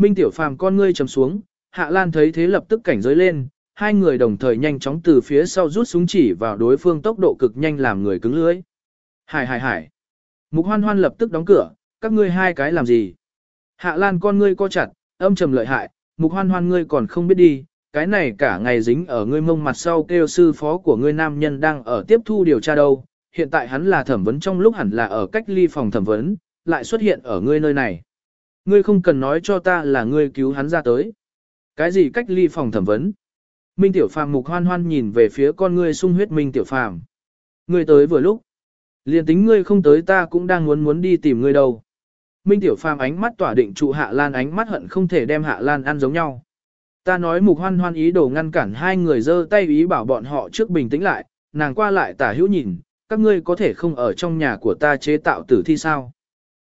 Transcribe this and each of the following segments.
Minh Tiểu Phàm con ngươi trầm xuống, Hạ Lan thấy thế lập tức cảnh giới lên, hai người đồng thời nhanh chóng từ phía sau rút súng chỉ vào đối phương tốc độ cực nhanh làm người cứng lưỡi. Hải hải hải. Mục hoan hoan lập tức đóng cửa, các ngươi hai cái làm gì? Hạ Lan con ngươi co chặt, âm trầm lợi hại, mục hoan hoan ngươi còn không biết đi, cái này cả ngày dính ở ngươi mông mặt sau kêu sư phó của ngươi nam nhân đang ở tiếp thu điều tra đâu, hiện tại hắn là thẩm vấn trong lúc hẳn là ở cách ly phòng thẩm vấn, lại xuất hiện ở ngươi nơi này. Ngươi không cần nói cho ta là ngươi cứu hắn ra tới. Cái gì cách ly phòng thẩm vấn? Minh Tiểu Phàm mục hoan hoan nhìn về phía con ngươi sung huyết Minh Tiểu Phàm. Ngươi tới vừa lúc. Liên tính ngươi không tới ta cũng đang muốn muốn đi tìm ngươi đâu. Minh Tiểu Phàm ánh mắt tỏa định trụ Hạ Lan ánh mắt hận không thể đem Hạ Lan ăn giống nhau. Ta nói mục hoan hoan ý đồ ngăn cản hai người giơ tay ý bảo bọn họ trước bình tĩnh lại, nàng qua lại tả hữu nhìn, các ngươi có thể không ở trong nhà của ta chế tạo tử thi sao?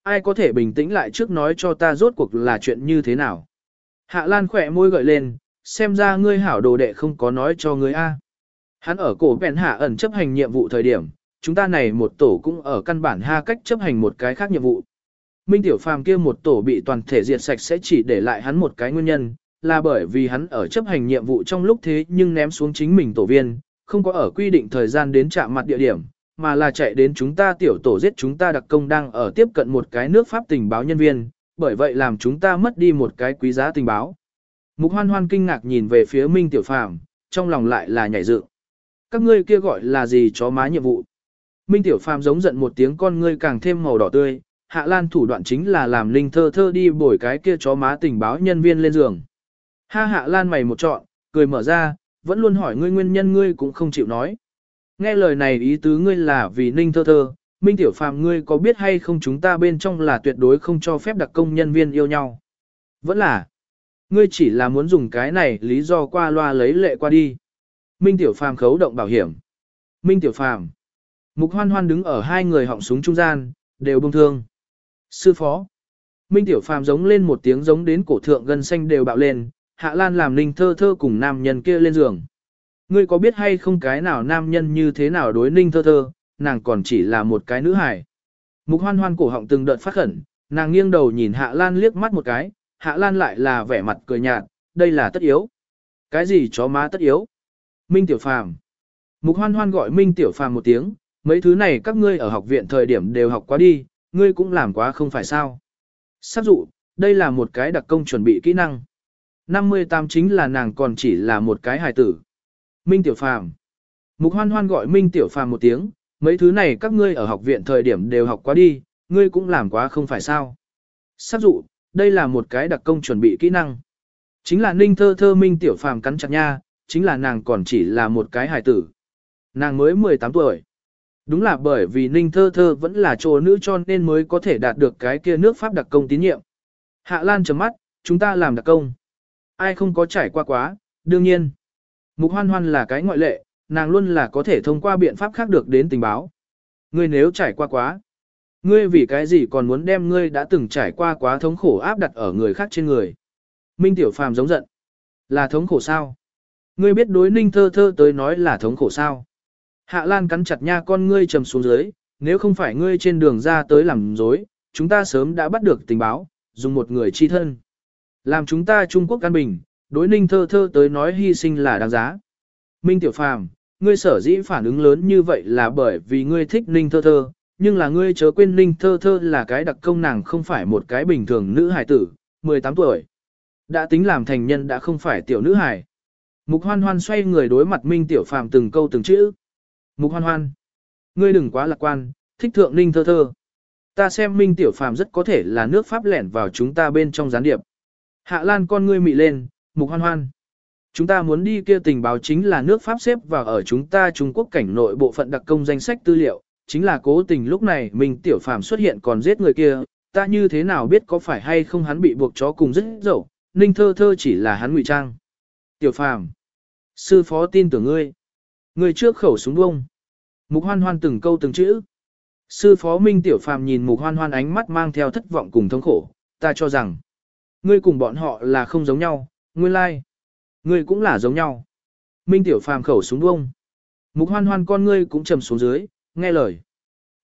Ai có thể bình tĩnh lại trước nói cho ta rốt cuộc là chuyện như thế nào? Hạ Lan khỏe môi gợi lên, xem ra ngươi hảo đồ đệ không có nói cho ngươi a. Hắn ở cổ bèn hạ ẩn chấp hành nhiệm vụ thời điểm, chúng ta này một tổ cũng ở căn bản ha cách chấp hành một cái khác nhiệm vụ. Minh Tiểu Phàm kia một tổ bị toàn thể diệt sạch sẽ chỉ để lại hắn một cái nguyên nhân, là bởi vì hắn ở chấp hành nhiệm vụ trong lúc thế nhưng ném xuống chính mình tổ viên, không có ở quy định thời gian đến chạm mặt địa điểm, mà là chạy đến chúng ta tiểu tổ giết chúng ta đặc công đang ở tiếp cận một cái nước Pháp tình báo nhân viên, bởi vậy làm chúng ta mất đi một cái quý giá tình báo. Mục hoan hoan kinh ngạc nhìn về phía Minh Tiểu Phàm, trong lòng lại là nhảy dựng. Các ngươi kia gọi là gì chó má nhiệm vụ. Minh Tiểu Phàm giống giận một tiếng con ngươi càng thêm màu đỏ tươi, Hạ Lan thủ đoạn chính là làm Linh Thơ Thơ đi bồi cái kia chó má tình báo nhân viên lên giường. Ha Hạ Lan mày một trọn, cười mở ra, vẫn luôn hỏi ngươi nguyên nhân ngươi cũng không chịu nói. Nghe lời này ý tứ ngươi là vì Ninh Thơ Thơ, Minh Tiểu Phàm ngươi có biết hay không chúng ta bên trong là tuyệt đối không cho phép đặc công nhân viên yêu nhau. Vẫn là, ngươi chỉ là muốn dùng cái này lý do qua loa lấy lệ qua đi. Minh Tiểu Phàm khấu động bảo hiểm. Minh Tiểu Phàm Mục hoan hoan đứng ở hai người họng súng trung gian, đều bông thương. Sư phó. Minh Tiểu Phàm giống lên một tiếng giống đến cổ thượng gân xanh đều bạo lên, Hạ Lan làm Ninh Thơ Thơ cùng nam nhân kia lên giường. Ngươi có biết hay không cái nào nam nhân như thế nào đối Ninh Thơ Thơ, nàng còn chỉ là một cái nữ hài. Mục hoan hoan cổ họng từng đợt phát khẩn, nàng nghiêng đầu nhìn Hạ Lan liếc mắt một cái, Hạ Lan lại là vẻ mặt cười nhạt, đây là tất yếu. Cái gì chó má tất yếu? Minh Tiểu Phàm. Mục hoan hoan gọi Minh Tiểu Phàm một tiếng, mấy thứ này các ngươi ở học viện thời điểm đều học quá đi, ngươi cũng làm quá không phải sao. Sắc dụ, đây là một cái đặc công chuẩn bị kỹ năng. 58 chính là nàng còn chỉ là một cái hài tử. Minh Tiểu Phàm. Mục Hoan Hoan gọi Minh Tiểu Phàm một tiếng, mấy thứ này các ngươi ở học viện thời điểm đều học quá đi, ngươi cũng làm quá không phải sao. Sát dụ, đây là một cái đặc công chuẩn bị kỹ năng. Chính là Ninh Thơ Thơ Minh Tiểu Phàm cắn chặt nha, chính là nàng còn chỉ là một cái hài tử. Nàng mới 18 tuổi. Đúng là bởi vì Ninh Thơ Thơ vẫn là trồ nữ cho nên mới có thể đạt được cái kia nước Pháp đặc công tín nhiệm. Hạ Lan chấm mắt, chúng ta làm đặc công. Ai không có trải qua quá, đương nhiên. Mục hoan hoan là cái ngoại lệ, nàng luôn là có thể thông qua biện pháp khác được đến tình báo. Ngươi nếu trải qua quá, ngươi vì cái gì còn muốn đem ngươi đã từng trải qua quá thống khổ áp đặt ở người khác trên người. Minh Tiểu Phàm giống giận. Là thống khổ sao? Ngươi biết đối ninh thơ thơ tới nói là thống khổ sao? Hạ Lan cắn chặt nha con ngươi trầm xuống dưới, nếu không phải ngươi trên đường ra tới làm dối, chúng ta sớm đã bắt được tình báo, dùng một người chi thân. Làm chúng ta Trung Quốc căn bình, đối ninh thơ thơ tới nói hy sinh là đáng giá. Minh Tiểu Phàm, ngươi sở dĩ phản ứng lớn như vậy là bởi vì ngươi thích ninh thơ thơ, nhưng là ngươi chớ quên ninh thơ thơ là cái đặc công nàng không phải một cái bình thường nữ hài tử, 18 tuổi. Đã tính làm thành nhân đã không phải tiểu nữ hài. Mục hoan hoan xoay người đối mặt Minh Tiểu Phàm từng câu từng chữ. Mục hoan hoan. Ngươi đừng quá lạc quan, thích thượng ninh thơ thơ. Ta xem Minh Tiểu Phàm rất có thể là nước Pháp lẻn vào chúng ta bên trong gián điệp. Hạ Lan con ngươi mị lên, mục hoan hoan. Chúng ta muốn đi kia tình báo chính là nước Pháp xếp vào ở chúng ta Trung Quốc cảnh nội bộ phận đặc công danh sách tư liệu, chính là cố tình lúc này mình Tiểu Phàm xuất hiện còn giết người kia, ta như thế nào biết có phải hay không hắn bị buộc chó cùng rất dẫu, Ninh thơ thơ chỉ là hắn ngụy trang. Tiểu Phàm, sư phó tin tưởng ngươi. Ngươi trước khẩu súng bông. Mục hoan hoan từng câu từng chữ. Sư phó Minh Tiểu Phàm nhìn mục hoan hoan ánh mắt mang theo thất vọng cùng thống khổ, ta cho rằng, ngươi cùng bọn họ là không giống nhau, nguyên lai, like. ngươi cũng là giống nhau. Minh Tiểu Phàm khẩu súng bông. Mục hoan hoan con ngươi cũng trầm xuống dưới, nghe lời.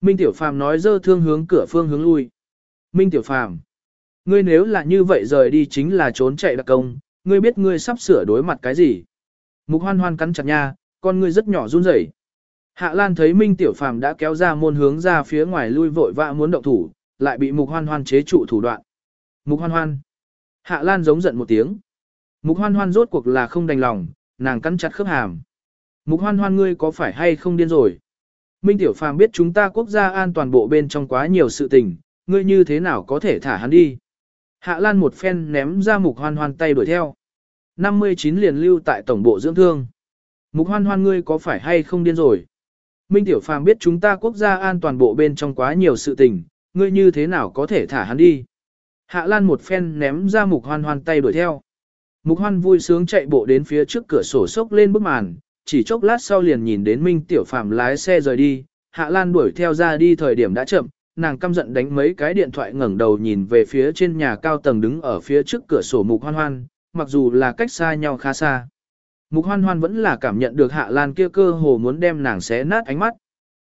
Minh Tiểu Phàm nói dơ thương hướng cửa phương hướng lui. Minh Tiểu Phàm Ngươi nếu là như vậy rời đi chính là trốn chạy đặc công, ngươi biết ngươi sắp sửa đối mặt cái gì. Mục hoan hoan cắn chặt nha, con ngươi rất nhỏ run rẩy. Hạ Lan thấy Minh Tiểu Phàm đã kéo ra môn hướng ra phía ngoài lui vội vã muốn động thủ, lại bị Mục Hoan Hoan chế trụ thủ đoạn. Mục Hoan Hoan. Hạ Lan giống giận một tiếng. Mục Hoan Hoan rốt cuộc là không đành lòng, nàng cắn chặt khớp hàm. Mục Hoan Hoan ngươi có phải hay không điên rồi? Minh Tiểu Phàm biết chúng ta quốc gia an toàn bộ bên trong quá nhiều sự tình, ngươi như thế nào có thể thả hắn đi? Hạ Lan một phen ném ra Mục Hoan Hoan tay đuổi theo. 59 liền lưu tại tổng bộ dưỡng thương. Mục Hoan Hoan ngươi có phải hay không điên rồi? Minh Tiểu Phàm biết chúng ta quốc gia an toàn bộ bên trong quá nhiều sự tình, ngươi như thế nào có thể thả hắn đi. Hạ Lan một phen ném ra mục hoan hoan tay đuổi theo. Mục hoan vui sướng chạy bộ đến phía trước cửa sổ sốc lên bức màn, chỉ chốc lát sau liền nhìn đến Minh Tiểu Phàm lái xe rời đi, Hạ Lan đuổi theo ra đi thời điểm đã chậm, nàng căm giận đánh mấy cái điện thoại ngẩng đầu nhìn về phía trên nhà cao tầng đứng ở phía trước cửa sổ mục hoan hoan, mặc dù là cách xa nhau khá xa. Mục hoan hoan vẫn là cảm nhận được Hạ Lan kia cơ hồ muốn đem nàng xé nát ánh mắt.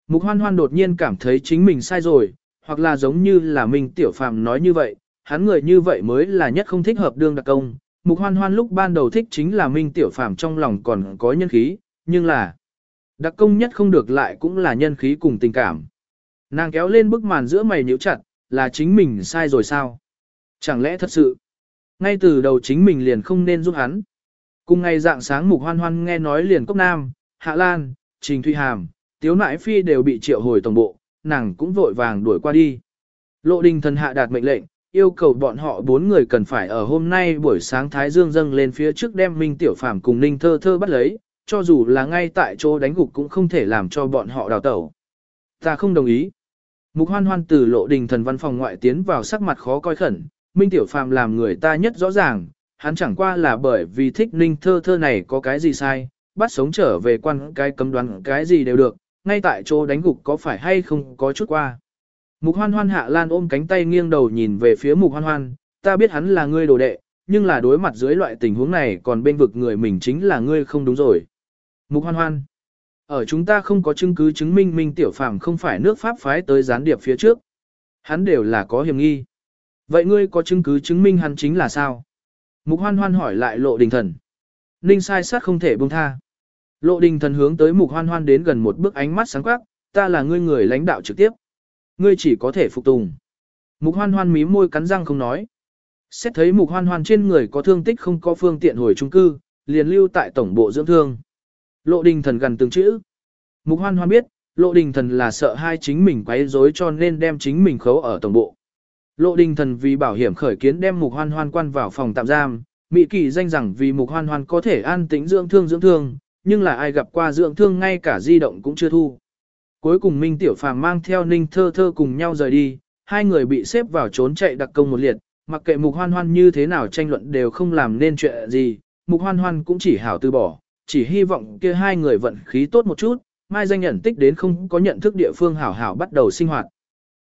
Mục hoan hoan đột nhiên cảm thấy chính mình sai rồi, hoặc là giống như là Minh Tiểu Phàm nói như vậy, hắn người như vậy mới là nhất không thích hợp đương đặc công. Mục hoan hoan lúc ban đầu thích chính là Minh Tiểu Phàm trong lòng còn có nhân khí, nhưng là đặc công nhất không được lại cũng là nhân khí cùng tình cảm. Nàng kéo lên bức màn giữa mày nhíu chặt, là chính mình sai rồi sao? Chẳng lẽ thật sự, ngay từ đầu chính mình liền không nên giúp hắn? Cùng ngày dạng sáng mục hoan hoan nghe nói liền cốc nam, hạ lan, trình thụy hàm, tiếu nãi phi đều bị triệu hồi tổng bộ, nàng cũng vội vàng đuổi qua đi. Lộ đình thần hạ đạt mệnh lệnh, yêu cầu bọn họ bốn người cần phải ở hôm nay buổi sáng Thái Dương dâng lên phía trước đem Minh Tiểu Phàm cùng Ninh Thơ Thơ bắt lấy, cho dù là ngay tại chỗ đánh gục cũng không thể làm cho bọn họ đào tẩu. Ta không đồng ý. Mục hoan hoan từ lộ đình thần văn phòng ngoại tiến vào sắc mặt khó coi khẩn, Minh Tiểu Phàm làm người ta nhất rõ ràng, hắn chẳng qua là bởi vì thích Ninh Thơ Thơ này có cái gì sai, bắt sống trở về quan cái cấm đoán cái gì đều được, ngay tại chỗ đánh gục có phải hay không có chút qua. Mục hoan hoan hạ lan ôm cánh tay nghiêng đầu nhìn về phía mục hoan hoan, ta biết hắn là ngươi đồ đệ, nhưng là đối mặt dưới loại tình huống này còn bên vực người mình chính là ngươi không đúng rồi. Mục hoan hoan, ở chúng ta không có chứng cứ chứng minh Minh Tiểu Phàm không phải nước Pháp phái tới gián điệp phía trước. Hắn đều là có hiểm nghi. Vậy ngươi có chứng cứ chứng minh hắn chính là sao? Mục hoan hoan hỏi lại lộ đình thần. Ninh sai sát không thể buông tha. Lộ đình thần hướng tới mục hoan hoan đến gần một bước ánh mắt sáng quắc, ta là ngươi người lãnh đạo trực tiếp. Ngươi chỉ có thể phục tùng. Mục hoan hoan mím môi cắn răng không nói. Xét thấy mục hoan hoan trên người có thương tích không có phương tiện hồi trung cư, liền lưu tại tổng bộ dưỡng thương. Lộ đình thần gần từng chữ. Mục hoan hoan biết, lộ đình thần là sợ hai chính mình quấy rối cho nên đem chính mình khấu ở tổng bộ. Lộ đình thần vì bảo hiểm khởi kiến đem mục hoan hoan quan vào phòng tạm giam, Mỹ kỳ danh rằng vì mục hoan hoan có thể an tĩnh dưỡng thương dưỡng thương, nhưng là ai gặp qua dưỡng thương ngay cả di động cũng chưa thu. Cuối cùng Minh Tiểu Phàm mang theo Ninh Thơ Thơ cùng nhau rời đi, hai người bị xếp vào trốn chạy đặc công một liệt, mặc kệ Mục Hoan Hoan như thế nào tranh luận đều không làm nên chuyện gì, Mục Hoan Hoan cũng chỉ hảo từ bỏ, chỉ hy vọng kia hai người vận khí tốt một chút, mai danh nhận tích đến không có nhận thức địa phương hảo hảo bắt đầu sinh hoạt.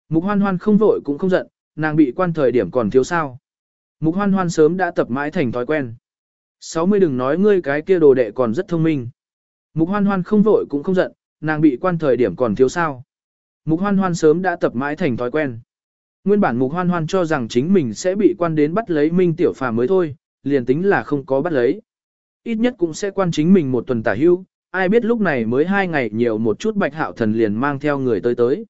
Mục Hoan Hoan không vội cũng không giận, nàng bị quan thời điểm còn thiếu sao. Mục Hoan Hoan sớm đã tập mãi thành thói quen. 60 đừng nói ngươi cái kia đồ đệ còn rất thông minh. Mục hoan hoan không vội cũng không giận, nàng bị quan thời điểm còn thiếu sao. Mục hoan hoan sớm đã tập mãi thành thói quen. Nguyên bản mục hoan hoan cho rằng chính mình sẽ bị quan đến bắt lấy Minh Tiểu Phàm mới thôi, liền tính là không có bắt lấy. Ít nhất cũng sẽ quan chính mình một tuần tả hưu, ai biết lúc này mới hai ngày nhiều một chút bạch hạo thần liền mang theo người tới tới.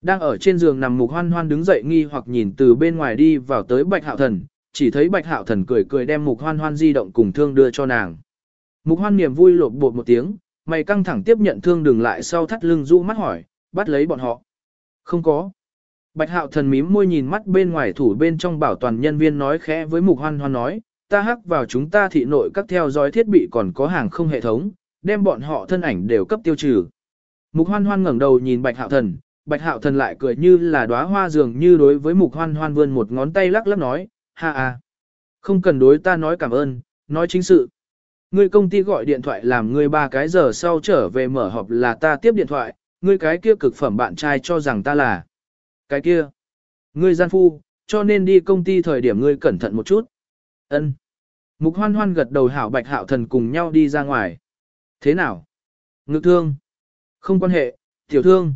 Đang ở trên giường nằm mục hoan hoan đứng dậy nghi hoặc nhìn từ bên ngoài đi vào tới bạch hạo thần, chỉ thấy bạch hạo thần cười cười đem mục hoan hoan di động cùng thương đưa cho nàng. Mục hoan niềm vui lột bột một tiếng, mày căng thẳng tiếp nhận thương đường lại sau thắt lưng du mắt hỏi, bắt lấy bọn họ. Không có. Bạch hạo thần mím môi nhìn mắt bên ngoài thủ bên trong bảo toàn nhân viên nói khẽ với mục hoan hoan nói, ta hắc vào chúng ta thị nội các theo dõi thiết bị còn có hàng không hệ thống, đem bọn họ thân ảnh đều cấp tiêu trừ. Mục hoan hoan ngẩng đầu nhìn bạch hạo thần, bạch hạo thần lại cười như là đóa hoa dường như đối với mục hoan hoan vươn một ngón tay lắc lắc nói, ha ha. Không cần đối ta nói cảm ơn, nói chính sự. Ngươi công ty gọi điện thoại làm ngươi ba cái giờ sau trở về mở họp là ta tiếp điện thoại, ngươi cái kia cực phẩm bạn trai cho rằng ta là cái kia. Ngươi gian phu, cho nên đi công ty thời điểm ngươi cẩn thận một chút. Ân. Mục hoan hoan gật đầu hảo bạch hạo thần cùng nhau đi ra ngoài. Thế nào? Ngực thương. Không quan hệ, tiểu thương.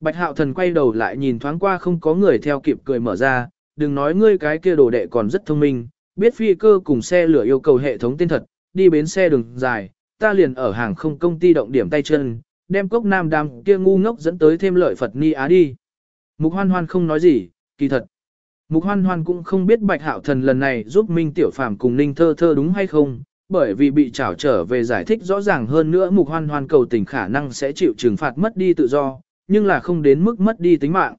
Bạch hạo thần quay đầu lại nhìn thoáng qua không có người theo kịp cười mở ra, đừng nói ngươi cái kia đồ đệ còn rất thông minh, biết phi cơ cùng xe lửa yêu cầu hệ thống tên thật, đi bến xe đường dài, ta liền ở hàng không công ty động điểm tay chân, đem cốc nam đam kia ngu ngốc dẫn tới thêm lợi Phật Ni Á đi. Mục hoan hoan không nói gì, kỳ thật. Mục hoan hoan cũng không biết bạch hạo thần lần này giúp Minh Tiểu Phàm cùng Ninh Thơ Thơ đúng hay không, bởi vì bị trảo trở về giải thích rõ ràng hơn nữa mục hoan hoan cầu tình khả năng sẽ chịu trừng phạt mất đi tự do, nhưng là không đến mức mất đi tính mạng.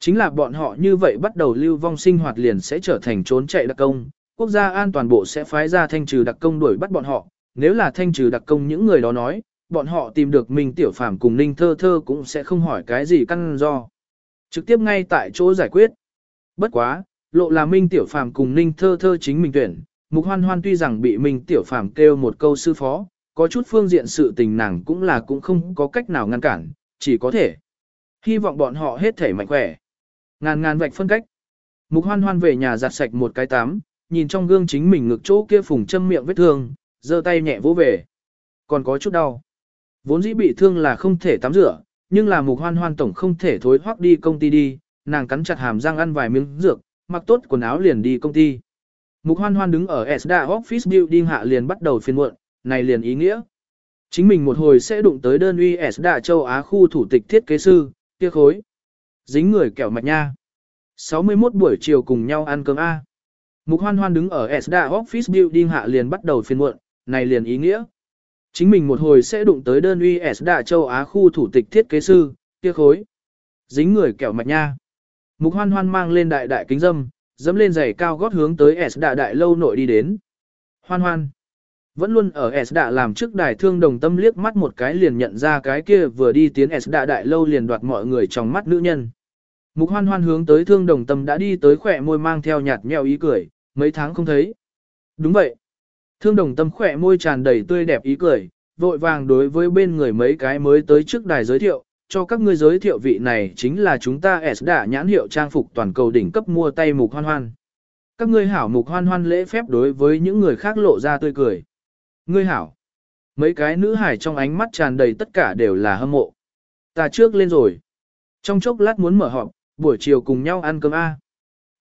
Chính là bọn họ như vậy bắt đầu lưu vong sinh hoạt liền sẽ trở thành trốn chạy đặc công, quốc gia an toàn bộ sẽ phái ra thanh trừ đặc công đuổi bắt bọn họ, nếu là thanh trừ đặc công những người đó nói, bọn họ tìm được Minh Tiểu Phàm cùng Ninh Thơ Thơ cũng sẽ không hỏi cái gì căn do. Trực tiếp ngay tại chỗ giải quyết. Bất quá, lộ là Minh Tiểu Phàm cùng Ninh Thơ Thơ chính mình tuyển, Mục Hoan Hoan tuy rằng bị Minh Tiểu Phàm kêu một câu sư phó, có chút phương diện sự tình nàng cũng là cũng không có cách nào ngăn cản, chỉ có thể. Hy vọng bọn họ hết thể mạnh khỏe. Ngàn ngàn vạch phân cách. Mục Hoan Hoan về nhà giặt sạch một cái tắm, nhìn trong gương chính mình ngực chỗ kia phùng châm miệng vết thương, giơ tay nhẹ vỗ về. Còn có chút đau. Vốn dĩ bị thương là không thể tắm rửa, nhưng là Mục Hoan Hoan tổng không thể thối hoắc đi công ty đi, nàng cắn chặt hàm răng ăn vài miếng dược, mặc tốt quần áo liền đi công ty. Mục hoan hoan đứng ở Esda Office Building hạ liền bắt đầu phiên muộn, này liền ý nghĩa. Chính mình một hồi sẽ đụng tới đơn uy Esda châu Á khu thủ tịch thiết kế sư, kia khối. Dính người kẹo mạch nha. 61 buổi chiều cùng nhau ăn cơm A. Mục hoan hoan đứng ở Esda Office Building hạ liền bắt đầu phiên muộn, này liền ý nghĩa. Chính mình một hồi sẽ đụng tới đơn uy Esda châu Á khu thủ tịch thiết kế sư, kia khối. Dính người kẹo mạch nha. Mục hoan hoan mang lên đại đại kính dâm, dẫm lên giày cao gót hướng tới Esda đại lâu nội đi đến. Hoan hoan. Vẫn luôn ở Esda làm trước đài thương đồng tâm liếc mắt một cái liền nhận ra cái kia vừa đi tiến Esda đại lâu liền đoạt mọi người trong mắt nữ nhân. Mục hoan hoan hướng tới thương đồng tâm đã đi tới khỏe môi mang theo nhạt nhẽo ý cười, mấy tháng không thấy. Đúng vậy. Thương đồng tâm khỏe môi tràn đầy tươi đẹp ý cười, vội vàng đối với bên người mấy cái mới tới trước đài giới thiệu, cho các ngươi giới thiệu vị này chính là chúng ta S đã nhãn hiệu trang phục toàn cầu đỉnh cấp mua tay mục hoan hoan. Các ngươi hảo mục hoan hoan lễ phép đối với những người khác lộ ra tươi cười. Ngươi hảo. Mấy cái nữ hải trong ánh mắt tràn đầy tất cả đều là hâm mộ. Ta trước lên rồi. Trong chốc lát muốn mở họp, buổi chiều cùng nhau ăn cơm A.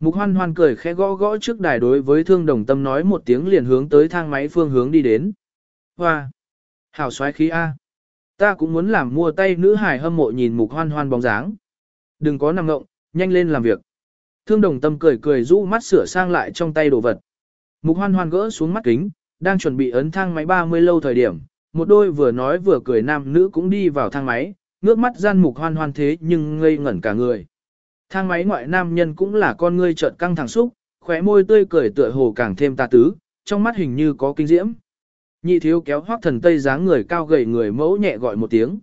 Mục hoan hoan cười khẽ gõ gõ trước đài đối với thương đồng tâm nói một tiếng liền hướng tới thang máy phương hướng đi đến. Hoa! Hảo xoái khí A. Ta cũng muốn làm mua tay nữ Hải hâm mộ nhìn mục hoan hoan bóng dáng. Đừng có nằm ngộng, nhanh lên làm việc. Thương đồng tâm cười cười rũ mắt sửa sang lại trong tay đồ vật. Mục hoan hoan gỡ xuống mắt kính, đang chuẩn bị ấn thang máy 30 lâu thời điểm. Một đôi vừa nói vừa cười nam nữ cũng đi vào thang máy, ngước mắt gian mục hoan hoan thế nhưng ngây ngẩn cả người. Thang máy ngoại nam nhân cũng là con ngươi trợn căng thẳng xúc, khóe môi tươi cười tựa hồ càng thêm tà tứ, trong mắt hình như có kinh diễm. Nhị thiếu kéo hoác thần tây dáng người cao gầy người mẫu nhẹ gọi một tiếng.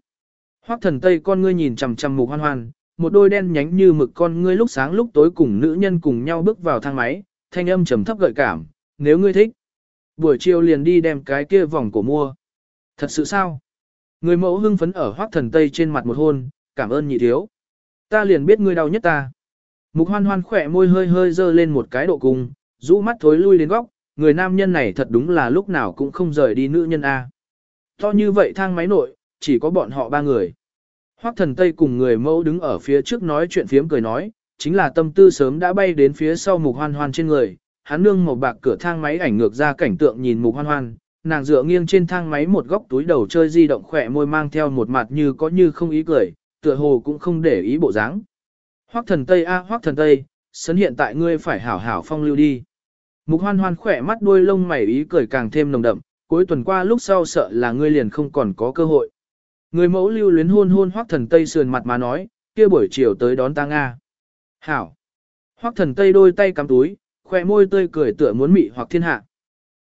Hoác thần tây con ngươi nhìn chằm chằm mục hoan hoan, một đôi đen nhánh như mực con ngươi lúc sáng lúc tối cùng nữ nhân cùng nhau bước vào thang máy, thanh âm trầm thấp gợi cảm, nếu ngươi thích. Buổi chiều liền đi đem cái kia vòng cổ mua. Thật sự sao? Người mẫu hưng phấn ở hoác thần tây trên mặt một hôn, cảm ơn nhị thiếu. Ta liền biết ngươi đau nhất ta. Mục hoan hoan khỏe môi hơi hơi dơ lên một cái độ cung, rũ mắt thối lui đến góc, người nam nhân này thật đúng là lúc nào cũng không rời đi nữ nhân A. To như vậy thang máy nội, chỉ có bọn họ ba người. Hoắc thần Tây cùng người mẫu đứng ở phía trước nói chuyện phiếm cười nói, chính là tâm tư sớm đã bay đến phía sau mục hoan hoan trên người, hắn nương một bạc cửa thang máy ảnh ngược ra cảnh tượng nhìn mục hoan hoan, nàng dựa nghiêng trên thang máy một góc túi đầu chơi di động khỏe môi mang theo một mặt như có như không ý cười, tựa hồ cũng không để ý bộ dáng. Hoắc thần Tây a Hoắc thần Tây, sấn hiện tại ngươi phải hảo hảo phong lưu đi. Mục hoan hoan khỏe mắt đuôi lông mày ý cười càng thêm nồng đậm, cuối tuần qua lúc sau sợ là ngươi liền không còn có cơ hội. Người mẫu lưu luyến hôn hôn hoắc thần tây sườn mặt mà nói, kia buổi chiều tới đón ta Nga. Hảo. Hoắc thần tây đôi tay cắm túi, khỏe môi tươi cười tựa muốn mị hoặc thiên hạ.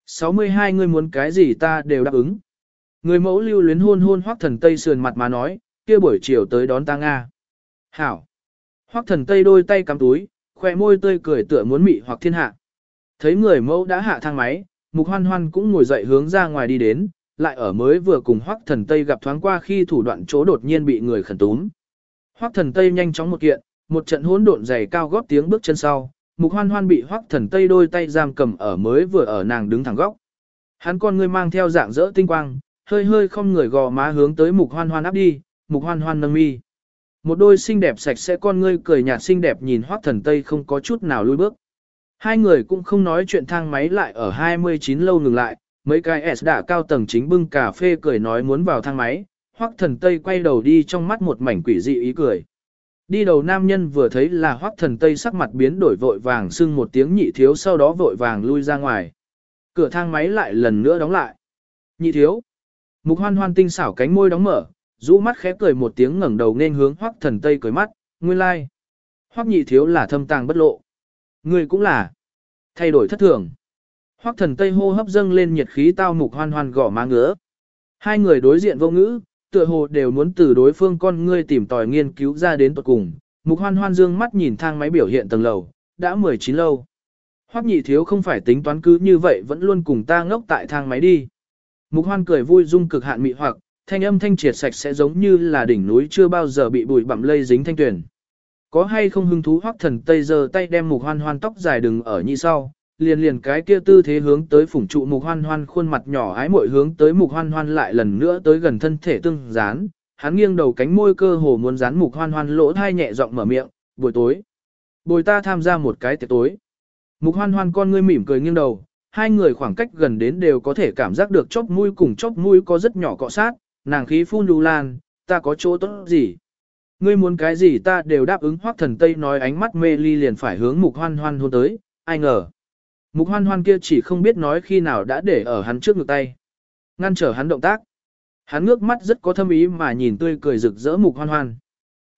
62 ngươi muốn cái gì ta đều đáp ứng. Người mẫu lưu luyến hôn hôn hoắc thần tây sườn mặt mà nói, kia buổi chiều tới đón ta Nga. Hảo. Hoắc thần tây đôi tay cắm túi, khoe môi tươi cười tựa muốn mị hoặc thiên hạ. Thấy người mẫu đã hạ thang máy, mục hoan hoan cũng ngồi dậy hướng ra ngoài đi đến, lại ở mới vừa cùng hoắc thần Tây gặp thoáng qua khi thủ đoạn chỗ đột nhiên bị người khẩn túm. Hoắc thần Tây nhanh chóng một kiện, một trận hỗn độn giày cao góp tiếng bước chân sau, mục hoan hoan bị hoắc thần Tây đôi tay giam cầm ở mới vừa ở nàng đứng thẳng góc. Hắn con người mang theo dạng dỡ tinh quang, hơi hơi không người gò má hướng tới mục hoan hoan áp đi, mục hoan hoan nâng mi. Một đôi xinh đẹp sạch sẽ con ngươi cười nhạt xinh đẹp nhìn hoác thần Tây không có chút nào lùi bước. Hai người cũng không nói chuyện thang máy lại ở 29 lâu ngừng lại, mấy cái S đã cao tầng chính bưng cà phê cười nói muốn vào thang máy, hoác thần Tây quay đầu đi trong mắt một mảnh quỷ dị ý cười. Đi đầu nam nhân vừa thấy là hoác thần Tây sắc mặt biến đổi vội vàng sưng một tiếng nhị thiếu sau đó vội vàng lui ra ngoài. Cửa thang máy lại lần nữa đóng lại. Nhị thiếu. Mục hoan hoan tinh xảo cánh môi đóng mở, rũ mắt khẽ cười một tiếng ngẩng đầu nên hướng Hoắc thần Tây cười mắt, nguyên lai. Like. Nhị thiếu là thâm tàng bất lộ. Người cũng là. Thay đổi thất thường. Hoắc thần Tây hô hấp dâng lên nhiệt khí tao mục hoan hoan gõ má ngứa. Hai người đối diện vô ngữ, tựa hồ đều muốn từ đối phương con ngươi tìm tòi nghiên cứu ra đến tuật cùng. Mục hoan hoan dương mắt nhìn thang máy biểu hiện tầng lầu, đã 19 lâu. Hoắc nhị thiếu không phải tính toán cứ như vậy vẫn luôn cùng ta ngốc tại thang máy đi. Mục hoan cười vui dung cực hạn mị hoặc, thanh âm thanh triệt sạch sẽ giống như là đỉnh núi chưa bao giờ bị bụi bặm lây dính thanh tuyển. Có hay không hứng thú Hoắc thần tây giờ tay đem mục hoan hoan tóc dài đừng ở như sau, liền liền cái kia tư thế hướng tới phủng trụ mục hoan hoan khuôn mặt nhỏ ái mội hướng tới mục hoan hoan lại lần nữa tới gần thân thể tương dán, hắn nghiêng đầu cánh môi cơ hồ muốn dán mục hoan hoan lỗ thai nhẹ giọng mở miệng, buổi tối. Bồi ta tham gia một cái tiệc tối. Mục hoan hoan con ngươi mỉm cười nghiêng đầu, hai người khoảng cách gần đến đều có thể cảm giác được chóp mũi cùng chóp mũi có rất nhỏ cọ sát, nàng khí phun lưu lan, ta có chỗ tốt gì? Ngươi muốn cái gì ta đều đáp ứng hoác thần Tây nói ánh mắt mê ly liền phải hướng mục hoan hoan hôn tới, ai ngờ. Mục hoan hoan kia chỉ không biết nói khi nào đã để ở hắn trước ngực tay. Ngăn trở hắn động tác. Hắn ngước mắt rất có thâm ý mà nhìn tươi cười rực rỡ mục hoan hoan.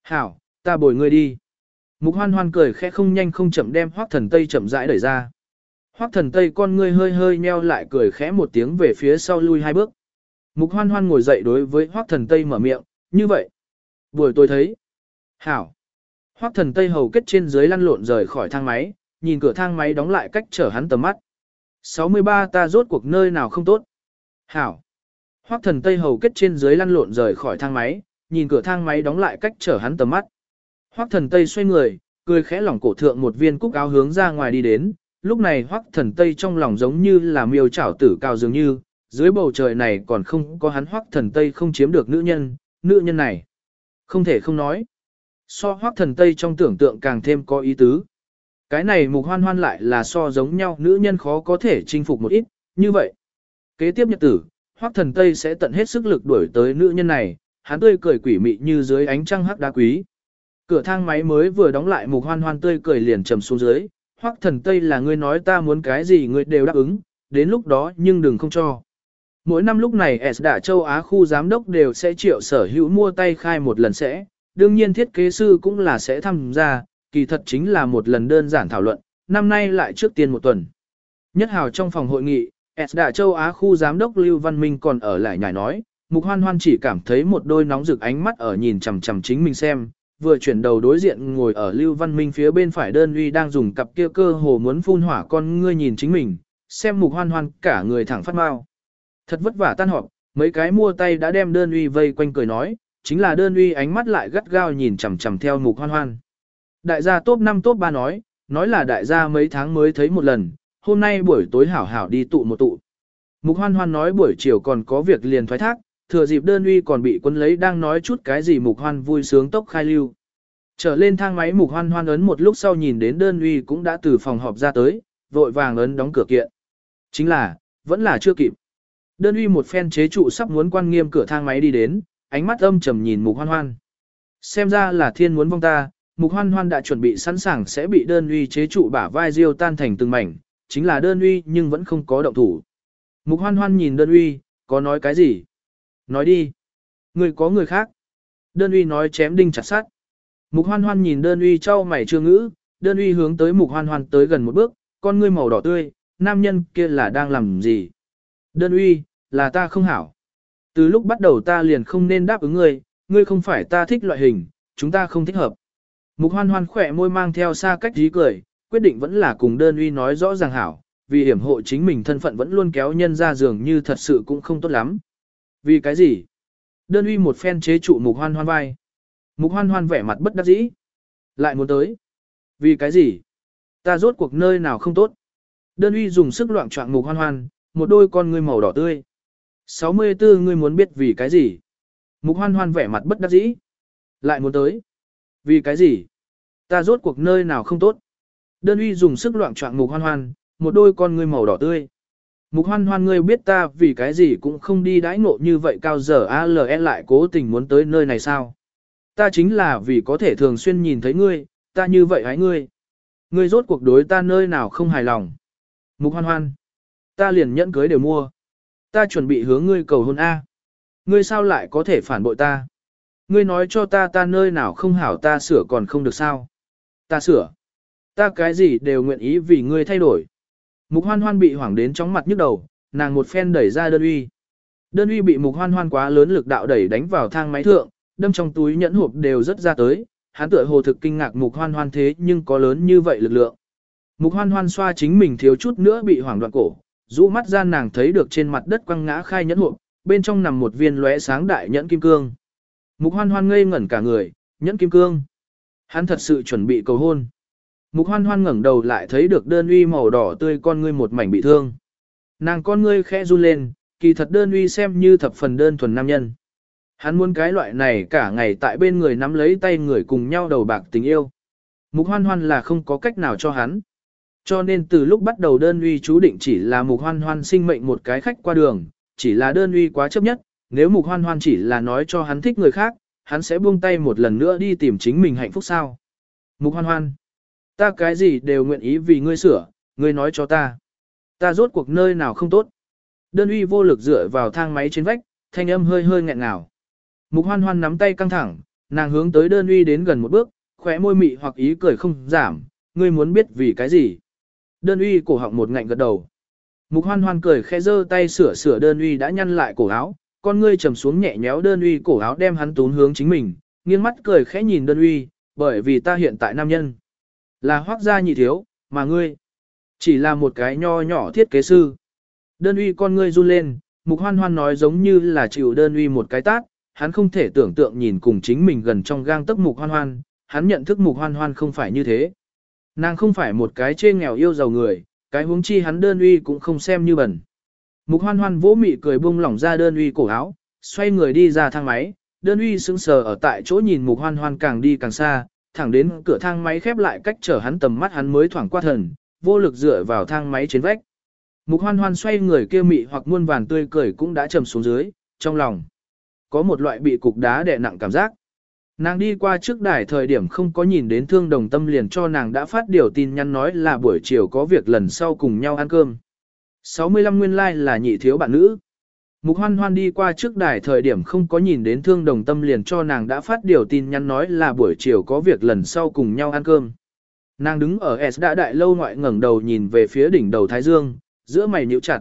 Hảo, ta bồi ngươi đi. Mục hoan hoan cười khẽ không nhanh không chậm đem hoác thần Tây chậm rãi đẩy ra. Hoác thần Tây con ngươi hơi hơi nheo lại cười khẽ một tiếng về phía sau lui hai bước. Mục hoan hoan ngồi dậy đối với hoác thần Tây mở miệng, như vậy. Buổi tôi thấy. Hảo. Hoác thần Tây hầu kết trên dưới lăn lộn rời khỏi thang máy, nhìn cửa thang máy đóng lại cách trở hắn tầm mắt. 63 ta rốt cuộc nơi nào không tốt. Hảo. Hoác thần Tây hầu kết trên dưới lăn lộn rời khỏi thang máy, nhìn cửa thang máy đóng lại cách trở hắn tầm mắt. Hoắc thần Tây xoay người, cười khẽ lỏng cổ thượng một viên cúc áo hướng ra ngoài đi đến, lúc này Hoắc thần Tây trong lòng giống như là miêu chảo tử cao dường như, dưới bầu trời này còn không có hắn Hoắc thần Tây không chiếm được nữ nhân, nữ nhân này. Không thể không nói. So Hoắc thần Tây trong tưởng tượng càng thêm có ý tứ. Cái này mục hoan hoan lại là so giống nhau nữ nhân khó có thể chinh phục một ít, như vậy. Kế tiếp nhật tử, Hoắc thần Tây sẽ tận hết sức lực đuổi tới nữ nhân này, hắn tươi cười quỷ mị như dưới ánh trăng hắc đá quý. Cửa thang máy mới vừa đóng lại mục hoan hoan tươi cười liền trầm xuống dưới, hoắc thần tây là ngươi nói ta muốn cái gì ngươi đều đáp ứng, đến lúc đó nhưng đừng không cho. Mỗi năm lúc này S đã châu Á khu giám đốc đều sẽ triệu sở hữu mua tay khai một lần sẽ, đương nhiên thiết kế sư cũng là sẽ tham gia, kỳ thật chính là một lần đơn giản thảo luận, năm nay lại trước tiên một tuần. Nhất hào trong phòng hội nghị, S đã châu Á khu giám đốc Lưu Văn Minh còn ở lại nhảy nói, mục hoan hoan chỉ cảm thấy một đôi nóng rực ánh mắt ở nhìn chằm chằm chính mình xem, vừa chuyển đầu đối diện ngồi ở Lưu Văn Minh phía bên phải đơn uy đang dùng cặp kia cơ hồ muốn phun hỏa con ngươi nhìn chính mình, xem mục hoan hoan cả người thẳng phát mau. Thật vất vả tan họp, mấy cái mua tay đã đem đơn uy vây quanh cười nói, chính là đơn uy ánh mắt lại gắt gao nhìn chằm chằm theo mục hoan hoan. Đại gia top 5 top 3 nói, nói là đại gia mấy tháng mới thấy một lần, hôm nay buổi tối hảo hảo đi tụ một tụ. Mục hoan hoan nói buổi chiều còn có việc liền thoái thác, thừa dịp đơn uy còn bị quân lấy đang nói chút cái gì mục hoan vui sướng tốc khai lưu. Trở lên thang máy mục hoan hoan ấn một lúc sau nhìn đến đơn uy cũng đã từ phòng họp ra tới, vội vàng ấn đóng cửa kiện. Chính là, vẫn là chưa kịp. Đơn uy một phen chế trụ sắp muốn quan nghiêm cửa thang máy đi đến, ánh mắt âm trầm nhìn mục hoan hoan. Xem ra là thiên muốn vong ta, mục hoan hoan đã chuẩn bị sẵn sàng sẽ bị đơn uy chế trụ bả vai diêu tan thành từng mảnh, chính là đơn uy nhưng vẫn không có động thủ. Mục hoan hoan nhìn đơn uy, có nói cái gì? Nói đi. Người có người khác. Đơn uy nói chém đinh chặt sắt. Mục hoan hoan nhìn đơn uy trao mày chưa ngữ, đơn uy hướng tới mục hoan hoan tới gần một bước, con ngươi màu đỏ tươi, nam nhân kia là đang làm gì? Đơn uy, là ta không hảo. Từ lúc bắt đầu ta liền không nên đáp ứng ngươi, ngươi không phải ta thích loại hình, chúng ta không thích hợp. Mục hoan hoan khỏe môi mang theo xa cách dí cười, quyết định vẫn là cùng đơn uy nói rõ ràng hảo, vì hiểm hộ chính mình thân phận vẫn luôn kéo nhân ra giường như thật sự cũng không tốt lắm. Vì cái gì? Đơn uy một phen chế trụ mục hoan hoan vai. Mục hoan hoan vẻ mặt bất đắc dĩ. Lại muốn tới. Vì cái gì? Ta rốt cuộc nơi nào không tốt. Đơn uy dùng sức loạn trọng mục hoan hoan, một đôi con ngươi màu đỏ tươi. 64 ngươi muốn biết vì cái gì? Mục hoan hoan vẻ mặt bất đắc dĩ. Lại muốn tới. Vì cái gì? Ta rốt cuộc nơi nào không tốt? Đơn uy dùng sức loạn trọng mục hoan hoan, một đôi con ngươi màu đỏ tươi. Mục hoan hoan ngươi biết ta vì cái gì cũng không đi đãi ngộ như vậy cao giờ ALE lại cố tình muốn tới nơi này sao? Ta chính là vì có thể thường xuyên nhìn thấy ngươi, ta như vậy hãy ngươi. Ngươi rốt cuộc đối ta nơi nào không hài lòng. Mục hoan hoan. Ta liền nhẫn cưới đều mua. Ta chuẩn bị hướng ngươi cầu hôn A. Ngươi sao lại có thể phản bội ta? Ngươi nói cho ta ta nơi nào không hảo ta sửa còn không được sao? Ta sửa. Ta cái gì đều nguyện ý vì ngươi thay đổi. Mục hoan hoan bị hoảng đến chóng mặt nhức đầu, nàng một phen đẩy ra đơn uy. Đơn uy bị mục hoan hoan quá lớn lực đạo đẩy đánh vào thang máy thượng, đâm trong túi nhẫn hộp đều rất ra tới, hắn tựa hồ thực kinh ngạc mục hoan hoan thế nhưng có lớn như vậy lực lượng. Mục hoan hoan xoa chính mình thiếu chút nữa bị hoảng đoạn cổ, rũ mắt ra nàng thấy được trên mặt đất quăng ngã khai nhẫn hộp, bên trong nằm một viên lóe sáng đại nhẫn kim cương. Mục hoan hoan ngây ngẩn cả người, nhẫn kim cương. Hắn thật sự chuẩn bị cầu hôn. Mục hoan hoan ngẩng đầu lại thấy được đơn uy màu đỏ tươi con ngươi một mảnh bị thương. Nàng con ngươi khẽ run lên, kỳ thật đơn uy xem như thập phần đơn thuần nam nhân. Hắn muốn cái loại này cả ngày tại bên người nắm lấy tay người cùng nhau đầu bạc tình yêu. Mục hoan hoan là không có cách nào cho hắn. Cho nên từ lúc bắt đầu đơn uy chú định chỉ là mục hoan hoan sinh mệnh một cái khách qua đường, chỉ là đơn uy quá chấp nhất, nếu mục hoan hoan chỉ là nói cho hắn thích người khác, hắn sẽ buông tay một lần nữa đi tìm chính mình hạnh phúc sao. Mục hoan hoan, ta cái gì đều nguyện ý vì ngươi sửa, ngươi nói cho ta. Ta rốt cuộc nơi nào không tốt. Đơn uy vô lực dựa vào thang máy trên vách, thanh âm hơi hơi nghẹn ngào. Mục hoan hoan nắm tay căng thẳng, nàng hướng tới đơn uy đến gần một bước, khóe môi mị hoặc ý cười không giảm, ngươi muốn biết vì cái gì. Đơn uy cổ họng một ngạnh gật đầu. Mục hoan hoan cười khẽ giơ tay sửa sửa đơn uy đã nhăn lại cổ áo, con ngươi trầm xuống nhẹ nhéo đơn uy cổ áo đem hắn tún hướng chính mình, nghiêng mắt cười khẽ nhìn đơn uy, bởi vì ta hiện tại nam nhân. Là hoác gia nhị thiếu, mà ngươi chỉ là một cái nho nhỏ thiết kế sư. Đơn uy con ngươi run lên, mục hoan hoan nói giống như là chịu đơn uy một cái tát, hắn không thể tưởng tượng nhìn cùng chính mình gần trong gang tấc mục hoan hoan, hắn nhận thức mục hoan hoan không phải như thế. Nàng không phải một cái chê nghèo yêu giàu người, cái huống chi hắn đơn uy cũng không xem như bẩn. Mục hoan hoan vỗ mị cười buông lỏng ra đơn uy cổ áo, xoay người đi ra thang máy, đơn uy sững sờ ở tại chỗ nhìn mục hoan hoan càng đi càng xa, thẳng đến cửa thang máy khép lại cách trở hắn tầm mắt hắn mới thoảng qua thần, vô lực dựa vào thang máy trên vách. Mục hoan hoan xoay người kia mị hoặc muôn vàn tươi cười cũng đã trầm xuống dưới, trong lòng. Có một loại bị cục đá đè nặng cảm giác. Nàng đi qua trước đài thời điểm không có nhìn đến thương đồng tâm liền cho nàng đã phát điều tin nhắn nói là buổi chiều có việc lần sau cùng nhau ăn cơm. 65 nguyên lai like là nhị thiếu bạn nữ. Mục hoan hoan đi qua trước đài thời điểm không có nhìn đến thương đồng tâm liền cho nàng đã phát điều tin nhắn nói là buổi chiều có việc lần sau cùng nhau ăn cơm. Nàng đứng ở S đã đại lâu ngoại ngẩng đầu nhìn về phía đỉnh đầu Thái Dương, giữa mày nhíu chặt.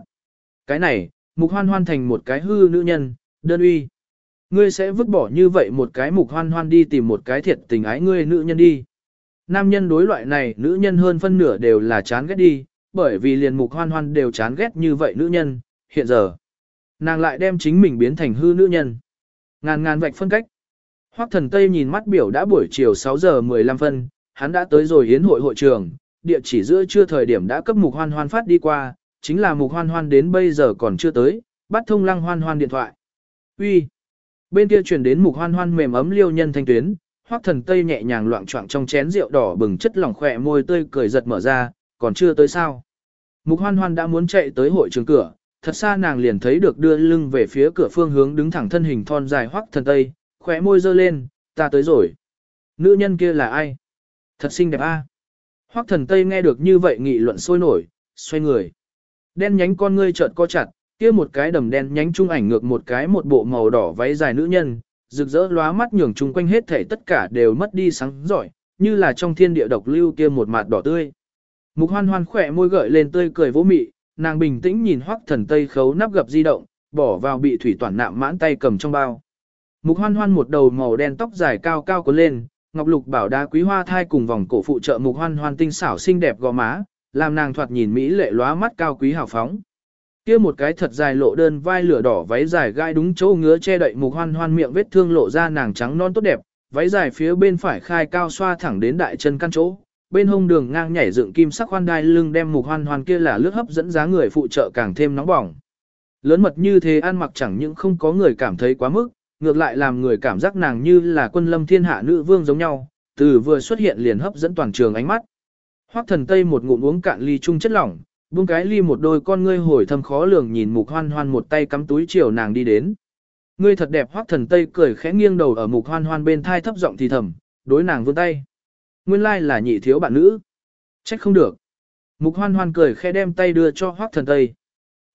Cái này, mục hoan hoan thành một cái hư nữ nhân, đơn uy. Ngươi sẽ vứt bỏ như vậy một cái mục hoan hoan đi tìm một cái thiệt tình ái ngươi nữ nhân đi. Nam nhân đối loại này nữ nhân hơn phân nửa đều là chán ghét đi, bởi vì liền mục hoan hoan đều chán ghét như vậy nữ nhân, hiện giờ. Nàng lại đem chính mình biến thành hư nữ nhân. Ngàn ngàn vạch phân cách. Hoắc thần Tây nhìn mắt biểu đã buổi chiều 6 giờ 15 phân, hắn đã tới rồi hiến hội hội trường, địa chỉ giữa trưa thời điểm đã cấp mục hoan hoan phát đi qua, chính là mục hoan hoan đến bây giờ còn chưa tới, bắt thông lăng hoan hoan điện thoại. Uy, Bên kia truyền đến mục hoan hoan mềm ấm liêu nhân thanh tuyến, hoắc thần tây nhẹ nhàng loạn choạng trong chén rượu đỏ bừng chất lỏng khỏe môi tươi cười giật mở ra, còn chưa tới sao. Mục hoan hoan đã muốn chạy tới hội trường cửa, thật xa nàng liền thấy được đưa lưng về phía cửa phương hướng đứng thẳng thân hình thon dài hoắc thần tây, khỏe môi dơ lên, ta tới rồi. Nữ nhân kia là ai? Thật xinh đẹp a. Hoắc thần tây nghe được như vậy nghị luận sôi nổi, xoay người. Đen nhánh con ngươi trợn co chặt, kia một cái đầm đen nhánh trung ảnh ngược một cái một bộ màu đỏ váy dài nữ nhân, rực rỡ lóa mắt nhường chung quanh hết thể tất cả đều mất đi sáng giỏi, như là trong thiên địa độc lưu kia một mặt đỏ tươi. Mục hoan hoan khỏe môi gợi lên tươi cười vỗ mị, nàng bình tĩnh nhìn hoắc thần tây khấu nắp gập di động, bỏ vào bị thủy toàn nạm mãn tay cầm trong bao. Mục hoan hoan một đầu màu đen tóc dài cao cao cuốn lên, ngọc lục bảo đá quý hoa thai cùng vòng cổ phụ trợ mục hoan hoan tinh xảo xinh đẹp gò má, làm nàng thoạt nhìn mỹ lệ lóa mắt cao quý hào phóng kia một cái thật dài lộ đơn vai lửa đỏ váy dài gai đúng chỗ ngứa che đậy mục hoan hoan miệng vết thương lộ ra nàng trắng non tốt đẹp, váy dài phía bên phải khai cao xoa thẳng đến đại chân căn chỗ, bên hông đường ngang nhảy dựng kim sắc hoan đai lưng đem mục hoan hoan kia là lướt hấp dẫn giá người phụ trợ càng thêm nóng bỏng. Lớn mật như thế ăn mặc chẳng những không có người cảm thấy quá mức, ngược lại làm người cảm giác nàng như là quân lâm thiên hạ nữ vương giống nhau, từ vừa xuất hiện liền hấp dẫn toàn trường ánh mắt. Hoắc thần Tây một ngụm uống cạn ly chung chất lỏng, buông cái ly một đôi con ngươi hồi thâm khó lường nhìn mục hoan hoan một tay cắm túi chiều nàng đi đến. Ngươi thật đẹp Hoắc thần Tây cười khẽ nghiêng đầu ở mục hoan hoan bên thai thấp giọng thì thầm, đối nàng vươn tay. Nguyên lai là nhị thiếu bạn nữ. Trách không được. Mục hoan hoan cười khẽ đem tay đưa cho Hoắc thần Tây.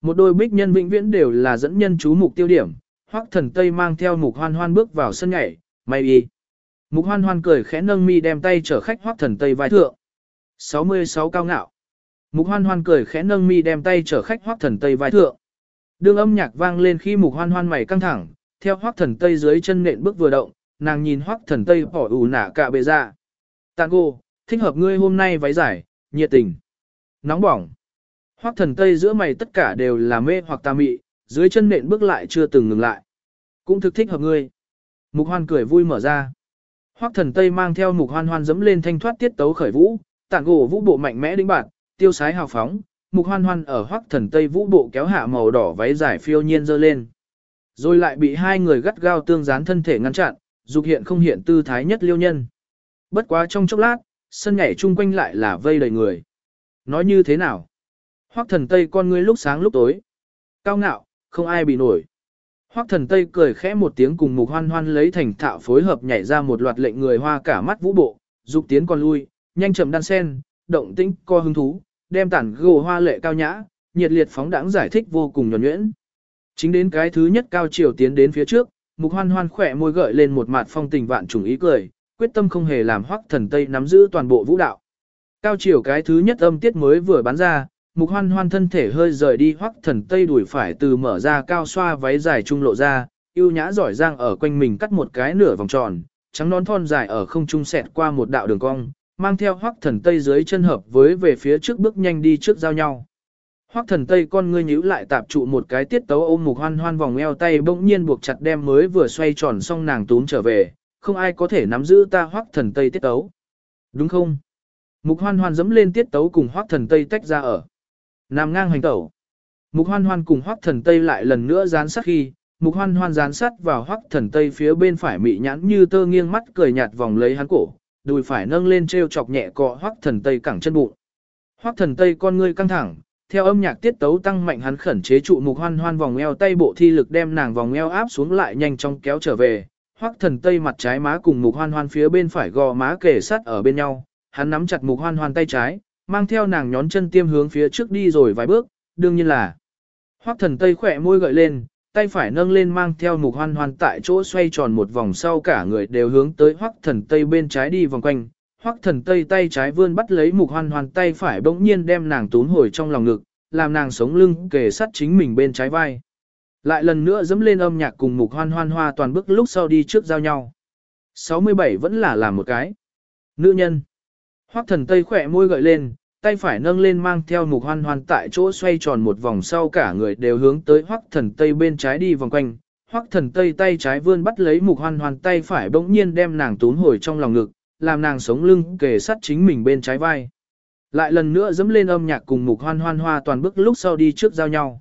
Một đôi bích nhân vĩnh viễn đều là dẫn nhân chú mục tiêu điểm. Hoắc thần Tây mang theo mục hoan hoan bước vào sân nhảy, may y. Mục hoan hoan cười khẽ nâng mi đem tay chở khách Hoắc thần Tây vai thượng. 66 cao ngạo. Mục hoan hoan cười khẽ nâng mi đem tay chở khách Hoắc thần Tây vai thượng. Đường âm nhạc vang lên khi mục hoan hoan mày căng thẳng, theo Hoắc thần Tây dưới chân nện bước vừa động, nàng nhìn Hoắc thần Tây bỏ ủ nả cả bề ra. Tango, thích hợp ngươi hôm nay váy giải, nhiệt tình, nóng bỏng. Hoắc thần Tây giữa mày tất cả đều là mê hoặc tà mị, dưới chân nện bước lại chưa từng ngừng lại. Cũng thực thích hợp ngươi. Mục hoan cười vui mở ra. Hoắc thần Tây mang theo mục hoan hoan dẫm lên thanh thoát tiết tấu khởi vũ, tản gỗ vũ bộ mạnh mẽ đĩnh bạn, tiêu sái hào phóng, mục hoan hoan ở Hoắc thần Tây vũ bộ kéo hạ màu đỏ váy dài phiêu nhiên dơ lên. Rồi lại bị hai người gắt gao tương dán thân thể ngăn chặn, dục hiện không hiện tư thái nhất liêu nhân. Bất quá trong chốc lát, sân nhảy chung quanh lại là vây đầy người. Nói như thế nào? Hoắc thần Tây con ngươi lúc sáng lúc tối. Cao ngạo, không ai bị nổi. Hoắc thần Tây cười khẽ một tiếng cùng mục hoan hoan lấy thành thạo phối hợp nhảy ra một loạt lệnh người hoa cả mắt vũ bộ, dục tiến con lui, nhanh chậm đan sen, động tĩnh co hứng thú, đem tản gồ hoa lệ cao nhã, nhiệt liệt phóng đãng giải thích vô cùng nhuần nhuyễn. Chính đến cái thứ nhất cao chiều tiến đến phía trước, mục hoan hoan khỏe môi gợi lên một mặt phong tình vạn trùng ý cười, quyết tâm không hề làm hoắc thần Tây nắm giữ toàn bộ vũ đạo. Cao chiều cái thứ nhất âm tiết mới vừa bắn ra, mục hoan hoan thân thể hơi rời đi hoắc thần Tây đuổi phải từ mở ra cao xoa váy dài trung lộ ra, yêu nhã giỏi giang ở quanh mình cắt một cái nửa vòng tròn, trắng nón thon dài ở không trung xẹt qua một đạo đường cong, mang theo hoắc thần Tây dưới chân hợp với về phía trước bước nhanh đi trước giao nhau. Hoắc thần Tây con ngươi nhíu lại tạp trụ một cái tiết tấu ôm mục hoan hoan vòng eo tay bỗng nhiên buộc chặt đem mới vừa xoay tròn xong nàng túm trở về, không ai có thể nắm giữ ta Hoắc thần Tây tiết tấu. Đúng không? Mục hoan hoan dẫm lên tiết tấu cùng Hoắc thần Tây tách ra ở. Nằm ngang hành tẩu. Mục hoan hoan cùng Hoắc thần Tây lại lần nữa dán sát khi, mục hoan hoan dán sát vào Hoắc thần Tây phía bên phải mị nhãn như tơ nghiêng mắt cười nhạt vòng lấy hắn cổ, đùi phải nâng lên treo chọc nhẹ cọ Hoắc thần Tây cẳng chân bụng. Hoắc thần Tây con ngươi căng thẳng, theo âm nhạc tiết tấu tăng mạnh hắn khẩn chế trụ mục hoan hoan vòng eo tay bộ thi lực đem nàng vòng eo áp xuống lại nhanh chóng kéo trở về. Hoắc thần tây mặt trái má cùng mục hoan hoan phía bên phải gò má kề sát ở bên nhau, hắn nắm chặt mục hoan hoan tay trái, mang theo nàng nhón chân tiêm hướng phía trước đi rồi vài bước, đương nhiên là. Hoắc thần tây khỏe môi gợi lên, tay phải nâng lên mang theo mục hoan hoan tại chỗ xoay tròn một vòng sau cả người đều hướng tới Hoắc thần tây bên trái đi vòng quanh, Hoắc thần tây tay trái vươn bắt lấy mục hoan hoan tay phải bỗng nhiên đem nàng tún hồi trong lòng ngực, làm nàng sống lưng kề sát chính mình bên trái vai. Lại lần nữa dẫm lên âm nhạc cùng mục hoan hoan hoa toàn bước lúc sau đi trước giao nhau. 67 vẫn là làm một cái. Nữ nhân. Hoắc thần tây khỏe môi gợi lên, tay phải nâng lên mang theo mục hoan hoan tại chỗ xoay tròn một vòng sau cả người đều hướng tới Hoắc thần tây bên trái đi vòng quanh. Hoắc thần tây tay trái vươn bắt lấy mục hoan hoan tay phải bỗng nhiên đem nàng tún hồi trong lòng ngực, làm nàng sống lưng kề sát chính mình bên trái vai. Lại lần nữa dẫm lên âm nhạc cùng mục hoan hoan hoa toàn bước lúc sau đi trước giao nhau.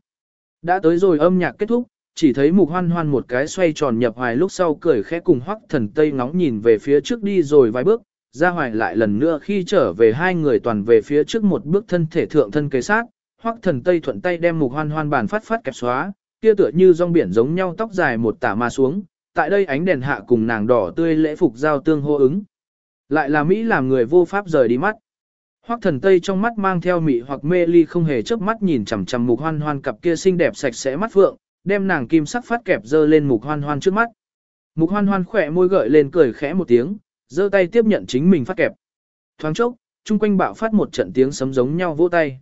Đã tới rồi âm nhạc kết thúc, chỉ thấy mục hoan hoan một cái xoay tròn nhập hoài lúc sau cười khẽ cùng hoắc thần tây ngóng nhìn về phía trước đi rồi vài bước, ra hoài lại lần nữa khi trở về hai người toàn về phía trước một bước thân thể thượng thân kế sát, hoắc thần tây thuận tay đem mục hoan hoan bàn phát phát kẹp xóa, kia tựa như rong biển giống nhau tóc dài một tả mà xuống, tại đây ánh đèn hạ cùng nàng đỏ tươi lễ phục giao tương hô ứng. Lại là Mỹ làm người vô pháp rời đi mắt. Hoắc thần Tây trong mắt mang theo mị hoặc mê ly không hề chớp mắt nhìn chằm chằm mục hoan hoan cặp kia xinh đẹp sạch sẽ mắt phượng, đem nàng kim sắc phát kẹp dơ lên mục hoan hoan trước mắt. Mục hoan hoan khỏe môi gợi lên cười khẽ một tiếng, giơ tay tiếp nhận chính mình phát kẹp. Thoáng chốc, chung quanh bạo phát một trận tiếng sấm giống nhau vỗ tay.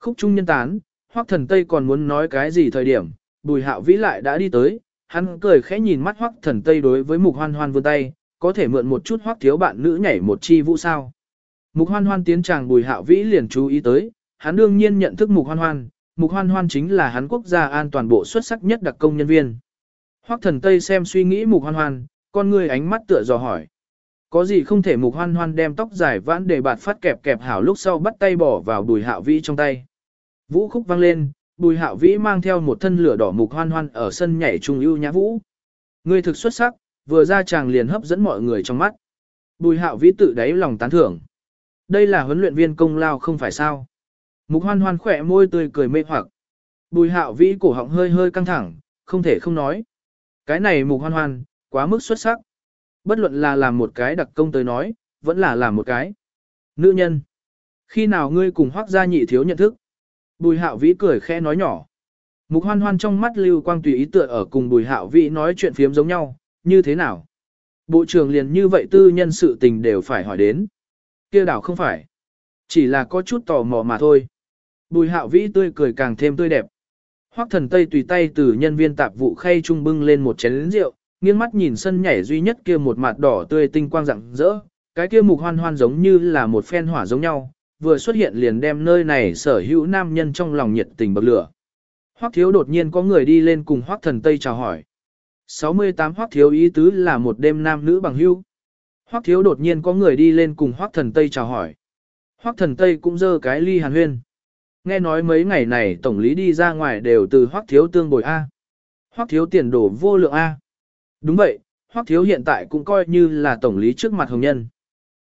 Khúc trung nhân tán, Hoắc thần Tây còn muốn nói cái gì thời điểm, bùi hạo vĩ lại đã đi tới, hắn cười khẽ nhìn mắt Hoắc thần Tây đối với mục hoan hoan vươn tay, có thể mượn một chút Hoắc thiếu bạn nữ nhảy một chi vũ sao. Mục hoan hoan tiến chàng bùi hạo vĩ liền chú ý tới, hắn đương nhiên nhận thức mục hoan hoan, mục hoan hoan chính là hắn quốc gia an toàn bộ xuất sắc nhất đặc công nhân viên. Hoắc thần Tây xem suy nghĩ mục hoan hoan, con người ánh mắt tựa dò hỏi. Có gì không thể mục hoan hoan đem tóc dài vãn để bạt phát kẹp kẹp hảo lúc sau bắt tay bỏ vào bùi hạo vĩ trong tay. Vũ khúc vang lên, bùi hạo vĩ mang theo một thân lửa đỏ mục hoan hoan ở sân nhảy trung ưu nhã vũ. Người thực xuất sắc, vừa ra chàng liền hấp dẫn mọi người trong mắt. Bùi hạo vĩ tự đáy lòng tán thưởng. Đây là huấn luyện viên công lao không phải sao. Mục hoan hoan khỏe môi tươi cười mê hoặc. Bùi hạo vĩ cổ họng hơi hơi căng thẳng, không thể không nói. Cái này mục hoan hoan, quá mức xuất sắc. Bất luận là làm một cái đặc công tới nói, vẫn là làm một cái. Nữ nhân. Khi nào ngươi cùng hoác gia nhị thiếu nhận thức? Bùi hạo vĩ cười khẽ nói nhỏ. Mục hoan hoan trong mắt lưu quang tùy ý tựa ở cùng bùi hạo vĩ nói chuyện phiếm giống nhau, như thế nào? Bộ trưởng liền như vậy tư nhân sự tình đều phải hỏi đến. kia đảo không phải. Chỉ là có chút tò mò mà thôi. Bùi hạo vĩ tươi cười càng thêm tươi đẹp. Hoắc thần Tây tùy tay từ nhân viên tạp vụ khay trung bưng lên một chén rượu, nghiêng mắt nhìn sân nhảy duy nhất kia một mặt đỏ tươi tinh quang rạng rỡ, cái kia mục hoan hoan giống như là một phen hỏa giống nhau, vừa xuất hiện liền đem nơi này sở hữu nam nhân trong lòng nhiệt tình bậc lửa. Hoắc thiếu đột nhiên có người đi lên cùng Hoắc thần Tây chào hỏi. 68 Hoắc thiếu ý tứ là một đêm nam nữ bằng hữu. Hoắc thiếu đột nhiên có người đi lên cùng Hoắc thần Tây chào hỏi. Hoắc thần Tây cũng dơ cái ly hàn huyên. Nghe nói mấy ngày này tổng lý đi ra ngoài đều từ Hoắc thiếu tương bồi A. Hoắc thiếu tiền đổ vô lượng A. Đúng vậy, Hoắc thiếu hiện tại cũng coi như là tổng lý trước mặt hồng nhân.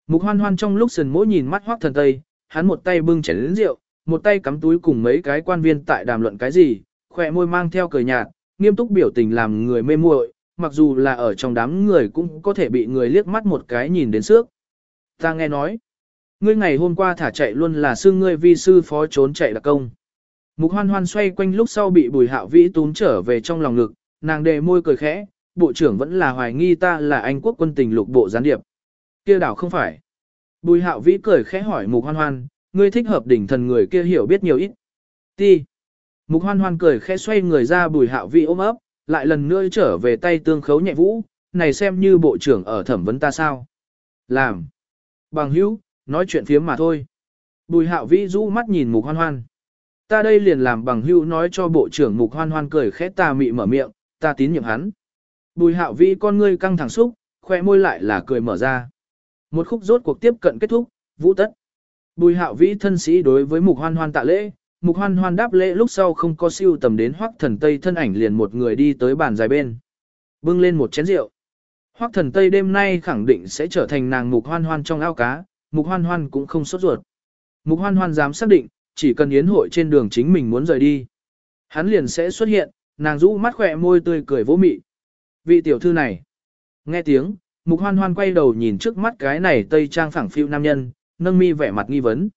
Mục hoan hoan trong lúc sần mỗi nhìn mắt Hoắc thần Tây, hắn một tay bưng chén lớn rượu, một tay cắm túi cùng mấy cái quan viên tại đàm luận cái gì, khỏe môi mang theo cười nhạt, nghiêm túc biểu tình làm người mê muội, mặc dù là ở trong đám người cũng có thể bị người liếc mắt một cái nhìn đến trước. Ta nghe nói, ngươi ngày hôm qua thả chạy luôn là sư ngươi vi sư phó trốn chạy là công. Mục hoan hoan xoay quanh lúc sau bị bùi hạo vĩ túm trở về trong lòng ngực, nàng đề môi cười khẽ, bộ trưởng vẫn là hoài nghi ta là anh quốc quân tình lục bộ gián điệp. kia đảo không phải. Bùi hạo vĩ cười khẽ hỏi mục hoan hoan, ngươi thích hợp đỉnh thần người kia hiểu biết nhiều ít. Ti. Mục hoan hoan cười khẽ xoay người ra bùi hạo vĩ ôm ấp, lại lần nữa trở về tay tương khấu nhẹ vũ, này xem như bộ trưởng ở thẩm vấn ta sao. Làm. Bằng hữu, nói chuyện phiếm mà thôi. Bùi hạo vĩ rũ mắt nhìn mục hoan hoan. Ta đây liền làm bằng hữu nói cho bộ trưởng mục hoan hoan cười khẽ ta mị mở miệng, ta tín nhiệm hắn. Bùi hạo vĩ con ngươi căng thẳng xúc, khoe môi lại là cười mở ra. Một khúc rốt cuộc tiếp cận kết thúc, vũ tất. Bùi hạo vĩ thân sĩ đối với mục hoan hoan tạ lễ, mục hoan hoan đáp lễ lúc sau không có siêu tầm đến hoắc thần tây thân ảnh liền một người đi tới bàn dài bên. Bưng lên một chén rượu. Hoắc thần tây đêm nay khẳng định sẽ trở thành nàng mục hoan hoan trong ao cá, mục hoan hoan cũng không sốt ruột. Mục hoan hoan dám xác định, chỉ cần yến hội trên đường chính mình muốn rời đi. Hắn liền sẽ xuất hiện, nàng rũ mắt khỏe môi tươi cười vỗ mị. Vị tiểu thư này. Nghe tiếng, mục hoan hoan quay đầu nhìn trước mắt cái này tây trang phẳng phiu nam nhân, nâng mi vẻ mặt nghi vấn.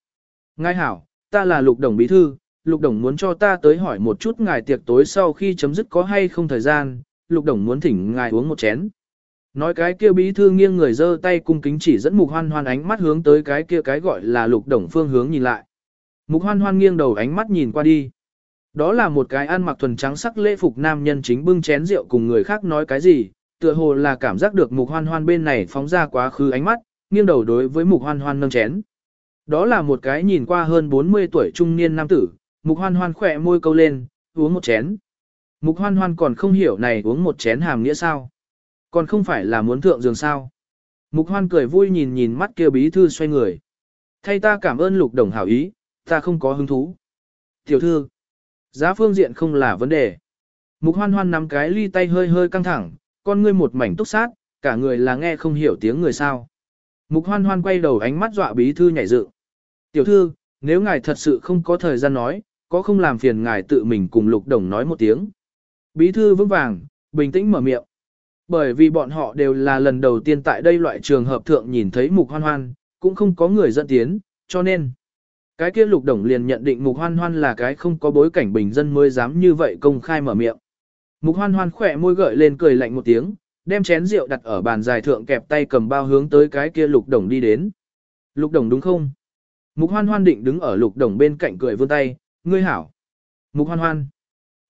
Ngài hảo, ta là lục đồng bí thư, lục đồng muốn cho ta tới hỏi một chút ngài tiệc tối sau khi chấm dứt có hay không thời gian, lục đồng muốn thỉnh ngài uống một chén. Nói cái kia bí thư nghiêng người giơ tay cung kính chỉ dẫn mục hoan hoan ánh mắt hướng tới cái kia cái gọi là lục đồng phương hướng nhìn lại. Mục hoan hoan nghiêng đầu ánh mắt nhìn qua đi. Đó là một cái ăn mặc thuần trắng sắc lễ phục nam nhân chính bưng chén rượu cùng người khác nói cái gì, tựa hồ là cảm giác được mục hoan hoan bên này phóng ra quá khứ ánh mắt, nghiêng đầu đối với mục hoan hoan nâng chén. Đó là một cái nhìn qua hơn 40 tuổi trung niên nam tử, mục hoan hoan khỏe môi câu lên, uống một chén. Mục hoan hoan còn không hiểu này uống một chén hàm nghĩa sao. Còn không phải là muốn thượng giường sao. Mục hoan cười vui nhìn nhìn mắt kia bí thư xoay người. Thay ta cảm ơn lục đồng hảo ý, ta không có hứng thú. Tiểu thư, giá phương diện không là vấn đề. Mục hoan hoan nắm cái ly tay hơi hơi căng thẳng, con ngươi một mảnh túc sát, cả người là nghe không hiểu tiếng người sao. Mục hoan hoan quay đầu ánh mắt dọa bí thư nhảy dựng. Tiểu thư, nếu ngài thật sự không có thời gian nói, có không làm phiền ngài tự mình cùng lục đồng nói một tiếng. Bí thư vững vàng, bình tĩnh mở miệng. Bởi vì bọn họ đều là lần đầu tiên tại đây loại trường hợp thượng nhìn thấy mục hoan hoan, cũng không có người dẫn tiến, cho nên. Cái kia lục đồng liền nhận định mục hoan hoan là cái không có bối cảnh bình dân mới dám như vậy công khai mở miệng. Mục hoan hoan khỏe môi gợi lên cười lạnh một tiếng, đem chén rượu đặt ở bàn dài thượng kẹp tay cầm bao hướng tới cái kia lục đồng đi đến. Lục đồng đúng không? Mục hoan hoan định đứng ở lục đồng bên cạnh cười vươn tay, ngươi hảo. Mục hoan hoan.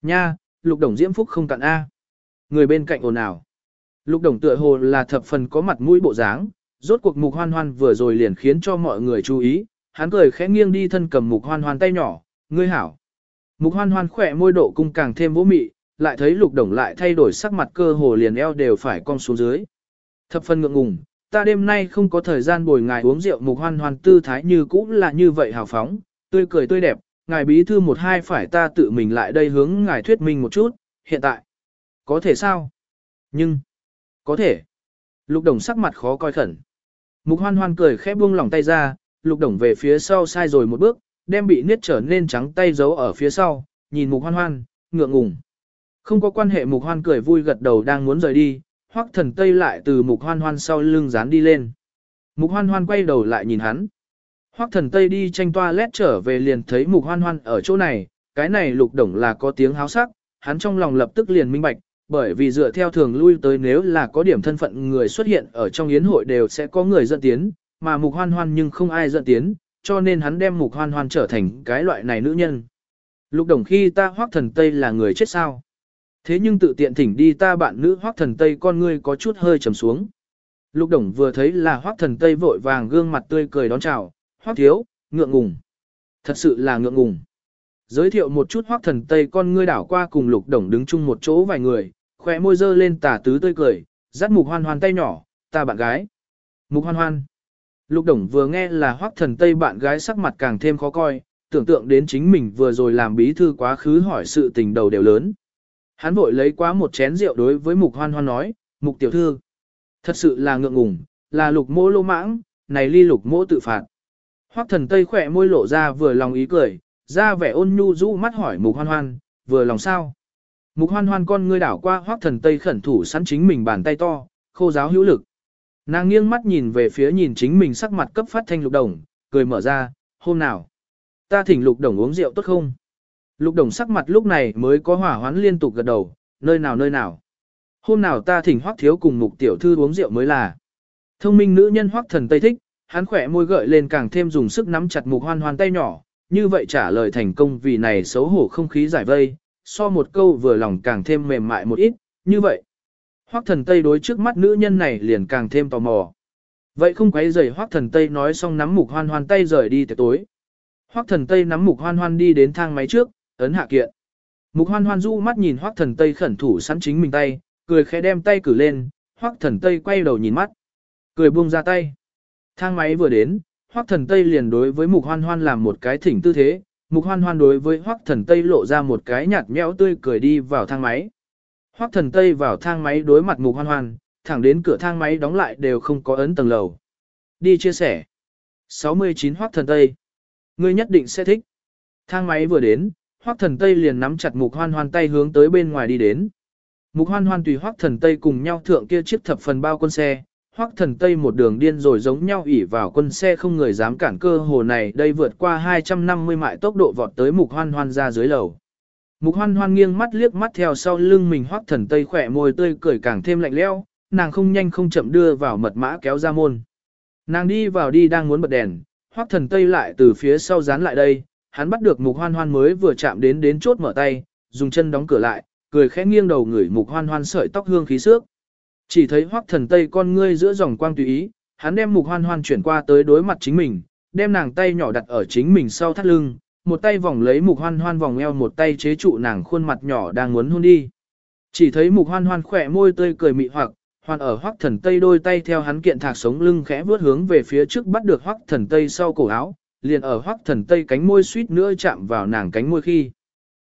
Nha, lục đồng diễm phúc không cạn A. Người bên cạnh ồn ào. Lục đồng tựa hồ là thập phần có mặt mũi bộ dáng, rốt cuộc mục hoan hoan vừa rồi liền khiến cho mọi người chú ý, hắn cười khẽ nghiêng đi thân cầm mục hoan hoan tay nhỏ, ngươi hảo. Mục hoan hoan khỏe môi độ cung càng thêm vũ mị, lại thấy lục đồng lại thay đổi sắc mặt cơ hồ liền eo đều phải cong xuống dưới. Thập phần ngượng ngùng, ta đêm nay không có thời gian bồi ngài uống rượu mục hoan hoan tư thái như cũ là như vậy hào phóng, tươi cười tươi đẹp, ngài bí thư một hai phải ta tự mình lại đây hướng ngài thuyết minh một chút, hiện tại. Có thể sao? Nhưng, có thể. Lục đồng sắc mặt khó coi khẩn. Mục hoan hoan cười khẽ buông lỏng tay ra, lục đồng về phía sau sai rồi một bước, đem bị niết trở nên trắng tay giấu ở phía sau, nhìn mục hoan hoan, ngượng ngùng. Không có quan hệ mục hoan cười vui gật đầu đang muốn rời đi, hoắc thần tây lại từ mục hoan hoan sau lưng dán đi lên. Mục hoan hoan quay đầu lại nhìn hắn. Hoắc thần tây đi tranh toa lét trở về liền thấy mục hoan hoan ở chỗ này, cái này lục đồng là có tiếng háo sắc, hắn trong lòng lập tức liền minh bạch, bởi vì dựa theo thường lui tới nếu là có điểm thân phận người xuất hiện ở trong yến hội đều sẽ có người dẫn tiến, mà mục hoan hoan nhưng không ai dẫn tiến, cho nên hắn đem mục hoan hoan trở thành cái loại này nữ nhân. Lục đồng khi ta hoác thần Tây là người chết sao? Thế nhưng tự tiện thỉnh đi ta bạn nữ hoác thần Tây con ngươi có chút hơi trầm xuống. Lục đồng vừa thấy là hoác thần Tây vội vàng gương mặt tươi cười đón chào, hoác thiếu, ngượng ngùng. Thật sự là ngượng ngùng. Giới thiệu một chút hoác thần Tây con ngươi đảo qua cùng lục đồng đứng chung một chỗ vài người, khỏe môi dơ lên tà tứ tươi cười, dắt mục hoan hoan tay nhỏ, ta bạn gái. Mục hoan hoan. Lục đồng vừa nghe là Hoắc thần Tây bạn gái sắc mặt càng thêm khó coi, tưởng tượng đến chính mình vừa rồi làm bí thư quá khứ hỏi sự tình đầu đều lớn. Hắn vội lấy quá một chén rượu đối với mục hoan hoan nói, mục tiểu thư. Thật sự là ngượng ngùng, là lục mỗ lô mãng, này ly lục mỗ tự phạt. Hoắc thần Tây khỏe môi lộ ra vừa lòng ý cười, ra vẻ ôn nhu rũ mắt hỏi mục hoan hoan, vừa lòng sao. Mục hoan hoan con ngươi đảo qua Hoắc thần Tây khẩn thủ sẵn chính mình bàn tay to, khô giáo hữu lực. Nàng nghiêng mắt nhìn về phía nhìn chính mình sắc mặt cấp phát thanh lục đồng, cười mở ra, hôm nào. Ta thỉnh lục đồng uống rượu tốt không? Lục đồng sắc mặt lúc này mới có hỏa hoán liên tục gật đầu, nơi nào nơi nào. Hôm nào ta thỉnh hoác thiếu cùng mục tiểu thư uống rượu mới là. Thông minh nữ nhân hoác thần Tây thích, hắn khỏe môi gợi lên càng thêm dùng sức nắm chặt mục hoan hoan tay nhỏ, như vậy trả lời thành công vì này xấu hổ không khí giải vây, so một câu vừa lòng càng thêm mềm mại một ít, như vậy. Hoắc thần Tây đối trước mắt nữ nhân này liền càng thêm tò mò. Vậy không quấy rầy Hoắc thần Tây nói xong nắm mục hoan hoan tay rời đi tiệc tối. Hoắc thần Tây nắm mục hoan hoan đi đến thang máy trước, ấn hạ kiện. Mục hoan hoan du mắt nhìn Hoắc thần Tây khẩn thủ sẵn chính mình tay, cười khẽ đem tay cử lên, Hoắc thần Tây quay đầu nhìn mắt. Cười buông ra tay. Thang máy vừa đến, Hoắc thần Tây liền đối với mục hoan hoan làm một cái thỉnh tư thế, mục hoan hoan đối với Hoắc thần Tây lộ ra một cái nhạt nhẽo tươi cười đi vào thang máy. Hoắc thần Tây vào thang máy đối mặt mục hoan hoan, thẳng đến cửa thang máy đóng lại đều không có ấn tầng lầu. Đi chia sẻ. 69 Hoắc thần Tây. Ngươi nhất định sẽ thích. Thang máy vừa đến, Hoắc thần Tây liền nắm chặt mục hoan hoan tay hướng tới bên ngoài đi đến. Mục hoan hoan tùy Hoắc thần Tây cùng nhau thượng kia chiếc thập phần bao quân xe. Hoắc thần Tây một đường điên rồi giống nhau ỉ vào quân xe không người dám cản cơ hồ này đây vượt qua 250 mại tốc độ vọt tới mục hoan hoan ra dưới lầu. Mục hoan hoan nghiêng mắt liếc mắt theo sau lưng mình hoắc thần tây khỏe môi tươi cười càng thêm lạnh lẽo, nàng không nhanh không chậm đưa vào mật mã kéo ra môn. Nàng đi vào đi đang muốn bật đèn, hoắc thần tây lại từ phía sau dán lại đây, hắn bắt được mục hoan hoan mới vừa chạm đến đến chốt mở tay, dùng chân đóng cửa lại, cười khẽ nghiêng đầu ngửi mục hoan hoan sợi tóc hương khí xước. Chỉ thấy hoắc thần tây con ngươi giữa dòng quang tùy ý, hắn đem mục hoan hoan chuyển qua tới đối mặt chính mình, đem nàng tay nhỏ đặt ở chính mình sau thắt lưng, một tay vòng lấy mục hoan hoan vòng eo một tay chế trụ nàng khuôn mặt nhỏ đang muốn hôn đi. Chỉ thấy mục hoan hoan khỏe môi tươi cười mị hoặc, hoàn ở hoắc thần tây đôi tay theo hắn kiện thạc sống lưng khẽ vướt hướng về phía trước bắt được hoắc thần tây sau cổ áo, liền ở hoắc thần tây cánh môi suýt nữa chạm vào nàng cánh môi khi.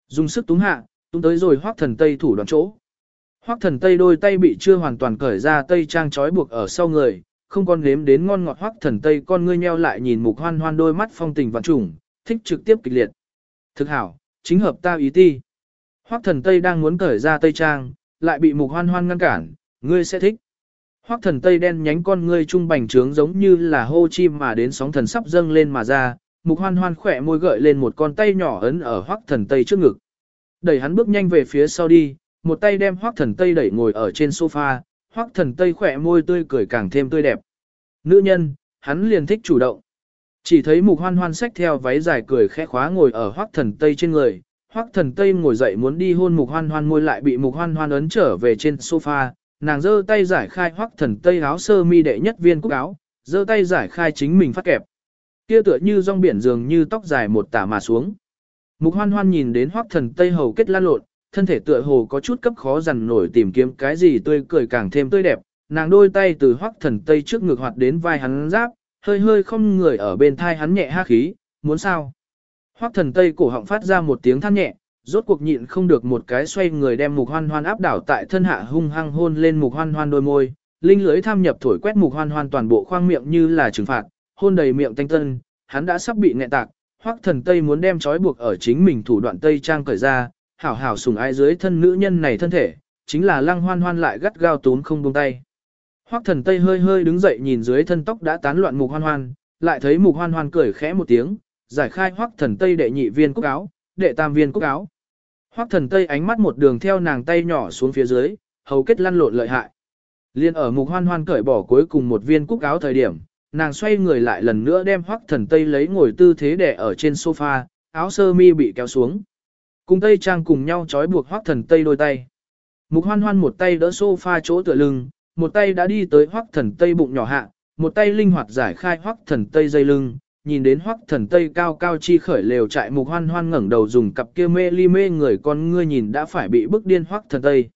Dùng sức túng hạ, túng tới rồi hoắc thần tây thủ đoạn chỗ. Hoắc thần tây đôi tay bị chưa hoàn toàn cởi ra tây trang trói buộc ở sau người, không còn nếm đến ngon ngọt hoắc thần tây con ngươi nheo lại nhìn mục hoan hoan đôi mắt phong tình vạn trùng, thích trực tiếp kịch liệt. Thực hảo, chính hợp ta ý ti. Hoắc thần Tây đang muốn cởi ra Tây Trang, lại bị mục hoan hoan ngăn cản, ngươi sẽ thích. Hoắc thần Tây đen nhánh con ngươi trung bành trướng giống như là hô chim mà đến sóng thần sắp dâng lên mà ra, mục hoan hoan khỏe môi gợi lên một con tay nhỏ ấn ở Hoắc thần Tây trước ngực. Đẩy hắn bước nhanh về phía sau đi, một tay đem Hoắc thần Tây đẩy ngồi ở trên sofa, Hoắc thần Tây khỏe môi tươi cười càng thêm tươi đẹp. Nữ nhân, hắn liền thích chủ động. Chỉ thấy mục hoan hoan xách theo váy dài cười khẽ khóa ngồi ở hoác thần tây trên người, hoác thần tây ngồi dậy muốn đi hôn mục hoan hoan môi lại bị mục hoan hoan ấn trở về trên sofa, nàng giơ tay giải khai hoác thần tây áo sơ mi đệ nhất viên cúc áo, giơ tay giải khai chính mình phát kẹp. Kia tựa như rong biển dường như tóc dài một tả mà xuống. Mục hoan hoan nhìn đến hoác thần tây hầu kết lan lộn, thân thể tựa hồ có chút cấp khó dằn nổi tìm kiếm cái gì tươi cười càng thêm tươi đẹp, nàng đôi tay từ hoác thần tây trước ngực hoạt đến vai hắn giáp, hơi hơi không người ở bên thai hắn nhẹ ha khí, muốn sao? Hoắc thần tây cổ họng phát ra một tiếng than nhẹ, rốt cuộc nhịn không được một cái xoay người đem mục hoan hoan áp đảo tại thân hạ hung hăng hôn lên mục hoan hoan đôi môi, linh lưới tham nhập thổi quét mục hoan hoan toàn bộ khoang miệng như là trừng phạt, hôn đầy miệng tanh tân, hắn đã sắp bị nghẹn tạc, hoắc thần tây muốn đem trói buộc ở chính mình thủ đoạn tây trang cởi ra, hảo hảo sùng ai dưới thân nữ nhân này thân thể, chính là lăng hoan hoan lại gắt gao tốn không buông tay. Hoắc thần tây hơi hơi đứng dậy nhìn dưới thân tóc đã tán loạn mục hoan hoan, lại thấy mục hoan hoan cười khẽ một tiếng, giải khai hoắc thần tây đệ nhị viên cúc áo, đệ tam viên cúc áo. Hoắc thần tây ánh mắt một đường theo nàng tay nhỏ xuống phía dưới, hầu kết lăn lộn lợi hại. Liên ở mục hoan hoan cởi bỏ cuối cùng một viên cúc áo thời điểm, nàng xoay người lại lần nữa đem hoắc thần tây lấy ngồi tư thế để ở trên sofa, áo sơ mi bị kéo xuống. Cùng tây trang cùng nhau trói buộc hoắc thần tây đôi tay. Mục hoan hoan một tay đỡ sofa chỗ tựa lưng, một tay đã đi tới hoắc thần tây bụng nhỏ hạ, một tay linh hoạt giải khai hoắc thần tây dây lưng, nhìn đến hoắc thần tây cao cao chi khởi lều trại mục hoan hoan ngẩng đầu dùng cặp kia mê ly mê người con ngươi nhìn đã phải bị bức điên hoắc thần tây.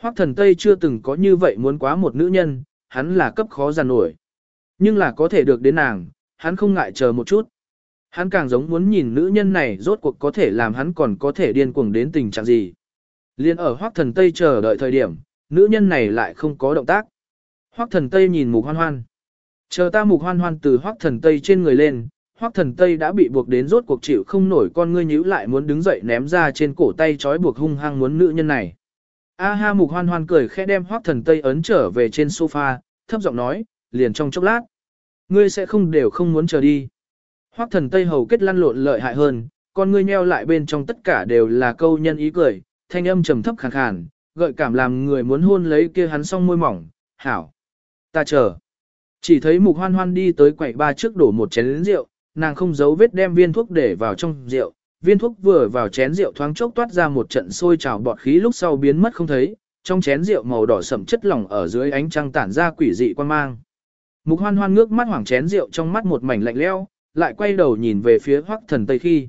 Hoắc thần tây chưa từng có như vậy muốn quá một nữ nhân, hắn là cấp khó giàn nổi. Nhưng là có thể được đến nàng, hắn không ngại chờ một chút. Hắn càng giống muốn nhìn nữ nhân này rốt cuộc có thể làm hắn còn có thể điên cuồng đến tình trạng gì. Liên ở Hoắc thần Tây chờ đợi thời điểm, nữ nhân này lại không có động tác. Hoắc thần Tây nhìn mục hoan hoan. Chờ ta mục hoan hoan từ Hoắc thần Tây trên người lên, Hoắc thần Tây đã bị buộc đến rốt cuộc chịu không nổi con ngươi nhíu lại muốn đứng dậy ném ra trên cổ tay trói buộc hung hăng muốn nữ nhân này. A ha mục hoan hoan cười khẽ đem Hoắc thần Tây ấn trở về trên sofa, thấp giọng nói, liền trong chốc lát. Ngươi sẽ không đều không muốn chờ đi. Hoắc thần Tây hầu kết lăn lộn lợi hại hơn, con ngươi nheo lại bên trong tất cả đều là câu nhân ý cười, thanh âm trầm thấp khàn khàn, gợi cảm làm người muốn hôn lấy kia hắn song môi mỏng, hảo. Ta chờ. Chỉ thấy mục hoan hoan đi tới quầy ba trước đổ một chén rượu, nàng không giấu vết đem viên thuốc để vào trong rượu, viên thuốc vừa vào chén rượu thoáng chốc toát ra một trận sôi trào bọt khí lúc sau biến mất không thấy, trong chén rượu màu đỏ sậm chất lỏng ở dưới ánh trăng tản ra quỷ dị quan mang. Mục hoan hoan ngước mắt hoảng chén rượu trong mắt một mảnh lạnh leo, lại quay đầu nhìn về phía hoắc thần tây khi.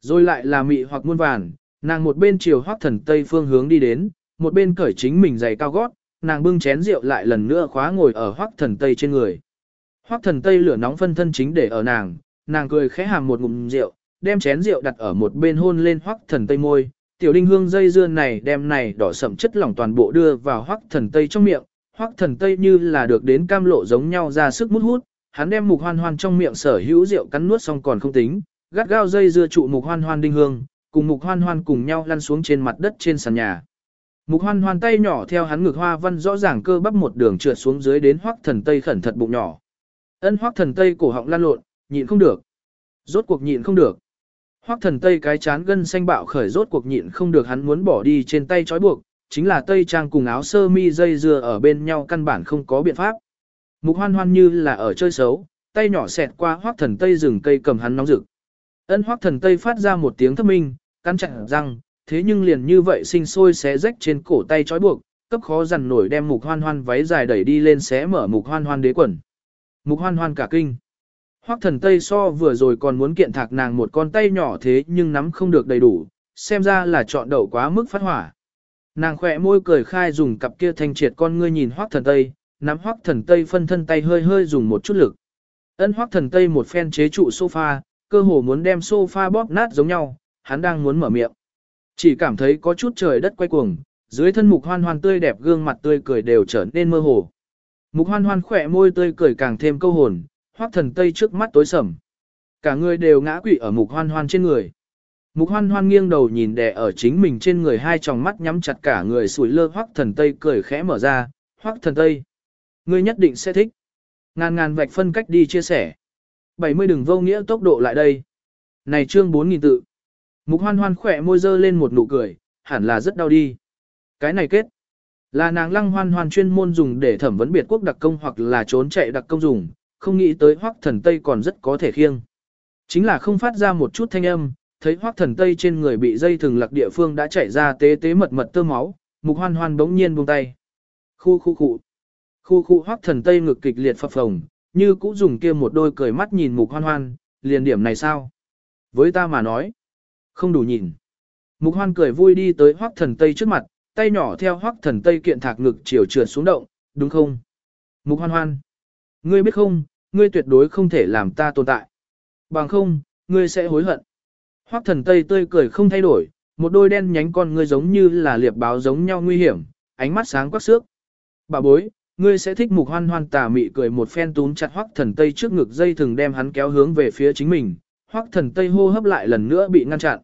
Rồi lại là mị hoặc muôn vàn, nàng một bên chiều hoắc thần tây phương hướng đi đến, một bên cởi chính mình giày cao gót, nàng bưng chén rượu lại lần nữa khóa ngồi ở hoắc thần tây trên người. Hoắc thần tây lửa nóng phân thân chính để ở nàng, nàng cười khẽ hàm một ngụm rượu, đem chén rượu đặt ở một bên hôn lên hoắc thần tây môi. Tiểu đinh hương dây dưa này đem này đỏ sậm chất lỏng toàn bộ đưa vào hoắc thần tây trong miệng, hoắc thần tây như là được đến cam lộ giống nhau ra sức mút hút, hắn đem mục hoan hoan trong miệng sở hữu rượu cắn nuốt xong còn không tính, gắt gao dây dưa trụ mục hoan hoan đinh hương, cùng mục hoan hoan cùng nhau lăn xuống trên mặt đất trên sàn nhà. Mục hoan hoan tay nhỏ theo hắn ngực hoa văn rõ ràng cơ bắp một đường trượt xuống dưới đến hoắc thần tây khẩn thật bụng nhỏ. Ân hoắc thần tây cổ họng lan lộn, nhịn không được. Rốt cuộc nhịn không được. Hoắc thần tây cái chán gân xanh bạo khởi rốt cuộc nhịn không được hắn muốn bỏ đi trên tay trói buộc, chính là tây trang cùng áo sơ mi dây dưa ở bên nhau căn bản không có biện pháp. Mục hoan hoan như là ở chơi xấu, tay nhỏ xẹt qua hoắc thần tây rừng cây cầm hắn nóng rực. Ân hoắc thần tây phát ra một tiếng thất minh, cắn chặt răng, thế nhưng liền như vậy sinh sôi xé rách trên cổ tay trói buộc, cấp khó dằn nổi đem mục hoan hoan váy dài đẩy đi lên xé mở mục hoan hoan đế quần. Mục hoan hoan cả kinh. Hoắc thần tây so vừa rồi còn muốn kiện thạc nàng một con tay nhỏ thế nhưng nắm không được đầy đủ, xem ra là chọn đậu quá mức phát hỏa. Nàng khỏe môi cười khai dùng cặp kia thanh triệt con ngươi nhìn Hoắc thần tây, nắm Hoắc thần tây phân thân tay hơi hơi dùng một chút lực. Ân Hoắc thần tây một phen chế trụ sofa, cơ hồ muốn đem sofa bóp nát giống nhau, hắn đang muốn mở miệng. Chỉ cảm thấy có chút trời đất quay cuồng, dưới thân mục hoan hoan tươi đẹp gương mặt tươi cười đều trở nên mơ hồ. Mục hoan hoan khỏe môi tươi cười càng thêm câu hồn, hoác thần tây trước mắt tối sầm. Cả người đều ngã quỵ ở mục hoan hoan trên người. Mục hoan hoan nghiêng đầu nhìn đè ở chính mình trên người hai tròng mắt nhắm chặt cả người sủi lơ hoác thần tây cười khẽ mở ra, hoác thần tây. Ngươi nhất định sẽ thích. Ngàn ngàn vạch phân cách đi chia sẻ. 70 đừng vô nghĩa tốc độ lại đây. Này chương 4.000 tự. Mục hoan hoan khỏe môi dơ lên một nụ cười, hẳn là rất đau đi. Cái này kết. Là nàng lăng hoan hoan chuyên môn dùng để thẩm vấn biệt quốc đặc công hoặc là trốn chạy đặc công dùng, không nghĩ tới hoắc thần Tây còn rất có thể khiêng. Chính là không phát ra một chút thanh âm, thấy hoắc thần Tây trên người bị dây thừng lạc địa phương đã chảy ra tế tế mật mật tơ máu, mục hoan hoan bỗng nhiên buông tay. Khu khu khu. Khu khu hoắc thần Tây ngực kịch liệt phập phồng, như cũ dùng kia một đôi cười mắt nhìn mục hoan hoan, liền điểm này sao? Với ta mà nói, không đủ nhìn. Mục hoan cười vui đi tới hoắc thần Tây trước mặt, tay nhỏ theo hoắc thần Tây kiện thạc ngực chiều trượt xuống động, đúng không? Mục hoan hoan. Ngươi biết không, ngươi tuyệt đối không thể làm ta tồn tại. Bằng không, ngươi sẽ hối hận. Hoắc thần Tây tươi cười không thay đổi, một đôi đen nhánh con ngươi giống như là liệp báo giống nhau nguy hiểm, ánh mắt sáng quắc xước. Bà bối, Ngươi sẽ thích mục hoan hoan tà mị cười một phen túm chặt hoắc thần tây trước ngực dây thừng đem hắn kéo hướng về phía chính mình, hoắc thần tây hô hấp lại lần nữa bị ngăn chặn.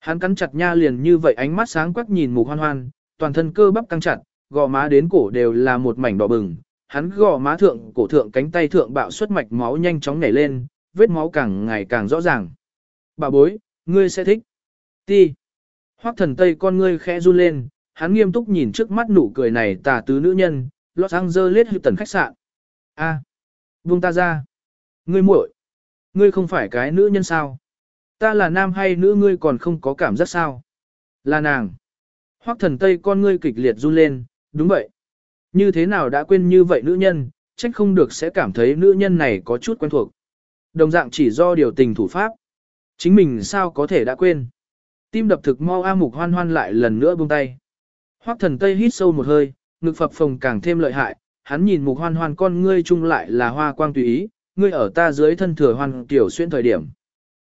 Hắn cắn chặt nha liền như vậy ánh mắt sáng quắc nhìn mục hoan hoan, toàn thân cơ bắp căng chặt, gò má đến cổ đều là một mảnh đỏ bừng, hắn gò má thượng, cổ thượng cánh tay thượng bạo xuất mạch máu nhanh chóng nhảy lên, vết máu càng ngày càng rõ ràng. Bà bối, ngươi sẽ thích. Ti. Hoắc thần tây con ngươi khẽ run lên, hắn nghiêm túc nhìn trước mắt nụ cười này tà tứ nữ nhân, Los Angeles tần khách sạn. A, à, buông ta ra. Ngươi muội, ngươi không phải cái nữ nhân sao? Ta là nam hay nữ ngươi còn không có cảm giác sao? Là nàng. Hoắc thần tây con ngươi kịch liệt run lên, đúng vậy. Như thế nào đã quên như vậy nữ nhân, trách không được sẽ cảm thấy nữ nhân này có chút quen thuộc. Đồng dạng chỉ do điều tình thủ pháp. Chính mình sao có thể đã quên. Tim đập thực mau A mục hoan hoan lại lần nữa buông tay. Hoắc thần tây hít sâu một hơi, ngực phập phồng càng thêm lợi hại, hắn nhìn mục hoan hoan con ngươi chung lại là hoa quang tùy ý, ngươi ở ta dưới thân thừa hoan tiểu xuyên thời điểm.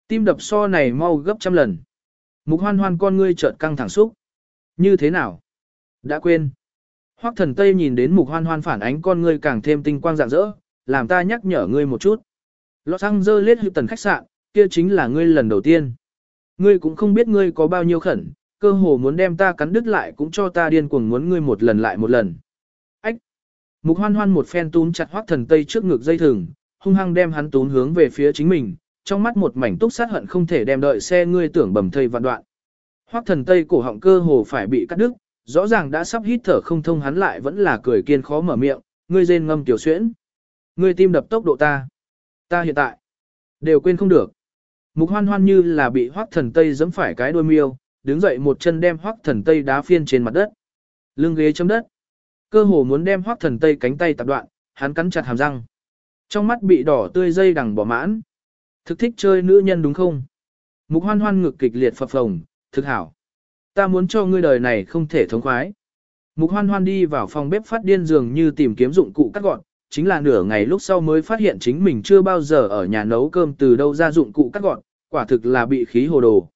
Tim đập so này mau gấp trăm lần. Mục hoan hoan con ngươi chợt căng thẳng xúc. Như thế nào? Đã quên. Hoắc thần Tây nhìn đến mục hoan hoan phản ánh con ngươi càng thêm tinh quang rạng rỡ, làm ta nhắc nhở ngươi một chút. Los Angeles tần khách sạn, kia chính là ngươi lần đầu tiên. Ngươi cũng không biết ngươi có bao nhiêu khẩn, cơ hồ muốn đem ta cắn đứt lại cũng cho ta điên cuồng muốn ngươi một lần lại một lần. Ách! Mục hoan hoan một phen túm chặt hoắc thần tây trước ngực dây thừng, hung hăng đem hắn tún hướng về phía chính mình, trong mắt một mảnh túc sát hận không thể đem đợi xe ngươi tưởng bầm thây vạn đoạn. Hoắc thần tây cổ họng cơ hồ phải bị cắt đứt, rõ ràng đã sắp hít thở không thông hắn lại vẫn là cười kiên khó mở miệng, ngươi rên ngâm tiểu xuyễn. Ngươi tim đập tốc độ ta. Ta hiện tại, đều quên không được. Mục hoan hoan như là bị hoắc thần tây giẫm phải cái đôi miêu, đứng dậy một chân đem hoắc thần tây đá phiên trên mặt đất. Lưng ghế chấm đất. Cơ hồ muốn đem hoắc thần tây cánh tay tạp đoạn, hắn cắn chặt hàm răng. Trong mắt bị đỏ tươi dây đằng bỏ mãn. Thực thích chơi nữ nhân đúng không? Mục hoan hoan ngực kịch liệt phập phồng, thực hảo. Ta muốn cho ngươi đời này không thể thống khoái. Mục hoan hoan đi vào phòng bếp phát điên dường như tìm kiếm dụng cụ cắt gọn, chính là nửa ngày lúc sau mới phát hiện chính mình chưa bao giờ ở nhà nấu cơm từ đâu ra dụng cụ cắt gọn, quả thực là bị khí hồ đồ.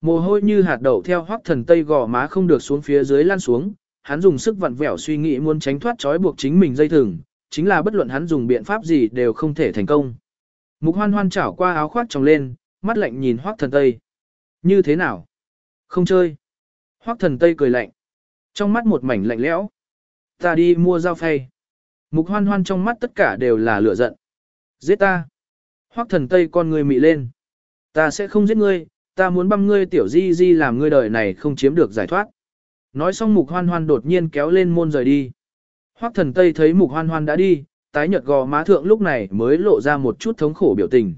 Mồ hôi như hạt đậu theo hoắc thần tây gò má không được xuống phía dưới lan xuống, hắn dùng sức vặn vẹo suy nghĩ muốn tránh thoát trói buộc chính mình dây thừng, chính là bất luận hắn dùng biện pháp gì đều không thể thành công. Mục hoan hoan chảo qua áo khoác tròng lên, mắt lạnh nhìn hoắc thần tây. Như thế nào? Không chơi. Hoắc thần tây cười lạnh. Trong mắt một mảnh lạnh lẽo. Ta đi mua dao phay. Mục hoan hoan trong mắt tất cả đều là lửa giận. Giết ta. Hoắc thần tây con người mị lên. Ta sẽ không giết ngươi, ta muốn băm ngươi tiểu di di làm ngươi đời này không chiếm được giải thoát. Nói xong mục hoan hoan đột nhiên kéo lên môn rời đi. Hoắc thần tây thấy mục hoan hoan đã đi, tái nhợt gò má thượng lúc này mới lộ ra một chút thống khổ biểu tình.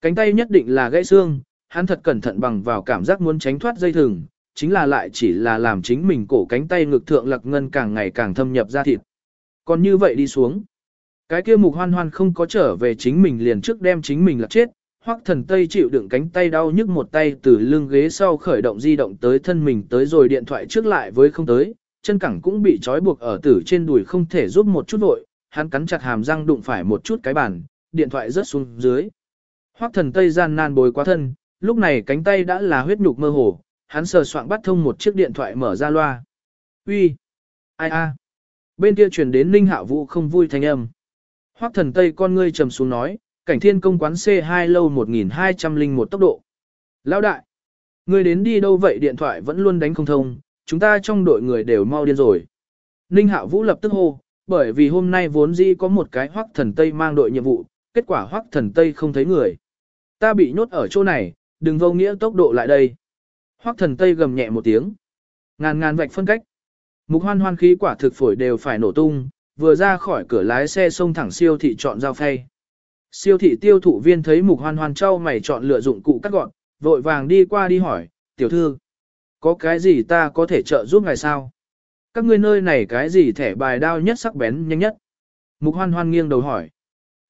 Cánh tay nhất định là gãy xương, hắn thật cẩn thận bằng vào cảm giác muốn tránh thoát dây thừng, chính là lại chỉ là làm chính mình cổ cánh tay ngực thượng lặc ngân càng ngày càng thâm nhập ra thịt. Còn như vậy đi xuống. Cái kia mục hoan hoan không có trở về chính mình liền trước đem chính mình là chết, Hoắc thần Tây chịu đựng cánh tay đau nhức một tay từ lưng ghế sau khởi động di động tới thân mình tới rồi điện thoại trước lại với không tới, chân cẳng cũng bị trói buộc ở tử trên đùi không thể giúp một chút vội, hắn cắn chặt hàm răng đụng phải một chút cái bàn, điện thoại rớt xuống dưới. Hoắc thần Tây gian nan bồi quá thân, lúc này cánh tay đã là huyết nhục mơ hồ, hắn sờ soạn bắt thông một chiếc điện thoại mở ra loa. Uy, ai a? Bên kia truyền đến Ninh Hạ Vũ không vui thanh âm. Hoắc thần Tây con ngươi trầm xuống nói, cảnh thiên công quán C2 lâu 1201 tốc độ. Lão đại, người đến đi đâu vậy điện thoại vẫn luôn đánh không thông, chúng ta trong đội người đều mau điên rồi. Ninh Hạo Vũ lập tức hô, bởi vì hôm nay vốn dĩ có một cái hoắc thần Tây mang đội nhiệm vụ, kết quả hoắc thần Tây không thấy người. Ta bị nhốt ở chỗ này, đừng vô nghĩa tốc độ lại đây. Hoắc thần Tây gầm nhẹ một tiếng. Ngàn ngàn vạch phân cách. Mục hoan hoan khí quả thực phổi đều phải nổ tung, vừa ra khỏi cửa lái xe xông thẳng siêu thị chọn giao phay. Siêu thị tiêu thụ viên thấy mục hoan hoan trao mày chọn lựa dụng cụ cắt gọn, vội vàng đi qua đi hỏi, tiểu thư, có cái gì ta có thể trợ giúp ngài sao? Các ngươi nơi này cái gì thẻ bài đao nhất sắc bén nhanh nhất? Mục hoan hoan nghiêng đầu hỏi.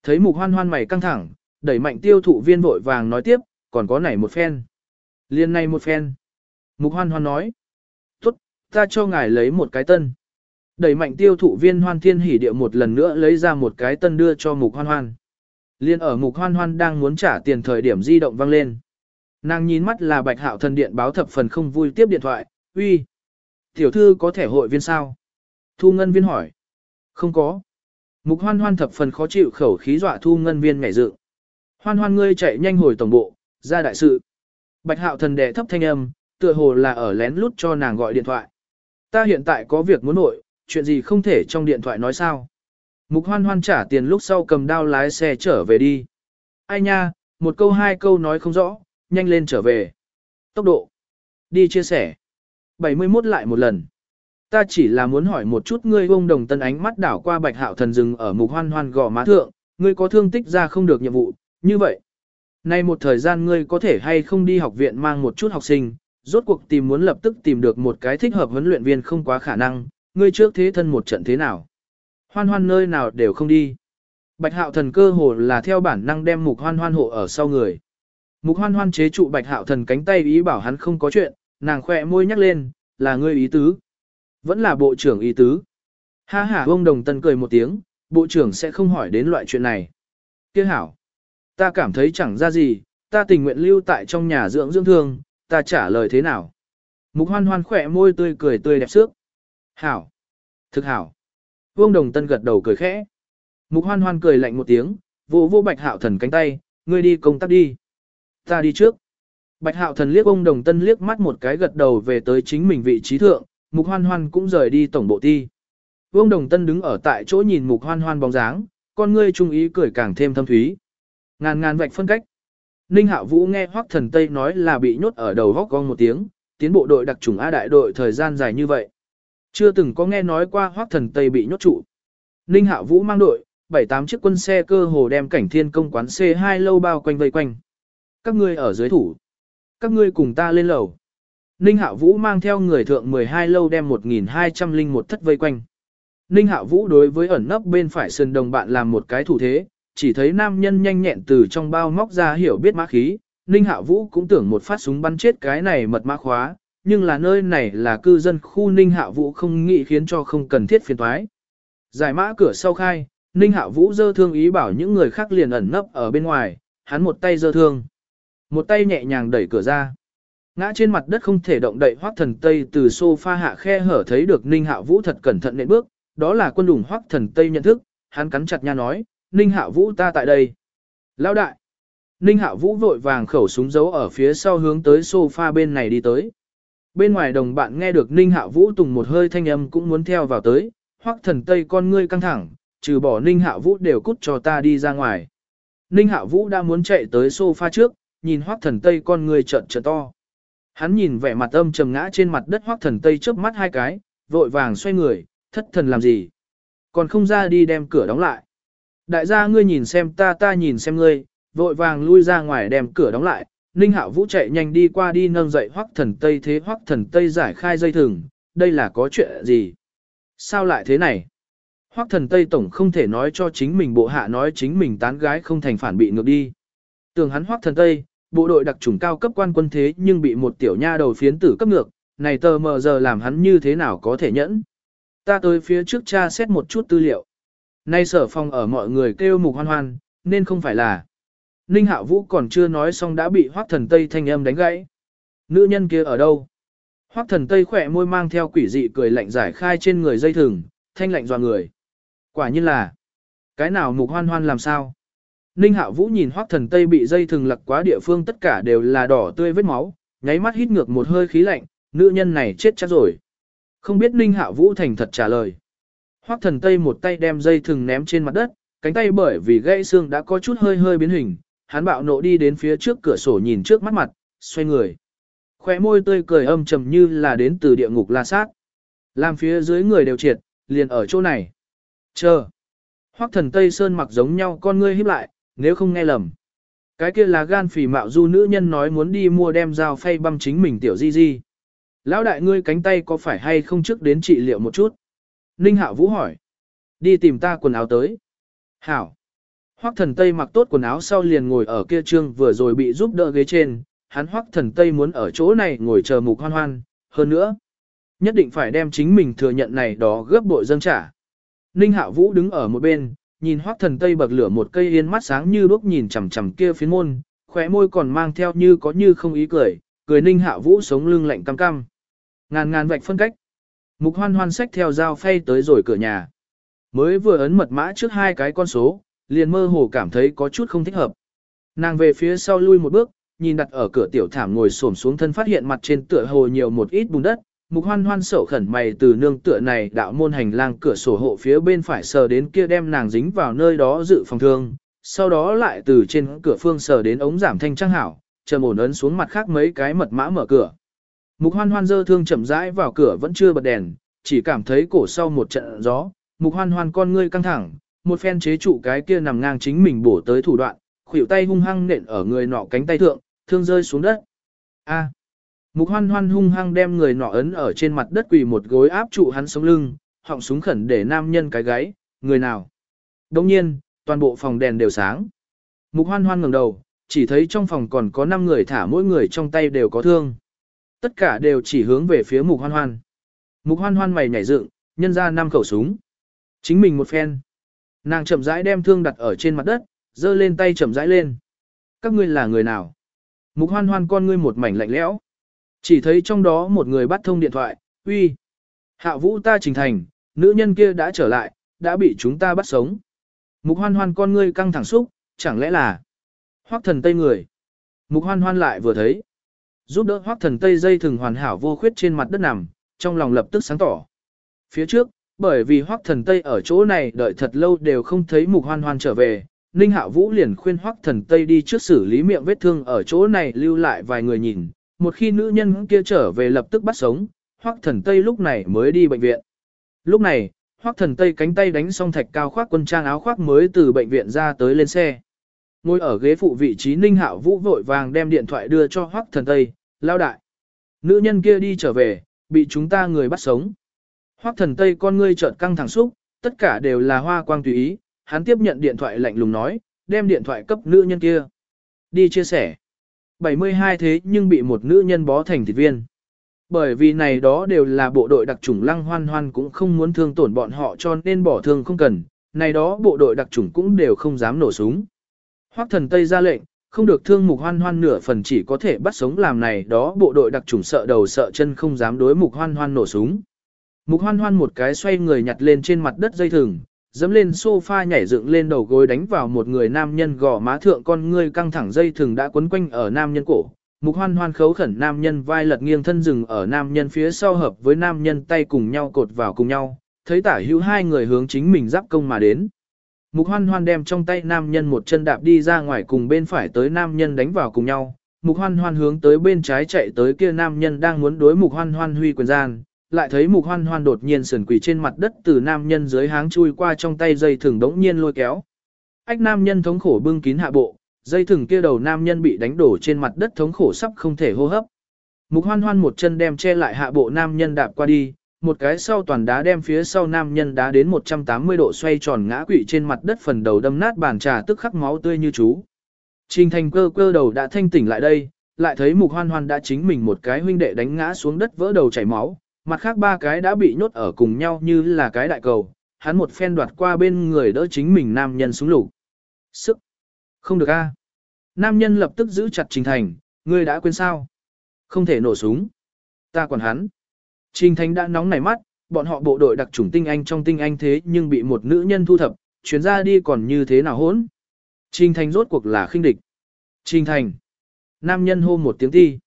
Thấy mục hoan hoan mày căng thẳng, đẩy mạnh tiêu thụ viên vội vàng nói tiếp, còn có nảy một phen. Liên này một phen. Mục hoan hoan nói. Tốt, ta cho ngài lấy một cái tân. Đẩy mạnh tiêu thụ viên hoan thiên hỉ địa một lần nữa lấy ra một cái tân đưa cho mục hoan hoan. Liên ở mục hoan hoan đang muốn trả tiền thời điểm di động vang lên. Nàng nhìn mắt là bạch hạo thần điện báo thập phần không vui tiếp điện thoại, uy. Tiểu thư có thể hội viên sao? Thu ngân viên hỏi. Không có. Mục hoan hoan thập phần khó chịu khẩu khí dọa thu ngân viên ngảy dự. Hoan hoan ngươi chạy nhanh hồi tổng bộ, ra đại sự. Bạch hạo thần đệ thấp thanh âm, tựa hồ là ở lén lút cho nàng gọi điện thoại. Ta hiện tại có việc muốn nội, chuyện gì không thể trong điện thoại nói sao. Mục hoan hoan trả tiền lúc sau cầm đao lái xe trở về đi. Ai nha, một câu hai câu nói không rõ, nhanh lên trở về. Tốc độ. Đi chia sẻ. 71 lại một lần. Ta chỉ là muốn hỏi một chút ngươi ông đồng tân ánh mắt đảo qua bạch hạo thần rừng ở mục hoan hoan gò má thượng, ngươi có thương tích ra không được nhiệm vụ, như vậy. Nay một thời gian ngươi có thể hay không đi học viện mang một chút học sinh, rốt cuộc tìm muốn lập tức tìm được một cái thích hợp huấn luyện viên không quá khả năng, ngươi trước thế thân một trận thế nào. Hoan hoan nơi nào đều không đi. Bạch hạo thần cơ hồ là theo bản năng đem mục hoan hoan hộ ở sau người. Mục hoan hoan chế trụ bạch hạo thần cánh tay ý bảo hắn không có chuyện, nàng khỏe môi nhắc lên, là ngươi ý tứ. Vẫn là bộ trưởng ý tứ. Ha ha ông đồng tân cười một tiếng, bộ trưởng sẽ không hỏi đến loại chuyện này. Tiếc hảo. Ta cảm thấy chẳng ra gì, ta tình nguyện lưu tại trong nhà dưỡng dưỡng thương, ta trả lời thế nào. Mục hoan hoan khỏe môi tươi cười tươi đẹp sước. Hảo. Thực hảo. Vương Đồng Tân gật đầu cười khẽ. Mục hoan hoan cười lạnh một tiếng, vô vô bạch hạo thần cánh tay, ngươi đi công tác đi. Ta đi trước. Bạch hạo thần liếc ông Đồng Tân liếc mắt một cái gật đầu về tới chính mình vị trí thượng, mục hoan hoan cũng rời đi tổng bộ ti. Vương Đồng Tân đứng ở tại chỗ nhìn mục hoan hoan bóng dáng, con ngươi trung ý cười càng thêm thâm thúy. Ngàn ngàn vạch phân cách. Ninh Hạo Vũ nghe Hoắc Thần Tây nói là bị nhốt ở đầu góc con một tiếng, tiến bộ đội đặc trùng A đại đội thời gian dài như vậy. Chưa từng có nghe nói qua Hoắc Thần Tây bị nhốt trụ. Ninh Hạo Vũ mang đội, bảy tám chiếc quân xe cơ hồ đem cảnh thiên công quán C2 lâu bao quanh vây quanh. Các ngươi ở dưới thủ. Các ngươi cùng ta lên lầu. Ninh Hạo Vũ mang theo người thượng 12 lâu đem 1201 thất vây quanh. Ninh Hạo Vũ đối với ẩn nấp bên phải sườn đồng bạn làm một cái thủ thế, chỉ thấy nam nhân nhanh nhẹn từ trong bao móc ra hiểu biết mã khí, Ninh Hạo Vũ cũng tưởng một phát súng bắn chết cái này mật mã khóa, nhưng là nơi này là cư dân khu Ninh Hạo Vũ không nghĩ khiến cho không cần thiết phiền toái. Giải mã cửa sau khai, Ninh Hạo Vũ dơ thương ý bảo những người khác liền ẩn nấp ở bên ngoài, hắn một tay dơ thương, một tay nhẹ nhàng đẩy cửa ra. Ngã trên mặt đất không thể động đậy Hoắc Thần Tây từ sofa hạ khe hở thấy được Ninh Hạ Vũ thật cẩn thận nện bước, đó là quân đủng Hoắc Thần Tây nhận thức, hắn cắn chặt nha nói, Ninh Hạ Vũ ta tại đây. Lão đại. Ninh Hạ Vũ vội vàng khẩu súng giấu ở phía sau hướng tới sofa bên này đi tới. Bên ngoài đồng bạn nghe được Ninh Hạ Vũ tùng một hơi thanh âm cũng muốn theo vào tới, hoắc thần tây con ngươi căng thẳng, trừ bỏ Ninh Hạ Vũ đều cút cho ta đi ra ngoài. Ninh Hạ Vũ đã muốn chạy tới sofa trước, nhìn hoắc thần tây con người trợn trợn to. Hắn nhìn vẻ mặt âm trầm ngã trên mặt đất hoắc thần tây chớp mắt hai cái, vội vàng xoay người, thất thần làm gì? Còn không ra đi đem cửa đóng lại. Đại gia ngươi nhìn xem ta ta nhìn xem ngươi, vội vàng lui ra ngoài đem cửa đóng lại, Ninh Hạo Vũ chạy nhanh đi qua đi nâng dậy Hoắc Thần Tây thế Hoắc Thần Tây giải khai dây thừng, đây là có chuyện gì? Sao lại thế này? Hoắc Thần Tây tổng không thể nói cho chính mình bộ hạ nói chính mình tán gái không thành phản bị ngược đi. Tưởng hắn Hoắc Thần Tây, bộ đội đặc trùng cao cấp quan quân thế nhưng bị một tiểu nha đầu phiến tử cấp ngược, này tờ mờ giờ làm hắn như thế nào có thể nhẫn? Ta tới phía trước cha xét một chút tư liệu. Nay sở phòng ở mọi người kêu mục hoan hoan, nên không phải là. Ninh Hạo Vũ còn chưa nói xong đã bị Hoắc Thần Tây thanh âm đánh gãy. Nữ nhân kia ở đâu? Hoắc Thần Tây khỏe môi mang theo quỷ dị cười lạnh giải khai trên người dây thừng, thanh lạnh dọa người. Quả nhiên là, cái nào mục hoan hoan làm sao? Ninh Hạo Vũ nhìn Hoắc Thần Tây bị dây thừng lặc quá địa phương tất cả đều là đỏ tươi vết máu, nháy mắt hít ngược một hơi khí lạnh, nữ nhân này chết chắc rồi. Không biết Ninh Hạo Vũ thành thật trả lời. Hoắc Thần Tây một tay đem dây thừng ném trên mặt đất, cánh tay bởi vì gãy xương đã có chút hơi hơi biến hình, hắn bạo nộ đi đến phía trước cửa sổ nhìn trước mắt mặt, xoay người. Khóe môi tươi cười âm trầm như là đến từ địa ngục la sát. Làm phía dưới người đều triệt, liền ở chỗ này. Chờ. Hoắc thần Tây Sơn mặc giống nhau con ngươi híp lại, nếu không nghe lầm. Cái kia là gan phỉ mạo du nữ nhân nói muốn đi mua đem dao phay băm chính mình tiểu di di. Lão đại ngươi cánh tay có phải hay không trước đến trị liệu một chút? Ninh Hạo Vũ hỏi. Đi tìm ta quần áo tới. Hảo. Hoắc thần Tây mặc tốt quần áo sau liền ngồi ở kia trương vừa rồi bị giúp đỡ ghế trên, hắn Hoắc thần Tây muốn ở chỗ này ngồi chờ mục hoan hoan, hơn nữa. Nhất định phải đem chính mình thừa nhận này đó gấp bội dâng trả. Ninh Hạ Vũ đứng ở một bên, nhìn hoác thần Tây bậc lửa một cây yên mắt sáng như đuốc nhìn chằm chằm kia phiến môn, khóe môi còn mang theo như có như không ý cười, cười Ninh Hạ Vũ sống lưng lạnh cam cam. Ngàn ngàn vạch phân cách. Mục hoan hoan sách theo dao phay tới rồi cửa nhà. Mới vừa ấn mật mã trước hai cái con số, liền mơ hồ cảm thấy có chút không thích hợp. Nàng về phía sau lui một bước, nhìn đặt ở cửa tiểu thảm ngồi xổm xuống thân phát hiện mặt trên tựa hồ nhiều một ít bùn đất, mục hoan hoan sầu khẩn mày từ nương tựa này đạo môn hành lang cửa sổ hộ phía bên phải sờ đến kia đem nàng dính vào nơi đó dự phòng thương, sau đó lại từ trên cửa phương sờ đến ống giảm thanh trang hảo, chờ ổn ấn xuống mặt khác mấy cái mật mã mở cửa. Mục hoan hoan dơ thương chậm rãi vào cửa vẫn chưa bật đèn, chỉ cảm thấy cổ sau một trận gió, mục hoan hoan con ngươi căng thẳng, một phen chế trụ cái kia nằm ngang chính mình bổ tới thủ đoạn, khuỷu tay hung hăng nện ở người nọ cánh tay thượng, thương rơi xuống đất. A. Mục hoan hoan hung hăng đem người nọ ấn ở trên mặt đất quỳ một gối áp trụ hắn sống lưng, họng súng khẩn để nam nhân cái gáy, người nào. Đồng nhiên, toàn bộ phòng đèn đều sáng. Mục hoan hoan ngẩng đầu, chỉ thấy trong phòng còn có 5 người thả mỗi người trong tay đều có thương. Tất cả đều chỉ hướng về phía mục hoan hoan. Mục hoan hoan mày nhảy dựng, nhân ra năm khẩu súng. Chính mình một phen. Nàng chậm rãi đem thương đặt ở trên mặt đất, giơ lên tay chậm rãi lên. Các ngươi là người nào? Mục hoan hoan con ngươi một mảnh lạnh lẽo. Chỉ thấy trong đó một người bắt thông điện thoại, uy. Hạ vũ ta trình thành, nữ nhân kia đã trở lại, đã bị chúng ta bắt sống. Mục hoan hoan con ngươi căng thẳng xúc, chẳng lẽ là hoác thần tây người. Mục hoan hoan lại vừa thấy. Giúp đỡ hoác thần tây dây thừng hoàn hảo vô khuyết trên mặt đất nằm, trong lòng lập tức sáng tỏ. Phía trước, bởi vì hoác thần tây ở chỗ này đợi thật lâu đều không thấy mục hoan hoan trở về, Ninh Hạ Vũ liền khuyên Hoắc Thần Tây đi trước xử lý miệng vết thương ở chỗ này lưu lại vài người nhìn, một khi nữ nhân kia trở về lập tức bắt sống, Hoắc Thần Tây lúc này mới đi bệnh viện. Lúc này, Hoắc Thần Tây cánh tay đánh xong thạch cao khoác quân trang áo khoác mới từ bệnh viện ra tới lên xe. Ngồi ở ghế phụ vị trí Ninh Hạo Vũ vội vàng đem điện thoại đưa cho Hoắc Thần Tây, lao đại. Nữ nhân kia đi trở về, bị chúng ta người bắt sống. Hoắc Thần Tây con ngươi chợt căng thẳng xúc, tất cả đều là hoa quang tùy ý, hắn tiếp nhận điện thoại lạnh lùng nói, đem điện thoại cấp nữ nhân kia. Đi chia sẻ. 72 thế nhưng bị một nữ nhân bó thành thịt viên. Bởi vì này đó đều là bộ đội đặc chủng lăng hoan hoan cũng không muốn thương tổn bọn họ cho nên bỏ thương không cần, này đó bộ đội đặc chủng cũng đều không dám nổ súng. Hoắc thần Tây ra lệnh, không được thương mục hoan hoan nửa phần chỉ có thể bắt sống làm này đó bộ đội đặc chủng sợ đầu sợ chân không dám đối mục hoan hoan nổ súng. Mục hoan hoan một cái xoay người nhặt lên trên mặt đất dây thừng, dẫm lên sofa nhảy dựng lên đầu gối đánh vào một người nam nhân gò má thượng con ngươi căng thẳng dây thường đã quấn quanh ở nam nhân cổ. Mục hoan hoan khấu khẩn nam nhân vai lật nghiêng thân rừng ở nam nhân phía sau hợp với nam nhân tay cùng nhau cột vào cùng nhau, thấy tả hữu hai người hướng chính mình giáp công mà đến. Mục hoan hoan đem trong tay nam nhân một chân đạp đi ra ngoài cùng bên phải tới nam nhân đánh vào cùng nhau. Mục hoan hoan hướng tới bên trái chạy tới kia nam nhân đang muốn đối mục hoan hoan huy quyền gian, lại thấy mục hoan hoan đột nhiên sườn quỳ trên mặt đất từ nam nhân dưới háng chui qua trong tay dây thừng đống nhiên lôi kéo. Ách nam nhân thống khổ bưng kín hạ bộ, dây thừng kia đầu nam nhân bị đánh đổ trên mặt đất thống khổ sắp không thể hô hấp. Mục hoan hoan một chân đem che lại hạ bộ nam nhân đạp qua đi, một cái sau toàn đá đem phía sau nam nhân đá đến 180 độ xoay tròn ngã quỵ trên mặt đất phần đầu đâm nát bàn trà tức khắc máu tươi như chú. Trình thành cơ cơ đầu đã thanh tỉnh lại đây, lại thấy mục hoan hoan đã chính mình một cái huynh đệ đánh ngã xuống đất vỡ đầu chảy máu, mặt khác ba cái đã bị nhốt ở cùng nhau như là cái đại cầu, hắn một phen đoạt qua bên người đỡ chính mình nam nhân xuống lục. Sức! Không được a. Nam nhân lập tức giữ chặt Trình Thành, ngươi đã quên sao? Không thể nổ súng. Ta còn hắn. Trình Thành đã nóng nảy mắt, bọn họ bộ đội đặc chủng tinh anh trong tinh anh thế nhưng bị một nữ nhân thu thập, chuyến ra đi còn như thế nào hỗn. Trình Thành rốt cuộc là khinh địch. Trình Thành. Nam nhân hô một tiếng ti.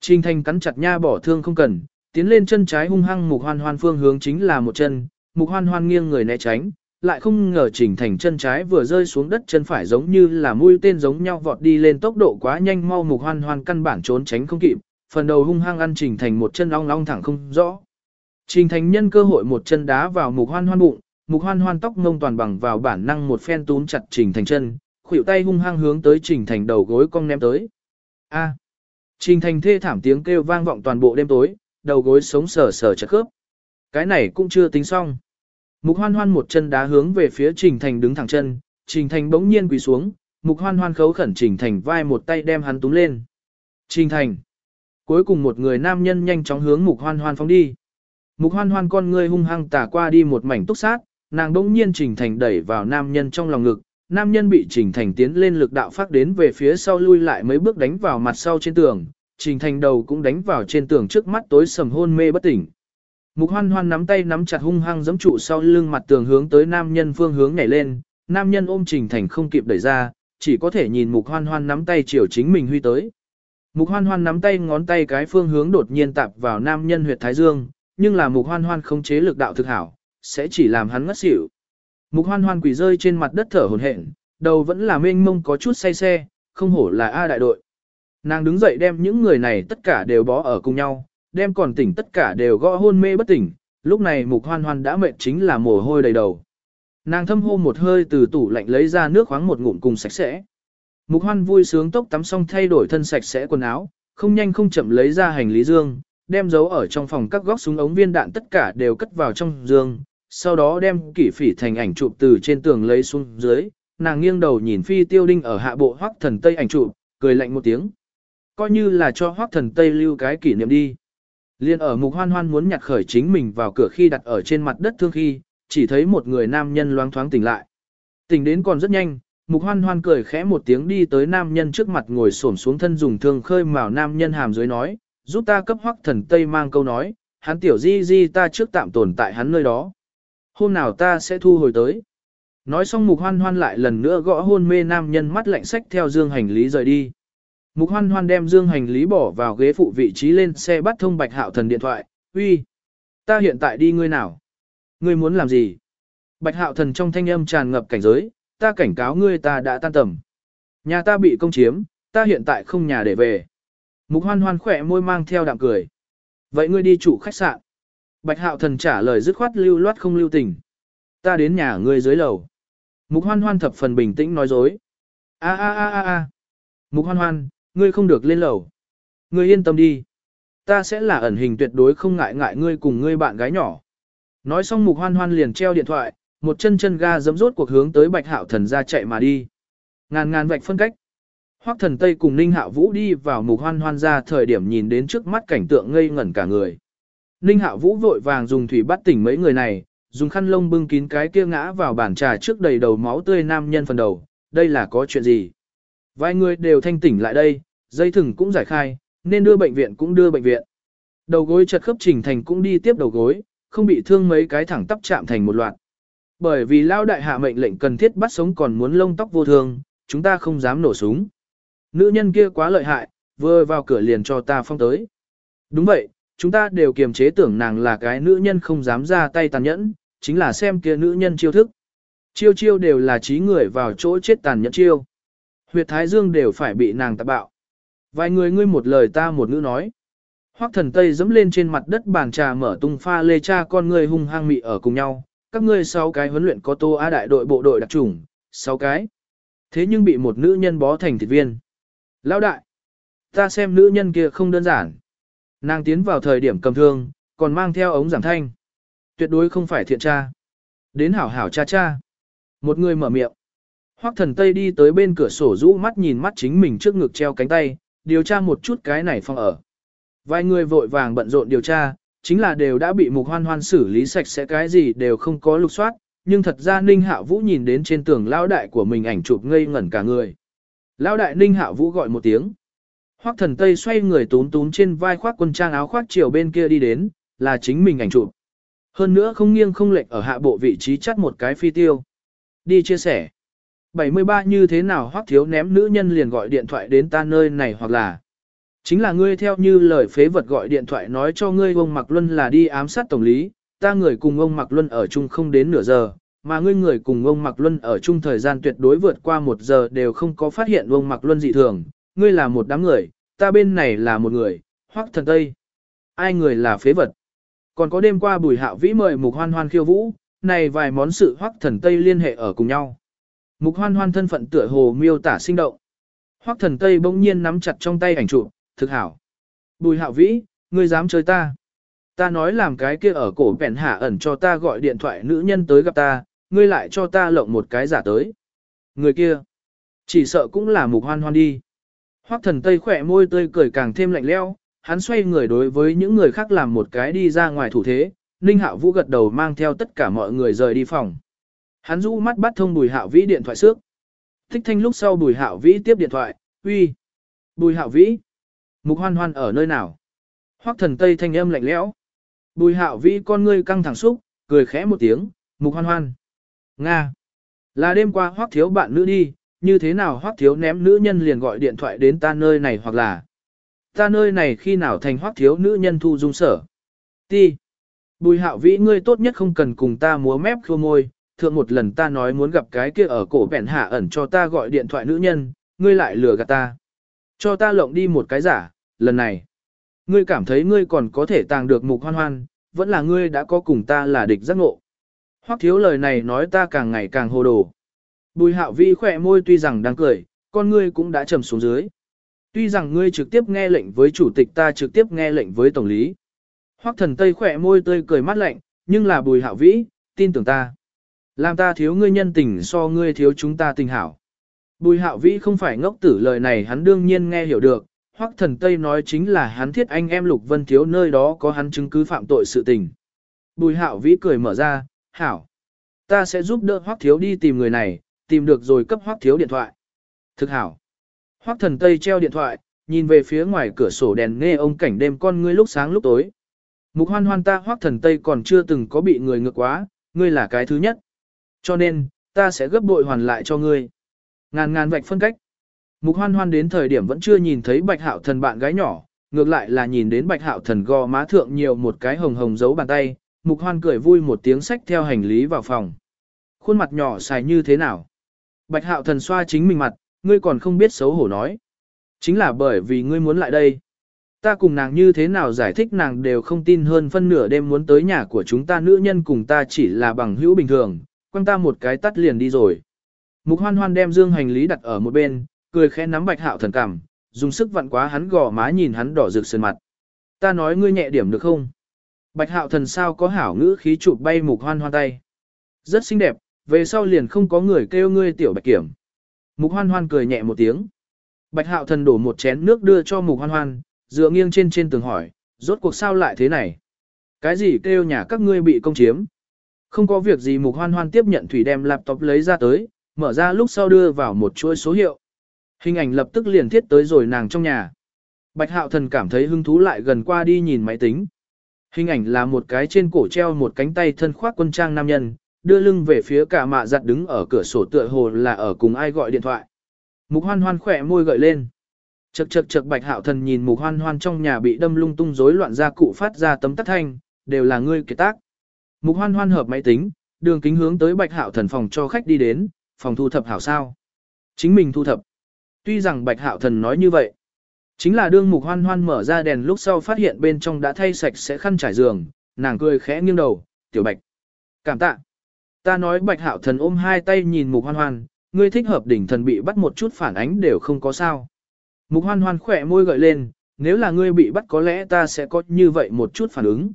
Trình Thành cắn chặt nha bỏ thương không cần, tiến lên chân trái hung hăng mục hoan hoan phương hướng chính là một chân, mục hoan hoan nghiêng người né tránh, lại không ngờ chỉnh thành chân trái vừa rơi xuống đất chân phải giống như là mũi tên giống nhau vọt đi lên tốc độ quá nhanh mau mục hoan hoan căn bản trốn tránh không kịp, phần đầu hung hăng ăn chỉnh thành một chân long long thẳng không rõ. Trình thành nhân cơ hội một chân đá vào mục hoan hoan bụng, mục hoan hoan tóc ngông toàn bằng vào bản năng một phen túm chặt trình thành chân, khuỷu tay hung hăng hướng tới trình thành đầu gối cong ném tới. A. Trình thành thê thảm tiếng kêu vang vọng toàn bộ đêm tối, đầu gối sống sờ sờ chật khớp. Cái này cũng chưa tính xong. Mục hoan hoan một chân đá hướng về phía Trình Thành đứng thẳng chân, Trình Thành bỗng nhiên quỳ xuống, Mục hoan hoan khấu khẩn Trình Thành vai một tay đem hắn túm lên. Trình Thành. Cuối cùng một người nam nhân nhanh chóng hướng Mục hoan hoan phóng đi. Mục hoan hoan con ngươi hung hăng tả qua đi một mảnh túc sát, nàng bỗng nhiên Trình Thành đẩy vào nam nhân trong lòng ngực, nam nhân bị Trình Thành tiến lên lực đạo phát đến về phía sau lui lại mấy bước đánh vào mặt sau trên tường, Trình Thành đầu cũng đánh vào trên tường trước mắt tối sầm hôn mê bất tỉnh. Mục hoan hoan nắm tay nắm chặt hung hăng giẫm trụ sau lưng mặt tường hướng tới nam nhân phương hướng nhảy lên, nam nhân ôm Trình Thành không kịp đẩy ra, chỉ có thể nhìn mục hoan hoan nắm tay chiều chính mình huy tới. Mục hoan hoan nắm tay ngón tay cái phương hướng đột nhiên tạp vào nam nhân huyệt thái dương, nhưng là mục hoan hoan không chế lực đạo thực hảo, sẽ chỉ làm hắn ngất xỉu. Mục hoan hoan quỳ rơi trên mặt đất thở hổn hển, đầu vẫn là mênh mông có chút say xe, không hổ là A đại đội. Nàng đứng dậy đem những người này tất cả đều bó ở cùng nhau, đem còn tỉnh tất cả đều gõ hôn mê bất tỉnh, lúc này mục hoan hoan đã mệt chính là mồ hôi đầy đầu. Nàng thâm hô một hơi từ tủ lạnh lấy ra nước khoáng một ngụm cùng sạch sẽ. Mục hoan vui sướng tốc tắm xong thay đổi thân sạch sẽ quần áo, không nhanh không chậm lấy ra hành lý dương, đem giấu ở trong phòng các góc súng ống viên đạn tất cả đều cất vào trong dương, sau đó đem kỷ phỉ thành ảnh chụp từ trên tường lấy xuống dưới, nàng nghiêng đầu nhìn phi tiêu đinh ở hạ bộ hoắc thần tây ảnh chụp, cười lạnh một tiếng. Coi như là cho hoắc thần tây lưu cái kỷ niệm đi. Liên ở mục hoan hoan muốn nhặt khởi chính mình vào cửa khi đặt ở trên mặt đất thương khi, chỉ thấy một người nam nhân loáng thoáng tỉnh lại. Tỉnh đến còn rất nhanh, mục hoan hoan cười khẽ một tiếng đi tới nam nhân trước mặt ngồi xổm xuống thân dùng thương khơi mào nam nhân hàm dưới nói, giúp ta cấp hoắc thần tây mang câu nói, hắn tiểu di di ta trước tạm tồn tại hắn nơi đó. Hôm nào ta sẽ thu hồi tới. Nói xong mục hoan hoan lại lần nữa gõ hôn mê nam nhân mắt lạnh sách theo dương hành lý rời đi. Mục hoan hoan đem dương hành lý bỏ vào ghế phụ vị trí lên xe bắt thông bạch hạo thần điện thoại, uy, ta hiện tại đi ngươi nào? Ngươi muốn làm gì? Bạch hạo thần trong thanh âm tràn ngập cảnh giới, ta cảnh cáo ngươi ta đã tan tầm. Nhà ta bị công chiếm, ta hiện tại không nhà để về. Mục hoan hoan khỏe môi mang theo đạm cười. Vậy ngươi đi chủ khách sạn. Bạch hạo thần trả lời dứt khoát lưu loát không lưu tình. Ta đến nhà ngươi dưới lầu. Mục hoan hoan thập phần bình tĩnh nói dối. A a a a a. Mục hoan hoan, ngươi không được lên lầu. Ngươi yên tâm đi. Ta sẽ là ẩn hình tuyệt đối không ngại ngại ngươi cùng ngươi bạn gái nhỏ. Nói xong mục hoan hoan liền treo điện thoại, một chân chân ga dấm rốt cuộc hướng tới bạch hạo thần ra chạy mà đi. Ngàn ngàn vạch phân cách. Hoắc thần Tây cùng Ninh Hạo Vũ đi vào mục hoan hoan ra thời điểm nhìn đến trước mắt cảnh tượng ngây ngẩn cả người. Ninh Hạo Vũ vội vàng dùng thủy bắt tỉnh mấy người này, dùng khăn lông bưng kín cái kia ngã vào bàn trà trước đầy đầu máu tươi nam nhân phần đầu, đây là có chuyện gì? Vài người đều thanh tỉnh lại đây, dây thừng cũng giải khai, nên đưa bệnh viện cũng đưa bệnh viện. Đầu gối chật khớp chỉnh thành cũng đi tiếp đầu gối, không bị thương mấy cái thẳng tắp chạm thành một loạt. Bởi vì lao đại hạ mệnh lệnh cần thiết bắt sống còn muốn lông tóc vô thương, chúng ta không dám nổ súng. Nữ nhân kia quá lợi hại, vừa vào cửa liền cho ta phong tới. Đúng vậy, chúng ta đều kiềm chế tưởng nàng là cái nữ nhân không dám ra tay tàn nhẫn, chính là xem kia nữ nhân chiêu thức. Chiêu chiêu đều là trí người vào chỗ chết tàn nhẫn chiêu. Huyệt thái dương đều phải bị nàng tạp bạo. Vài người ngươi một lời ta một ngữ nói. Hoắc thần Tây dẫm lên trên mặt đất bàn trà mở tung pha lê cha con ngươi hung hăng mị ở cùng nhau. Các ngươi sáu cái huấn luyện có tô á đại đội bộ đội đặc trùng, sáu cái. Thế nhưng bị một nữ nhân bó thành thịt viên. Lão đại, ta xem nữ nhân kia không đơn giản. Nàng tiến vào thời điểm cầm thương, còn mang theo ống giảm thanh. Tuyệt đối không phải thiện tra. Đến hảo hảo cha cha. Một người mở miệng. Hoắc thần Tây đi tới bên cửa sổ rũ mắt nhìn mắt chính mình trước ngực treo cánh tay, điều tra một chút cái này phòng ở. Vài người vội vàng bận rộn điều tra, chính là đều đã bị mục hoan hoan xử lý sạch sẽ cái gì đều không có lục soát, nhưng thật ra Ninh Hạ Vũ nhìn đến trên tường lao đại của mình ảnh chụp ngây ngẩn cả người. Lao đại Ninh Hạ Vũ gọi một tiếng. Hoắc thần Tây xoay người tún tún trên vai khoác quân trang áo khoác chiều bên kia đi đến, là chính mình ảnh chụp. Hơn nữa không nghiêng không lệch ở hạ bộ vị trí chắt một cái phi tiêu. Đi chia sẻ. 73 như thế nào hoắc thiếu ném nữ nhân liền gọi điện thoại đến ta nơi này hoặc là chính là ngươi theo như lời phế vật gọi điện thoại nói cho ngươi ông Mạc Luân là đi ám sát tổng lý, ta người cùng ông Mạc Luân ở chung không đến nửa giờ, mà ngươi người cùng ông Mạc Luân ở chung thời gian tuyệt đối vượt qua một giờ đều không có phát hiện ông Mạc Luân dị thường, ngươi là một đám người, ta bên này là một người, hoắc thần tây. Ai người là phế vật? Còn có đêm qua bùi hạo vĩ mời mục hoan hoan khiêu vũ, này vài món sự hoắc thần tây liên hệ ở cùng nhau. Mục hoan hoan thân phận tựa hồ miêu tả sinh động. Hoắc thần tây bỗng nhiên nắm chặt trong tay ảnh chụp, thực hảo. Bùi hạo vĩ, ngươi dám chơi ta. Ta nói làm cái kia ở cổ bẹn hạ ẩn cho ta gọi điện thoại nữ nhân tới gặp ta, ngươi lại cho ta lộng một cái giả tới. Người kia, chỉ sợ cũng là mục hoan hoan đi. Hoắc thần tây khỏe môi tươi cười càng thêm lạnh leo, hắn xoay người đối với những người khác làm một cái đi ra ngoài thủ thế, Ninh Hạo Vũ gật đầu mang theo tất cả mọi người rời đi phòng. Hắn rũ mắt bắt thông Bùi Hạo Vĩ điện thoại xước. Thích thanh lúc sau Bùi Hạo Vĩ tiếp điện thoại, uy. Bùi Hạo Vĩ. Mục hoan hoan ở nơi nào? Hoắc thần Tây thanh âm lạnh lẽo. Bùi hạo vĩ con ngươi căng thẳng xúc, cười khẽ một tiếng, mục hoan hoan. Nga. Là đêm qua Hoắc thiếu bạn nữ đi, như thế nào Hoắc thiếu ném nữ nhân liền gọi điện thoại đến ta nơi này hoặc là ta nơi này khi nào thành Hoắc thiếu nữ nhân thu dung sở. Ti. Bùi hạo vĩ ngươi tốt nhất không cần cùng ta múa mép khô môi, thượng một lần ta nói muốn gặp cái kia ở cổ bẻn hạ ẩn cho ta gọi điện thoại nữ nhân, ngươi lại lừa gạt ta. Cho ta lộng đi một cái giả, lần này. Ngươi cảm thấy ngươi còn có thể tàng được mục hoan hoan, vẫn là ngươi đã có cùng ta là địch giác ngộ. Hoắc thiếu lời này nói ta càng ngày càng hồ đồ. Bùi hạo vi khỏe môi tuy rằng đang cười, con ngươi cũng đã trầm xuống dưới. Tuy rằng ngươi trực tiếp nghe lệnh với chủ tịch ta trực tiếp nghe lệnh với tổng lý. Hoắc thần tây khỏe môi tươi cười mắt lạnh, nhưng là bùi hạo vĩ, tin tưởng ta. Làm ta thiếu ngươi nhân tình so ngươi thiếu chúng ta tình hảo. Bùi hạo vĩ không phải ngốc tử lời này hắn đương nhiên nghe hiểu được, Hoắc thần Tây nói chính là hắn thiết anh em Lục Vân Thiếu nơi đó có hắn chứng cứ phạm tội sự tình. Bùi hạo vĩ cười mở ra, hảo. Ta sẽ giúp đỡ Hoắc Thiếu đi tìm người này, tìm được rồi cấp Hoắc Thiếu điện thoại. Thực hảo. Hoắc thần Tây treo điện thoại, nhìn về phía ngoài cửa sổ đèn nghe ông cảnh đêm con ngươi lúc sáng lúc tối. Mục hoan hoan ta Hoắc thần Tây còn chưa từng có bị người ngược quá, ngươi là cái thứ nhất. Cho nên, ta sẽ gấp bội hoàn lại cho ngươi. Ngàn ngàn vạch phân cách. Mục hoan hoan đến thời điểm vẫn chưa nhìn thấy bạch hạo thần bạn gái nhỏ, ngược lại là nhìn đến bạch hạo thần gò má thượng nhiều một cái hồng hồng dấu bàn tay, mục hoan cười vui một tiếng sách theo hành lý vào phòng. Khuôn mặt nhỏ xài như thế nào? Bạch hạo thần xoa chính mình mặt, ngươi còn không biết xấu hổ nói. Chính là bởi vì ngươi muốn lại đây. Ta cùng nàng như thế nào giải thích nàng đều không tin hơn phân nửa đêm muốn tới nhà của chúng ta nữ nhân cùng ta chỉ là bằng hữu bình thường, quăng ta một cái tắt liền đi rồi. Mục hoan hoan đem dương hành lý đặt ở một bên, cười khẽ nắm bạch hạo thần cảm, dùng sức vặn quá hắn gò má nhìn hắn đỏ rực sơn mặt. Ta nói ngươi nhẹ điểm được không? Bạch hạo thần sao có hảo ngữ khí chụp bay mục hoan hoan tay. Rất xinh đẹp, về sau liền không có người kêu ngươi tiểu bạch kiểm. Mục hoan hoan cười nhẹ một tiếng. Bạch hạo thần đổ một chén nước đưa cho mục hoan hoan, dựa nghiêng trên trên tường hỏi, rốt cuộc sao lại thế này? Cái gì kêu nhà các ngươi bị công chiếm? Không có việc gì mục hoan hoan tiếp nhận thủy đem laptop lấy ra tới, mở ra lúc sau đưa vào một chuỗi số hiệu. Hình ảnh lập tức liền thiết tới rồi nàng trong nhà. Bạch hạo thần cảm thấy hứng thú lại gần qua đi nhìn máy tính. Hình ảnh là một cái trên cổ treo một cánh tay thân khoác quân trang nam nhân, đưa lưng về phía cả mạ giặt đứng ở cửa sổ tựa hồ là ở cùng ai gọi điện thoại. Mục hoan hoan khỏe môi gợi lên. Chật chật chật bạch hạo thần nhìn mục hoan hoan trong nhà bị đâm lung tung rối loạn ra cụ phát ra tấm tắt thanh, đều là ngươi kế tác. Mục hoan hoan hợp máy tính, đường kính hướng tới bạch hạo thần phòng cho khách đi đến, phòng thu thập hảo sao. Chính mình thu thập. Tuy rằng bạch hạo thần nói như vậy, chính là đương mục hoan hoan mở ra đèn lúc sau phát hiện bên trong đã thay sạch sẽ khăn trải giường, nàng cười khẽ nghiêng đầu, tiểu bạch. Cảm tạ. Ta nói bạch hạo thần ôm hai tay nhìn mục hoan hoan, ngươi thích hợp đỉnh thần bị bắt một chút phản ánh đều không có sao. Mục hoan hoan khỏe môi gợi lên, nếu là ngươi bị bắt có lẽ ta sẽ có như vậy một chút phản ứng.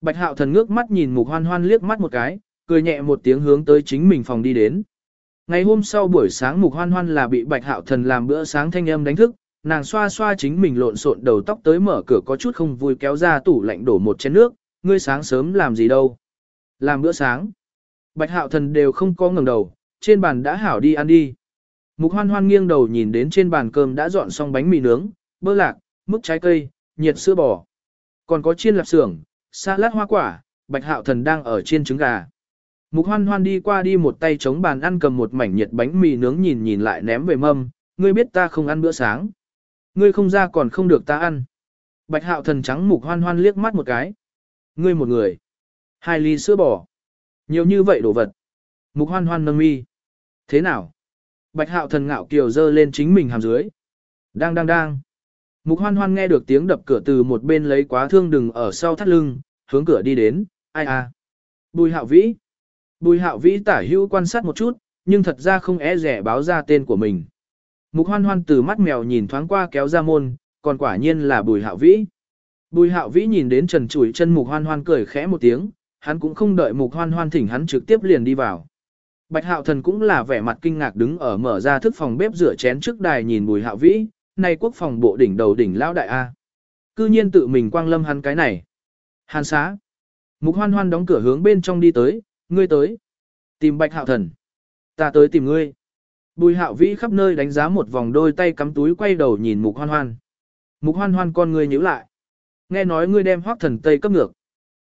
Bạch hạo thần ngước mắt nhìn mục hoan hoan liếc mắt một cái, cười nhẹ một tiếng hướng tới chính mình phòng đi đến. Ngày hôm sau buổi sáng mục hoan hoan là bị bạch hạo thần làm bữa sáng thanh âm đánh thức, nàng xoa xoa chính mình lộn xộn đầu tóc tới mở cửa có chút không vui kéo ra tủ lạnh đổ một chén nước, ngươi sáng sớm làm gì đâu. Làm bữa sáng. Bạch hạo thần đều không có ngẩng đầu, trên bàn đã hảo đi ăn đi. Mục hoan hoan nghiêng đầu nhìn đến trên bàn cơm đã dọn xong bánh mì nướng, bơ lạc, mức trái cây, nhiệt sữa bò. Còn có chiên lạp xưởng, salad hoa quả, bạch hạo thần đang ở trên trứng gà. Mục hoan hoan đi qua đi một tay chống bàn ăn cầm một mảnh nhiệt bánh mì nướng nhìn nhìn lại ném về mâm, ngươi biết ta không ăn bữa sáng. Ngươi không ra còn không được ta ăn. Bạch hạo thần trắng mục hoan hoan liếc mắt một cái. Ngươi một người. Hai ly sữa bò. Nhiều như vậy đồ vật. Mục hoan hoan nâng mi. Thế nào? Bạch hạo thần ngạo kiều dơ lên chính mình hàm dưới. Đang đang đang. Mục hoan hoan nghe được tiếng đập cửa từ một bên lấy quá thương đừng ở sau thắt lưng, hướng cửa đi đến, ai à. Bùi hạo vĩ. Bùi hạo vĩ tả hữu quan sát một chút, nhưng thật ra không é rẻ báo ra tên của mình. Mục hoan hoan từ mắt mèo nhìn thoáng qua kéo ra môn, còn quả nhiên là bùi hạo vĩ. Bùi hạo vĩ nhìn đến trần chủi chân mục hoan hoan cười khẽ một tiếng, hắn cũng không đợi mục hoan hoan thỉnh hắn trực tiếp liền đi vào. Bạch hạo thần cũng là vẻ mặt kinh ngạc đứng ở mở ra thức phòng bếp rửa chén trước đài nhìn bùi hạo vĩ, nay quốc phòng bộ đỉnh đầu đỉnh lão đại A. Cư nhiên tự mình quang lâm hắn cái này. Hàn xá. Mục hoan hoan đóng cửa hướng bên trong đi tới, ngươi tới. Tìm bạch hạo thần. Ta tới tìm ngươi. Bùi hạo vĩ khắp nơi đánh giá một vòng đôi tay cắm túi quay đầu nhìn mục hoan hoan. Mục hoan hoan con ngươi nhíu lại. Nghe nói ngươi đem hoác thần tây cấp ngược.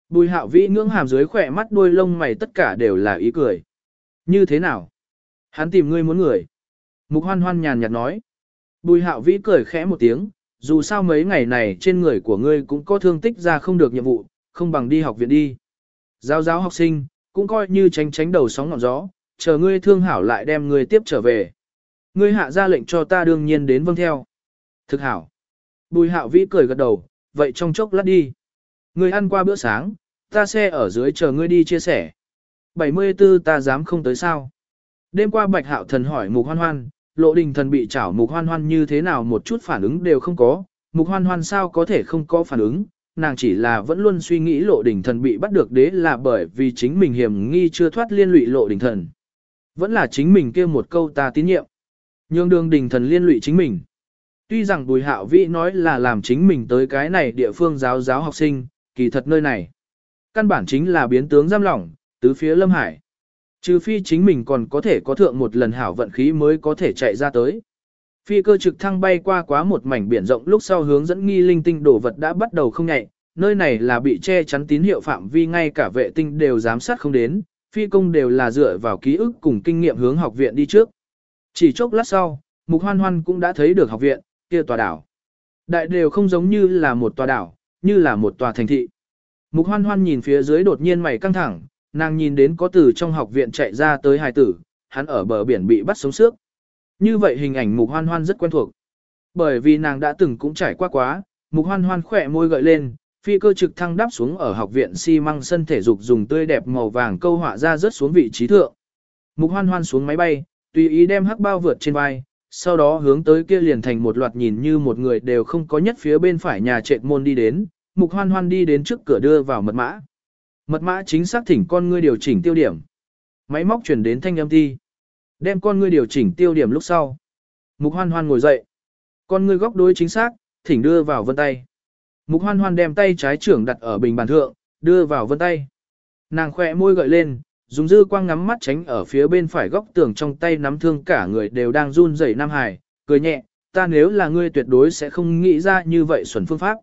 Bùi hạo vĩ ngưỡng hàm dưới khỏe mắt đôi lông mày tất cả đều là ý cười. Như thế nào? Hắn tìm ngươi muốn người. Mục hoan hoan nhàn nhạt nói. Bùi hạo vĩ cười khẽ một tiếng, dù sao mấy ngày này trên người của ngươi cũng có thương tích ra không được nhiệm vụ, không bằng đi học viện đi. Giáo giáo học sinh, cũng coi như tránh tránh đầu sóng ngọn gió, chờ ngươi thương hảo lại đem ngươi tiếp trở về. Ngươi hạ ra lệnh cho ta đương nhiên đến vâng theo. Thực hảo. Bùi hạo vĩ cười gật đầu, vậy trong chốc lát đi. Ngươi ăn qua bữa sáng, ta xe ở dưới chờ ngươi đi chia sẻ. 74 ta dám không tới sao. Đêm qua bạch hạo thần hỏi mục hoan hoan, lộ đình thần bị chảo mục hoan hoan như thế nào một chút phản ứng đều không có, mục hoan hoan sao có thể không có phản ứng, nàng chỉ là vẫn luôn suy nghĩ lộ đình thần bị bắt được đế là bởi vì chính mình hiểm nghi chưa thoát liên lụy lộ đình thần. Vẫn là chính mình kêu một câu ta tín nhiệm. Nhưng đường đình thần liên lụy chính mình. Tuy rằng bùi hạo vĩ nói là làm chính mình tới cái này địa phương giáo giáo học sinh, kỳ thật nơi này. Căn bản chính là biến tướng giam lỏng, tứ phía lâm hải. Trừ phi chính mình còn có thể có thượng một lần hảo vận khí mới có thể chạy ra tới. Phi cơ trực thăng bay qua quá một mảnh biển rộng lúc sau hướng dẫn nghi linh tinh đổ vật đã bắt đầu không nhạy, nơi này là bị che chắn tín hiệu phạm vi ngay cả vệ tinh đều giám sát không đến, phi công đều là dựa vào ký ức cùng kinh nghiệm hướng học viện đi trước. Chỉ chốc lát sau, Mục Hoan Hoan cũng đã thấy được học viện, kia tòa đảo. Đại đều không giống như là một tòa đảo, như là một tòa thành thị. Mục Hoan Hoan nhìn phía dưới đột nhiên mày căng thẳng, nàng nhìn đến có từ trong học viện chạy ra tới hài tử, hắn ở bờ biển bị bắt sống sước. Như vậy hình ảnh Mục Hoan Hoan rất quen thuộc. Bởi vì nàng đã từng cũng trải qua quá, Mục Hoan Hoan khỏe môi gợi lên, phi cơ trực thăng đáp xuống ở học viện xi măng sân thể dục dùng tươi đẹp màu vàng câu họa ra rớt xuống vị trí thượng. Mục Hoan Hoan xuống máy bay, tùy ý đem hắc bao vượt trên vai, sau đó hướng tới kia liền thành một loạt nhìn như một người đều không có nhất phía bên phải nhà trệt môn đi đến, Mục Hoan Hoan đi đến trước cửa đưa vào mật mã. Mật mã chính xác thỉnh con ngươi điều chỉnh tiêu điểm. Máy móc chuyển đến thanh âm thi. Đem con ngươi điều chỉnh tiêu điểm lúc sau. Mục hoan hoan ngồi dậy. Con ngươi góc đối chính xác, thỉnh đưa vào vân tay. Mục hoan hoan đem tay trái trưởng đặt ở bình bàn thượng, đưa vào vân tay. Nàng khỏe môi gợi lên, dùng dư quang ngắm mắt tránh ở phía bên phải góc tường trong tay nắm thương cả người đều đang run rẩy Nam Hải, cười nhẹ, ta nếu là ngươi tuyệt đối sẽ không nghĩ ra như vậy xuẩn phương pháp.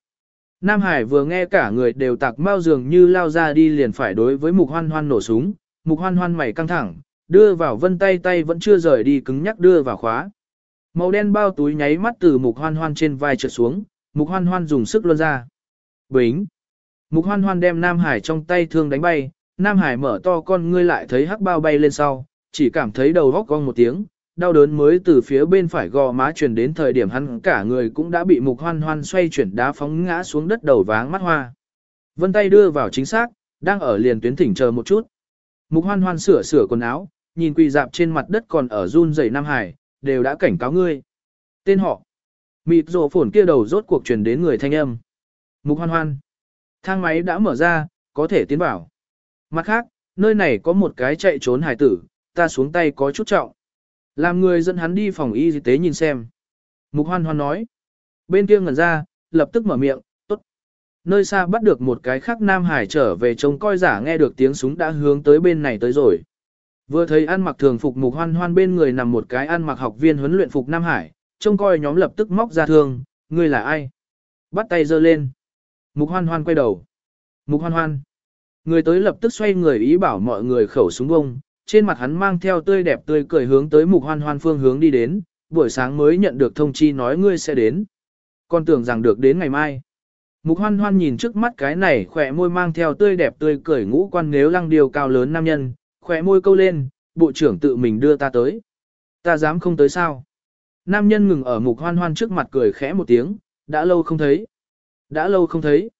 Nam Hải vừa nghe cả người đều tạc mau dường như lao ra đi liền phải đối với mục hoan hoan nổ súng, mục hoan hoan mày căng thẳng, đưa vào vân tay tay vẫn chưa rời đi cứng nhắc đưa vào khóa. Màu đen bao túi nháy mắt từ mục hoan hoan trên vai trượt xuống, mục hoan hoan dùng sức luân ra. Bính! Mục hoan hoan đem Nam Hải trong tay thương đánh bay, Nam Hải mở to con ngươi lại thấy hắc bao bay lên sau, chỉ cảm thấy đầu góc cong một tiếng, đau đớn mới từ phía bên phải gò má truyền đến thời điểm hắn cả người cũng đã bị mục hoan hoan xoay chuyển đá phóng ngã xuống đất đầu váng mắt hoa. Vân tay đưa vào chính xác, đang ở liền tuyến thỉnh chờ một chút. Mục hoan hoan sửa sửa quần áo, nhìn quỳ dạp trên mặt đất còn ở run rẩy Nam Hải, đều đã cảnh cáo ngươi. Tên họ. Mịt rổ phổn kia đầu rốt cuộc truyền đến người thanh âm. Mục hoan hoan. Thang máy đã mở ra, có thể tiến vào. Mặt khác, nơi này có một cái chạy trốn hải tử, ta xuống tay có chút trọng. Làm người dẫn hắn đi phòng y tế nhìn xem. Mục hoan hoan nói. Bên kia ngẩn ra, lập tức mở miệng, tốt. Nơi xa bắt được một cái khác Nam Hải trở về trông coi giả nghe được tiếng súng đã hướng tới bên này tới rồi. Vừa thấy ăn mặc thường phục mục hoan hoan bên người nằm một cái ăn mặc học viên huấn luyện phục Nam Hải, trông coi nhóm lập tức móc ra thương, ngươi là ai? Bắt tay giơ lên. Mục hoan hoan quay đầu. Mục hoan hoan. Người tới lập tức xoay người ý bảo mọi người khẩu súng bông, trên mặt hắn mang theo tươi đẹp tươi cười hướng tới mục hoan hoan phương hướng đi đến, buổi sáng mới nhận được thông chi nói ngươi sẽ đến. Con tưởng rằng được đến ngày mai. Mục hoan hoan nhìn trước mắt cái này khỏe môi mang theo tươi đẹp tươi cười ngũ quan nếu lăng điều cao lớn nam nhân, khỏe môi câu lên, bộ trưởng tự mình đưa ta tới. Ta dám không tới sao? Nam nhân ngừng ở mục hoan hoan trước mặt cười khẽ một tiếng, đã lâu không thấy. Đã lâu không thấy.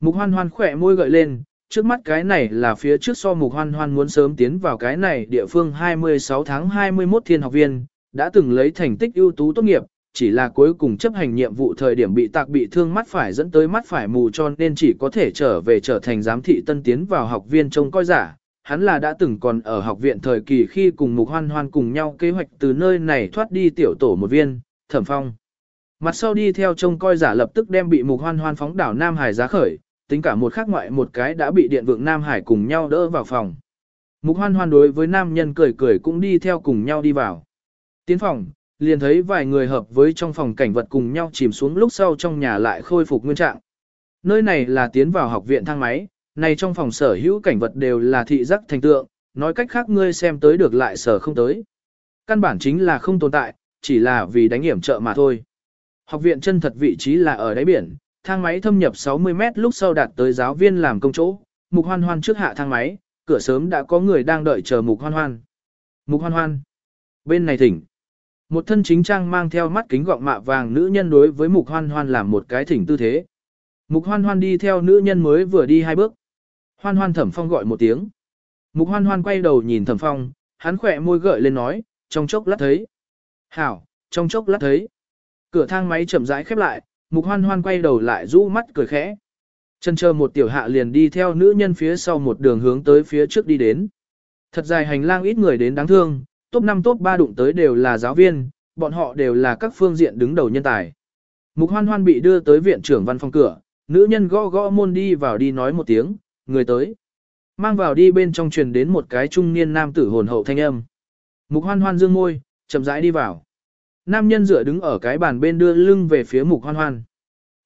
Mục hoan hoan khỏe môi gợi lên, trước mắt cái này là phía trước so mục hoan hoan muốn sớm tiến vào cái này địa phương 26 tháng 21 thiên học viên, đã từng lấy thành tích ưu tú tốt nghiệp, chỉ là cuối cùng chấp hành nhiệm vụ thời điểm bị tạc bị thương mắt phải dẫn tới mắt phải mù cho nên chỉ có thể trở về trở thành giám thị tân tiến vào học viên trông coi giả. Hắn là đã từng còn ở học viện thời kỳ khi cùng mục hoan hoan cùng nhau kế hoạch từ nơi này thoát đi tiểu tổ một viên, thẩm phong. Mặt sau đi theo trông coi giả lập tức đem bị mục hoan hoan phóng đảo Nam Hải giá khởi, tính cả một khác ngoại một cái đã bị điện vượng Nam Hải cùng nhau đỡ vào phòng. Mục hoan hoan đối với nam nhân cười cười cũng đi theo cùng nhau đi vào. Tiến phòng, liền thấy vài người hợp với trong phòng cảnh vật cùng nhau chìm xuống lúc sau trong nhà lại khôi phục nguyên trạng. Nơi này là tiến vào học viện thang máy, Này trong phòng sở hữu cảnh vật đều là thị giác thành tượng, nói cách khác ngươi xem tới được lại sở không tới. Căn bản chính là không tồn tại, chỉ là vì đánh hiểm trợ mà thôi. Học viện chân thật vị trí là ở đáy biển, thang máy thâm nhập 60 mét lúc sau đạt tới giáo viên làm công chỗ, mục hoan hoan trước hạ thang máy, cửa sớm đã có người đang đợi chờ mục hoan hoan. Mục hoan hoan. Bên này thỉnh. Một thân chính trang mang theo mắt kính gọng mạ vàng nữ nhân đối với mục hoan hoan làm một cái thỉnh tư thế. Mục hoan hoan đi theo nữ nhân mới vừa đi hai bước. Hoan hoan thẩm phong gọi một tiếng. Mục hoan hoan quay đầu nhìn thẩm phong, hắn khỏe môi gợi lên nói, trong chốc lát thấy. Hảo, trong chốc lát thấy. Cửa thang máy chậm rãi khép lại, mục hoan hoan quay đầu lại rũ mắt cười khẽ. Chân chờ một tiểu hạ liền đi theo nữ nhân phía sau một đường hướng tới phía trước đi đến. Thật dài hành lang ít người đến đáng thương, top 5 top 3 đụng tới đều là giáo viên, bọn họ đều là các phương diện đứng đầu nhân tài. Mục hoan hoan bị đưa tới viện trưởng văn phòng cửa, nữ nhân gõ gõ môn đi vào đi nói một tiếng, người tới. Mang vào đi bên trong truyền đến một cái trung niên nam tử hồn hậu thanh âm. Mục hoan hoan dương môi, chậm rãi đi vào. Nam nhân dựa đứng ở cái bàn bên đưa lưng về phía mục hoan hoan.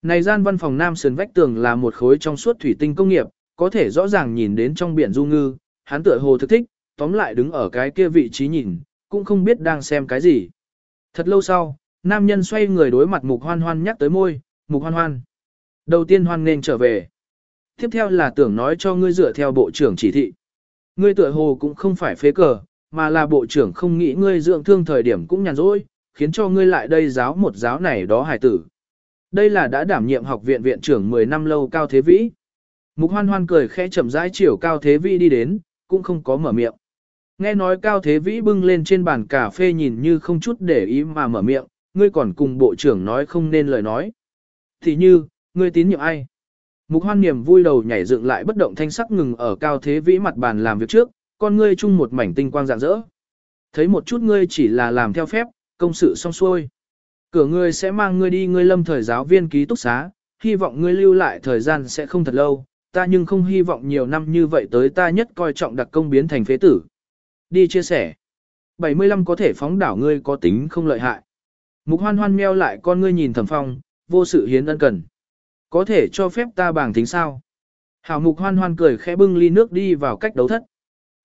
Này gian văn phòng nam sườn vách tường là một khối trong suốt thủy tinh công nghiệp, có thể rõ ràng nhìn đến trong biển du ngư, hắn tựa hồ thực thích, tóm lại đứng ở cái kia vị trí nhìn, cũng không biết đang xem cái gì. Thật lâu sau, nam nhân xoay người đối mặt mục hoan hoan nhắc tới môi, mục hoan hoan. Đầu tiên hoan nên trở về. Tiếp theo là tưởng nói cho ngươi dựa theo bộ trưởng chỉ thị. Ngươi tựa hồ cũng không phải phế cờ, mà là bộ trưởng không nghĩ ngươi dưỡng thương thời điểm cũng nhàn rỗi, khiến cho ngươi lại đây giáo một giáo này đó hài tử. Đây là đã đảm nhiệm học viện viện trưởng 10 năm lâu Cao Thế Vĩ. Mục hoan hoan cười khẽ chậm rãi chiều Cao Thế Vĩ đi đến, cũng không có mở miệng. Nghe nói Cao Thế Vĩ bưng lên trên bàn cà phê nhìn như không chút để ý mà mở miệng, ngươi còn cùng bộ trưởng nói không nên lời nói. Thì như, ngươi tín nhiệm ai? Mục hoan niềm vui đầu nhảy dựng lại bất động thanh sắc ngừng ở Cao Thế Vĩ mặt bàn làm việc trước, con ngươi chung một mảnh tinh quang rạng rỡ. Thấy một chút ngươi chỉ là làm theo phép, công sự xong xuôi. Cửa ngươi sẽ mang ngươi đi ngươi lâm thời giáo viên ký túc xá, hy vọng ngươi lưu lại thời gian sẽ không thật lâu, ta nhưng không hy vọng nhiều năm như vậy tới ta nhất coi trọng đặc công biến thành phế tử. Đi chia sẻ. 75 có thể phóng đảo ngươi có tính không lợi hại. Mục hoan hoan meo lại con ngươi nhìn thẩm phong, vô sự hiến ân cần. Có thể cho phép ta bảng tính sao? Hảo mục hoan hoan cười khẽ bưng ly nước đi vào cách đấu thất.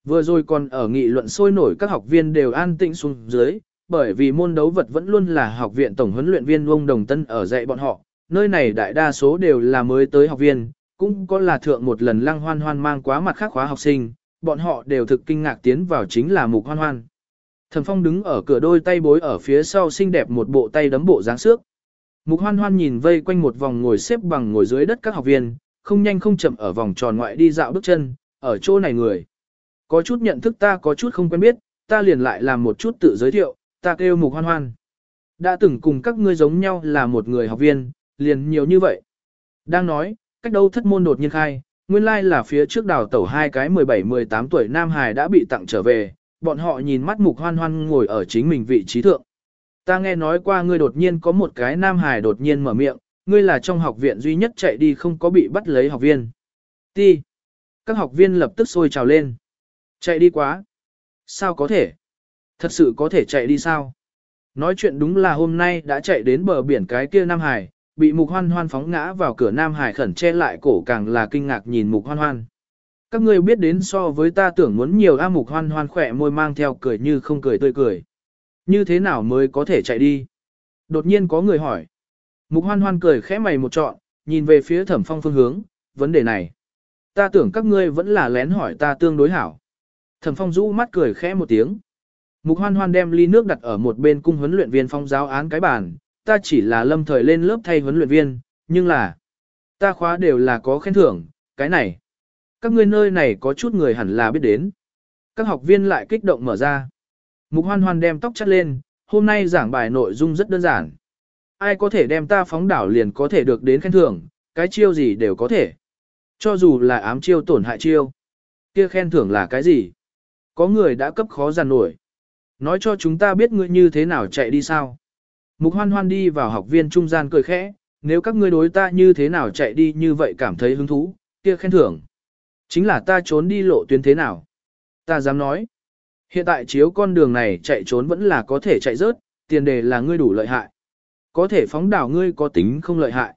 Vừa rồi còn ở nghị luận sôi nổi các học viên đều an tĩnh xuống dưới, bởi vì môn đấu vật vẫn luôn là học viện tổng huấn luyện viên Vương Đồng Tân ở dạy bọn họ, nơi này đại đa số đều là mới tới học viên, cũng có là thượng một lần lăng hoan hoan mang quá mặt khác khóa học sinh, bọn họ đều thực kinh ngạc tiến vào chính là mục hoan hoan. Thần Phong đứng ở cửa đôi tay bối ở phía sau xinh đẹp một bộ tay đấm bộ dáng xước. Mục hoan hoan nhìn vây quanh một vòng ngồi xếp bằng ngồi dưới đất các học viên, không nhanh không chậm ở vòng tròn ngoại đi dạo bước chân, ở chỗ này người. Có chút nhận thức ta có chút không quen biết, ta liền lại làm một chút tự giới thiệu, ta kêu mục hoan hoan. Đã từng cùng các ngươi giống nhau là một người học viên, liền nhiều như vậy. Đang nói, cách đâu thất môn đột nhiên khai, nguyên lai like là phía trước đào tẩu hai cái 17-18 tuổi Nam Hải đã bị tặng trở về, bọn họ nhìn mắt mục hoan hoan ngồi ở chính mình vị trí thượng. Ta nghe nói qua ngươi đột nhiên có một cái Nam Hải đột nhiên mở miệng, ngươi là trong học viện duy nhất chạy đi không có bị bắt lấy học viên. Ti. Các học viên lập tức sôi trào lên. Chạy đi quá. Sao có thể? Thật sự có thể chạy đi sao? Nói chuyện đúng là hôm nay đã chạy đến bờ biển cái kia Nam Hải, bị mục hoan hoan phóng ngã vào cửa Nam Hải khẩn che lại cổ càng là kinh ngạc nhìn mục hoan hoan. Các ngươi biết đến so với ta tưởng muốn nhiều A mục hoan hoan khỏe môi mang theo cười như không cười tươi cười. Như thế nào mới có thể chạy đi? Đột nhiên có người hỏi. Mục hoan hoan cười khẽ mày một trọn, nhìn về phía thẩm phong phương hướng, vấn đề này. Ta tưởng các ngươi vẫn là lén hỏi ta tương đối hảo. Thẩm phong rũ mắt cười khẽ một tiếng. Mục hoan hoan đem ly nước đặt ở một bên cung huấn luyện viên phong giáo án cái bàn, ta chỉ là lâm thời lên lớp thay huấn luyện viên, nhưng là, ta khóa đều là có khen thưởng, cái này. Các ngươi nơi này có chút người hẳn là biết đến. Các học viên lại kích động mở ra. Mục hoan hoan đem tóc chắt lên, hôm nay giảng bài nội dung rất đơn giản. Ai có thể đem ta phóng đảo liền có thể được đến khen thưởng, cái chiêu gì đều có thể. Cho dù là ám chiêu tổn hại chiêu. Kia khen thưởng là cái gì? Có người đã cấp khó giàn nổi. Nói cho chúng ta biết ngươi như thế nào chạy đi sao. Mục hoan hoan đi vào học viên trung gian cười khẽ, nếu các ngươi đối ta như thế nào chạy đi như vậy cảm thấy hứng thú, kia khen thưởng. Chính là ta trốn đi lộ tuyến thế nào. Ta dám nói. Hiện tại chiếu con đường này chạy trốn vẫn là có thể chạy rớt, tiền đề là ngươi đủ lợi hại. Có thể phóng đảo ngươi có tính không lợi hại.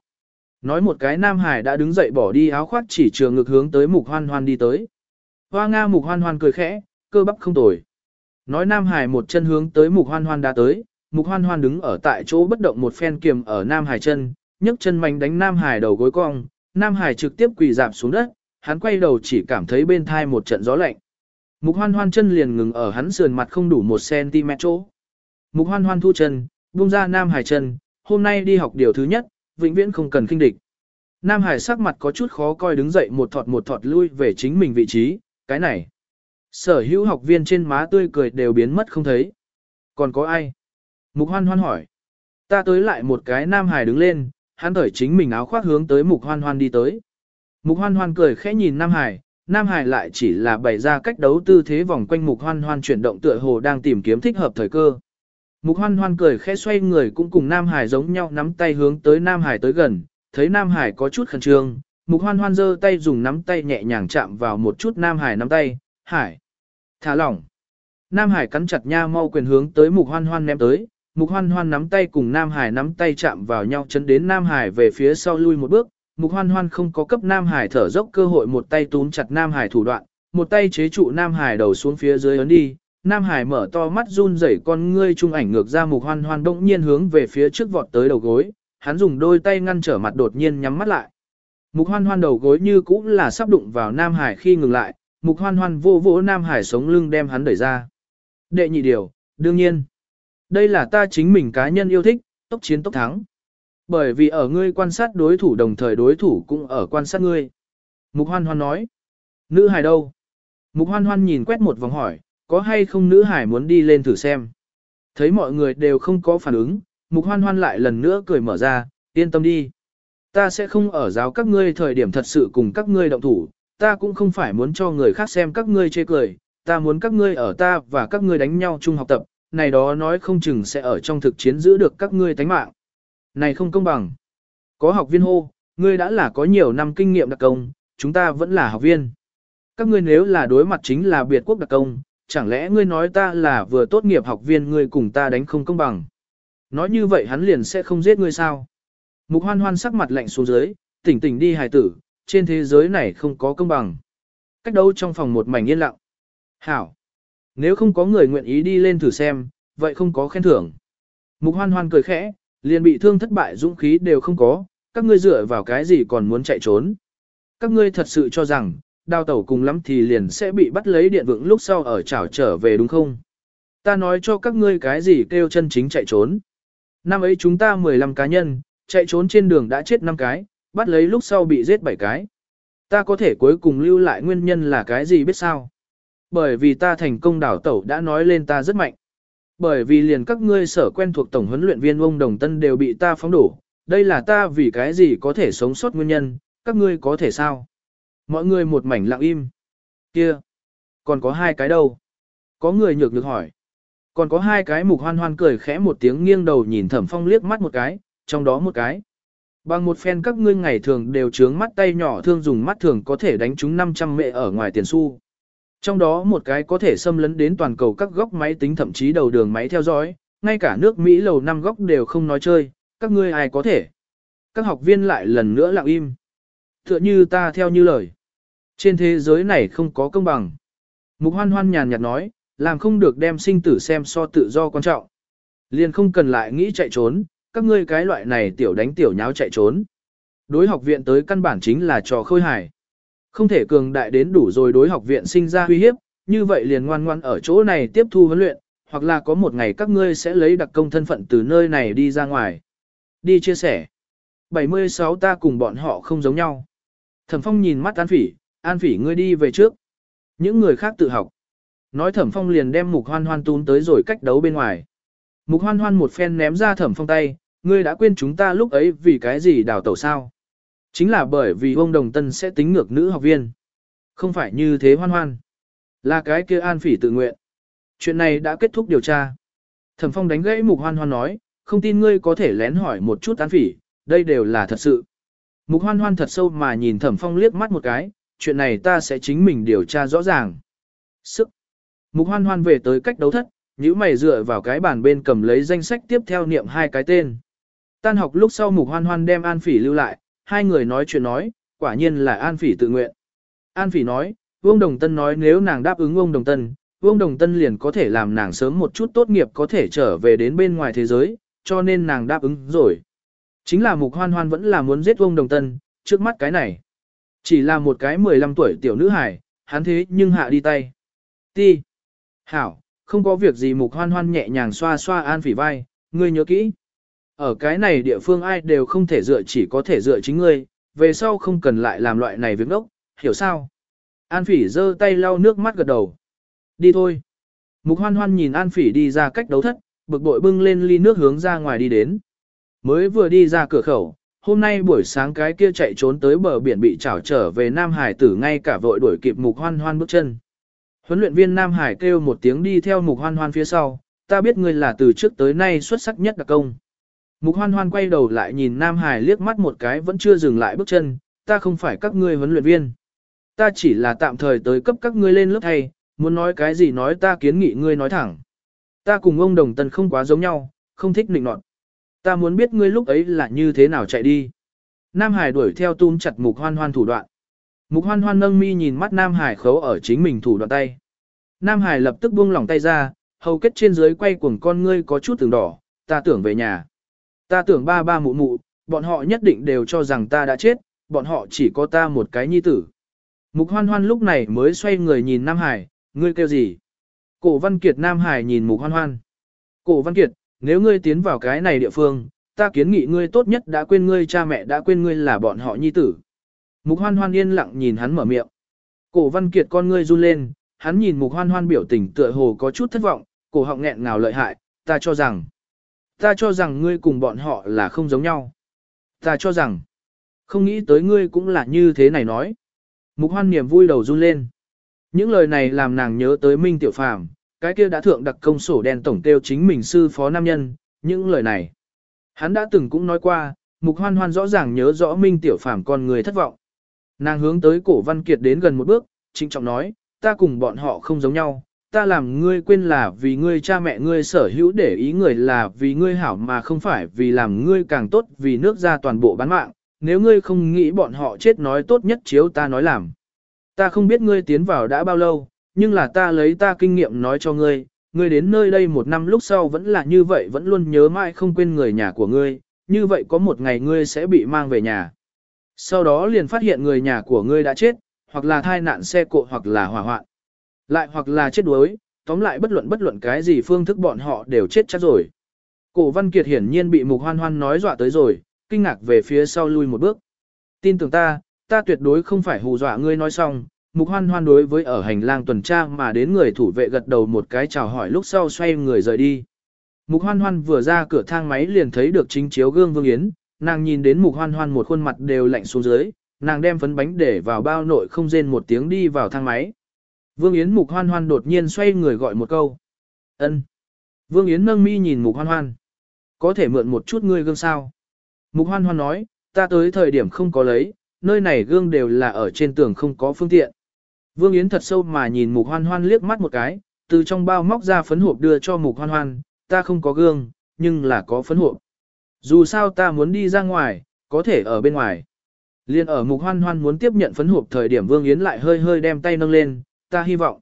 Nói một cái Nam Hải đã đứng dậy bỏ đi áo khoác chỉ trường ngược hướng tới mục hoan hoan đi tới. Hoa Nga mục hoan hoan cười khẽ, cơ bắp không tồi. Nói Nam Hải một chân hướng tới mục hoan hoan đã tới, mục hoan hoan đứng ở tại chỗ bất động một phen kiềm ở Nam Hải chân, nhấc chân mạnh đánh Nam Hải đầu gối cong, Nam Hải trực tiếp quỳ dạp xuống đất, hắn quay đầu chỉ cảm thấy bên thai một trận gió lạnh. Mục hoan hoan chân liền ngừng ở hắn sườn mặt không đủ 1cm chỗ. Mục hoan hoan thu chân, buông ra Nam Hải chân, hôm nay đi học điều thứ nhất, vĩnh viễn không cần kinh địch. Nam Hải sắc mặt có chút khó coi đứng dậy một thọt một thọt lui về chính mình vị trí, cái này. Sở hữu học viên trên má tươi cười đều biến mất không thấy. Còn có ai? Mục hoan hoan hỏi. Ta tới lại một cái Nam Hải đứng lên, hắn thởi chính mình áo khoác hướng tới mục hoan hoan đi tới. Mục hoan hoan cười khẽ nhìn Nam Hải, Nam Hải lại chỉ là bày ra cách đấu tư thế vòng quanh mục hoan hoan chuyển động tựa hồ đang tìm kiếm thích hợp thời cơ. Mục hoan hoan cười khẽ xoay người cũng cùng Nam Hải giống nhau nắm tay hướng tới Nam Hải tới gần, thấy Nam Hải có chút khẩn trương, mục hoan hoan giơ tay dùng nắm tay nhẹ nhàng chạm vào một chút Nam Hải nắm tay, Hải, thả lỏng. Nam Hải cắn chặt nha mau quyền hướng tới mục hoan hoan ném tới, mục hoan hoan nắm tay cùng Nam Hải nắm tay chạm vào nhau chấn đến Nam Hải về phía sau lui một bước, mục hoan hoan không có cấp Nam Hải thở dốc cơ hội một tay túm chặt Nam Hải thủ đoạn, một tay chế trụ Nam Hải đầu xuống phía dưới ấn đi, Nam Hải mở to mắt run rẩy con ngươi trung ảnh ngược ra mục hoan hoan bỗng nhiên hướng về phía trước vọt tới đầu gối, hắn dùng đôi tay ngăn trở mặt đột nhiên nhắm mắt lại. Mục hoan hoan đầu gối như cũng là sắp đụng vào Nam Hải khi ngừng lại, mục hoan hoan vô vỗ Nam Hải sống lưng đem hắn đẩy ra. Đệ nhị điều, đương nhiên. Đây là ta chính mình cá nhân yêu thích, tốc chiến tốc thắng. Bởi vì ở ngươi quan sát đối thủ đồng thời đối thủ cũng ở quan sát ngươi. Mục hoan hoan nói. Nữ hải đâu? Mục hoan hoan nhìn quét một vòng hỏi, có hay không nữ hải muốn đi lên thử xem. Thấy mọi người đều không có phản ứng, mục hoan hoan lại lần nữa cười mở ra, yên tâm đi. Ta sẽ không ở giáo các ngươi thời điểm thật sự cùng các ngươi động thủ, ta cũng không phải muốn cho người khác xem các ngươi chê cười, ta muốn các ngươi ở ta và các ngươi đánh nhau chung học tập, này đó nói không chừng sẽ ở trong thực chiến giữ được các ngươi tánh mạng. Này không công bằng. Có học viên hô, ngươi đã là có nhiều năm kinh nghiệm đặc công, chúng ta vẫn là học viên. Các ngươi nếu là đối mặt chính là biệt quốc đặc công, chẳng lẽ ngươi nói ta là vừa tốt nghiệp học viên ngươi cùng ta đánh không công bằng. Nói như vậy hắn liền sẽ không giết ngươi sao. Mục hoan hoan sắc mặt lạnh xuống dưới, tỉnh tỉnh đi hài tử, trên thế giới này không có công bằng. Cách đâu trong phòng một mảnh yên lặng. Hảo. Nếu không có người nguyện ý đi lên thử xem, vậy không có khen thưởng. Mục hoan hoan cười khẽ, liền bị thương thất bại dũng khí đều không có, các ngươi dựa vào cái gì còn muốn chạy trốn. Các ngươi thật sự cho rằng, đào tẩu cùng lắm thì liền sẽ bị bắt lấy điện vững lúc sau ở trảo trở về đúng không? Ta nói cho các ngươi cái gì kêu chân chính chạy trốn. Năm ấy chúng ta 15 cá nhân, chạy trốn trên đường đã chết 5 cái, bắt lấy lúc sau bị giết bảy cái. Ta có thể cuối cùng lưu lại nguyên nhân là cái gì biết sao? Bởi vì ta thành công đảo tẩu đã nói lên ta rất mạnh. Bởi vì liền các ngươi sở quen thuộc tổng huấn luyện viên ông Đồng Tân đều bị ta phóng đổ, đây là ta vì cái gì có thể sống sót nguyên nhân, các ngươi có thể sao? Mọi người một mảnh lặng im. Kia, còn có hai cái đâu? Có người nhược được hỏi. Còn có hai cái mục hoan hoan cười khẽ một tiếng nghiêng đầu nhìn thẩm phong liếc mắt một cái, trong đó một cái. Bằng một phen các ngươi ngày thường đều trướng mắt tay nhỏ thương dùng mắt thường có thể đánh chúng 500 mệ ở ngoài tiền xu. Trong đó một cái có thể xâm lấn đến toàn cầu các góc máy tính thậm chí đầu đường máy theo dõi, ngay cả nước Mỹ lầu năm góc đều không nói chơi, các ngươi ai có thể. Các học viên lại lần nữa lặng im. Tựa như ta theo như lời. Trên thế giới này không có công bằng. Mục hoan hoan nhàn nhạt nói, làm không được đem sinh tử xem so tự do quan trọng. Liền không cần lại nghĩ chạy trốn, các ngươi cái loại này tiểu đánh tiểu nháo chạy trốn. Đối học viện tới căn bản chính là trò khôi hài. Không thể cường đại đến đủ rồi đối học viện sinh ra uy hiếp, như vậy liền ngoan ngoan ở chỗ này tiếp thu huấn luyện, hoặc là có một ngày các ngươi sẽ lấy đặc công thân phận từ nơi này đi ra ngoài. Đi chia sẻ. 76 ta cùng bọn họ không giống nhau. Thẩm Phong nhìn mắt An Phỉ, An Phỉ ngươi đi về trước. Những người khác tự học. Nói Thẩm Phong liền đem Mục Hoan Hoan tún tới rồi cách đấu bên ngoài. Mục Hoan Hoan một phen ném ra Thẩm Phong tay, ngươi đã quên chúng ta lúc ấy vì cái gì đào tẩu sao? Chính là bởi vì ông Đồng Tân sẽ tính ngược nữ học viên. Không phải như thế hoan hoan. Là cái kia an phỉ tự nguyện. Chuyện này đã kết thúc điều tra. Thẩm Phong đánh gãy Mục Hoan Hoan nói, không tin ngươi có thể lén hỏi một chút an phỉ, đây đều là thật sự. Mục Hoan Hoan thật sâu mà nhìn Thẩm Phong liếc mắt một cái, chuyện này ta sẽ chính mình điều tra rõ ràng. Sức. Mục Hoan Hoan về tới cách đấu thất, nhíu mày dựa vào cái bàn bên cầm lấy danh sách tiếp theo niệm hai cái tên. Tan học lúc sau Mục Hoan Hoan đem An Phỉ lưu lại, hai người nói chuyện nói, quả nhiên là An Phỉ tự nguyện. An Phỉ nói, Vương Đồng Tân nói nếu nàng đáp ứng Vương Đồng Tân, Vương Đồng Tân liền có thể làm nàng sớm một chút tốt nghiệp có thể trở về đến bên ngoài thế giới, cho nên nàng đáp ứng rồi. Chính là Mục Hoan Hoan vẫn là muốn giết Vương Đồng Tân, trước mắt cái này. Chỉ là một cái 15 tuổi tiểu nữ hài, hắn thế nhưng hạ đi tay. Ti. Hảo, không có việc gì Mục Hoan Hoan nhẹ nhàng xoa xoa An Phỉ vai, ngươi nhớ kỹ. Ở cái này địa phương ai đều không thể dựa chỉ có thể dựa chính ngươi, về sau không cần lại làm loại này việc ngốc, hiểu sao? An Phỉ giơ tay lau nước mắt gật đầu. Đi thôi. Mục hoan hoan nhìn An Phỉ đi ra cách đấu thất, bực bội bưng lên ly nước hướng ra ngoài đi đến. Mới vừa đi ra cửa khẩu, hôm nay buổi sáng cái kia chạy trốn tới bờ biển bị trảo trở về Nam Hải tử ngay cả vội đuổi kịp mục hoan hoan bước chân. Huấn luyện viên Nam Hải kêu một tiếng đi theo mục hoan hoan phía sau, ta biết ngươi là từ trước tới nay xuất sắc nhất đặc công. Mục hoan hoan quay đầu lại nhìn Nam Hải liếc mắt một cái vẫn chưa dừng lại bước chân, ta không phải các ngươi huấn luyện viên. Ta chỉ là tạm thời tới cấp các ngươi lên lớp thay, muốn nói cái gì nói ta kiến nghị ngươi nói thẳng. Ta cùng ông Đồng Tân không quá giống nhau, không thích nịnh nọt. Ta muốn biết ngươi lúc ấy là như thế nào chạy đi. Nam Hải đuổi theo túm chặt mục hoan hoan thủ đoạn. Mục hoan hoan nâng mi nhìn mắt Nam Hải khấu ở chính mình thủ đoạn tay. Nam Hải lập tức buông lỏng tay ra, hầu kết trên dưới quay cuồng con ngươi có chút từng đỏ, ta tưởng về nhà. Ta tưởng ba ba mụ mụ, bọn họ nhất định đều cho rằng ta đã chết, bọn họ chỉ có ta một cái nhi tử. Mục hoan hoan lúc này mới xoay người nhìn Nam Hải, ngươi kêu gì? Cổ Văn Kiệt Nam Hải nhìn Mục hoan hoan. Cổ Văn Kiệt, nếu ngươi tiến vào cái này địa phương, ta kiến nghị ngươi tốt nhất đã quên ngươi cha mẹ đã quên ngươi là bọn họ nhi tử. Mục hoan hoan yên lặng nhìn hắn mở miệng. Cổ Văn Kiệt con ngươi run lên, hắn nhìn Mục hoan hoan biểu tình tựa hồ có chút thất vọng, cổ họng nghẹn ngào lợi hại, ta cho rằng. Ta cho rằng ngươi cùng bọn họ là không giống nhau. Ta cho rằng, không nghĩ tới ngươi cũng là như thế này nói. Mục hoan niềm vui đầu run lên. Những lời này làm nàng nhớ tới Minh Tiểu Phàm, cái kia đã thượng đặc công sổ đen tổng tiêu chính mình sư phó nam nhân, những lời này. Hắn đã từng cũng nói qua, Mục Hoan Hoan rõ ràng nhớ rõ Minh Tiểu Phàm con người thất vọng. Nàng hướng tới cổ Văn Kiệt đến gần một bước, trịnh trọng nói, ta cùng bọn họ không giống nhau, ta làm ngươi quên là vì ngươi cha mẹ ngươi sở hữu để ý người là vì ngươi hảo mà không phải vì làm ngươi càng tốt vì nước ra toàn bộ bán mạng, nếu ngươi không nghĩ bọn họ chết nói tốt nhất chiếu ta nói làm. Ta không biết ngươi tiến vào đã bao lâu, nhưng là ta lấy ta kinh nghiệm nói cho ngươi, ngươi đến nơi đây một năm lúc sau vẫn là như vậy vẫn luôn nhớ mãi không quên người nhà của ngươi, như vậy có một ngày ngươi sẽ bị mang về nhà. Sau đó liền phát hiện người nhà của ngươi đã chết, hoặc là thai nạn xe cộ hoặc là hỏa hoạn. Lại hoặc là chết đuối, tóm lại bất luận bất luận cái gì phương thức bọn họ đều chết chắc rồi. Cổ Văn Kiệt hiển nhiên bị Mục Hoan Hoan nói dọa tới rồi, kinh ngạc về phía sau lui một bước. Tin tưởng ta, ta tuyệt đối không phải hù dọa ngươi nói xong. Mục Hoan Hoan đối với ở hành lang tuần tra mà đến người thủ vệ gật đầu một cái chào hỏi lúc sau xoay người rời đi. Mục Hoan Hoan vừa ra cửa thang máy liền thấy được chính chiếu gương Vương Yến, nàng nhìn đến Mục Hoan Hoan một khuôn mặt đều lạnh xuống dưới, nàng đem phấn bánh để vào bao nội không rên một tiếng đi vào thang máy. Vương Yến Mục Hoan Hoan đột nhiên xoay người gọi một câu. Ân. Vương Yến nâng mi nhìn Mục Hoan Hoan. Có thể mượn một chút ngươi gương sao? Mục Hoan Hoan nói, ta tới thời điểm không có lấy, nơi này gương đều là ở trên tường không có phương tiện. Vương Yến thật sâu mà nhìn Mục Hoan Hoan liếc mắt một cái, từ trong bao móc ra phấn hộp đưa cho Mục Hoan Hoan, ta không có gương, nhưng là có phấn hộp. Dù sao ta muốn đi ra ngoài, có thể ở bên ngoài. Liên ở Mục Hoan Hoan muốn tiếp nhận phấn hộp thời điểm Vương Yến lại hơi hơi đem tay nâng lên, ta hy vọng.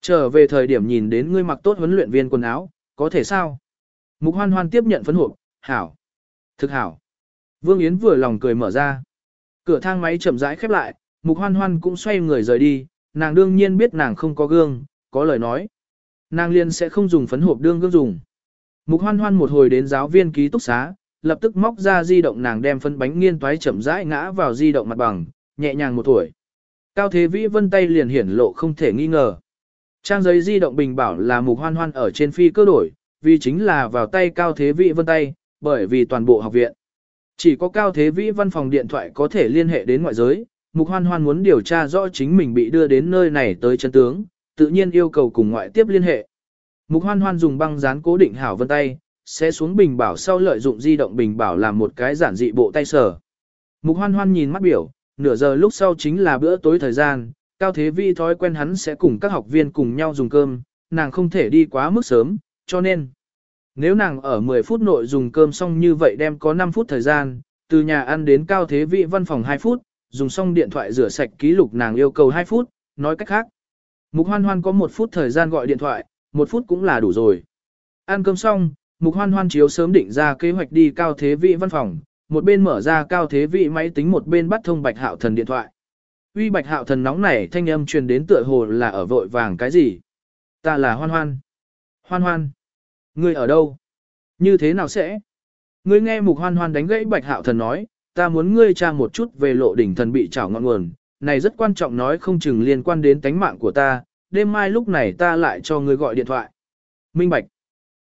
Trở về thời điểm nhìn đến ngươi mặc tốt huấn luyện viên quần áo, có thể sao? Mục hoan hoan tiếp nhận phấn hộp, hảo. Thực hảo. Vương Yến vừa lòng cười mở ra. Cửa thang máy chậm rãi khép lại, mục hoan hoan cũng xoay người rời đi, nàng đương nhiên biết nàng không có gương, có lời nói. Nàng liên sẽ không dùng phấn hộp đương gương dùng. Mục hoan hoan một hồi đến giáo viên ký túc xá, lập tức móc ra di động nàng đem phân bánh nghiên toái chậm rãi ngã vào di động mặt bằng, nhẹ nhàng một tuổi. Cao Thế Vĩ vân tay liền hiển lộ không thể nghi ngờ. Trang giấy di động bình bảo là mục hoan hoan ở trên phi cơ đổi, vì chính là vào tay Cao Thế Vĩ vân tay, bởi vì toàn bộ học viện. Chỉ có Cao Thế Vĩ văn phòng điện thoại có thể liên hệ đến ngoại giới, mục hoan hoan muốn điều tra rõ chính mình bị đưa đến nơi này tới chân tướng, tự nhiên yêu cầu cùng ngoại tiếp liên hệ. Mục hoan hoan dùng băng dán cố định hảo vân tay, sẽ xuống bình bảo sau lợi dụng di động bình bảo làm một cái giản dị bộ tay sở. Mục hoan hoan nhìn mắt biểu, nửa giờ lúc sau chính là bữa tối thời gian, Cao Thế Vi thói quen hắn sẽ cùng các học viên cùng nhau dùng cơm, nàng không thể đi quá mức sớm, cho nên nếu nàng ở 10 phút nội dùng cơm xong như vậy đem có 5 phút thời gian, từ nhà ăn đến cao thế vi văn phòng 2 phút, dùng xong điện thoại rửa sạch ký lục nàng yêu cầu 2 phút, nói cách khác. Mục hoan hoan có một phút thời gian gọi điện thoại, một phút cũng là đủ rồi. Ăn cơm xong, mục hoan hoan chiếu sớm định ra kế hoạch đi cao thế vị văn phòng, một bên mở ra cao thế vị máy tính một bên bắt thông bạch hạo thần điện thoại. Uy bạch hạo thần nóng nảy thanh âm truyền đến tựa hồ là ở vội vàng cái gì? Ta là hoan hoan. Hoan hoan. Ngươi ở đâu? Như thế nào sẽ? Ngươi nghe mục hoan hoan đánh gãy bạch hạo thần nói, ta muốn ngươi tra một chút về lộ đỉnh thần bị trảo ngọn nguồn, này rất quan trọng nói không chừng liên quan đến tánh mạng của ta, đêm mai lúc này ta lại cho ngươi gọi điện thoại. Minh bạch.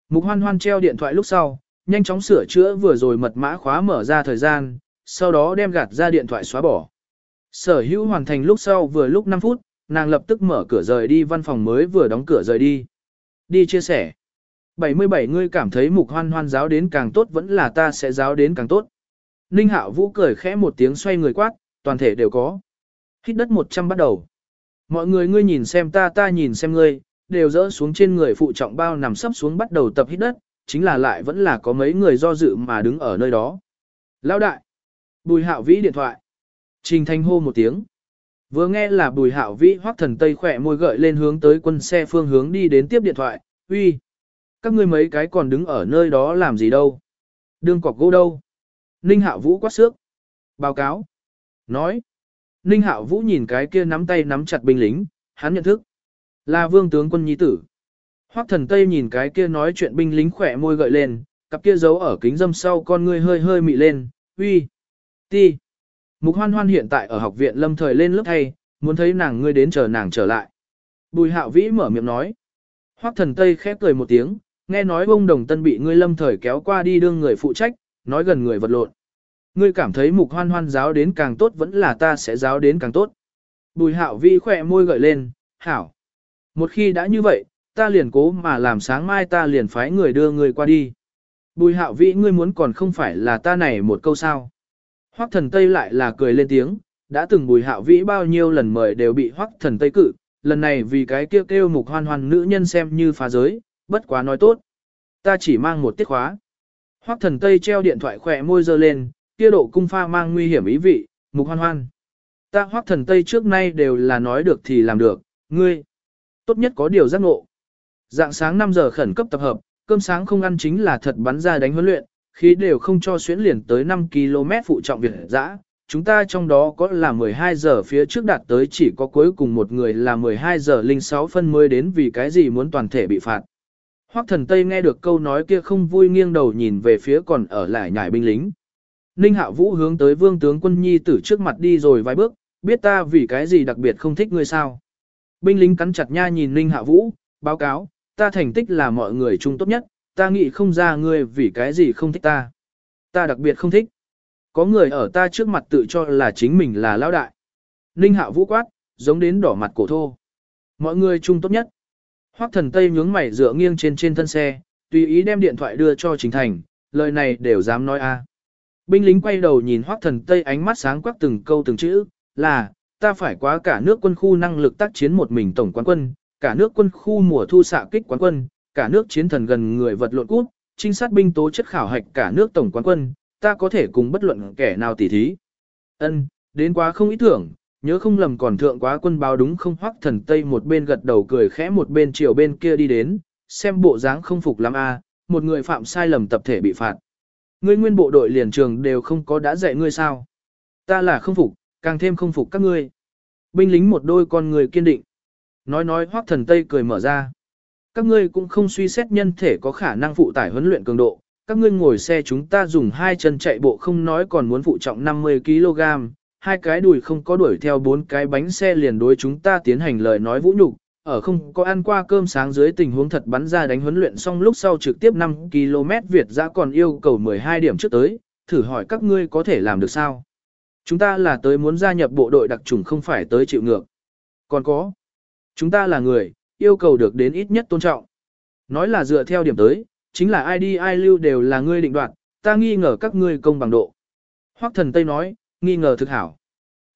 Mục hoan hoan treo điện thoại lúc sau, nhanh chóng sửa chữa vừa rồi mật mã khóa mở ra thời gian, sau đó đem gạt ra điện thoại xóa bỏ. Sở hữu hoàn thành lúc sau vừa lúc 5 phút, nàng lập tức mở cửa rời đi văn phòng mới vừa đóng cửa rời đi. Đi chia sẻ. 77 ngươi cảm thấy mục hoan hoan giáo đến càng tốt vẫn là ta sẽ giáo đến càng tốt. Ninh Hạo Vũ cười khẽ một tiếng xoay người quát, toàn thể đều có. Hít đất 100 bắt đầu. Mọi người ngươi nhìn xem ta ta nhìn xem ngươi, đều dỡ xuống trên người phụ trọng bao nằm sấp xuống bắt đầu tập hít đất, chính là lại vẫn là có mấy người do dự mà đứng ở nơi đó. Lão đại. Bùi hạo vĩ điện thoại. Trình thanh hô một tiếng. Vừa nghe là bùi hạo vĩ hoác thần tây khỏe môi gợi lên hướng tới quân xe phương hướng đi đến tiếp điện thoại. uy, Các ngươi mấy cái còn đứng ở nơi đó làm gì đâu? Đương cọc gỗ đâu? Ninh hạo vũ quát xước. Báo cáo. Nói. Ninh hạo vũ nhìn cái kia nắm tay nắm chặt binh lính, hắn nhận thức. Là vương tướng quân nhi tử. Hoắc thần Tây nhìn cái kia nói chuyện binh lính khỏe môi gợi lên, cặp kia giấu ở kính dâm sau con ngươi hơi hơi mị lên, uy, ti. Mục hoan hoan hiện tại ở học viện lâm thời lên lớp thay, muốn thấy nàng ngươi đến chờ nàng trở lại. Bùi hạo vĩ mở miệng nói. Hoắc thần Tây khép cười một tiếng, nghe nói bông đồng tân bị ngươi lâm thời kéo qua đi đương người phụ trách, nói gần người vật lộn. Ngươi cảm thấy mục hoan hoan giáo đến càng tốt vẫn là ta sẽ giáo đến càng tốt. Bùi hạo vĩ khỏe môi gợi lên, hảo. Một khi đã như vậy, ta liền cố mà làm sáng mai ta liền phái người đưa người qua đi. Bùi hạo vĩ ngươi muốn còn không phải là ta này một câu sao. Hoắc thần Tây lại là cười lên tiếng, đã từng bùi hạo vĩ bao nhiêu lần mời đều bị Hoắc thần Tây cự, lần này vì cái kêu kêu mục hoan hoan nữ nhân xem như phá giới, bất quá nói tốt. Ta chỉ mang một tiết khóa. Hoắc thần Tây treo điện thoại khỏe môi dơ lên, kia độ cung pha mang nguy hiểm ý vị, mục hoan hoan. Ta Hoắc thần Tây trước nay đều là nói được thì làm được, ngươi. Tốt nhất có điều giác ngộ. Dạng sáng 5 giờ khẩn cấp tập hợp, cơm sáng không ăn chính là thật bắn ra đánh huấn luyện, khí đều không cho xuyến liền tới 5 km phụ trọng việc dã. Chúng ta trong đó có là 12 giờ phía trước đạt tới chỉ có cuối cùng một người là 12 giờ 06 phân mới đến vì cái gì muốn toàn thể bị phạt. Hoắc thần Tây nghe được câu nói kia không vui nghiêng đầu nhìn về phía còn ở lại nhảy binh lính. Ninh Hạo Vũ hướng tới vương tướng quân nhi tử trước mặt đi rồi vài bước, biết ta vì cái gì đặc biệt không thích ngươi sao. Binh lính cắn chặt nha nhìn Ninh hạ Vũ, báo cáo, ta thành tích là mọi người chung tốt nhất, ta nghĩ không ra ngươi vì cái gì không thích ta. Ta đặc biệt không thích. Có người ở ta trước mặt tự cho là chính mình là lão đại. Ninh hạ vũ quát, giống đến đỏ mặt cổ thô. Mọi người chung tốt nhất. Hoắc thần Tây nhướng mày dựa nghiêng trên trên thân xe, tùy ý đem điện thoại đưa cho Trình Thành, lời này đều dám nói a. Binh lính quay đầu nhìn Hoắc thần Tây ánh mắt sáng quắc từng câu từng chữ, là, ta phải quá cả nước quân khu năng lực tác chiến một mình tổng quán quân, cả nước quân khu mùa thu xạ kích quán quân, cả nước chiến thần gần người vật lộn cút, trinh sát binh tố chất khảo hạch cả nước tổng quán quân, ta có thể cùng bất luận kẻ nào tỉ thí. Ân, đến quá không ý tưởng, nhớ không lầm còn thượng quá quân báo đúng không hoắc thần tây một bên gật đầu cười khẽ một bên chiều bên kia đi đến, xem bộ dáng không phục lắm a, một người phạm sai lầm tập thể bị phạt. Ngươi nguyên bộ đội liền trường đều không có đã dạy ngươi sao? Ta là không phục, càng thêm không phục các ngươi. Binh lính một đôi con người kiên định. Nói nói hoác thần Tây cười mở ra. Các ngươi cũng không suy xét nhân thể có khả năng phụ tải huấn luyện cường độ. Các ngươi ngồi xe chúng ta dùng hai chân chạy bộ không nói còn muốn phụ trọng 50kg, hai cái đùi không có đuổi theo bốn cái bánh xe liền đối chúng ta tiến hành lời nói vũ nhục ở không có ăn qua cơm sáng dưới tình huống thật bắn ra đánh huấn luyện xong lúc sau trực tiếp 5 km Việt ra còn yêu cầu 12 điểm trước tới, thử hỏi các ngươi có thể làm được sao? Chúng ta là tới muốn gia nhập bộ đội đặc trùng không phải tới chịu ngược. Còn có, Chúng ta là người, yêu cầu được đến ít nhất tôn trọng. Nói là dựa theo điểm tới, chính là ai đi ai lưu đều là ngươi định đoạt, ta nghi ngờ các ngươi công bằng độ. Hoắc thần Tây nói, nghi ngờ thực hảo.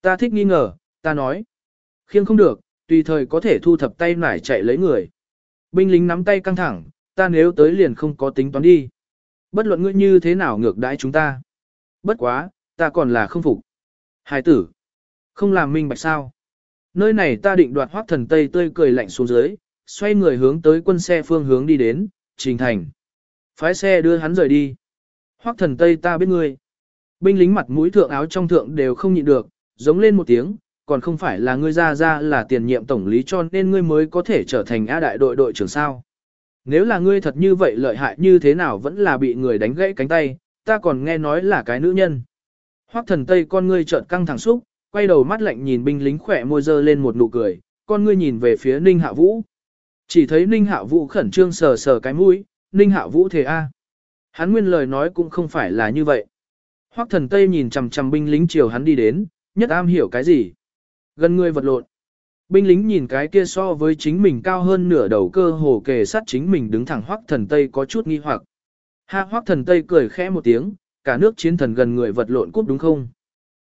Ta thích nghi ngờ, ta nói. Khiêng không được, tùy thời có thể thu thập tay nải chạy lấy người. Binh lính nắm tay căng thẳng, ta nếu tới liền không có tính toán đi. Bất luận ngươi như thế nào ngược đãi chúng ta. Bất quá, ta còn là không phục. Hải tử, không làm minh bạch sao. Nơi này ta định đoạt hoác thần Tây tươi cười lạnh xuống dưới, xoay người hướng tới quân xe phương hướng đi đến, trình thành. Phái xe đưa hắn rời đi. Hoác thần Tây ta biết ngươi. Binh lính mặt mũi thượng áo trong thượng đều không nhịn được, giống lên một tiếng, còn không phải là ngươi ra ra là tiền nhiệm tổng lý cho nên ngươi mới có thể trở thành A đại đội đội trưởng sao. Nếu là ngươi thật như vậy lợi hại như thế nào vẫn là bị người đánh gãy cánh tay, ta còn nghe nói là cái nữ nhân. Hoắc thần tây con ngươi trợn căng thẳng xúc, quay đầu mắt lạnh nhìn binh lính khỏe môi dơ lên một nụ cười, con ngươi nhìn về phía Ninh Hạ Vũ. Chỉ thấy Ninh Hạ Vũ khẩn trương sờ sờ cái mũi, Ninh Hạ Vũ thế a. Hắn nguyên lời nói cũng không phải là như vậy. Hoắc thần tây nhìn chằm chằm binh lính chiều hắn đi đến, nhất am hiểu cái gì. Gần người vật lộn. Binh lính nhìn cái kia so với chính mình cao hơn nửa đầu cơ hồ kề sát chính mình đứng thẳng hoắc thần tây có chút nghi hoặc. Ha hoắc thần tây cười khẽ một tiếng, cả nước chiến thần gần người vật lộn cúp đúng không?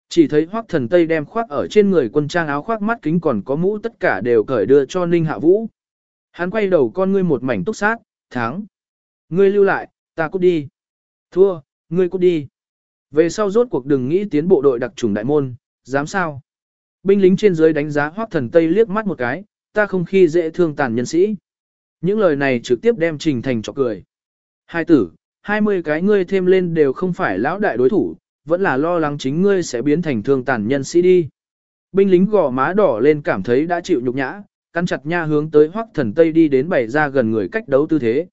Chỉ thấy hoắc thần tây đem khoác ở trên người quân trang áo khoác mắt kính còn có mũ tất cả đều cởi đưa cho Ninh Hạ Vũ. Hắn quay đầu con ngươi một mảnh túc sát, thắng. Ngươi lưu lại, ta cút đi. Thua, ngươi cút đi. Về sau rốt cuộc đừng nghĩ tiến bộ đội đặc trùng đại môn, dám sao? Binh lính trên dưới đánh giá Hoắc Thần Tây liếc mắt một cái, ta không khi dễ thương tàn nhân sĩ. Những lời này trực tiếp đem Trình Thành cho cười. Hai tử, hai mươi cái ngươi thêm lên đều không phải lão đại đối thủ, vẫn là lo lắng chính ngươi sẽ biến thành thương tàn nhân sĩ đi. Binh lính gò má đỏ lên cảm thấy đã chịu nhục nhã, cắn chặt nha hướng tới Hoắc Thần Tây đi đến bày ra gần người cách đấu tư thế.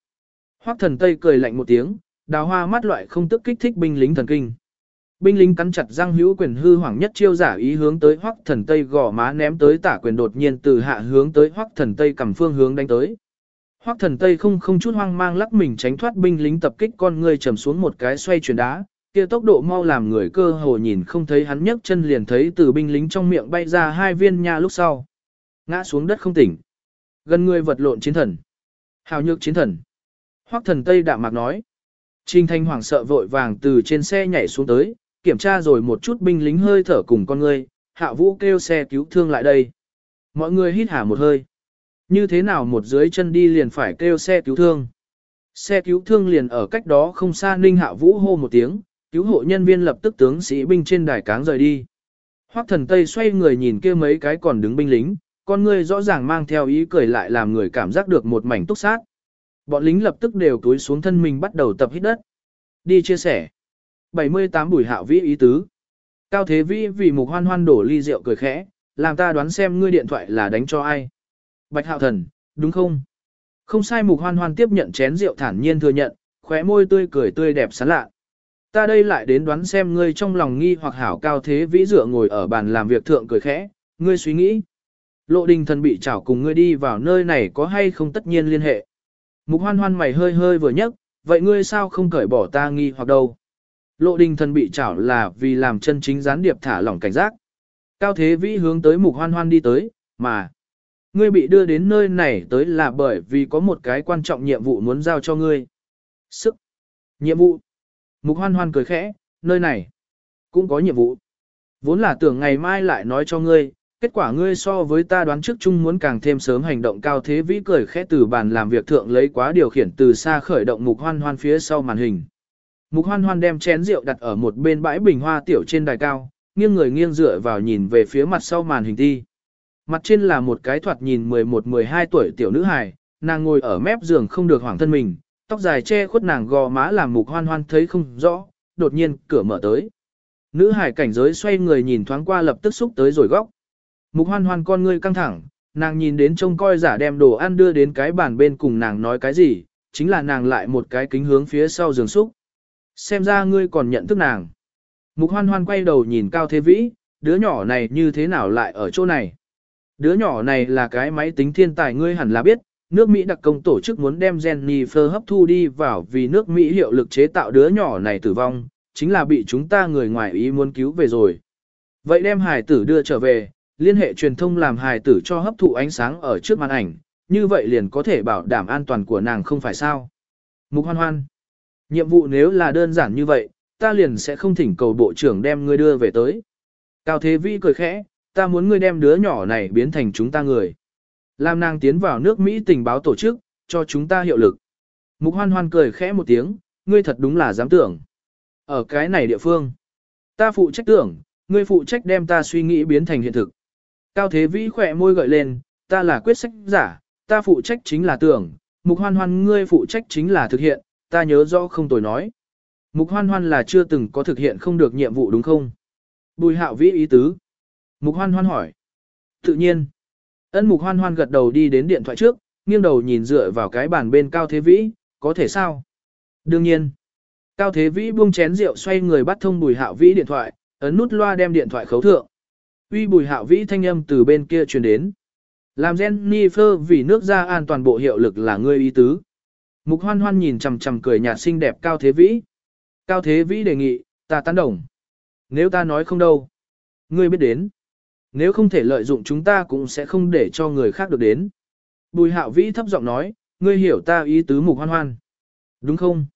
Hoắc Thần Tây cười lạnh một tiếng, đào hoa mắt loại không tức kích thích binh lính thần kinh. Binh lính cắn chặt răng hữu quyền hư hoảng nhất chiêu giả ý hướng tới Hoắc Thần Tây gò má ném tới tả quyền đột nhiên từ hạ hướng tới Hoắc Thần Tây cầm phương hướng đánh tới. Hoắc Thần Tây không không chút hoang mang lắc mình tránh thoát binh lính tập kích con người trầm xuống một cái xoay chuyển đá, kia tốc độ mau làm người cơ hồ nhìn không thấy hắn nhấc chân liền thấy từ binh lính trong miệng bay ra hai viên nha lúc sau. Ngã xuống đất không tỉnh. Gần người vật lộn chiến thần. Hào nhược chiến thần. Hoắc Thần Tây đạm mạc nói. Trình Thanh hoảng sợ vội vàng từ trên xe nhảy xuống tới, kiểm tra rồi một chút binh lính hơi thở cùng con người, hạ vũ kêu xe cứu thương lại đây. Mọi người hít hả một hơi. Như thế nào một dưới chân đi liền phải kêu xe cứu thương. Xe cứu thương liền ở cách đó không xa ninh hạ vũ hô một tiếng, cứu hộ nhân viên lập tức tướng sĩ binh trên đài cáng rời đi. Hoắc thần Tây xoay người nhìn kia mấy cái còn đứng binh lính, con người rõ ràng mang theo ý cười lại làm người cảm giác được một mảnh túc sát. Bọn lính lập tức đều túi xuống thân mình bắt đầu tập hít đất. Đi chia sẻ. 78 bùi hạo vĩ ý tứ. Cao thế vĩ vì mục hoan hoan đổ ly rượu cười khẽ, làm ta đoán xem ngươi điện thoại là đánh cho ai. Bạch hạo thần, đúng không? Không sai mục hoan hoan tiếp nhận chén rượu thản nhiên thừa nhận, khóe môi tươi cười tươi đẹp sán lạ. Ta đây lại đến đoán xem ngươi trong lòng nghi hoặc hảo cao thế vĩ dựa ngồi ở bàn làm việc thượng cười khẽ, ngươi suy nghĩ. Lộ đình thần bị chảo cùng ngươi đi vào nơi này có hay không tất nhiên liên hệ. Mục hoan hoan mày hơi hơi vừa nhấc, vậy ngươi sao không cởi bỏ ta nghi hoặc đâu. Lộ đình thần bị chảo là vì làm chân chính gián điệp thả lỏng cảnh giác. Cao thế vĩ hướng tới mục hoan hoan đi tới, mà. Ngươi bị đưa đến nơi này tới là bởi vì có một cái quan trọng nhiệm vụ muốn giao cho ngươi. Sức. Nhiệm vụ. Mục hoan hoan cười khẽ, nơi này. Cũng có nhiệm vụ. Vốn là tưởng ngày mai lại nói cho ngươi, kết quả ngươi so với ta đoán trước chung muốn càng thêm sớm hành động cao thế vĩ cười khẽ từ bàn làm việc thượng lấy quá điều khiển từ xa khởi động mục hoan hoan phía sau màn hình. Mục hoan hoan đem chén rượu đặt ở một bên bãi bình hoa tiểu trên đài cao, nghiêng người nghiêng dựa vào nhìn về phía mặt sau màn hình ti. Mặt trên là một cái thoạt nhìn 11-12 tuổi tiểu nữ hài, nàng ngồi ở mép giường không được hoảng thân mình, tóc dài che khuất nàng gò má làm mục hoan hoan thấy không rõ, đột nhiên cửa mở tới. Nữ hải cảnh giới xoay người nhìn thoáng qua lập tức xúc tới rồi góc. Mục hoan hoan con ngươi căng thẳng, nàng nhìn đến trông coi giả đem đồ ăn đưa đến cái bàn bên cùng nàng nói cái gì, chính là nàng lại một cái kính hướng phía sau giường xúc. Xem ra ngươi còn nhận thức nàng. Mục hoan hoan quay đầu nhìn Cao Thế Vĩ, đứa nhỏ này như thế nào lại ở chỗ này. Đứa nhỏ này là cái máy tính thiên tài ngươi hẳn là biết, nước Mỹ đặc công tổ chức muốn đem Jennifer hấp thu đi vào vì nước Mỹ hiệu lực chế tạo đứa nhỏ này tử vong, chính là bị chúng ta người ngoài ý muốn cứu về rồi. Vậy đem hài tử đưa trở về, liên hệ truyền thông làm hài tử cho hấp thụ ánh sáng ở trước màn ảnh, như vậy liền có thể bảo đảm an toàn của nàng không phải sao. Mục hoan hoan. Nhiệm vụ nếu là đơn giản như vậy, ta liền sẽ không thỉnh cầu bộ trưởng đem ngươi đưa về tới. Cao Thế Vĩ cười khẽ, ta muốn ngươi đem đứa nhỏ này biến thành chúng ta người. Làm nàng tiến vào nước Mỹ tình báo tổ chức, cho chúng ta hiệu lực. Mục hoan hoan cười khẽ một tiếng, ngươi thật đúng là dám tưởng. Ở cái này địa phương, Ta phụ trách tưởng, ngươi phụ trách đem ta suy nghĩ biến thành hiện thực. Cao Thế Vĩ khỏe môi gợi lên, ta là quyết sách giả, ta phụ trách chính là tưởng, mục hoan hoan ngươi phụ trách chính là thực hiện, ta nhớ rõ không tồi nói. Mục hoan hoan là chưa từng có thực hiện không được nhiệm vụ đúng không? Bùi hạo vĩ ý tứ. Mục hoan hoan hỏi. Tự nhiên. Ân mục hoan hoan gật đầu đi đến điện thoại trước, nghiêng đầu nhìn dựa vào cái bàn bên Cao Thế Vĩ, có thể sao? Đương nhiên. Cao Thế Vĩ buông chén rượu xoay người bắt thông bùi hạo vĩ điện thoại, ấn nút loa đem điện thoại khấu thượng. Uy bùi hạo vĩ thanh âm từ bên kia truyền đến. Làm Jennifer vì nước ra an toàn bộ hiệu lực là ngươi ý tứ. Mục hoan hoan nhìn chằm chằm cười nhạt xinh đẹp Cao Thế Vĩ. Cao Thế Vĩ đề nghị, ta tán đồng. Nếu ta nói không đâu, ngươi biết đến. Nếu không thể lợi dụng chúng ta cũng sẽ không để cho người khác được đến. Bùi hạo vĩ thấp giọng nói, ngươi hiểu ta ý tứ mục hoan hoan. Đúng không?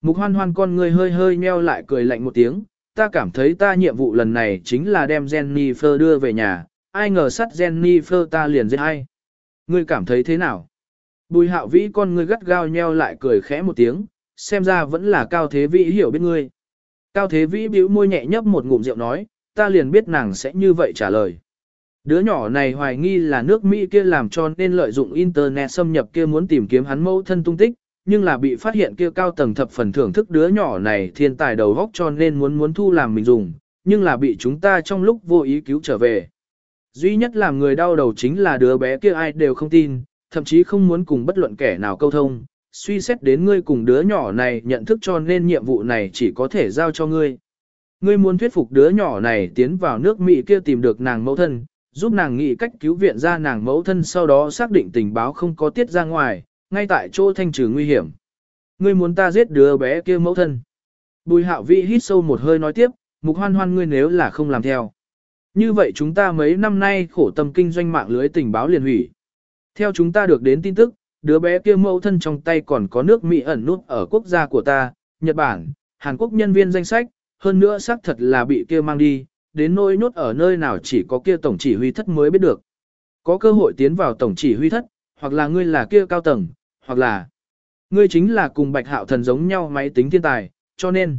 Mục hoan hoan con ngươi hơi hơi meo lại cười lạnh một tiếng, ta cảm thấy ta nhiệm vụ lần này chính là đem Jennifer đưa về nhà, ai ngờ sắt Jennifer ta liền giết hay. Ngươi cảm thấy thế nào? Bùi hạo vĩ con ngươi gắt gao nheo lại cười khẽ một tiếng, xem ra vẫn là cao thế vĩ hiểu biết ngươi. Cao thế vĩ bĩu môi nhẹ nhấp một ngụm rượu nói, ta liền biết nàng sẽ như vậy trả lời. Đứa nhỏ này hoài nghi là nước Mỹ kia làm cho nên lợi dụng Internet xâm nhập kia muốn tìm kiếm hắn mẫu thân tung tích, nhưng là bị phát hiện kia cao tầng thập phần thưởng thức đứa nhỏ này thiên tài đầu góc cho nên muốn muốn thu làm mình dùng, nhưng là bị chúng ta trong lúc vô ý cứu trở về. Duy nhất làm người đau đầu chính là đứa bé kia ai đều không tin, thậm chí không muốn cùng bất luận kẻ nào câu thông, suy xét đến ngươi cùng đứa nhỏ này nhận thức cho nên nhiệm vụ này chỉ có thể giao cho ngươi. Ngươi muốn thuyết phục đứa nhỏ này tiến vào nước Mỹ kia tìm được nàng mẫu thân, giúp nàng nghĩ cách cứu viện ra nàng mẫu thân sau đó xác định tình báo không có tiết ra ngoài, ngay tại chỗ thanh trừ nguy hiểm. Ngươi muốn ta giết đứa bé kia mẫu thân. Bùi hạo vĩ hít sâu một hơi nói tiếp, mục hoan hoan ngươi nếu là không làm theo. Như vậy chúng ta mấy năm nay khổ tâm kinh doanh mạng lưới tình báo liền hủy. Theo chúng ta được đến tin tức, đứa bé kia mẫu thân trong tay còn có nước Mỹ ẩn nút ở quốc gia của ta, Nhật Bản, Hàn Quốc nhân viên danh sách, hơn nữa xác thật là bị kia mang đi, đến nỗi nhốt ở nơi nào chỉ có kia tổng chỉ huy thất mới biết được. Có cơ hội tiến vào tổng chỉ huy thất, hoặc là ngươi là kia cao tầng, hoặc là ngươi chính là cùng bạch hạo thần giống nhau máy tính thiên tài, cho nên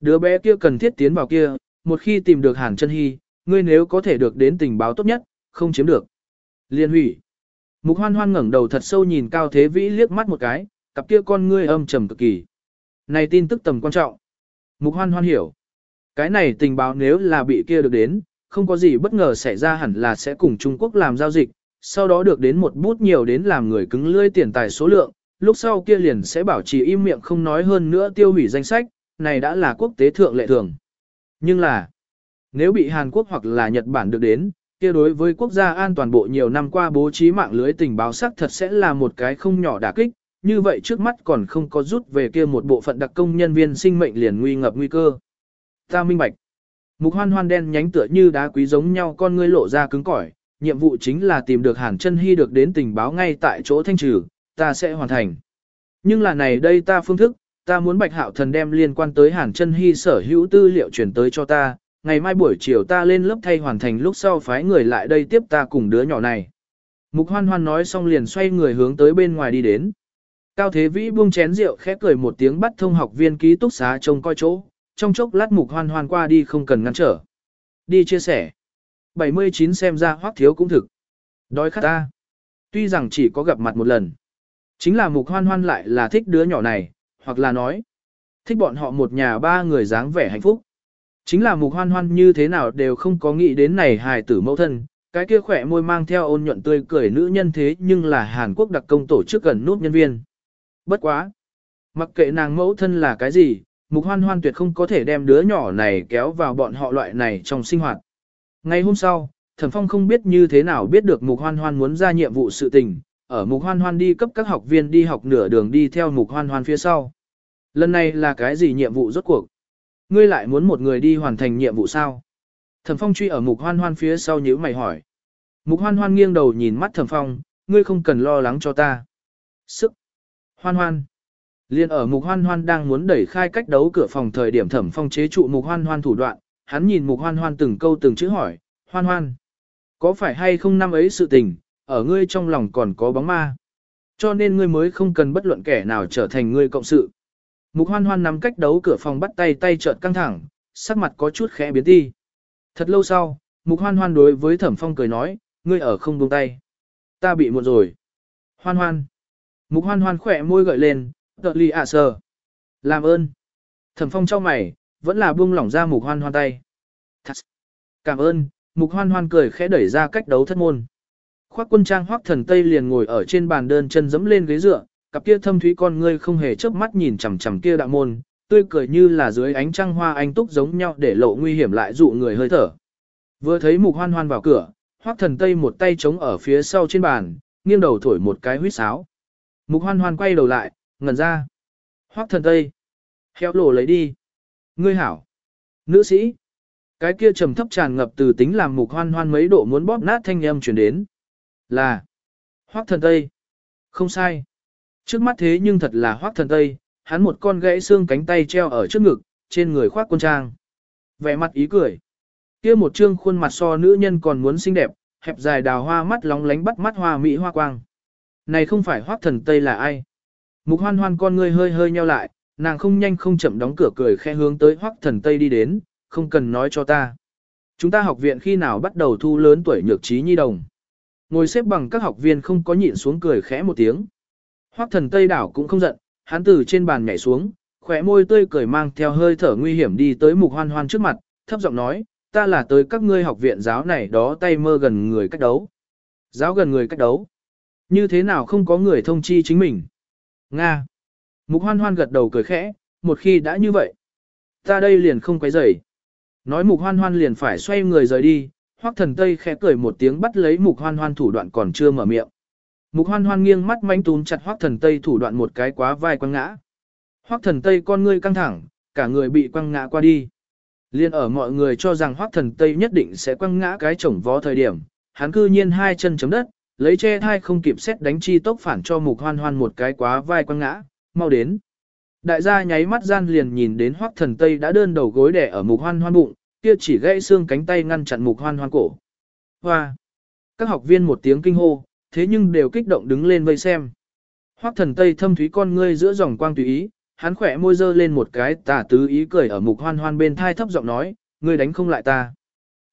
đứa bé kia cần thiết tiến vào kia, một khi tìm được Hàn chân hy, ngươi nếu có thể được đến tình báo tốt nhất, không chiếm được. Liên hủy. Mục hoan hoan ngẩng đầu thật sâu nhìn Cao Thế Vĩ liếc mắt một cái, cặp kia con ngươi âm trầm cực kỳ. Này tin tức tầm quan trọng. Mục hoan hoan hiểu. Cái này tình báo nếu là bị kia được đến, không có gì bất ngờ xảy ra hẳn là sẽ cùng Trung Quốc làm giao dịch, sau đó được đến một bút nhiều đến làm người cứng lưỡi tiền tài số lượng, lúc sau kia liền sẽ bảo trì im miệng không nói hơn nữa tiêu hủy danh sách, này đã là quốc tế thượng lệ thường. Nhưng là, nếu bị Hàn Quốc hoặc là Nhật Bản được đến, kia đối với quốc gia an toàn bộ nhiều năm qua bố trí mạng lưới tình báo sắc thật sẽ là một cái không nhỏ đả kích, như vậy trước mắt còn không có rút về kia một bộ phận đặc công nhân viên sinh mệnh liền nguy ngập nguy cơ. Ta minh bạch. Mục hoan hoan đen nhánh tựa như đá quý giống nhau con ngươi lộ ra cứng cỏi, nhiệm vụ chính là tìm được Hàn chân Hy được đến tình báo ngay tại chỗ thanh trừ, ta sẽ hoàn thành. Nhưng là này đây ta phương thức, ta muốn Bạch Hạo Thần đem liên quan tới Hàn chân Hy sở hữu tư liệu chuyển tới cho ta, ngày mai buổi chiều ta lên lớp thay hoàn thành lúc sau phái người lại đây tiếp ta cùng đứa nhỏ này. Mục hoan hoan nói xong liền xoay người hướng tới bên ngoài đi đến. Cao Thế Vĩ buông chén rượu khẽ cười một tiếng bắt thông học viên ký túc xá trông coi chỗ, trong chốc lát mục hoan hoan qua đi không cần ngăn trở. Đi chia sẻ. 79 xem ra hoác thiếu cũng thực. Đói khát ta. Tuy rằng chỉ có gặp mặt một lần. Chính là mục hoan hoan lại là thích đứa nhỏ này, hoặc là nói. Thích bọn họ một nhà ba người dáng vẻ hạnh phúc. Chính là mục hoan hoan như thế nào đều không có nghĩ đến này hài tử mẫu thân, cái kia khỏe môi mang theo ôn nhuận tươi cười nữ nhân thế nhưng là Hàn Quốc đặc công tổ chức gần nút nhân viên. Bất quá. Mặc kệ nàng mẫu thân là cái gì, mục hoan hoan tuyệt không có thể đem đứa nhỏ này kéo vào bọn họ loại này trong sinh hoạt. Ngày hôm sau, Thẩm Phong không biết như thế nào biết được mục hoan hoan muốn ra nhiệm vụ sự tình, ở mục hoan hoan đi cấp các học viên đi học nửa đường đi theo mục hoan hoan phía sau. Lần này là cái gì nhiệm vụ rốt cuộc? Ngươi lại muốn một người đi hoàn thành nhiệm vụ sao? Thẩm Phong truy ở Mục Hoan Hoan phía sau nhíu mày hỏi. Mục Hoan Hoan nghiêng đầu nhìn mắt Thẩm Phong, ngươi không cần lo lắng cho ta. Sức. Hoan Hoan. Liên ở Mục Hoan Hoan đang muốn đẩy khai cách đấu cửa phòng thời điểm Thẩm Phong chế trụ Mục Hoan Hoan thủ đoạn, hắn nhìn Mục Hoan Hoan từng câu từng chữ hỏi, "Hoan Hoan, có phải hay không năm ấy sự tình, ở ngươi trong lòng còn có bóng ma? Cho nên ngươi mới không cần bất luận kẻ nào trở thành ngươi cộng sự." Mục hoan hoan nắm cách đấu cửa phòng bắt tay tay chợt căng thẳng, sắc mặt có chút khẽ biến đi. Thật lâu sau, Mục Hoan Hoan đối với Thẩm Phong cười nói, ngươi ở không buông tay. Ta bị muộn rồi. Hoan Hoan. Mục Hoan Hoan khỏe môi gợi lên, tợ lì ạ sờ. Làm ơn. Thẩm Phong trao mày, vẫn là buông lỏng ra Mục Hoan Hoan tay. Thật. Cảm ơn, Mục Hoan Hoan cười khẽ đẩy ra cách đấu thất môn. Khoác quân trang hoác thần Tây liền ngồi ở trên bàn đơn chân dẫm lên ghế dựa, cặp kia thâm thúy con ngươi không hề chớp mắt nhìn chằm chằm kia đạo môn, tươi cười như là dưới ánh trăng hoa anh túc giống nhau để lộ nguy hiểm lại dụ người hơi thở. Vừa thấy mục hoan hoan vào cửa, hoác thần Tây một tay chống ở phía sau trên bàn, nghiêng đầu thổi một cái huýt sáo. Mục hoan hoan quay đầu lại, ngẩn ra. Hoác thần Tây. héo lộ lấy đi. Ngươi hảo. Nữ sĩ. Cái kia trầm thấp tràn ngập từ tính làm mục hoan hoan mấy độ muốn bóp nát thanh âm chuyển đến. Là. Hoác thần Tây. Không sai. Trước mắt thế nhưng thật là hoác thần Tây, hắn một con gãy xương cánh tay treo ở trước ngực, trên người khoác quân trang. Vẻ mặt ý cười. kia một trương khuôn mặt so nữ nhân còn muốn xinh đẹp, hẹp dài đào hoa mắt lóng lánh bắt mắt hoa mỹ hoa quang. Này không phải hoác thần Tây là ai? Mục hoan hoan con ngươi hơi hơi nheo lại, nàng không nhanh không chậm đóng cửa cười khẽ hướng tới hoác thần Tây đi đến, không cần nói cho ta. Chúng ta học viện khi nào bắt đầu thu lớn tuổi nhược trí nhi đồng. Ngồi xếp bằng các học viên không có nhịn xuống cười khẽ một tiếng. Hoắc thần Tây đảo cũng không giận, hắn từ trên bàn nhảy xuống, khỏe môi tươi cười mang theo hơi thở nguy hiểm đi tới mục hoan hoan trước mặt, thấp giọng nói, ta là tới các ngươi học viện giáo này đó tay mơ gần người cách đấu. Giáo gần người cách đấu. Như thế nào không có người thông chi chính mình? Nga. Mục hoan hoan gật đầu cười khẽ, một khi đã như vậy. Ta đây liền không quấy rầy. Nói mục hoan hoan liền phải xoay người rời đi, hoắc thần tây khẽ cười một tiếng bắt lấy mục hoan hoan thủ đoạn còn chưa mở miệng. Mục hoan hoan nghiêng mắt manh túm chặt hoắc thần tây thủ đoạn một cái quá vai quăng ngã. Hoắc thần tây con ngươi căng thẳng, cả người bị quăng ngã qua đi. Liên ở mọi người cho rằng hoắc thần tây nhất định sẽ quăng ngã cái chổng vó thời điểm, hắn cư nhiên hai chân chấm đất, lấy che thai không kịp xét đánh chi tốc phản cho mục hoan hoan một cái quá vai quăng ngã, mau đến. Đại gia nháy mắt gian liền nhìn đến hoắc thần tây đã đơn đầu gối đẻ ở mục hoan hoan bụng, kia chỉ gãy xương cánh tay ngăn chặn mục hoan hoan cổ. Hoa! Các học viên một tiếng kinh hô, thế nhưng đều kích động đứng lên vây xem. Hoắc thần tây thâm thúy con ngươi giữa dòng quang tùy ý, hắn khỏe môi dơ lên một cái tà tứ ý cười ở mục hoan hoan bên thai thấp giọng nói, ngươi đánh không lại ta.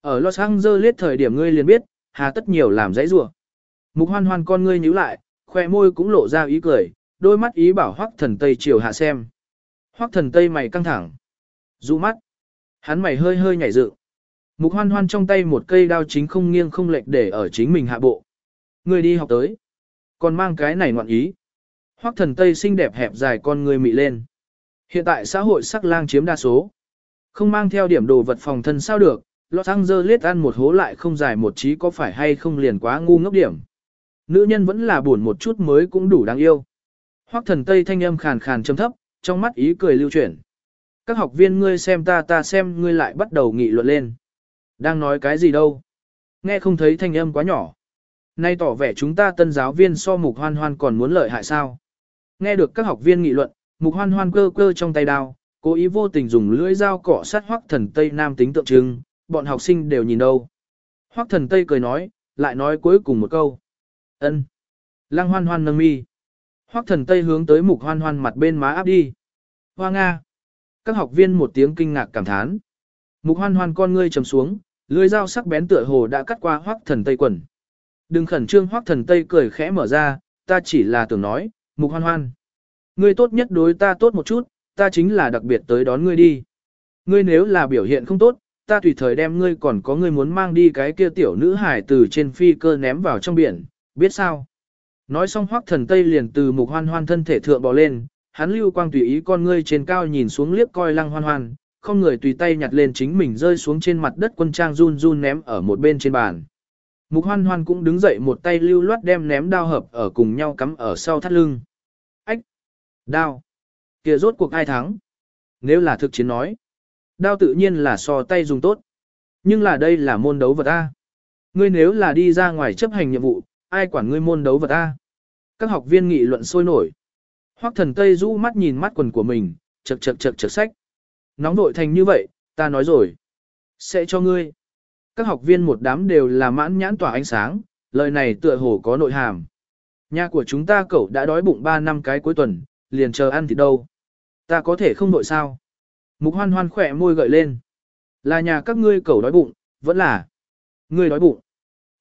Ở Los Angeles thời điểm ngươi liền biết, hà tất nhiều làm dãy rủa. Mục hoan hoan con ngươi nhíu lại, khoe môi cũng lộ ra ý cười, đôi mắt ý bảo Hoắc thần tây chiều hạ xem. Hoắc thần tây mày căng thẳng. Dụ mắt. Hắn mày hơi hơi nhảy dựng. Mục hoan hoan trong tay một cây đao chính không nghiêng không lệch để ở chính mình hạ bộ. Người đi học tới. Còn mang cái này ngoạn ý. Hoắc thần Tây xinh đẹp hẹp dài con người mị lên. Hiện tại xã hội sắc lang chiếm đa số. Không mang theo điểm đồ vật phòng thân sao được, Los Angeles ăn một hố lại không dài một trí có phải hay không liền quá ngu ngốc điểm. Nữ nhân vẫn là buồn một chút mới cũng đủ đáng yêu. Hoắc thần Tây thanh âm khàn khàn trầm thấp, trong mắt ý cười lưu chuyển. Các học viên ngươi xem ta ta xem ngươi lại bắt đầu nghị luận lên. Đang nói cái gì đâu? Nghe không thấy thanh âm quá nhỏ. Nay tỏ vẻ chúng ta tân giáo viên so mục hoan hoan còn muốn lợi hại sao. Nghe được các học viên nghị luận, mục hoan hoan cơ cơ trong tay đao, cố ý vô tình dùng lưỡi dao cọ sát hoắc thần Tây Nam tính tượng trưng, bọn học sinh đều nhìn đâu. Hoắc thần Tây cười nói, lại nói cuối cùng một câu ân. Lăng hoan hoan nâng mi. Hoắc thần Tây hướng tới mục hoan hoan mặt bên má áp đi. Hoa Nga. Các học viên một tiếng kinh ngạc cảm thán. Mục hoan hoan con ngươi trầm xuống, lưỡi dao sắc bén tựa hồ đã cắt qua Hoắc thần Tây quần. Đừng khẩn trương hoắc thần tây cười khẽ mở ra, ta chỉ là tưởng nói, mục hoan hoan. Ngươi tốt nhất đối ta tốt một chút, ta chính là đặc biệt tới đón ngươi đi. Ngươi nếu là biểu hiện không tốt, ta tùy thời đem ngươi còn có ngươi muốn mang đi cái kia tiểu nữ hải từ trên phi cơ ném vào trong biển, biết sao? Nói xong hoắc thần tây liền từ mục hoan hoan thân thể thượng bò lên, hắn lưu quang tùy ý con ngươi trên cao nhìn xuống liếc coi lăng hoan hoan, không người tùy tay nhặt lên chính mình rơi xuống trên mặt đất quân trang run run ném ở một bên trên bàn. Mục hoan hoan cũng đứng dậy một tay lưu loát đem ném đao hợp ở cùng nhau cắm ở sau thắt lưng. Ách! Đao! kia rốt cuộc ai thắng? Nếu là thực chiến nói. Đao tự nhiên là so tay dùng tốt. Nhưng là đây là môn đấu vật A. Ngươi nếu là đi ra ngoài chấp hành nhiệm vụ, ai quản ngươi môn đấu vật A. Các học viên nghị luận sôi nổi. Hoắc thần Tây rũ mắt nhìn mắt quần của mình, chật chật chật chật sách. Nóng nội thành như vậy, ta nói rồi. Sẽ cho ngươi các học viên một đám đều là mãn nhãn tỏa ánh sáng, lời này tựa hồ có nội hàm. Nhà của chúng ta cậu đã đói bụng 3 năm cái cuối tuần, liền chờ ăn thịt đâu. Ta có thể không nội sao. Mục hoan hoan khỏe môi gợi lên. Là nhà các ngươi cậu đói bụng, vẫn là ngươi đói bụng.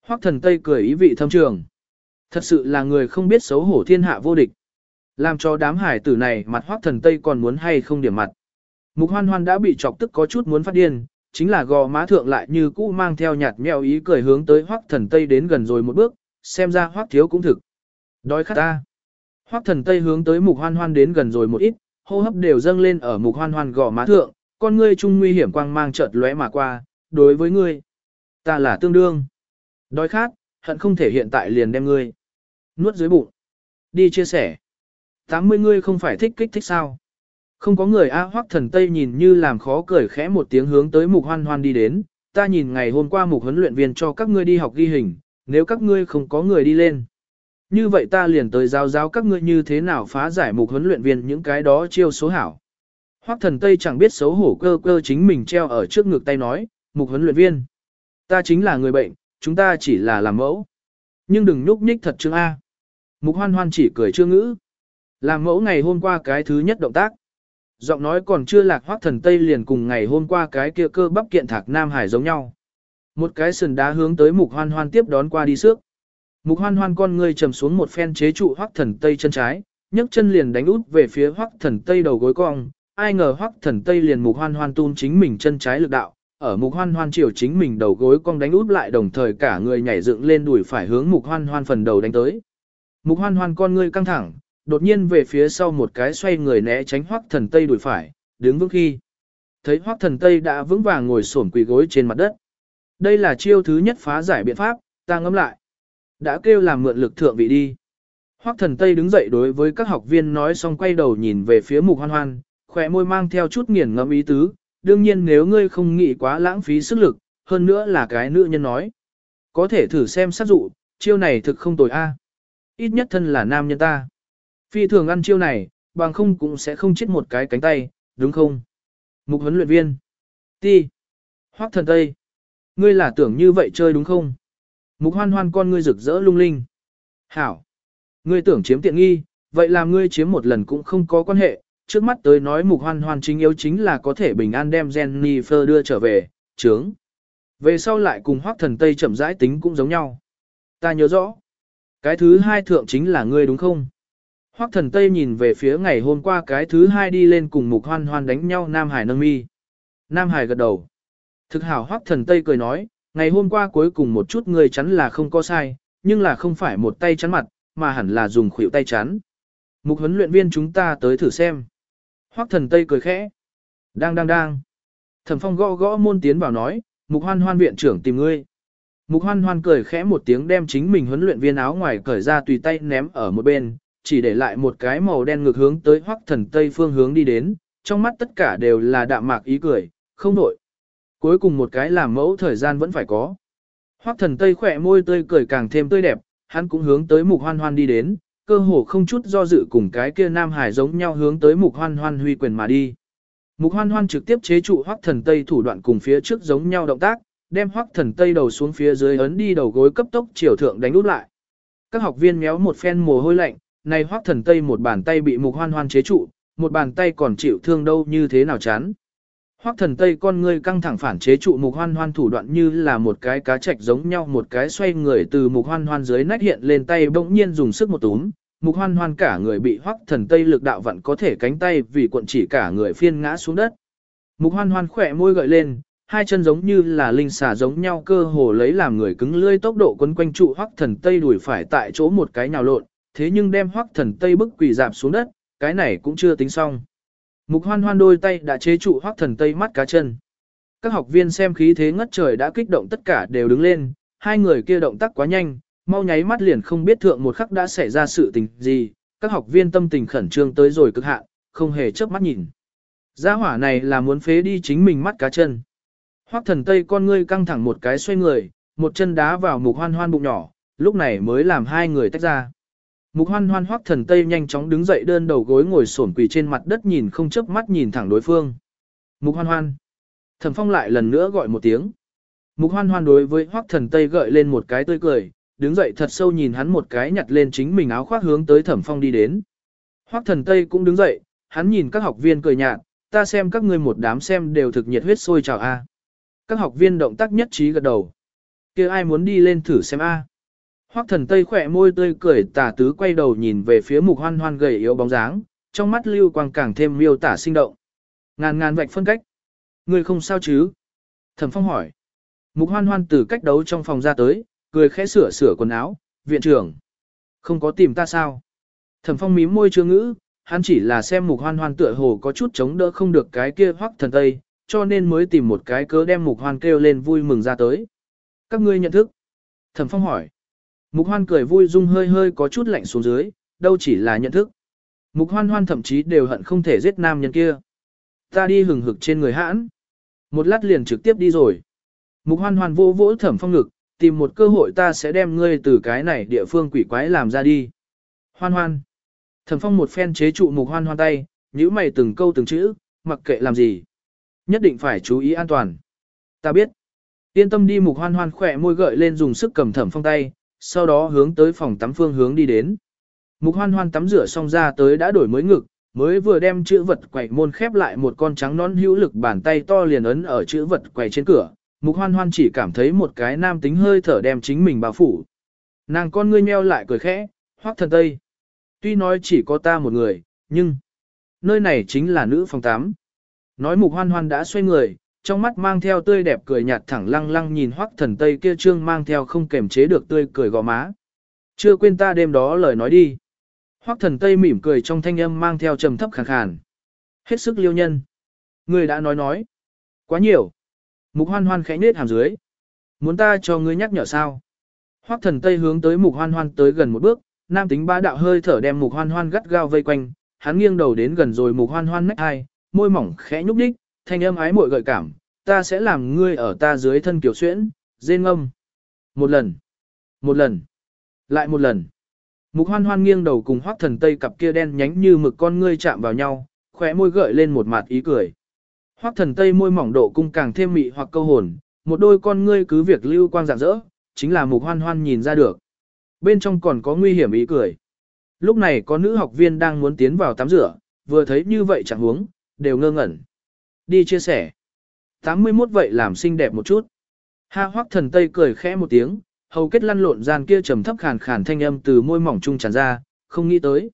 Hoắc thần Tây cười ý vị thâm trường. Thật sự là người không biết xấu hổ thiên hạ vô địch. Làm cho đám hải tử này mặt Hoắc thần Tây còn muốn hay không điểm mặt. Mục hoan hoan đã bị chọc tức có chút muốn phát điên, chính là gò má thượng lại như cũ mang theo nhạt mèo ý cười hướng tới Hoắc thần Tây đến gần rồi một bước, xem ra Hoắc thiếu cũng thực. Đói khát ta. Hoắc thần Tây hướng tới mục hoan hoan đến gần rồi một ít, hô hấp đều dâng lên ở mục hoan hoan gò má thượng, con ngươi trung nguy hiểm quang mang chợt lóe mà qua, đối với ngươi, ta là tương đương. Đói khát, hận không thể hiện tại liền đem ngươi. Nuốt dưới bụng. Đi chia sẻ. 80 ngươi không phải thích kích thích sao? Không có người A hoắc thần Tây nhìn như làm khó cười khẽ một tiếng hướng tới mục hoan hoan đi đến, ta nhìn ngày hôm qua mục huấn luyện viên cho các ngươi đi học ghi hình, nếu các ngươi không có người đi lên. Như vậy ta liền tới giáo giáo các ngươi như thế nào phá giải mục huấn luyện viên những cái đó chiêu số hảo. Hoắc thần Tây chẳng biết xấu hổ cơ cơ chính mình treo ở trước ngực tay nói, mục huấn luyện viên. Ta chính là người bệnh, chúng ta chỉ là làm mẫu. Nhưng đừng nhúc nhích thật chương A. Mục hoan hoan chỉ cười chưa ngữ. Làm mẫu ngày hôm qua cái thứ nhất động tác. Giọng nói còn chưa lạc hoác thần Tây liền cùng ngày hôm qua cái kia cơ bắp kiện thạc Nam Hải giống nhau. Một cái sườn đá hướng tới mục hoan hoan tiếp đón qua đi trước. Mục hoan hoan con ngươi trầm xuống một phen chế trụ hoác thần Tây chân trái, nhấc chân liền đánh út về phía hoác thần Tây đầu gối cong. Ai ngờ hoác thần Tây liền mục hoan hoan tun chính mình chân trái lực đạo, ở mục hoan hoan chiều chính mình đầu gối cong đánh út lại đồng thời cả người nhảy dựng lên đuổi phải hướng mục hoan hoan phần đầu đánh tới. Mục hoan hoan con ngươi căng thẳng, đột nhiên về phía sau một cái xoay người né tránh hoắc thần tây đuổi phải, đứng vững khi. Thấy hoắc thần tây đã vững vàng ngồi xổm quỳ gối trên mặt đất. Đây là chiêu thứ nhất phá giải biện pháp, ta ngẫm lại. Đã kêu làm mượn lực thượng vị đi. Hoắc thần tây đứng dậy đối với các học viên nói xong quay đầu nhìn về phía mục hoan hoan, khỏe môi mang theo chút nghiền ngẫm ý tứ. Đương nhiên nếu ngươi không nghĩ quá lãng phí sức lực, hơn nữa là cái nữ nhân nói. Có thể thử xem sát dụ, chiêu này thực không tồi a. Ít nhất thân là nam nhân ta. Phi thường ăn chiêu này, bằng không cũng sẽ không chết một cái cánh tay, đúng không? Mục huấn luyện viên. Ti. Hoắc thần Tây. Ngươi là tưởng như vậy chơi đúng không? Mục hoan hoan con ngươi rực rỡ lung linh. Hảo. Ngươi tưởng chiếm tiện nghi, vậy làm ngươi chiếm một lần cũng không có quan hệ. Trước mắt tới nói mục hoan hoan chính yếu chính là có thể bình an đem Jennifer đưa trở về, trướng. Về sau lại cùng hoác thần Tây chậm rãi tính cũng giống nhau. Ta nhớ rõ. Cái thứ hai thượng chính là ngươi đúng không? Hoắc thần Tây nhìn về phía ngày hôm qua cái thứ hai đi lên cùng mục hoan hoan đánh nhau Nam Hải nâng mi. Nam Hải gật đầu. Thực hảo Hoắc thần Tây cười nói, ngày hôm qua cuối cùng một chút người chắn là không có sai, nhưng là không phải một tay chắn mặt, mà hẳn là dùng khuỷu tay chắn. Mục huấn luyện viên chúng ta tới thử xem. Hoắc thần Tây cười khẽ. Đang đang đang. Thẩm phong gõ gõ môn tiến vào nói, mục hoan hoan viện trưởng tìm ngươi. Mục hoan hoan cười khẽ một tiếng đem chính mình huấn luyện viên áo ngoài cởi ra tùy tay ném ở một bên, chỉ để lại một cái màu đen ngược hướng tới hoắc thần tây phương hướng đi đến, trong mắt tất cả đều là đạm mạc ý cười, không nổi. Cuối cùng một cái làm mẫu thời gian vẫn phải có. Hoắc thần tây khỏe môi tươi cười càng thêm tươi đẹp, hắn cũng hướng tới mục hoan hoan đi đến, cơ hồ không chút do dự cùng cái kia nam hải giống nhau hướng tới mục hoan hoan huy quyền mà đi. Mục hoan hoan trực tiếp chế trụ hoắc thần tây thủ đoạn cùng phía trước giống nhau động tác, đem hoắc thần tây đầu xuống phía dưới ấn đi đầu gối cấp tốc chiều thượng đánh út lại. Các học viên méo một phen mồ hôi lạnh, này hoắc thần tây một bàn tay bị mục hoan hoan chế trụ, một bàn tay còn chịu thương đâu như thế nào chán. Hoắc thần tây con ngươi căng thẳng phản chế trụ mục hoan hoan thủ đoạn như là một cái cá chạch giống nhau một cái xoay người từ mục hoan hoan dưới nách hiện lên tay bỗng nhiên dùng sức một túm. Mục hoan hoan cả người bị hoắc thần tây lực đạo vặn có thể cánh tay vì cuộn chỉ cả người phiên ngã xuống đất. Mục hoan hoan khỏe môi gợi lên, hai chân giống như là linh xà giống nhau cơ hồ lấy làm người cứng lưỡi tốc độ quấn quanh trụ hoắc thần tây đuổi phải tại chỗ một cái nhào lộn, thế nhưng đem hoắc thần tây bức quỳ dạp xuống đất, cái này cũng chưa tính xong. Mục hoan hoan đôi tay đã chế trụ hoắc thần tây mắt cá chân. Các học viên xem khí thế ngất trời đã kích động tất cả đều đứng lên, hai người kia động tác quá nhanh, mau nháy mắt liền không biết thượng một khắc đã xảy ra sự tình gì, các học viên tâm tình khẩn trương tới rồi cực hạn, không hề chớp mắt nhìn. Gia hỏa này là muốn phế đi chính mình mắt cá chân. Hoắc thần tây con ngươi căng thẳng một cái xoay người, một chân đá vào mục hoan hoan bụng nhỏ, lúc này mới làm hai người tách ra. Mục hoan hoan hoắc thần tây nhanh chóng đứng dậy đơn đầu gối ngồi xổm quỳ trên mặt đất nhìn không chớp mắt nhìn thẳng đối phương. Mục hoan hoan. Thẩm phong lại lần nữa gọi một tiếng. Mục hoan hoan đối với hoắc thần tây gợi lên một cái tươi cười, đứng dậy thật sâu nhìn hắn một cái nhặt lên chính mình áo khoác hướng tới thẩm phong đi đến. Hoắc thần tây cũng đứng dậy, hắn nhìn các học viên cười nhạt, ta xem các ngươi một đám xem đều thực nhiệt huyết sôi chào a. Các học viên động tác nhất trí gật đầu. kia ai muốn đi lên thử xem a? Hoắc thần tây khỏe môi tươi cười tà tứ quay đầu nhìn về phía mục hoan hoan gầy yếu bóng dáng, trong mắt lưu quang càng thêm miêu tả sinh động. Ngàn ngàn vạch phân cách. Người không sao chứ? Thẩm phong hỏi. Mục hoan hoan từ cách đấu trong phòng ra tới, cười khẽ sửa sửa quần áo, viện trưởng. Không có tìm ta sao? Thẩm phong mím môi chưa ngữ, hắn chỉ là xem mục hoan hoan tựa hồ có chút chống đỡ không được cái kia hoắc thần tây, cho nên mới tìm một cái cớ đem mục hoan kêu lên vui mừng ra tới. Các ngươi nhận thức? Thẩm phong hỏi. Mục hoan cười vui dung hơi hơi có chút lạnh xuống dưới, đâu chỉ là nhận thức. Mục hoan hoan thậm chí đều hận không thể giết nam nhân kia. Ta đi hừng hực trên người hãn. Một lát liền trực tiếp đi rồi. Mục hoan hoan vô vỗ thẩm phong ngực, tìm một cơ hội ta sẽ đem ngươi từ cái này địa phương quỷ quái làm ra đi. Hoan hoan. Thẩm phong một phen chế trụ mục hoan hoan tay, nhíu mày từng câu từng chữ, mặc kệ làm gì. Nhất định phải chú ý an toàn. Ta biết. Yên tâm đi mục hoan hoan khỏe môi gợi lên dùng sức cầm thẩm phong tay, sau đó hướng tới phòng tắm phương hướng đi đến. Mục hoan hoan tắm rửa xong ra tới đã đổi mới ngực, mới vừa đem chữ vật quầy môn khép lại một con trắng nón hữu lực bàn tay to liền ấn ở chữ vật quầy trên cửa. Mục hoan hoan chỉ cảm thấy một cái nam tính hơi thở đem chính mình bao phủ. Nàng con ngươi meo lại cười khẽ, hoác thần tây. Tuy nói chỉ có ta một người, nhưng nơi này chính là nữ phòng tắm. Nói mục hoan hoan đã xoay người, trong mắt mang theo tươi đẹp cười nhạt thẳng lăng lăng nhìn hoắc thần tây kia trương mang theo không kềm chế được tươi cười gò má. Chưa quên ta đêm đó lời nói đi. Hoắc thần tây mỉm cười trong thanh âm mang theo trầm thấp khàn khàn. Hết sức liêu nhân. Người đã nói nói. Quá nhiều. Mục hoan hoan khẽ nết hàm dưới. Muốn ta cho ngươi nhắc nhở sao? Hoắc thần tây hướng tới mục hoan hoan tới gần một bước, nam tính ba đạo hơi thở đem mục hoan hoan gắt gao vây quanh, hắn nghiêng đầu đến gần rồi mục hoan hoan nách hai, môi mỏng khẽ nhúc nhích, thanh âm ái muội gợi cảm, ta sẽ làm ngươi ở ta dưới thân kiều xuyễn, dên ngâm. Một lần, một lần, lại một lần. Mục hoan hoan nghiêng đầu cùng hoác thần tây cặp kia đen nhánh như mực con ngươi chạm vào nhau, khóe môi gợi lên một mặt ý cười. Hoác thần tây môi mỏng độ cung càng thêm mị hoặc câu hồn, một đôi con ngươi cứ việc lưu quang rạng rỡ, chính là mục hoan hoan nhìn ra được. Bên trong còn có nguy hiểm ý cười. Lúc này có nữ học viên đang muốn tiến vào tắm rửa, vừa thấy như vậy chẳng huống, đều ngơ ngẩn. Đi chia sẻ. 81 vậy làm xinh đẹp một chút. Ha hoắc thần tây cười khẽ một tiếng, hầu kết lăn lộn gian kia trầm thấp khàn khàn thanh âm từ môi mỏng trung tràn ra, không nghĩ tới.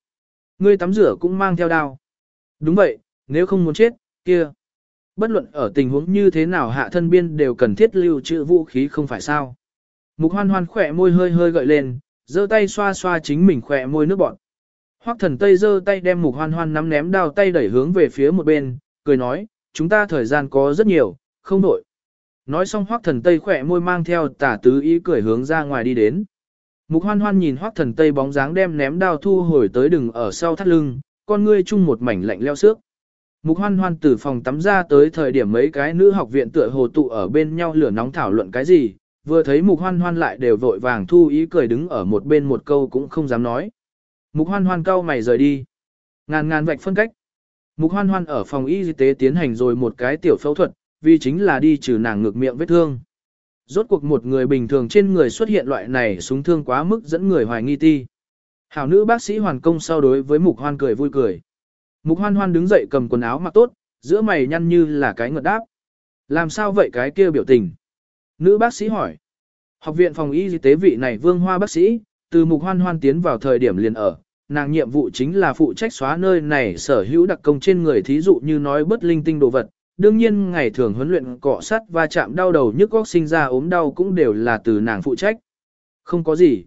Ngươi tắm rửa cũng mang theo đao. Đúng vậy, nếu không muốn chết, kia. Bất luận ở tình huống như thế nào hạ thân biên đều cần thiết lưu trữ vũ khí không phải sao. Mục hoan hoan khỏe môi hơi hơi gợi lên, giơ tay xoa xoa chính mình khỏe môi nước bọt Hoắc thần tây giơ tay đem mục hoan hoan nắm ném đao tay đẩy hướng về phía một bên, cười nói, chúng ta thời gian có rất nhiều, không nổi. Nói xong hoác thần tây khỏe môi mang theo tả tứ ý cười hướng ra ngoài đi đến. Mục hoan hoan nhìn hoác thần tây bóng dáng đem ném đao thu hồi tới đừng ở sau thắt lưng, con ngươi chung một mảnh lạnh leo xước. Mục hoan hoan từ phòng tắm ra tới thời điểm mấy cái nữ học viện tựa hồ tụ ở bên nhau lửa nóng thảo luận cái gì, vừa thấy mục hoan hoan lại đều vội vàng thu ý cười đứng ở một bên một câu cũng không dám nói. Mục hoan hoan cau mày rời đi. Ngàn ngàn vạch phân cách. Mục hoan hoan ở phòng y tế tiến hành rồi một cái tiểu phẫu thuật, vì chính là đi trừ nàng ngược miệng vết thương. Rốt cuộc một người bình thường trên người xuất hiện loại này súng thương quá mức dẫn người hoài nghi ti. Hảo nữ bác sĩ hoàn công sau đối với mục hoan cười vui cười. Mục hoan hoan đứng dậy cầm quần áo mặc tốt, giữa mày nhăn như là cái ngợt đáp. Làm sao vậy cái kia biểu tình? Nữ bác sĩ hỏi. Học viện phòng y tế vị này vương hoa bác sĩ, từ mục hoan hoan tiến vào thời điểm liền ở, nàng nhiệm vụ chính là phụ trách xóa nơi này sở hữu đặc công trên người thí dụ như nói bất linh tinh đồ vật. Đương nhiên ngày thường huấn luyện cọ sắt và chạm đau đầu nhức góc sinh ra ốm đau cũng đều là từ nàng phụ trách. Không có gì.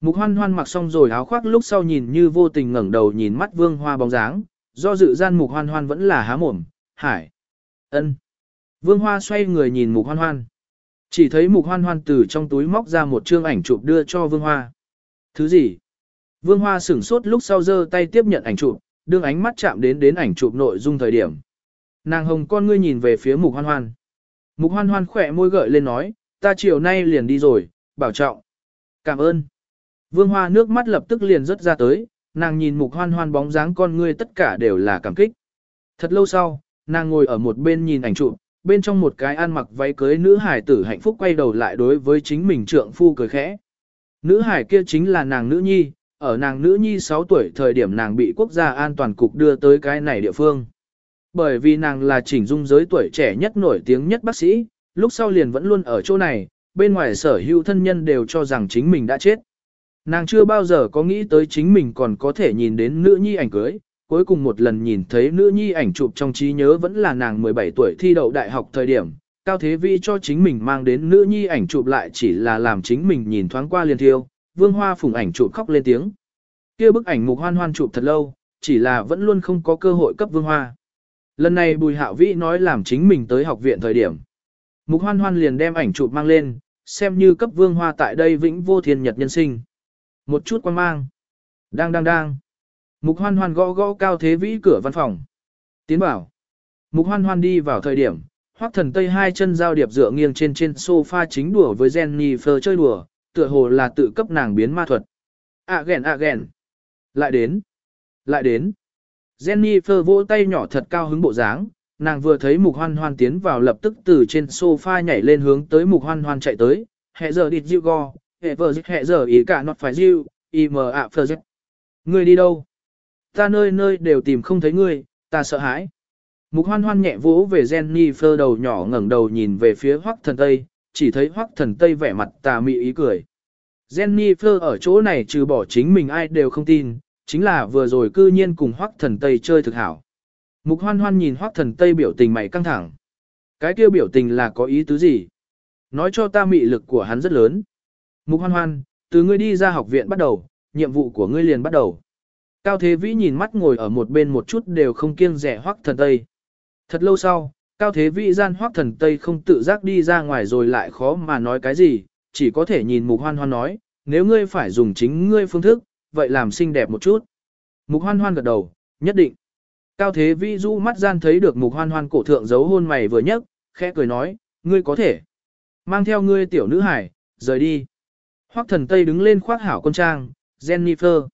Mục hoan hoan mặc xong rồi áo khoác lúc sau nhìn như vô tình ngẩng đầu nhìn mắt vương hoa bóng dáng, do dự gian mục hoan hoan vẫn là há mồm, hải. ân. Vương hoa xoay người nhìn mục hoan hoan. Chỉ thấy mục hoan hoan từ trong túi móc ra một chương ảnh chụp đưa cho vương hoa. Thứ gì? Vương Hoa sửng sốt lúc sau giơ tay tiếp nhận ảnh chụp, đương ánh mắt chạm đến đến ảnh chụp nội dung thời điểm. Nàng hồng con ngươi nhìn về phía Mục Hoan Hoan. Mục Hoan Hoan khỏe môi gợi lên nói, ta chiều nay liền đi rồi, bảo trọng. Cảm ơn. Vương Hoa nước mắt lập tức liền rớt ra tới, nàng nhìn Mục Hoan Hoan bóng dáng con ngươi tất cả đều là cảm kích. Thật lâu sau, nàng ngồi ở một bên nhìn ảnh chụp, bên trong một cái ăn mặc váy cưới nữ hải tử hạnh phúc quay đầu lại đối với chính mình trượng phu cười khẽ. Nữ hải kia chính là nàng nữ nhi, ở nàng nữ nhi 6 tuổi thời điểm nàng bị quốc gia an toàn cục đưa tới cái này địa phương. Bởi vì nàng là chỉnh dung giới tuổi trẻ nhất nổi tiếng nhất bác sĩ, lúc sau liền vẫn luôn ở chỗ này, bên ngoài sở hữu thân nhân đều cho rằng chính mình đã chết. Nàng chưa bao giờ có nghĩ tới chính mình còn có thể nhìn đến nữ nhi ảnh cưới, cuối cùng một lần nhìn thấy nữ nhi ảnh chụp trong trí nhớ vẫn là nàng 17 tuổi thi đậu đại học thời điểm. Cao Thế Vi cho chính mình mang đến nữ nhi ảnh chụp lại chỉ là làm chính mình nhìn thoáng qua liền thiêu, vương hoa phủng ảnh chụp khóc lên tiếng. kia bức ảnh mục hoan hoan chụp thật lâu, chỉ là vẫn luôn không có cơ hội cấp vương hoa. Lần này Bùi Hạo Vĩ nói làm chính mình tới học viện thời điểm. Mục hoan hoan liền đem ảnh chụp mang lên, xem như cấp vương hoa tại đây vĩnh vô thiên nhật nhân sinh. Một chút quan mang. Đang đang đang. Mục hoan hoan gõ gõ cao thế vĩ cửa văn phòng. Tiến bảo. Mục hoan hoan đi vào thời điểm, hoác thần tây hai chân giao điệp dựa nghiêng trên trên sofa chính đùa với Jennifer chơi đùa, tựa hồ là tự cấp nàng biến ma thuật. À ghen à ghen. Lại đến. Lại đến. Jennifer vỗ tay nhỏ thật cao hứng bộ dáng, nàng vừa thấy mục hoan hoan tiến vào lập tức từ trên sofa nhảy lên hướng tới mục hoan hoan chạy tới, hệ giờ địt dịu go, hệ vờ dịch hệ giờ ý cả nọt phải dịu, im ạ phờ dịch. Ngươi đi đâu? Ta nơi nơi đều tìm không thấy ngươi, ta sợ hãi. Mục hoan hoan nhẹ vỗ về Jennifer đầu nhỏ ngẩng đầu nhìn về phía hoắc thần Tây, chỉ thấy hoắc thần Tây vẻ mặt tà mị ý cười. Jennifer ở chỗ này trừ bỏ chính mình ai đều không tin, chính là vừa rồi cư nhiên cùng hoắc thần Tây chơi thực hảo. Mục hoan hoan nhìn hoắc thần Tây biểu tình mày căng thẳng. Cái kia biểu tình là có ý tứ gì? Nói cho ta mị lực của hắn rất lớn. Mục hoan hoan, từ ngươi đi ra học viện bắt đầu, nhiệm vụ của ngươi liền bắt đầu. Cao Thế Vĩ nhìn mắt ngồi ở một bên một chút đều không kiêng rẻ hoắc thần Tây. Thật lâu sau, Cao Thế Vĩ gian hoắc thần Tây không tự giác đi ra ngoài rồi lại khó mà nói cái gì, chỉ có thể nhìn mục hoan hoan nói, nếu ngươi phải dùng chính ngươi phương thức, vậy làm xinh đẹp một chút. Mục hoan hoan gật đầu, nhất định. Cao Thế Vĩ du mắt gian thấy được mục hoan hoan cổ thượng giấu hôn mày vừa nhấc, khẽ cười nói, ngươi có thể. Mang theo ngươi tiểu nữ hải, rời đi. Hoắc thần Tây đứng lên khoác hảo con trang, Jennifer.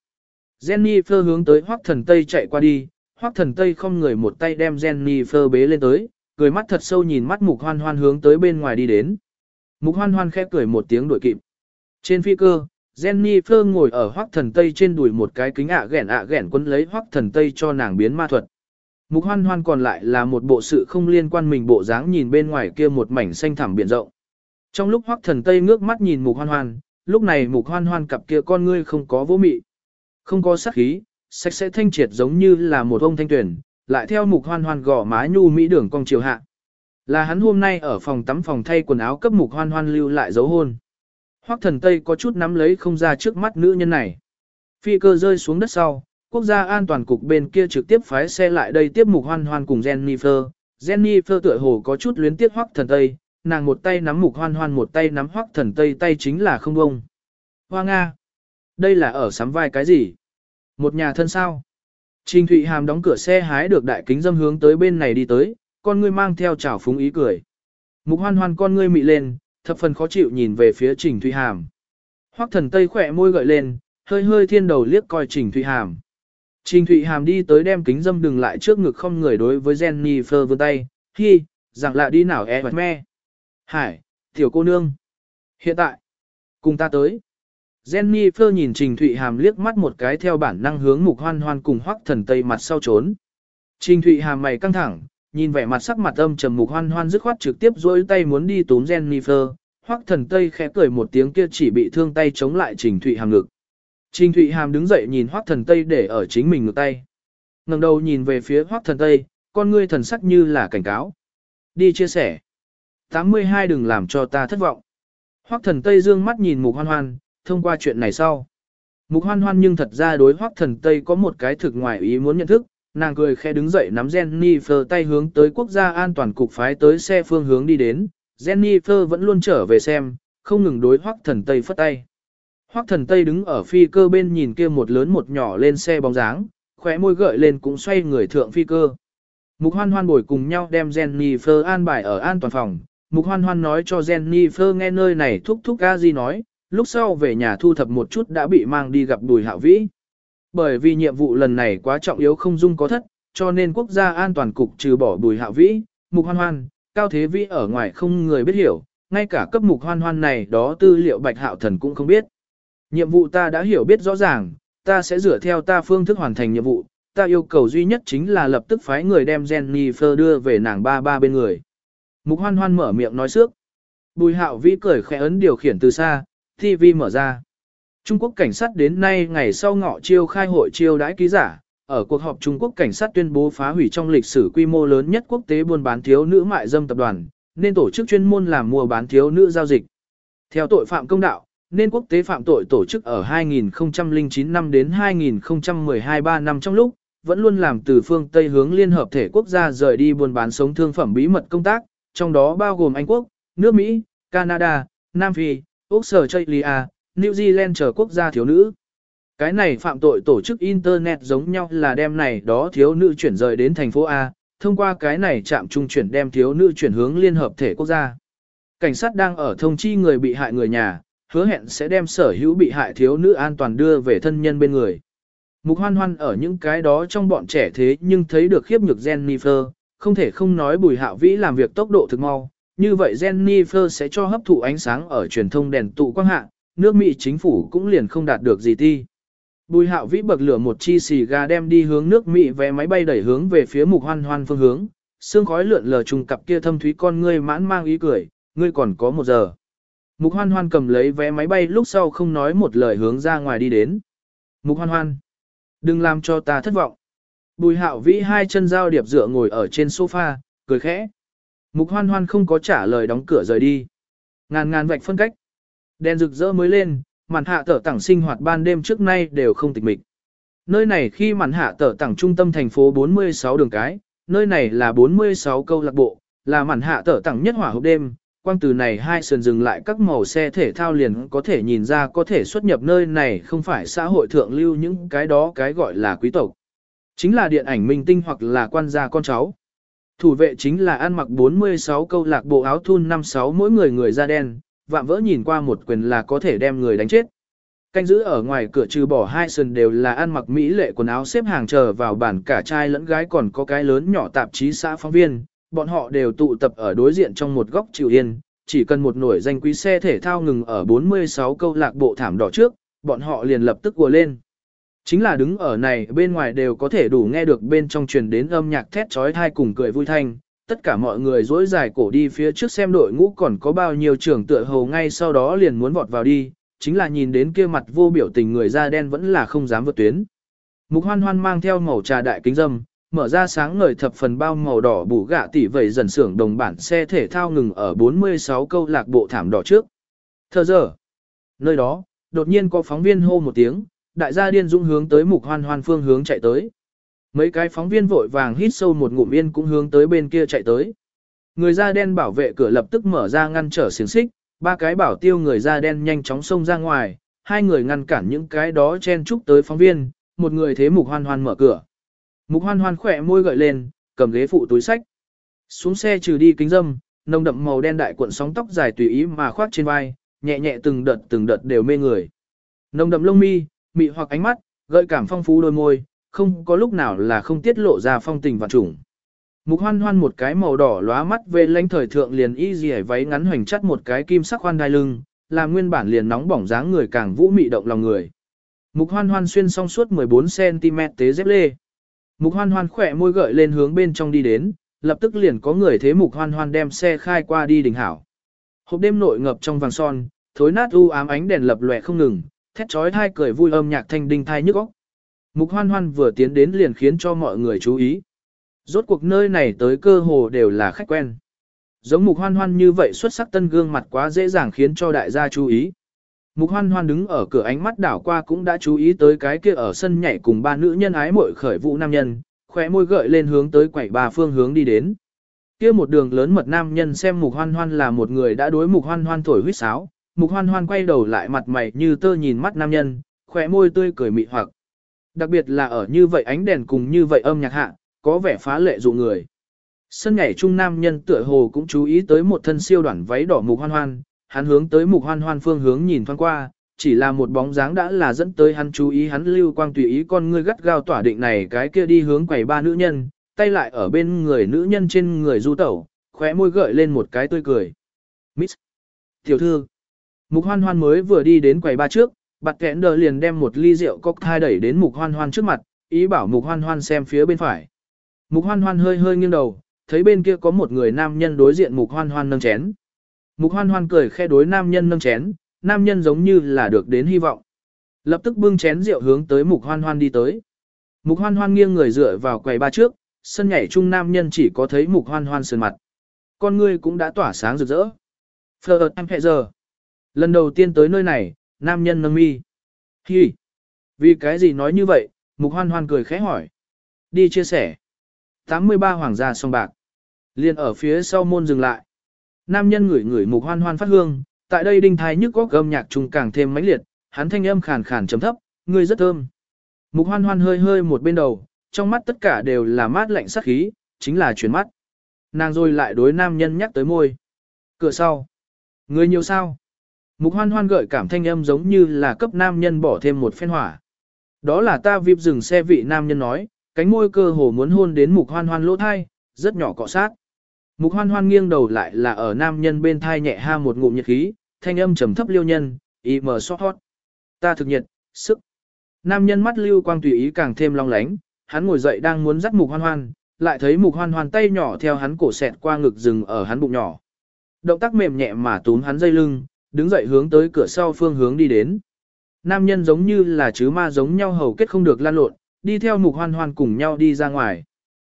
Jennifer hướng tới Hoắc thần Tây chạy qua đi, Hoắc thần Tây không người một tay đem Jennifer bế lên tới, cười mắt thật sâu nhìn mắt mục hoan hoan hướng tới bên ngoài đi đến. Mục hoan hoan khẽ cười một tiếng đuổi kịp. Trên phi cơ, Jennifer ngồi ở Hoắc thần Tây trên đùi một cái kính ạ ghẻn ạ ghẻn quấn lấy Hoắc thần Tây cho nàng biến ma thuật. Mục hoan hoan còn lại là một bộ sự không liên quan mình bộ dáng nhìn bên ngoài kia một mảnh xanh thẳm biển rộng. Trong lúc Hoắc thần Tây ngước mắt nhìn mục hoan hoan, lúc này mục hoan hoan cặp kia con ngươi không có vô mị. Không có sắc khí, sạch sẽ thanh triệt giống như là một ông thanh tuyển, lại theo mục hoan hoan gò má nhu mỹ đường cong chiều hạ. Là hắn hôm nay ở phòng tắm phòng thay quần áo cấp mục hoan hoan lưu lại dấu hôn. Hoắc thần Tây có chút nắm lấy không ra trước mắt nữ nhân này. Phi cơ rơi xuống đất sau, quốc gia an toàn cục bên kia trực tiếp phái xe lại đây tiếp mục hoan hoan cùng Jennifer. Jennifer tựa hồ có chút luyến tiếc Hoắc thần Tây, nàng một tay nắm mục hoan hoan một tay nắm Hoắc thần Tây tay chính là không bông. Hoa Nga! Đây là ở sắm vai cái gì? Một nhà thân sao? Trình Thụy Hàm đóng cửa xe hái được đại kính dâm hướng tới bên này đi tới, con ngươi mang theo chảo phúng ý cười. Mục hoan hoan con ngươi mị lên, thập phần khó chịu nhìn về phía Trình Thụy Hàm. Hoắc thần Tây khỏe môi gợi lên, hơi hơi thiên đầu liếc coi Trình Thụy Hàm. Trình Thụy Hàm đi tới đem kính dâm đừng lại trước ngực không người đối với Jennifer vươn tay, hi, rằng lạ đi nào e me. Hải, tiểu cô nương. Hiện tại, cùng ta tới. Jennifer nhìn Trình Thụy Hàm liếc mắt một cái theo bản năng hướng mục hoan hoan cùng hoắc thần tây mặt sau trốn. Trình Thụy Hàm mày căng thẳng, nhìn vẻ mặt sắc mặt âm trầm mục hoan hoan dứt khoát trực tiếp dối tay muốn đi túm Jennifer, hoắc thần tây khẽ cười một tiếng kia chỉ bị thương tay chống lại Trình Thụy Hàm ngực. Trình Thụy Hàm đứng dậy nhìn hoắc thần tây để ở chính mình ngực tay. ngẩng đầu nhìn về phía hoắc thần tây, con ngươi thần sắc như là cảnh cáo. Đi chia sẻ. 82 đừng làm cho ta thất vọng. Hoắc thần tây dương mắt nhìn mục hoan hoan, thông qua chuyện này sau. Mục hoan hoan nhưng thật ra đối hoắc thần Tây có một cái thực ngoài ý muốn nhận thức, nàng cười khẽ đứng dậy nắm Jennifer tay hướng tới quốc gia an toàn cục phái tới xe phương hướng đi đến, Jennifer vẫn luôn trở về xem, không ngừng đối hoắc thần Tây phất tay. Hoắc thần Tây đứng ở phi cơ bên nhìn kia một lớn một nhỏ lên xe bóng dáng, khóe môi gợi lên cũng xoay người thượng phi cơ. Mục hoan hoan bồi cùng nhau đem Jennifer an bài ở an toàn phòng. Mục hoan hoan nói cho Jennifer nghe nơi này thúc thúc ca gì nói, lúc sau về nhà thu thập một chút đã bị mang đi gặp Bùi Hạo Vĩ. Bởi vì nhiệm vụ lần này quá trọng yếu không dung có thất, cho nên quốc gia an toàn cục trừ bỏ Bùi Hạo Vĩ, Mục Hoan Hoan, Cao Thế Vĩ ở ngoài không người biết hiểu, ngay cả cấp Mục Hoan Hoan này đó tư liệu Bạch Hạo Thần cũng không biết. Nhiệm vụ ta đã hiểu biết rõ ràng, ta sẽ dựa theo ta phương thức hoàn thành nhiệm vụ, ta yêu cầu duy nhất chính là lập tức phái người đem Jennifer đưa về nàng ba ba bên người. Mục hoan hoan mở miệng nói trước. Bùi hạo vĩ cười khẽ ấn điều khiển từ xa, TV mở ra. Trung Quốc cảnh sát đến nay ngày sau ngọ chiêu khai hội chiêu đãi ký giả, ở cuộc họp Trung Quốc cảnh sát tuyên bố phá hủy trong lịch sử quy mô lớn nhất quốc tế buôn bán thiếu nữ mại dâm tập đoàn, nên tổ chức chuyên môn làm mua bán thiếu nữ giao dịch. Theo tội phạm công đạo, nên quốc tế phạm tội tổ chức ở 2009 năm đến 2012 3 năm trong lúc, vẫn luôn làm từ phương Tây hướng Liên Hợp Thể Quốc gia rời đi buôn bán sống thương phẩm bí mật công tác, trong đó bao gồm Anh Quốc, nước Mỹ, Canada, Nam Phi, Australia, New Zealand chờ quốc gia thiếu nữ. Cái này phạm tội tổ chức Internet giống nhau là đem này đó thiếu nữ chuyển rời đến thành phố A, thông qua cái này chạm trung chuyển đem thiếu nữ chuyển hướng Liên Hợp Thể Quốc gia. Cảnh sát đang ở thông chi người bị hại người nhà, hứa hẹn sẽ đem sở hữu bị hại thiếu nữ an toàn đưa về thân nhân bên người. Mục hoan hoan ở những cái đó trong bọn trẻ thế nhưng thấy được khiếp nhược Jennifer, không thể không nói bùi hạo vĩ làm việc tốc độ thực mau. Như vậy Jennifer sẽ cho hấp thụ ánh sáng ở truyền thông đèn tụ quang hạ, nước Mỹ chính phủ cũng liền không đạt được gì ti. Bùi hạo vĩ bậc lửa một chi xì gà đem đi hướng nước Mỹ vé máy bay đẩy hướng về phía mục hoan hoan phương hướng, xương khói lượn lờ trùng cặp kia thâm thúy con ngươi mãn mang ý cười, ngươi còn có một giờ. Mục hoan hoan cầm lấy vé máy bay lúc sau không nói một lời hướng ra ngoài đi đến. Mục hoan hoan, đừng làm cho ta thất vọng. Bùi hạo vĩ hai chân giao điệp dựa ngồi ở trên sofa, cười khẽ. Mục hoan hoan không có trả lời đóng cửa rời đi. Ngàn ngàn vạch phân cách. Đèn rực rỡ mới lên, màn hạ tở tảng sinh hoạt ban đêm trước nay đều không tịch mịch. Nơi này khi màn hạ tở tảng trung tâm thành phố 46 đường cái, nơi này là 46 câu lạc bộ, là màn hạ tở tảng nhất hỏa hộp đêm, quang từ này hai sườn dừng lại các màu xe thể thao liền có thể nhìn ra có thể xuất nhập nơi này không phải xã hội thượng lưu những cái đó cái gọi là quý tộc. Chính là điện ảnh minh tinh hoặc là quan gia con cháu. Thủ vệ chính là ăn mặc 46 câu lạc bộ áo thun 56 mỗi người người da đen, vạm vỡ nhìn qua một quyền là có thể đem người đánh chết. Canh giữ ở ngoài cửa trừ bỏ hai sườn đều là ăn mặc mỹ lệ quần áo xếp hàng chờ vào bản cả trai lẫn gái còn có cái lớn nhỏ tạp chí xã phóng viên, bọn họ đều tụ tập ở đối diện trong một góc chịu yên, chỉ cần một nổi danh quý xe thể thao ngừng ở 46 câu lạc bộ thảm đỏ trước, bọn họ liền lập tức vừa lên. Chính là đứng ở này bên ngoài đều có thể đủ nghe được bên trong truyền đến âm nhạc thét trói thai cùng cười vui thanh, tất cả mọi người dối dài cổ đi phía trước xem đội ngũ còn có bao nhiêu trưởng tựa hầu ngay sau đó liền muốn vọt vào đi, chính là nhìn đến kia mặt vô biểu tình người da đen vẫn là không dám vượt tuyến. Mục hoan hoan mang theo màu trà đại kính dâm, mở ra sáng ngời thập phần bao màu đỏ bù gạ tỉ vẩy dần xưởng đồng bản xe thể thao ngừng ở 46 câu lạc bộ thảm đỏ trước. Thờ giờ, nơi đó, đột nhiên có phóng viên hô một tiếng, đại gia điên dũng hướng tới mục hoan hoan phương hướng chạy tới. Mấy cái phóng viên vội vàng hít sâu một ngụm yên cũng hướng tới bên kia chạy tới. Người da đen bảo vệ cửa lập tức mở ra ngăn trở xiềng xích, ba cái bảo tiêu người da đen nhanh chóng xông ra ngoài, hai người ngăn cản những cái đó chen chúc tới phóng viên, một người thế mục hoan hoan mở cửa. Mục hoan hoan khỏe môi gợi lên, cầm ghế phụ túi sách. Xuống xe trừ đi kính dâm, nồng đậm màu đen đại cuộn sóng tóc dài tùy ý mà khoác trên vai, nhẹ nhẹ từng đợt từng đợt đều mê người. Nồng đậm lông mi, mị hoặc ánh mắt, gợi cảm phong phú đôi môi, không có lúc nào là không tiết lộ ra phong tình và trùng. Mục hoan hoan một cái màu đỏ lóa mắt về lãnh thời thượng liền y dì váy ngắn hoành chắt một cái kim sắc khoan đai lưng, làm nguyên bản liền nóng bỏng dáng người càng vũ mị động lòng người. Mục hoan hoan xuyên song suốt 14cm tế dép lê. Mục hoan hoan khỏe môi gợi lên hướng bên trong đi đến, lập tức liền có người thế mục hoan hoan đem xe khai qua đi đỉnh hảo. Hộp đêm nội ngập trong vàng son, thối nát u ám ánh đèn lập lòe không ngừng, thét chói thai cười vui âm nhạc thanh đinh thai nhức óc. Mục hoan hoan vừa tiến đến liền khiến cho mọi người chú ý. Rốt cuộc nơi này tới cơ hồ đều là khách quen. Giống mục hoan hoan như vậy xuất sắc tân gương mặt quá dễ dàng khiến cho đại gia chú ý. Mục hoan hoan đứng ở cửa ánh mắt đảo qua cũng đã chú ý tới cái kia ở sân nhảy cùng ba nữ nhân ái muội khởi vụ nam nhân, khóe môi gợi lên hướng tới quẩy bà phương hướng đi đến. Kia một đường lớn mật nam nhân xem mục hoan hoan là một người đã đối mục hoan hoan thổi huýt sáo, mục hoan hoan quay đầu lại mặt mày như tơ nhìn mắt nam nhân, khóe môi tươi cười mị hoặc. Đặc biệt là ở như vậy ánh đèn cùng như vậy âm nhạc hạ, có vẻ phá lệ dụ người. Sân nhảy trung nam nhân tựa hồ cũng chú ý tới một thân siêu đoạn váy đỏ mục hoan hoan, hắn hướng tới mục hoan hoan phương hướng nhìn thoáng qua, chỉ là một bóng dáng đã là dẫn tới hắn chú ý hắn lưu quang tùy ý con ngươi gắt gao tỏa định này cái kia đi hướng quầy ba nữ nhân, tay lại ở bên người nữ nhân trên người du tẩu, khóe môi gợi lên một cái tươi cười. Miss! Tiểu thư! Mục hoan hoan mới vừa đi đến quầy ba trước, bặt kẽn đờ liền đem một ly rượu cocktail đẩy đến mục hoan hoan trước mặt, ý bảo mục hoan hoan xem phía bên phải. Mục hoan hoan hơi hơi nghiêng đầu, thấy bên kia có một người nam nhân đối diện mục hoan hoan nâng chén. Mục hoan hoan cười khe đối nam nhân nâng chén, nam nhân giống như là được đến hy vọng. Lập tức bưng chén rượu hướng tới mục hoan hoan đi tới. Mục hoan hoan nghiêng người dựa vào quầy ba trước, sân nhảy chung nam nhân chỉ có thấy mục hoan hoan sườn mặt. Con ngươi cũng đã tỏa sáng rực rỡ. Phờ em hẹ giờ. Lần đầu tiên tới nơi này, nam nhân nâng mi. Hi. Vì cái gì nói như vậy, mục hoan hoan cười khẽ hỏi. Đi chia sẻ. 83 hoàng gia song bạc. Liên ở phía sau môn dừng lại. Nam nhân ngửi ngửi mục hoan hoan phát hương, tại đây đinh thái nhức góc âm nhạc trùng càng thêm mãnh liệt, hắn thanh âm khàn khàn chấm thấp, người rất thơm. Mục hoan hoan hơi hơi một bên đầu, trong mắt tất cả đều là mát lạnh sắc khí, chính là chuyển mắt. Nàng rồi lại đối nam nhân nhắc tới môi. Cửa sau. Người nhiều sao? Mục hoan hoan gợi cảm thanh âm giống như là cấp nam nhân bỏ thêm một phen hỏa. Đó là ta vip dừng xe vị nam nhân nói, cánh môi cơ hồ muốn hôn đến mục hoan hoan lỗ thai, rất nhỏ cọ sát. Mục hoan hoan nghiêng đầu lại là ở nam nhân bên thai nhẹ ha một ngụm nhiệt khí, thanh âm trầm thấp liêu nhân, y mờ xót hót. Ta thực nhiệt, sức. Nam nhân mắt lưu quang tùy ý càng thêm long lánh, hắn ngồi dậy đang muốn dắt mục hoan hoan, lại thấy mục hoan hoan tay nhỏ theo hắn cổ sẹt qua ngực rừng ở hắn bụng nhỏ. Động tác mềm nhẹ mà túm hắn dây lưng, đứng dậy hướng tới cửa sau phương hướng đi đến. Nam nhân giống như là chứ ma giống nhau hầu kết không được lan lộn, đi theo mục hoan hoan cùng nhau đi ra ngoài.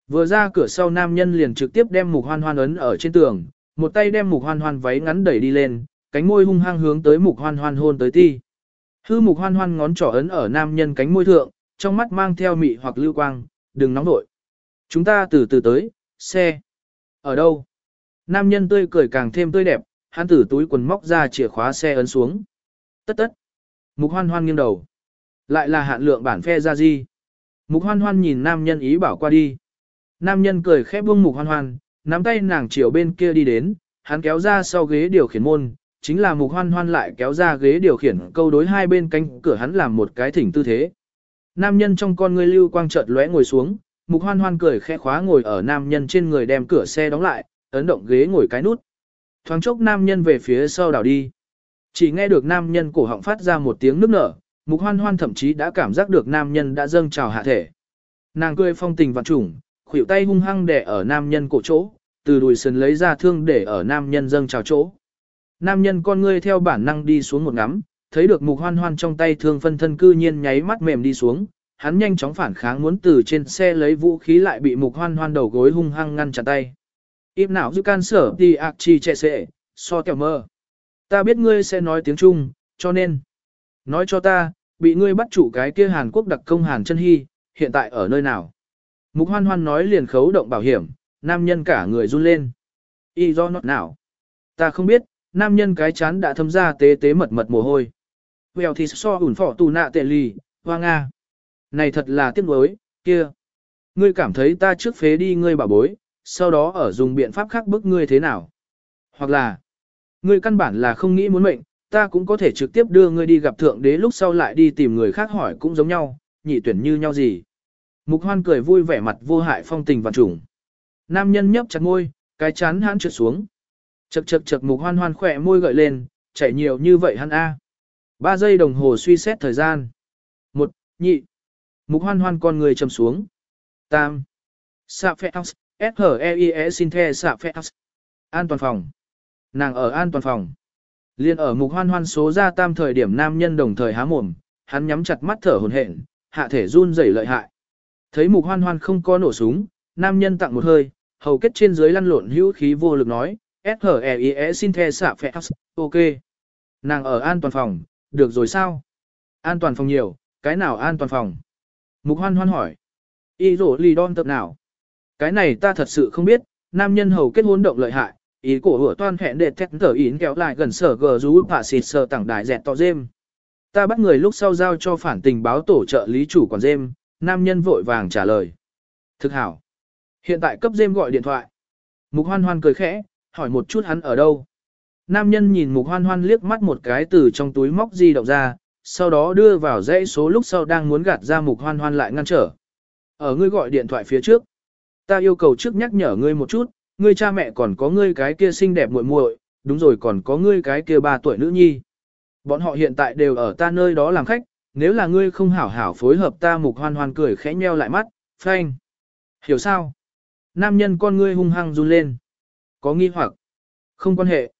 Vừa ra cửa sau nam nhân liền trực tiếp đem mục hoan hoan ấn ở trên tường, một tay đem mục hoan hoan váy ngắn đẩy đi lên, cánh môi hung hăng hướng tới mục hoan hoan hôn tới ti. Hư mục hoan hoan ngón trỏ ấn ở nam nhân cánh môi thượng, trong mắt mang theo mị hoặc lưu quang, đừng nóng nổi. Chúng ta từ từ tới, xe. Ở đâu? Nam nhân tươi cười càng thêm tươi đẹp, hắn từ túi quần móc ra chìa khóa xe ấn xuống. Tất tất. Mục hoan hoan nghiêng đầu. Lại là hạn lượng bản phe ra gì? Mục hoan hoan nhìn nam nhân ý bảo qua đi. Nam nhân cười khép buông mục hoan hoan, nắm tay nàng chiều bên kia đi đến, hắn kéo ra sau ghế điều khiển môn, chính là mục hoan hoan lại kéo ra ghế điều khiển câu đối hai bên cánh cửa hắn làm một cái thỉnh tư thế. Nam nhân trong con ngươi lưu quang chợt lóe ngồi xuống, mục hoan hoan cười khẽ khóa ngồi ở nam nhân trên người đem cửa xe đóng lại, ấn động ghế ngồi cái nút. Thoáng chốc nam nhân về phía sau đảo đi. Chỉ nghe được nam nhân cổ họng phát ra một tiếng nức nở, mục hoan hoan thậm chí đã cảm giác được nam nhân đã dâng trào hạ thể. Nàng cười phong tình vạn trùng, khuỷu tay hung hăng để ở nam nhân cổ chỗ, từ đùi sườn lấy ra thương để ở nam nhân dâng trào chỗ. Nam nhân con ngươi theo bản năng đi xuống một ngắm, thấy được mục hoan hoan trong tay thương phân thân cư nhiên nháy mắt mềm đi xuống, hắn nhanh chóng phản kháng muốn từ trên xe lấy vũ khí lại bị mục hoan hoan đầu gối hung hăng ngăn chặn tay. Im nào dư can sở đi ạc chi trẻ sệ, so kẹo mơ. Ta biết ngươi sẽ nói tiếng Trung, cho nên. Nói cho ta, bị ngươi bắt chủ cái kia Hàn Quốc đặc công Hàn chân Hy, hiện tại ở nơi nào? Mục hoan hoan nói liền khấu động bảo hiểm, nam nhân cả người run lên. Y do nó nào? Ta không biết, nam nhân cái chán đã thấm ra tế tế mật mật mồ hôi. Vèo thì so ủn phỏ tù nạ tệ lì, hoa nga. Này thật là tiếc nuối, kia. Ngươi cảm thấy ta trước phế đi ngươi bảo bối, sau đó ở dùng biện pháp khác bức ngươi thế nào. Hoặc là, ngươi căn bản là không nghĩ muốn mệnh, ta cũng có thể trực tiếp đưa ngươi đi gặp thượng đế lúc sau lại đi tìm người khác hỏi cũng giống nhau, nhị tuyển như nhau gì. Mục hoan cười vui vẻ mặt vô hại phong tình vạn trùng. Nam nhân nhấp chặt môi, cái chán hắn trượt xuống. Chật chật chật mục hoan hoan khỏe môi gợi lên, chảy nhiều như vậy hắn a. Ba giây đồng hồ suy xét thời gian. Một, nhị. Mục hoan hoan con người trầm xuống. Tam. Sạ phẹ house, SHEIE xin the sạ. An toàn phòng. Nàng ở an toàn phòng. Liên ở mục hoan hoan số ra tam thời điểm nam nhân đồng thời há mồm, hắn nhắm chặt mắt thở hồn hển, hạ thể run rẩy lợi hại. Thấy mục hoan hoan không có nổ súng, nam nhân tặng một hơi, hầu kết trên dưới lăn lộn hữu khí vô lực nói, SHEIE xin the xạ ok. Nàng ở an toàn phòng, được rồi sao? An toàn phòng nhiều, cái nào an toàn phòng? Mục hoan hoan hỏi. Y rổ lì đon tập nào? Cái này ta thật sự không biết, nam nhân hầu kết hôn động lợi hại, ý cổ hủa toan hẹn để thét thở ín kéo lại gần sở gờ rú phả xịt sở tảng đài dẹt to dêm. Ta bắt người lúc sau giao cho phản tình báo tổ trợ lý chủ quản dêm, nam nhân vội vàng trả lời. Thực hảo. Hiện tại cấp dêm gọi điện thoại. Mục hoan hoan cười khẽ, hỏi một chút hắn ở đâu. Nam nhân nhìn mục hoan hoan liếc mắt một cái từ trong túi móc di động ra, sau đó đưa vào dãy số lúc sau đang muốn gạt ra mục hoan hoan lại ngăn trở. Ở ngươi gọi điện thoại phía trước. Ta yêu cầu trước nhắc nhở ngươi một chút, ngươi cha mẹ còn có ngươi cái kia xinh đẹp muội muội, đúng rồi còn có ngươi cái kia ba tuổi nữ nhi. Bọn họ hiện tại đều ở ta nơi đó làm khách, nếu là ngươi không hảo hảo phối hợp ta mục hoan hoan cười khẽ nheo lại mắt, phanh. Hiểu sao? Nam nhân con ngươi hung hăng run lên. Có nghi hoặc? Không quan hệ.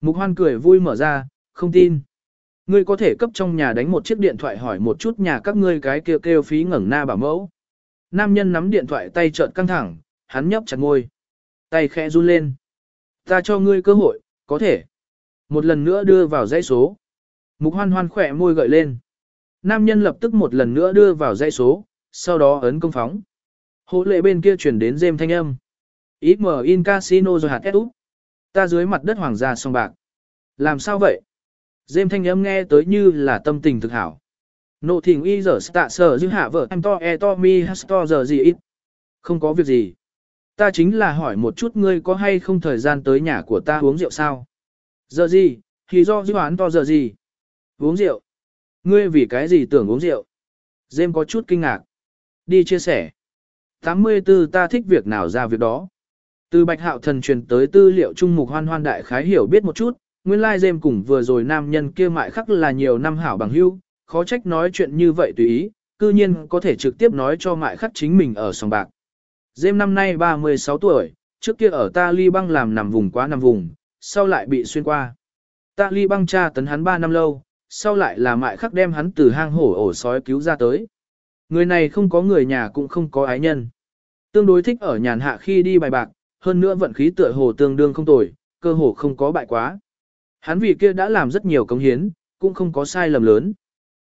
Mục hoan cười vui mở ra, không tin. Ngươi có thể cấp trong nhà đánh một chiếc điện thoại hỏi một chút nhà các ngươi cái kêu kêu phí ngẩng na bảo mẫu. Nam nhân nắm điện thoại tay trợn căng thẳng, hắn nhấp chặt môi. Tay khẽ run lên. Ta cho ngươi cơ hội, có thể. Một lần nữa đưa vào dãy số. Mục hoan hoan khỏe môi gợi lên. Nam nhân lập tức một lần nữa đưa vào dãy số, sau đó ấn công phóng. Hỗ lệ bên kia chuyển đến dêm thanh âm. Ít mở in casino rồi hạt ép. Ta dưới mặt đất hoàng gia song bạc. Làm sao vậy? Dêm thanh âm nghe tới như là tâm tình thực hảo. Nộ thỉnh y giờ tạ sở dư hạ vợ em to e to mi has to giờ gì ít. Không có việc gì. Ta chính là hỏi một chút ngươi có hay không thời gian tới nhà của ta uống rượu sao? Giờ gì, thì do dư án to giờ gì? Uống rượu. Ngươi vì cái gì tưởng uống rượu? Dêm có chút kinh ngạc. Đi chia sẻ. 84 ta thích việc nào ra việc đó. Từ bạch hạo thần truyền tới tư liệu trung mục hoan hoan đại khái hiểu biết một chút, nguyên lai dêm cùng vừa rồi nam nhân kia mại khắc là nhiều năm hảo bằng hữu, khó trách nói chuyện như vậy tùy ý, cư nhiên có thể trực tiếp nói cho mại khắc chính mình ở sòng bạc. Dêm năm nay 36 tuổi, trước kia ở ta ly băng làm nằm vùng quá nằm vùng, sau lại bị xuyên qua. Ta ly băng tra tấn hắn 3 năm lâu, sau lại là mại khắc đem hắn từ hang hổ ổ sói cứu ra tới. Người này không có người nhà cũng không có ái nhân. Tương đối thích ở nhàn hạ khi đi bài bạc, hơn nữa vận khí tựa hồ tương đương không tồi, cơ hồ không có bại quá. Hắn vì kia đã làm rất nhiều công hiến, cũng không có sai lầm lớn.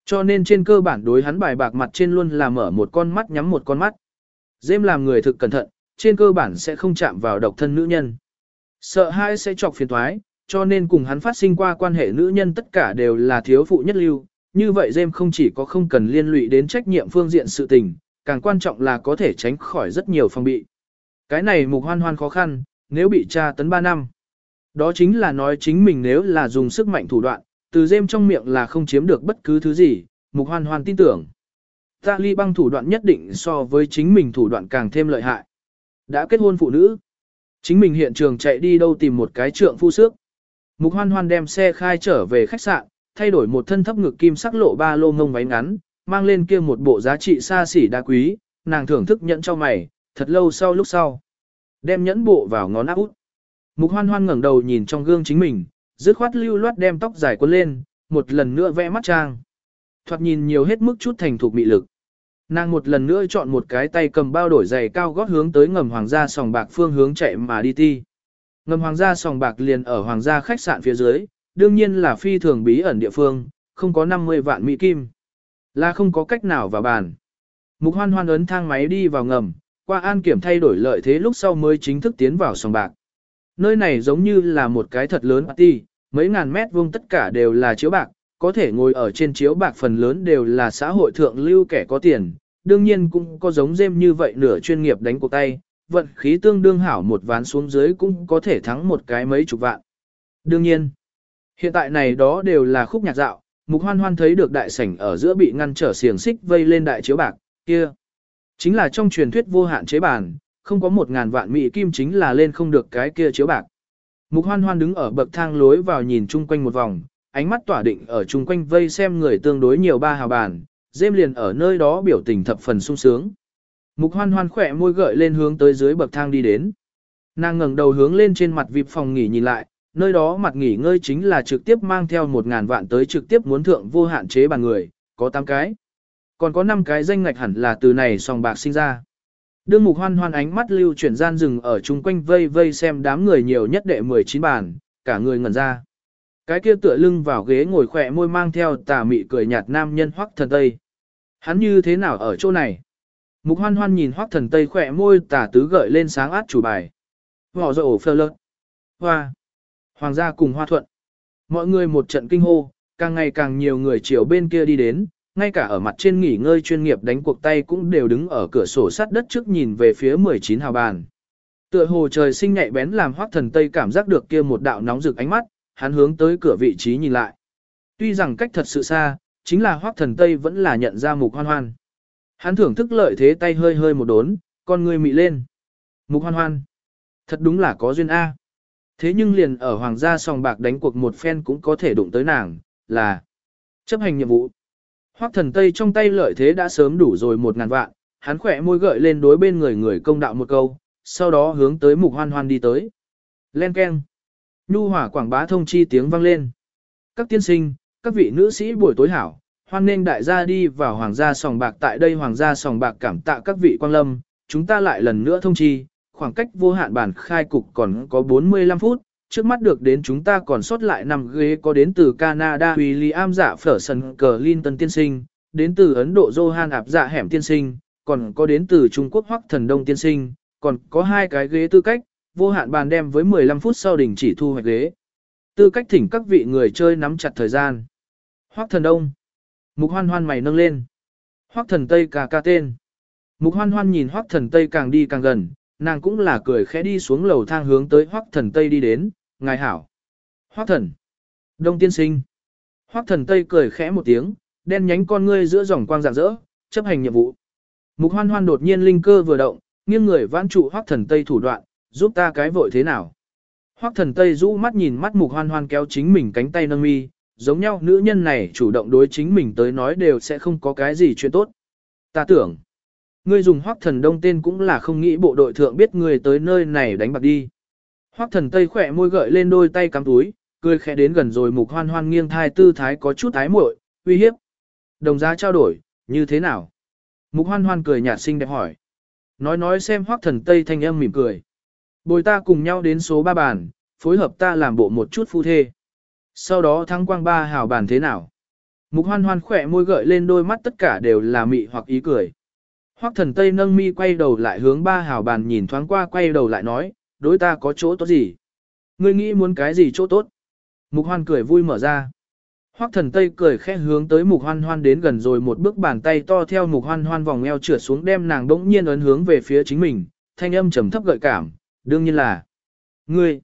Cho nên trên cơ bản đối hắn bài bạc mặt trên luôn là mở một con mắt nhắm một con mắt. Dêm làm người thực cẩn thận, trên cơ bản sẽ không chạm vào độc thân nữ nhân. Sợ hai sẽ chọc phiền toái, cho nên cùng hắn phát sinh qua quan hệ nữ nhân tất cả đều là thiếu phụ nhất lưu. Như vậy Dêm không chỉ có không cần liên lụy đến trách nhiệm phương diện sự tình, càng quan trọng là có thể tránh khỏi rất nhiều phong bị. Cái này mục hoan hoan khó khăn, nếu bị tra tấn 3 năm. Đó chính là nói chính mình nếu là dùng sức mạnh thủ đoạn, từ dêm trong miệng là không chiếm được bất cứ thứ gì, mục hoan hoan tin tưởng. Ta ly băng thủ đoạn nhất định so với chính mình thủ đoạn càng thêm lợi hại. Đã kết hôn phụ nữ. Chính mình hiện trường chạy đi đâu tìm một cái trượng phu sước. Mục hoan hoan đem xe khai trở về khách sạn, thay đổi một thân thấp ngực kim sắc lộ ba lô ngông váy ngắn, mang lên kia một bộ giá trị xa xỉ đa quý, nàng thưởng thức nhẫn cho mày, thật lâu sau lúc sau. Đem nhẫn bộ vào ngón áp út. Mục hoan hoan ngẩng đầu nhìn trong gương chính mình, dứt khoát lưu loát đem tóc dài quấn lên, một lần nữa vẽ mắt trang. Thoạt nhìn nhiều hết mức chút thành thục mị lực. Nàng một lần nữa chọn một cái tay cầm bao đổi giày cao gót hướng tới ngầm hoàng gia sòng bạc phương hướng chạy mà đi ti. Ngầm hoàng gia sòng bạc liền ở hoàng gia khách sạn phía dưới, đương nhiên là phi thường bí ẩn địa phương, không có 50 vạn mỹ kim. Là không có cách nào vào bàn. Mục hoan hoan ấn thang máy đi vào ngầm, qua an kiểm thay đổi lợi thế lúc sau mới chính thức tiến vào sòng bạc. Nơi này giống như là một cái thật lớn party, mấy ngàn mét vuông tất cả đều là chiếu bạc, có thể ngồi ở trên chiếu bạc phần lớn đều là xã hội thượng lưu kẻ có tiền, đương nhiên cũng có giống dêm như vậy nửa chuyên nghiệp đánh cuộc tay, vận khí tương đương hảo một ván xuống dưới cũng có thể thắng một cái mấy chục vạn. Đương nhiên, hiện tại này đó đều là khúc nhạc dạo, mục hoan hoan thấy được đại sảnh ở giữa bị ngăn trở xiềng xích vây lên đại chiếu bạc, kia. Chính là trong truyền thuyết vô hạn chế bản, không có một ngàn vạn mỹ kim chính là lên không được cái kia chiếu bạc. Mục hoan hoan đứng ở bậc thang lối vào nhìn chung quanh một vòng, ánh mắt tỏa định ở chung quanh vây xem người tương đối nhiều ba hào bàn, dêm liền ở nơi đó biểu tình thập phần sung sướng. Mục hoan hoan khỏe môi gợi lên hướng tới dưới bậc thang đi đến. Nàng ngẩng đầu hướng lên trên mặt vịp phòng nghỉ nhìn lại, nơi đó mặt nghỉ ngơi chính là trực tiếp mang theo một ngàn vạn tới trực tiếp muốn thượng vô hạn chế bàn người, có 8 cái. Còn có 5 cái danh ngạch hẳn là từ này sòng bạc sinh ra. Đương mục hoan hoan ánh mắt lưu chuyển gian rừng ở chung quanh vây vây xem đám người nhiều nhất đệ 19 bàn, cả người ngẩn ra. Cái kia tựa lưng vào ghế ngồi khỏe môi mang theo tà mị cười nhạt nam nhân hoắc thần tây. Hắn như thế nào ở chỗ này? Mục hoan hoan nhìn hoắc thần tây khỏe môi tà tứ gợi lên sáng át chủ bài. Họ dội ổ phơ lợt. Hoa. Hoàng gia cùng hoa thuận. Mọi người một trận kinh hô, càng ngày càng nhiều người chiều bên kia đi đến, ngay cả ở mặt trên nghỉ ngơi chuyên nghiệp đánh cuộc tay cũng đều đứng ở cửa sổ sắt đất trước nhìn về phía 19 hào bàn. Tựa hồ trời sinh nhạy bén làm hoắc thần tây cảm giác được kia một đạo nóng rực ánh mắt, hắn hướng tới cửa vị trí nhìn lại. Tuy rằng cách thật sự xa, chính là hoắc thần tây vẫn là nhận ra mục hoan hoan. Hắn thưởng thức lợi thế tay hơi hơi một đốn, con người mị lên. Mục hoan hoan. Thật đúng là có duyên A. Thế nhưng liền ở hoàng gia sòng bạc đánh cuộc một phen cũng có thể đụng tới nàng, là chấp hành nhiệm vụ. Hoắc thần Tây trong tay lợi thế đã sớm đủ rồi một ngàn vạn, hắn khỏe môi gợi lên đối bên người người công đạo một câu, sau đó hướng tới mục hoan hoan đi tới. Len keng. Nhu hỏa quảng bá thông chi tiếng vang lên. Các tiên sinh, các vị nữ sĩ buổi tối hảo, hoan nghênh đại gia đi vào hoàng gia sòng bạc tại đây hoàng gia sòng bạc cảm tạ các vị quang lâm, chúng ta lại lần nữa thông chi, khoảng cách vô hạn bản khai cục còn có 45 phút, trước mắt được đến chúng ta còn sót lại năm ghế có đến từ Canada William giả phở sân cờ Linton tiên sinh, đến từ Ấn Độ Johan ạp dạ hẻm tiên sinh, còn có đến từ Trung Quốc Hoắc thần đông tiên sinh, còn có hai cái ghế tư cách, vô hạn bàn đem với 15 phút sau đình chỉ thu hoạch ghế. Tư cách thỉnh các vị người chơi nắm chặt thời gian. Hoắc thần đông. Mục hoan hoan mày nâng lên. Hoắc thần tây cà ca tên. Mục hoan hoan nhìn Hoắc thần tây càng đi càng gần, nàng cũng là cười khẽ đi xuống lầu thang hướng tới Hoắc thần tây đi đến, ngài hảo. Hoắc thần. Đông tiên sinh. Hoắc thần tây cười khẽ một tiếng, đen nhánh con ngươi giữa dòng quang rạng rỡ, chấp hành nhiệm vụ. Mục hoan hoan đột nhiên linh cơ vừa động, nghiêng người vãn trụ Hoắc thần tây thủ đoạn, giúp ta cái vội thế nào. Hoắc thần tây rũ mắt nhìn mắt mục hoan hoan kéo chính mình cánh tay nâng mi, giống nhau nữ nhân này chủ động đối chính mình tới nói đều sẽ không có cái gì chuyện tốt. Ta tưởng, ngươi dùng hoắc thần đông tên cũng là không nghĩ bộ đội thượng biết ngươi tới nơi này đánh bạc đi. Hoắc thần tây khỏe môi gợi lên đôi tay cắm túi, cười khẽ đến gần rồi mục hoan hoan nghiêng thai tư thái có chút thái muội, uy hiếp. Đồng giá trao đổi, như thế nào? Mục hoan hoan cười nhạt xinh đẹp hỏi. Nói nói xem hoắc thần tây thanh âm mỉm cười. Bồi ta cùng nhau đến số ba bàn, phối hợp ta làm bộ một chút phu thê. Sau đó thắng quang ba hào bàn thế nào? Mục hoan hoan khỏe môi gợi lên đôi mắt tất cả đều là mị hoặc ý cười. Hoắc thần Tây nâng mi quay đầu lại hướng ba hào bàn nhìn thoáng qua quay đầu lại nói, đối ta có chỗ tốt gì? Ngươi nghĩ muốn cái gì chỗ tốt? Mục hoan cười vui mở ra. Hoắc thần Tây cười khẽ hướng tới mục hoan hoan đến gần rồi một bước bàn tay to theo mục hoan hoan vòng eo trượt xuống đem nàng đỗng nhiên ấn hướng về phía chính mình, thanh âm trầm thấp gợi cảm, đương nhiên là ngươi.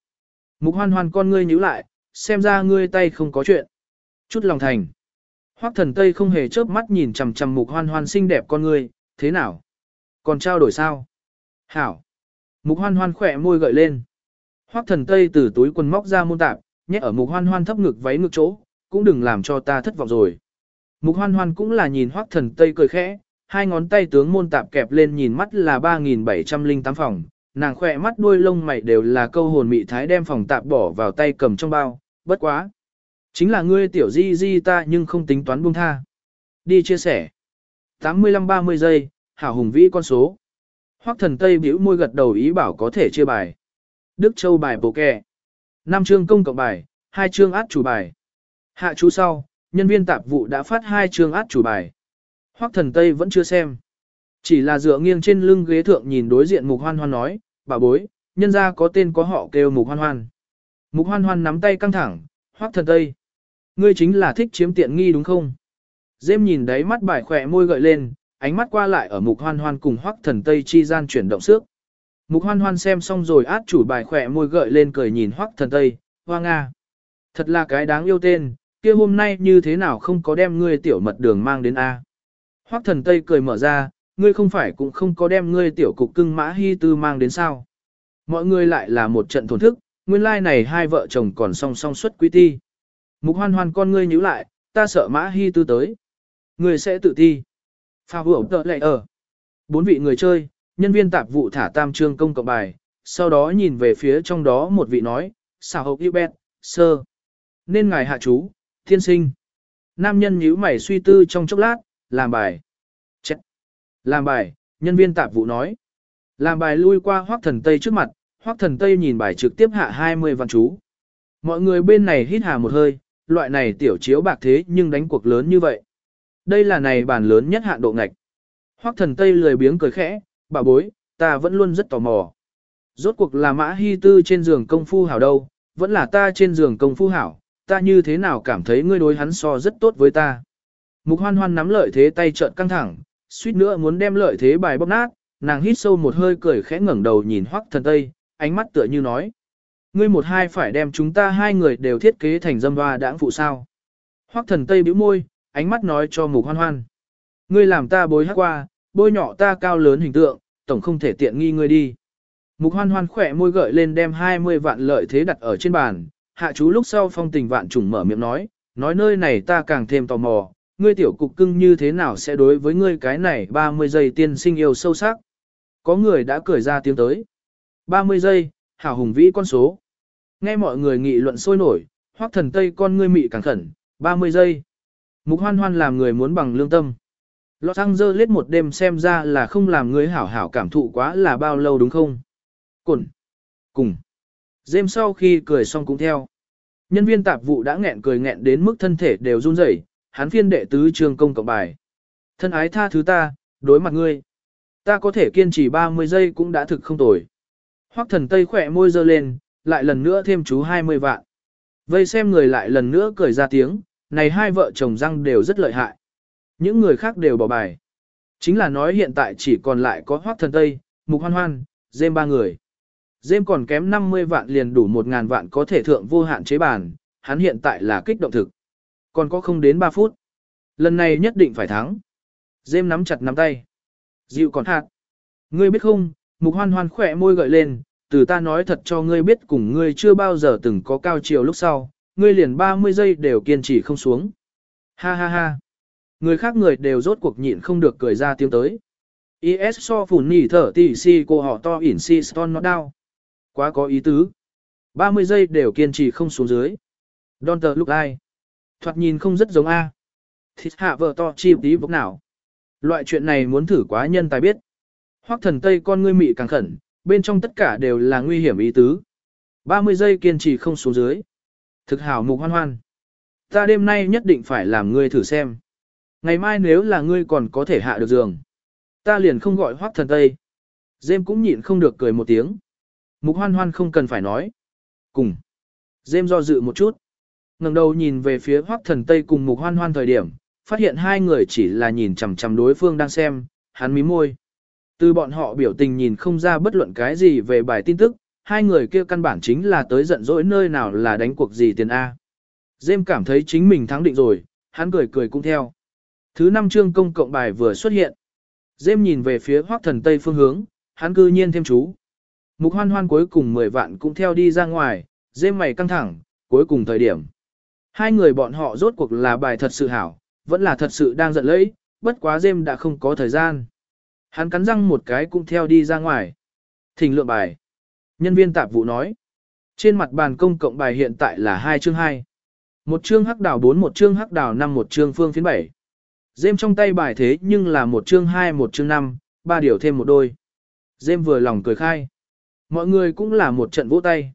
Mục hoan hoan con ngươi nhíu lại, xem ra ngươi tay không có chuyện. Chút lòng thành. Hoắc thần Tây không hề chớp mắt nhìn chằm chằm mục hoan hoan xinh đẹp con ngươi, thế nào? Còn trao đổi sao? Hảo. Mục hoan hoan khỏe môi gợi lên. Hoắc thần Tây từ túi quần móc ra môn tạp, nhét ở mục hoan hoan thấp ngực váy ngực chỗ, cũng đừng làm cho ta thất vọng rồi. Mục hoan hoan cũng là nhìn Hoắc thần Tây cười khẽ, hai ngón tay tướng môn tạp kẹp lên nhìn mắt là 3.708 phòng, nàng khỏe mắt đuôi lông mày đều là câu hồn mị thái đem phòng tạp bỏ vào tay cầm trong bao, bất quá. Chính là ngươi tiểu di di ta nhưng không tính toán buông tha. Đi chia sẻ. 85-30 giây, hảo hùng vĩ con số. Hoắc thần Tây bĩu môi gật đầu ý bảo có thể chia bài. Đức Châu bài bổ kẹ. năm chương công cộng bài, hai chương át chủ bài. Hạ chú sau, nhân viên tạp vụ đã phát hai chương át chủ bài. Hoắc thần Tây vẫn chưa xem. Chỉ là dựa nghiêng trên lưng ghế thượng nhìn đối diện mục hoan hoan nói, bà bối, nhân ra có tên có họ kêu mục hoan hoan. Mục hoan hoan nắm tay căng thẳng, Hoắc thần tây. Ngươi chính là thích chiếm tiện nghi đúng không? Dêm nhìn đáy mắt bài khỏe môi gợi lên, ánh mắt qua lại ở mục hoan hoan cùng Hoắc thần tây chi gian chuyển động sức. Mục hoan hoan xem xong rồi át chủ bài khỏe môi gợi lên cười nhìn Hoắc thần tây, hoa nga. Thật là cái đáng yêu tên, kia hôm nay như thế nào không có đem ngươi tiểu mật đường mang đến A. Hoắc thần tây cười mở ra, ngươi không phải cũng không có đem ngươi tiểu cục cưng mã hy tư mang đến sao. Mọi người lại là một trận thổn thức, nguyên lai like này hai vợ chồng còn song song xuất quý ti. Mục hoan hoan con ngươi nhíu lại, ta sợ mã hy tư tới. Ngươi sẽ tự ti. Pha vừa tợ lệ ở. Bốn vị người chơi, nhân viên tạp vụ thả tam trương công cộng bài, sau đó nhìn về phía trong đó một vị nói, xào hộp yêu bẹt, sơ. Nên ngài hạ chú, thiên sinh. Nam nhân nhíu mày suy tư trong chốc lát, làm bài. Chết. Làm bài, nhân viên tạp vụ nói. Làm bài lui qua hoác thần Tây trước mặt, hoác thần Tây nhìn bài trực tiếp hạ 20 văn chú. Mọi người bên này hít hà một hơi, loại này tiểu chiếu bạc thế nhưng đánh cuộc lớn như vậy. Đây là này bản lớn nhất hạn độ ngạch. Hoắc thần Tây lười biếng cười khẽ, bà bối, ta vẫn luôn rất tò mò. Rốt cuộc là mã hy tư trên giường công phu hảo đâu, vẫn là ta trên giường công phu hảo, ta như thế nào cảm thấy ngươi đối hắn so rất tốt với ta. Mục hoan hoan nắm lợi thế tay trợn căng thẳng, suýt nữa muốn đem lợi thế bài bóc nát, nàng hít sâu một hơi cười khẽ ngẩng đầu nhìn Hoắc Thần Tây, ánh mắt tựa như nói: "Ngươi một hai phải đem chúng ta hai người đều thiết kế thành dâm hoa đãng phụ sao?" Hoắc Thần Tây bĩu môi, ánh mắt nói cho Mục Hoan Hoan: "Ngươi làm ta bối hắc qua, bôi nhỏ ta cao lớn hình tượng, tổng không thể tiện nghi ngươi đi." Mục Hoan Hoan khỏe môi gợi lên đem 20 vạn lợi thế đặt ở trên bàn, hạ chú lúc sau phong tình vạn trùng mở miệng nói, nói nơi này ta càng thêm tò mò, ngươi tiểu cục cưng như thế nào sẽ đối với ngươi cái này 30 giây tiên sinh yêu sâu sắc. Có người đã cười ra tiếng tới. 30 giây, hảo hùng vĩ con số. Nghe mọi người nghị luận sôi nổi, hoắc thần tây con ngươi mị càng khẩn, 30 giây. Mục hoan hoan làm người muốn bằng lương tâm. lọ xăng dơ lết một đêm xem ra là không làm người hảo hảo cảm thụ quá là bao lâu đúng không? Cổn. Cùng. Dêm sau khi cười xong cũng theo. Nhân viên tạp vụ đã nghẹn cười nghẹn đến mức thân thể đều run rẩy, hắn phiên đệ tứ trường công cộng bài. Thân ái tha thứ ta, đối mặt ngươi. Ta có thể kiên trì 30 giây cũng đã thực không tồi. Hoắc thần tây khỏe môi dơ lên, lại lần nữa thêm chú 20 vạn. Vây xem người lại lần nữa cười ra tiếng, này hai vợ chồng răng đều rất lợi hại. Những người khác đều bỏ bài. Chính là nói hiện tại chỉ còn lại có Hoắc thần tây, mục hoan hoan, dêm ba người. Dêm còn kém 50 vạn liền đủ 1.000 vạn có thể thượng vô hạn chế bàn, hắn hiện tại là kích động thực. Còn có không đến 3 phút. Lần này nhất định phải thắng. Dêm nắm chặt nắm tay. Dịu còn hạt. Ngươi biết không, mục hoan hoan khỏe môi gợi lên, từ ta nói thật cho ngươi biết cùng ngươi chưa bao giờ từng có cao chiều lúc sau, ngươi liền 30 giây đều kiên trì không xuống. Ha ha ha. Người khác người đều rốt cuộc nhịn không được cười ra tiếng tới. IS so phủn nỉ thở tỉ si cô họ to ỉn si stone nó đau. Quá có ý tứ. 30 giây đều kiên trì không xuống dưới. Don tờ lúc ai. Thoạt nhìn không rất giống A. Thịt hạ vợ to chi tí vốc nào. Loại chuyện này muốn thử quá nhân tài biết. Hoắc thần tây con ngươi mị càng khẩn, bên trong tất cả đều là nguy hiểm ý tứ. 30 giây kiên trì không xuống dưới. Thực hảo mục hoan hoan. Ta đêm nay nhất định phải làm ngươi thử xem. Ngày mai nếu là ngươi còn có thể hạ được giường. Ta liền không gọi Hoắc thần tây. Dêm cũng nhịn không được cười một tiếng. Mục hoan hoan không cần phải nói. Cùng. Dêm do dự một chút. ngẩng đầu nhìn về phía hoắc thần tây cùng mục hoan hoan thời điểm, phát hiện hai người chỉ là nhìn chằm chằm đối phương đang xem, hắn mím môi. Từ bọn họ biểu tình nhìn không ra bất luận cái gì về bài tin tức, hai người kia căn bản chính là tới giận dỗi nơi nào là đánh cuộc gì tiền A. Dêm cảm thấy chính mình thắng định rồi, hắn cười cười cũng theo. Thứ năm chương công cộng bài vừa xuất hiện. Dêm nhìn về phía hoắc thần tây phương hướng, hắn cư nhiên thêm chú. Mục hoan hoan cuối cùng 10 vạn cũng theo đi ra ngoài, dêm mày căng thẳng, cuối cùng thời điểm. Hai người bọn họ rốt cuộc là bài thật sự hảo, vẫn là thật sự đang giận lẫy, bất quá dêm đã không có thời gian. Hắn cắn răng một cái cũng theo đi ra ngoài. Thỉnh lượng bài. Nhân viên tạp vụ nói. Trên mặt bàn công cộng bài hiện tại là 2 chương 2. Một chương hắc đảo 4 một chương hắc đảo 5 một chương phương phiến 7. Dêm trong tay bài thế nhưng là một chương 2 một chương 5, ba điều thêm một đôi. Dêm vừa lòng cười khai. Mọi người cũng là một trận vỗ tay.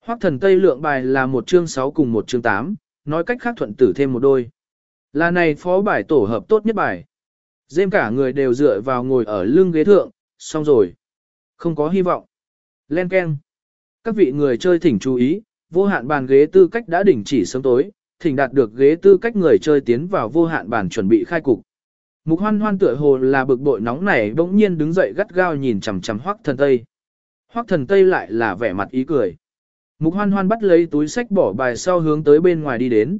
Hoắc thần Tây lượng bài là một chương 6 cùng một chương 8, nói cách khác thuận tử thêm một đôi. Là này phó bài tổ hợp tốt nhất bài. Dêm cả người đều dựa vào ngồi ở lưng ghế thượng, xong rồi. Không có hy vọng. Len keng. Các vị người chơi thỉnh chú ý, vô hạn bàn ghế tư cách đã đình chỉ sớm tối, thỉnh đạt được ghế tư cách người chơi tiến vào vô hạn bàn chuẩn bị khai cục. Mục hoan hoan tựa hồ là bực bội nóng nảy bỗng nhiên đứng dậy gắt gao nhìn chằm chằm hoắc thần tây. Hoắc thần tây lại là vẻ mặt ý cười. Mục hoan hoan bắt lấy túi sách bỏ bài sau hướng tới bên ngoài đi đến.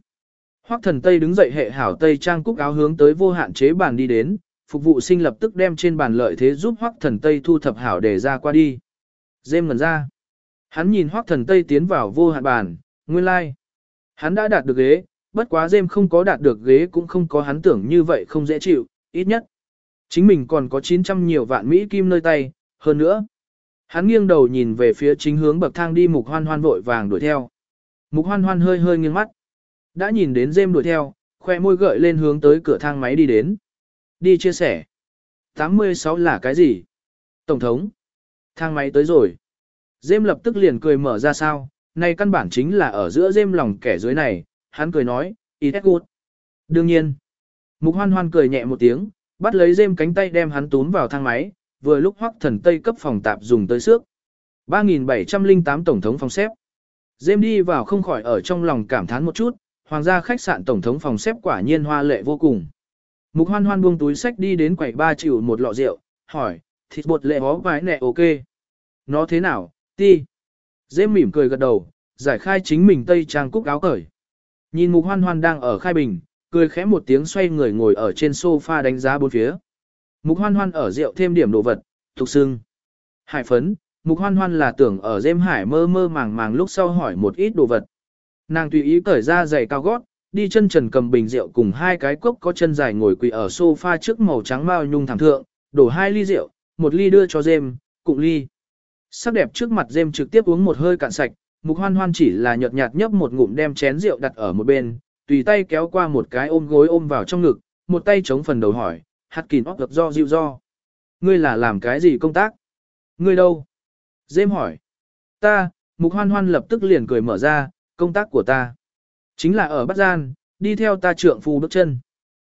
Hoắc thần tây đứng dậy hệ hảo tây trang cúc áo hướng tới vô hạn chế bàn đi đến, phục vụ sinh lập tức đem trên bàn lợi thế giúp Hoắc thần tây thu thập hảo để ra qua đi. Dêm ngẩn ra. Hắn nhìn Hoắc thần tây tiến vào vô hạn bàn, nguyên lai. Like. Hắn đã đạt được ghế, bất quá dêm không có đạt được ghế cũng không có hắn tưởng như vậy không dễ chịu, ít nhất. Chính mình còn có 900 nhiều vạn Mỹ kim nơi tay, hơn nữa. Hắn nghiêng đầu nhìn về phía chính hướng bậc thang đi mục hoan hoan vội vàng đuổi theo. Mục hoan hoan hơi hơi nghiêng mắt. Đã nhìn đến dêm đuổi theo, khoe môi gợi lên hướng tới cửa thang máy đi đến. Đi chia sẻ. 86 là cái gì? Tổng thống. Thang máy tới rồi. Dêm lập tức liền cười mở ra sao, này căn bản chính là ở giữa dêm lòng kẻ dưới này, hắn cười nói, ít good. Đương nhiên. Mục hoan hoan cười nhẹ một tiếng, bắt lấy dêm cánh tay đem hắn tún vào thang máy, vừa lúc hoắc thần tây cấp phòng tạp dùng tới xước. 3.708 tổng thống phòng xếp. Dêm đi vào không khỏi ở trong lòng cảm thán một chút, hoàng gia khách sạn tổng thống phòng xếp quả nhiên hoa lệ vô cùng. Mục hoan hoan buông túi sách đi đến quầy ba chịu một lọ rượu, hỏi, thịt bột lệ hó vái nẹ ok. Nó thế nào, ti? Dễ mỉm cười gật đầu, giải khai chính mình tây trang cúc áo cởi. Nhìn mục hoan hoan đang ở khai bình, cười khẽ một tiếng xoay người ngồi ở trên sofa đánh giá bốn phía. Mục hoan hoan ở rượu thêm điểm đồ vật, thuộc xương. Hải phấn, mục hoan hoan là tưởng ở dêm hải mơ mơ màng màng lúc sau hỏi một ít đồ vật. Nàng tùy ý cởi ra giày cao gót, đi chân trần cầm bình rượu cùng hai cái cốc có chân dài ngồi quỳ ở sofa trước màu trắng bao nhung thảm thượng, đổ hai ly rượu, một ly đưa cho dêm, cụng ly. Sắc đẹp trước mặt dêm trực tiếp uống một hơi cạn sạch, mục hoan hoan chỉ là nhợt nhạt nhấp một ngụm đem chén rượu đặt ở một bên, tùy tay kéo qua một cái ôm gối ôm vào trong ngực, một tay chống phần đầu hỏi, hạt kín óc gặp do dịu do. Ngươi là làm cái gì công tác? Ngươi đâu? Dêm hỏi. Ta, mục hoan hoan lập tức liền cười mở ra, công tác của ta. Chính là ở Bắc Gian, đi theo ta trượng phu bước chân.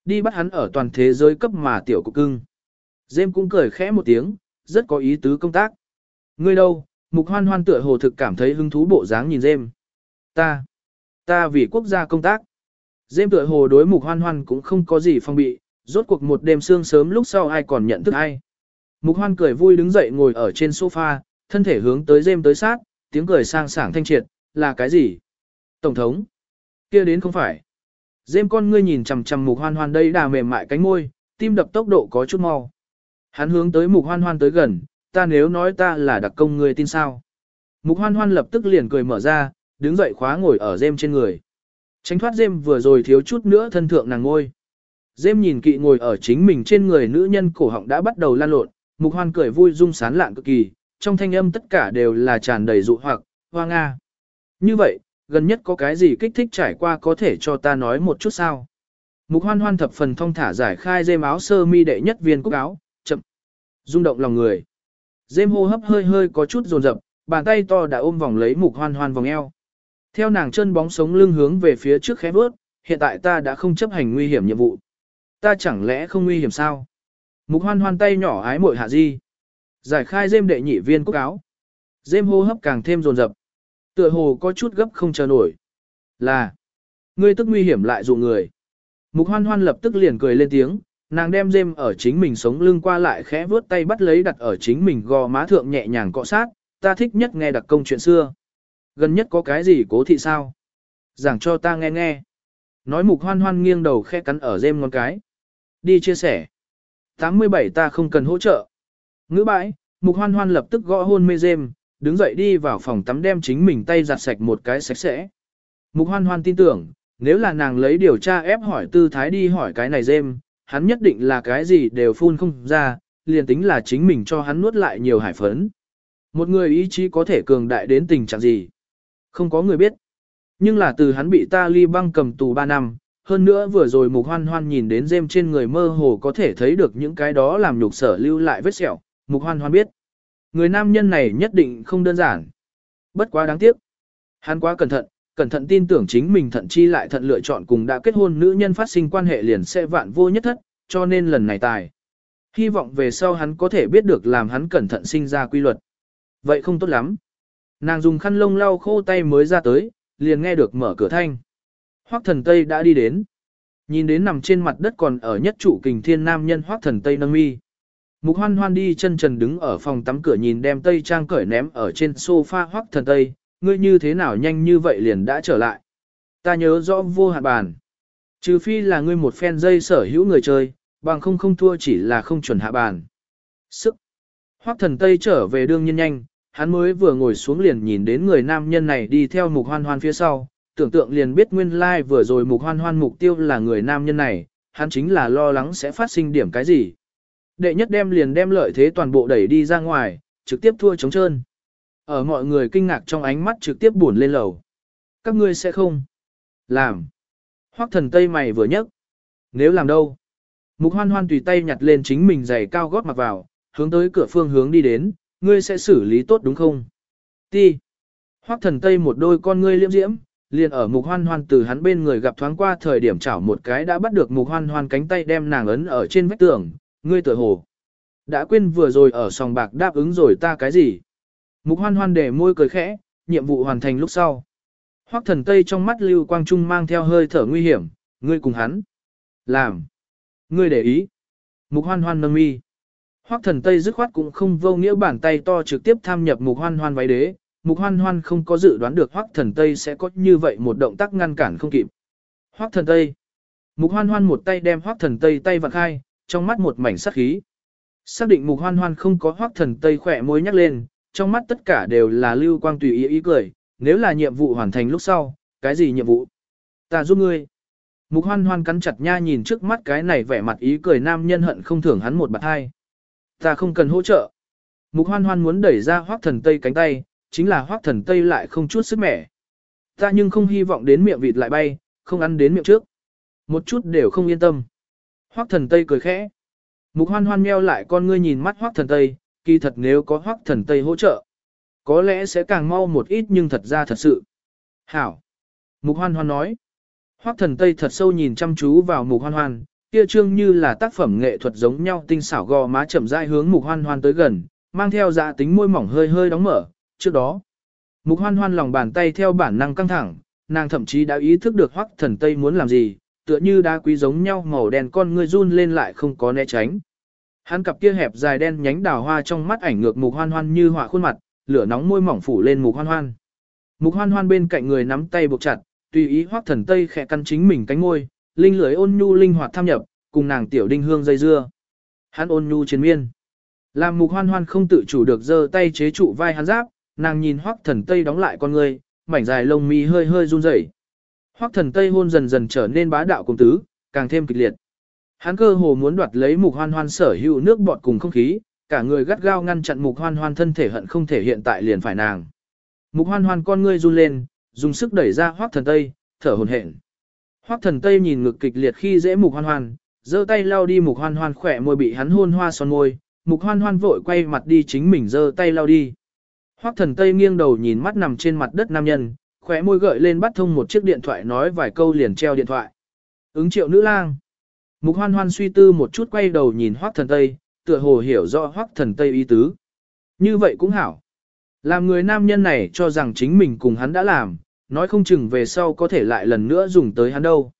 Đi bắt hắn ở toàn thế giới cấp mà tiểu cục cưng. Dêm cũng cười khẽ một tiếng, rất có ý tứ công tác. Ngươi đâu, mục hoan hoan tựa hồ thực cảm thấy hứng thú bộ dáng nhìn Dêm. Ta, ta vì quốc gia công tác. Dêm tựa hồ đối mục hoan hoan cũng không có gì phong bị, rốt cuộc một đêm sương sớm lúc sau ai còn nhận thức ai. Mục hoan cười vui đứng dậy ngồi ở trên sofa, thân thể hướng tới Dêm tới sát, tiếng cười sang sảng thanh triệt, là cái gì? Tổng thống. kia đến không phải. Dêm con ngươi nhìn chằm chằm mục hoan hoan đây đà mềm mại cánh môi, tim đập tốc độ có chút mau. Hắn hướng tới mục hoan hoan tới gần, ta nếu nói ta là đặc công ngươi tin sao? Mục hoan hoan lập tức liền cười mở ra, đứng dậy khóa ngồi ở dêm trên người. Tránh thoát dêm vừa rồi thiếu chút nữa thân thượng nàng ngôi. Dêm nhìn kỵ ngồi ở chính mình trên người nữ nhân cổ họng đã bắt đầu lan lộn, mục hoan cười vui rung sán lạn cực kỳ, trong thanh âm tất cả đều là tràn đầy dụ hoặc, hoa nga. Như vậy, gần nhất có cái gì kích thích trải qua có thể cho ta nói một chút sao? Mục hoan hoan thập phần thông thả giải khai dêm áo sơ mi đệ nhất viên cúc áo, chậm, rung động lòng người. Dêm hô hấp hơi hơi có chút rồn rập, bàn tay to đã ôm vòng lấy mục hoan hoan vòng eo. Theo nàng chân bóng sống lưng hướng về phía trước khẽ bước, hiện tại ta đã không chấp hành nguy hiểm nhiệm vụ. Ta chẳng lẽ không nguy hiểm sao? Mục hoan hoan tay nhỏ ái mội hạ di. Giải khai dêm đệ nhị viên quốc áo. Dêm hô hấp càng thêm rồn rập, Tựa hồ có chút gấp không chờ nổi. Là. Ngươi tức nguy hiểm lại dụ người. Mục hoan hoan lập tức liền cười lên tiếng, nàng đem dêm ở chính mình sống lưng qua lại khẽ vướt tay bắt lấy đặt ở chính mình gò má thượng nhẹ nhàng cọ sát, ta thích nhất nghe đặc công chuyện xưa. Gần nhất có cái gì cố thị sao? Giảng cho ta nghe nghe. Nói mục hoan hoan nghiêng đầu khe cắn ở dêm ngón cái. Đi chia sẻ. 87 ta không cần hỗ trợ. Ngữ bãi, mục hoan hoan lập tức gõ hôn mê dêm, đứng dậy đi vào phòng tắm đem chính mình tay giặt sạch một cái sạch sẽ. Mục hoan hoan tin tưởng, nếu là nàng lấy điều tra ép hỏi tư thái đi hỏi cái này dêm, hắn nhất định là cái gì đều phun không ra, liền tính là chính mình cho hắn nuốt lại nhiều hải phấn. Một người ý chí có thể cường đại đến tình trạng gì? Không có người biết. Nhưng là từ hắn bị ta ly băng cầm tù 3 năm, hơn nữa vừa rồi mục hoan hoan nhìn đến dêm trên người mơ hồ có thể thấy được những cái đó làm nhục sở lưu lại vết sẹo, mục hoan hoan biết. Người nam nhân này nhất định không đơn giản. Bất quá đáng tiếc. Hắn quá cẩn thận, cẩn thận tin tưởng chính mình thận chi lại thận lựa chọn cùng đã kết hôn nữ nhân phát sinh quan hệ liền sẽ vạn vô nhất thất, cho nên lần này tài. Hy vọng về sau hắn có thể biết được làm hắn cẩn thận sinh ra quy luật. Vậy không tốt lắm. Nàng dùng khăn lông lau khô tay mới ra tới, liền nghe được mở cửa thanh. Hoắc thần Tây đã đi đến. Nhìn đến nằm trên mặt đất còn ở nhất trụ kình thiên nam nhân Hoắc thần Tây nâng mi. Mục hoan hoan đi chân trần đứng ở phòng tắm cửa nhìn đem Tây Trang cởi ném ở trên sofa Hoắc thần Tây, ngươi như thế nào nhanh như vậy liền đã trở lại. Ta nhớ rõ vô hạn bàn. Trừ phi là ngươi một phen dây sở hữu người chơi, bằng không không thua chỉ là không chuẩn hạ bàn. Sức. Hoắc thần Tây trở về đương nhiên nhanh, hắn mới vừa ngồi xuống liền nhìn đến người nam nhân này đi theo mục hoan hoan phía sau, tưởng tượng liền biết nguyên lai like vừa rồi mục hoan hoan mục tiêu là người nam nhân này, hắn chính là lo lắng sẽ phát sinh điểm cái gì. Đệ nhất đem liền đem lợi thế toàn bộ đẩy đi ra ngoài, trực tiếp thua chống trơn. Ở mọi người kinh ngạc trong ánh mắt trực tiếp buồn lên lầu. Các ngươi sẽ không làm. Hoắc thần tây mày vừa nhấc. Nếu làm đâu? Mục hoan hoan tùy tay nhặt lên chính mình giày cao gót mặc vào, hướng tới cửa phương hướng đi đến, ngươi sẽ xử lý tốt đúng không? Ti. Hoắc thần tây một đôi con ngươi liễm diễm, liền ở mục hoan hoan từ hắn bên người gặp thoáng qua thời điểm chảo một cái đã bắt được mục hoan hoan cánh tay đem nàng ấn ở trên vách tường, ngươi tựa hồ. Đã quên vừa rồi ở sòng bạc đáp ứng rồi ta cái gì? Mục hoan hoan để môi cười khẽ, nhiệm vụ hoàn thành lúc sau. Hoắc thần tây trong mắt lưu quang trung mang theo hơi thở nguy hiểm, ngươi cùng hắn. Làm. Ngươi để ý. Mục hoan hoan nâng mi. Hoắc thần tây dứt khoát cũng không vô nghĩa bàn tay to trực tiếp tham nhập mục hoan hoan váy đế. Mục hoan hoan không có dự đoán được Hoắc thần tây sẽ có như vậy một động tác ngăn cản không kịp. Hoắc thần tây. Mục hoan hoan một tay đem Hoắc thần tây tay vặn khai, trong mắt một mảnh sắc khí. Xác định mục hoan hoan không có Hoắc thần tây khỏe môi nhắc lên, trong mắt tất cả đều là lưu quang tùy ý ý cười, nếu là nhiệm vụ hoàn thành lúc sau, cái gì nhiệm vụ? Ta giúp ngươi. Mục hoan hoan cắn chặt nha nhìn trước mắt cái này vẻ mặt ý cười nam nhân hận không thưởng hắn một bạc hai. Ta không cần hỗ trợ. Mục hoan hoan muốn đẩy ra hoác thần tây cánh tay, chính là hoác thần tây lại không chút sức mẻ. Ta nhưng không hy vọng đến miệng vịt lại bay, không ăn đến miệng trước. Một chút đều không yên tâm. Hoác thần tây cười khẽ. Mục hoan hoan meo lại con ngươi nhìn mắt hoác thần tây, kỳ thật nếu có hoác thần tây hỗ trợ. Có lẽ sẽ càng mau một ít nhưng thật ra thật sự. Hảo. Mục hoan hoan nói. Hoác thần tây thật sâu nhìn chăm chú vào mục hoan hoan, kia trương như là tác phẩm nghệ thuật giống nhau tinh xảo gò má chậm rãi hướng mục hoan hoan tới gần, mang theo dạ tính môi mỏng hơi hơi đóng mở, trước đó. Mục hoan hoan lòng bàn tay theo bản năng căng thẳng, nàng thậm chí đã ý thức được hoắc thần tây muốn làm gì, tựa như đá quý giống nhau màu đen con ngươi run lên lại không có né tránh. Hắn cặp kia hẹp dài đen nhánh đào hoa trong mắt ảnh ngược mục hoan hoan như họa khuôn mặt, lửa nóng môi mỏng phủ lên mục hoan hoan. Mục hoan hoan bên cạnh người nắm tay buộc chặt, tùy ý hoắc thần tây khẽ căn chính mình cánh ngôi, linh lưới ôn nhu linh hoạt tham nhập, cùng nàng tiểu đinh hương dây dưa. Hắn ôn nhu chiến miên. Làm mục hoan hoan không tự chủ được giơ tay chế trụ vai hắn giáp, nàng nhìn hoắc thần tây đóng lại con người, mảnh dài lông mi hơi hơi run rẩy. Hoắc thần tây hôn dần dần trở nên bá đạo cùng tứ, càng thêm kịch liệt. Hắn cơ hồ muốn đoạt lấy mục hoan hoan sở hữu nước bọt cùng không khí, cả người gắt gao ngăn chặn mục hoan hoan thân thể hận không thể hiện tại liền phải nàng. Mục hoan hoan con ngươi run lên, dùng sức đẩy ra hoác thần tây, thở hổn hển. Hoác thần tây nhìn ngực kịch liệt khi dễ mục hoan hoan, giơ tay lao đi mục hoan hoan khỏe môi bị hắn hôn hoa son môi, mục hoan hoan vội quay mặt đi chính mình giơ tay lao đi. Hoác thần tây nghiêng đầu nhìn mắt nằm trên mặt đất nam nhân, khỏe môi gợi lên bắt thông một chiếc điện thoại nói vài câu liền treo điện thoại. Ứng triệu nữ lang. Mục hoan hoan suy tư một chút quay đầu nhìn Hoắc thần tây, tựa hồ hiểu rõ Hoắc thần tây ý tứ. Như vậy cũng hảo. Làm người nam nhân này cho rằng chính mình cùng hắn đã làm, nói không chừng về sau có thể lại lần nữa dùng tới hắn đâu.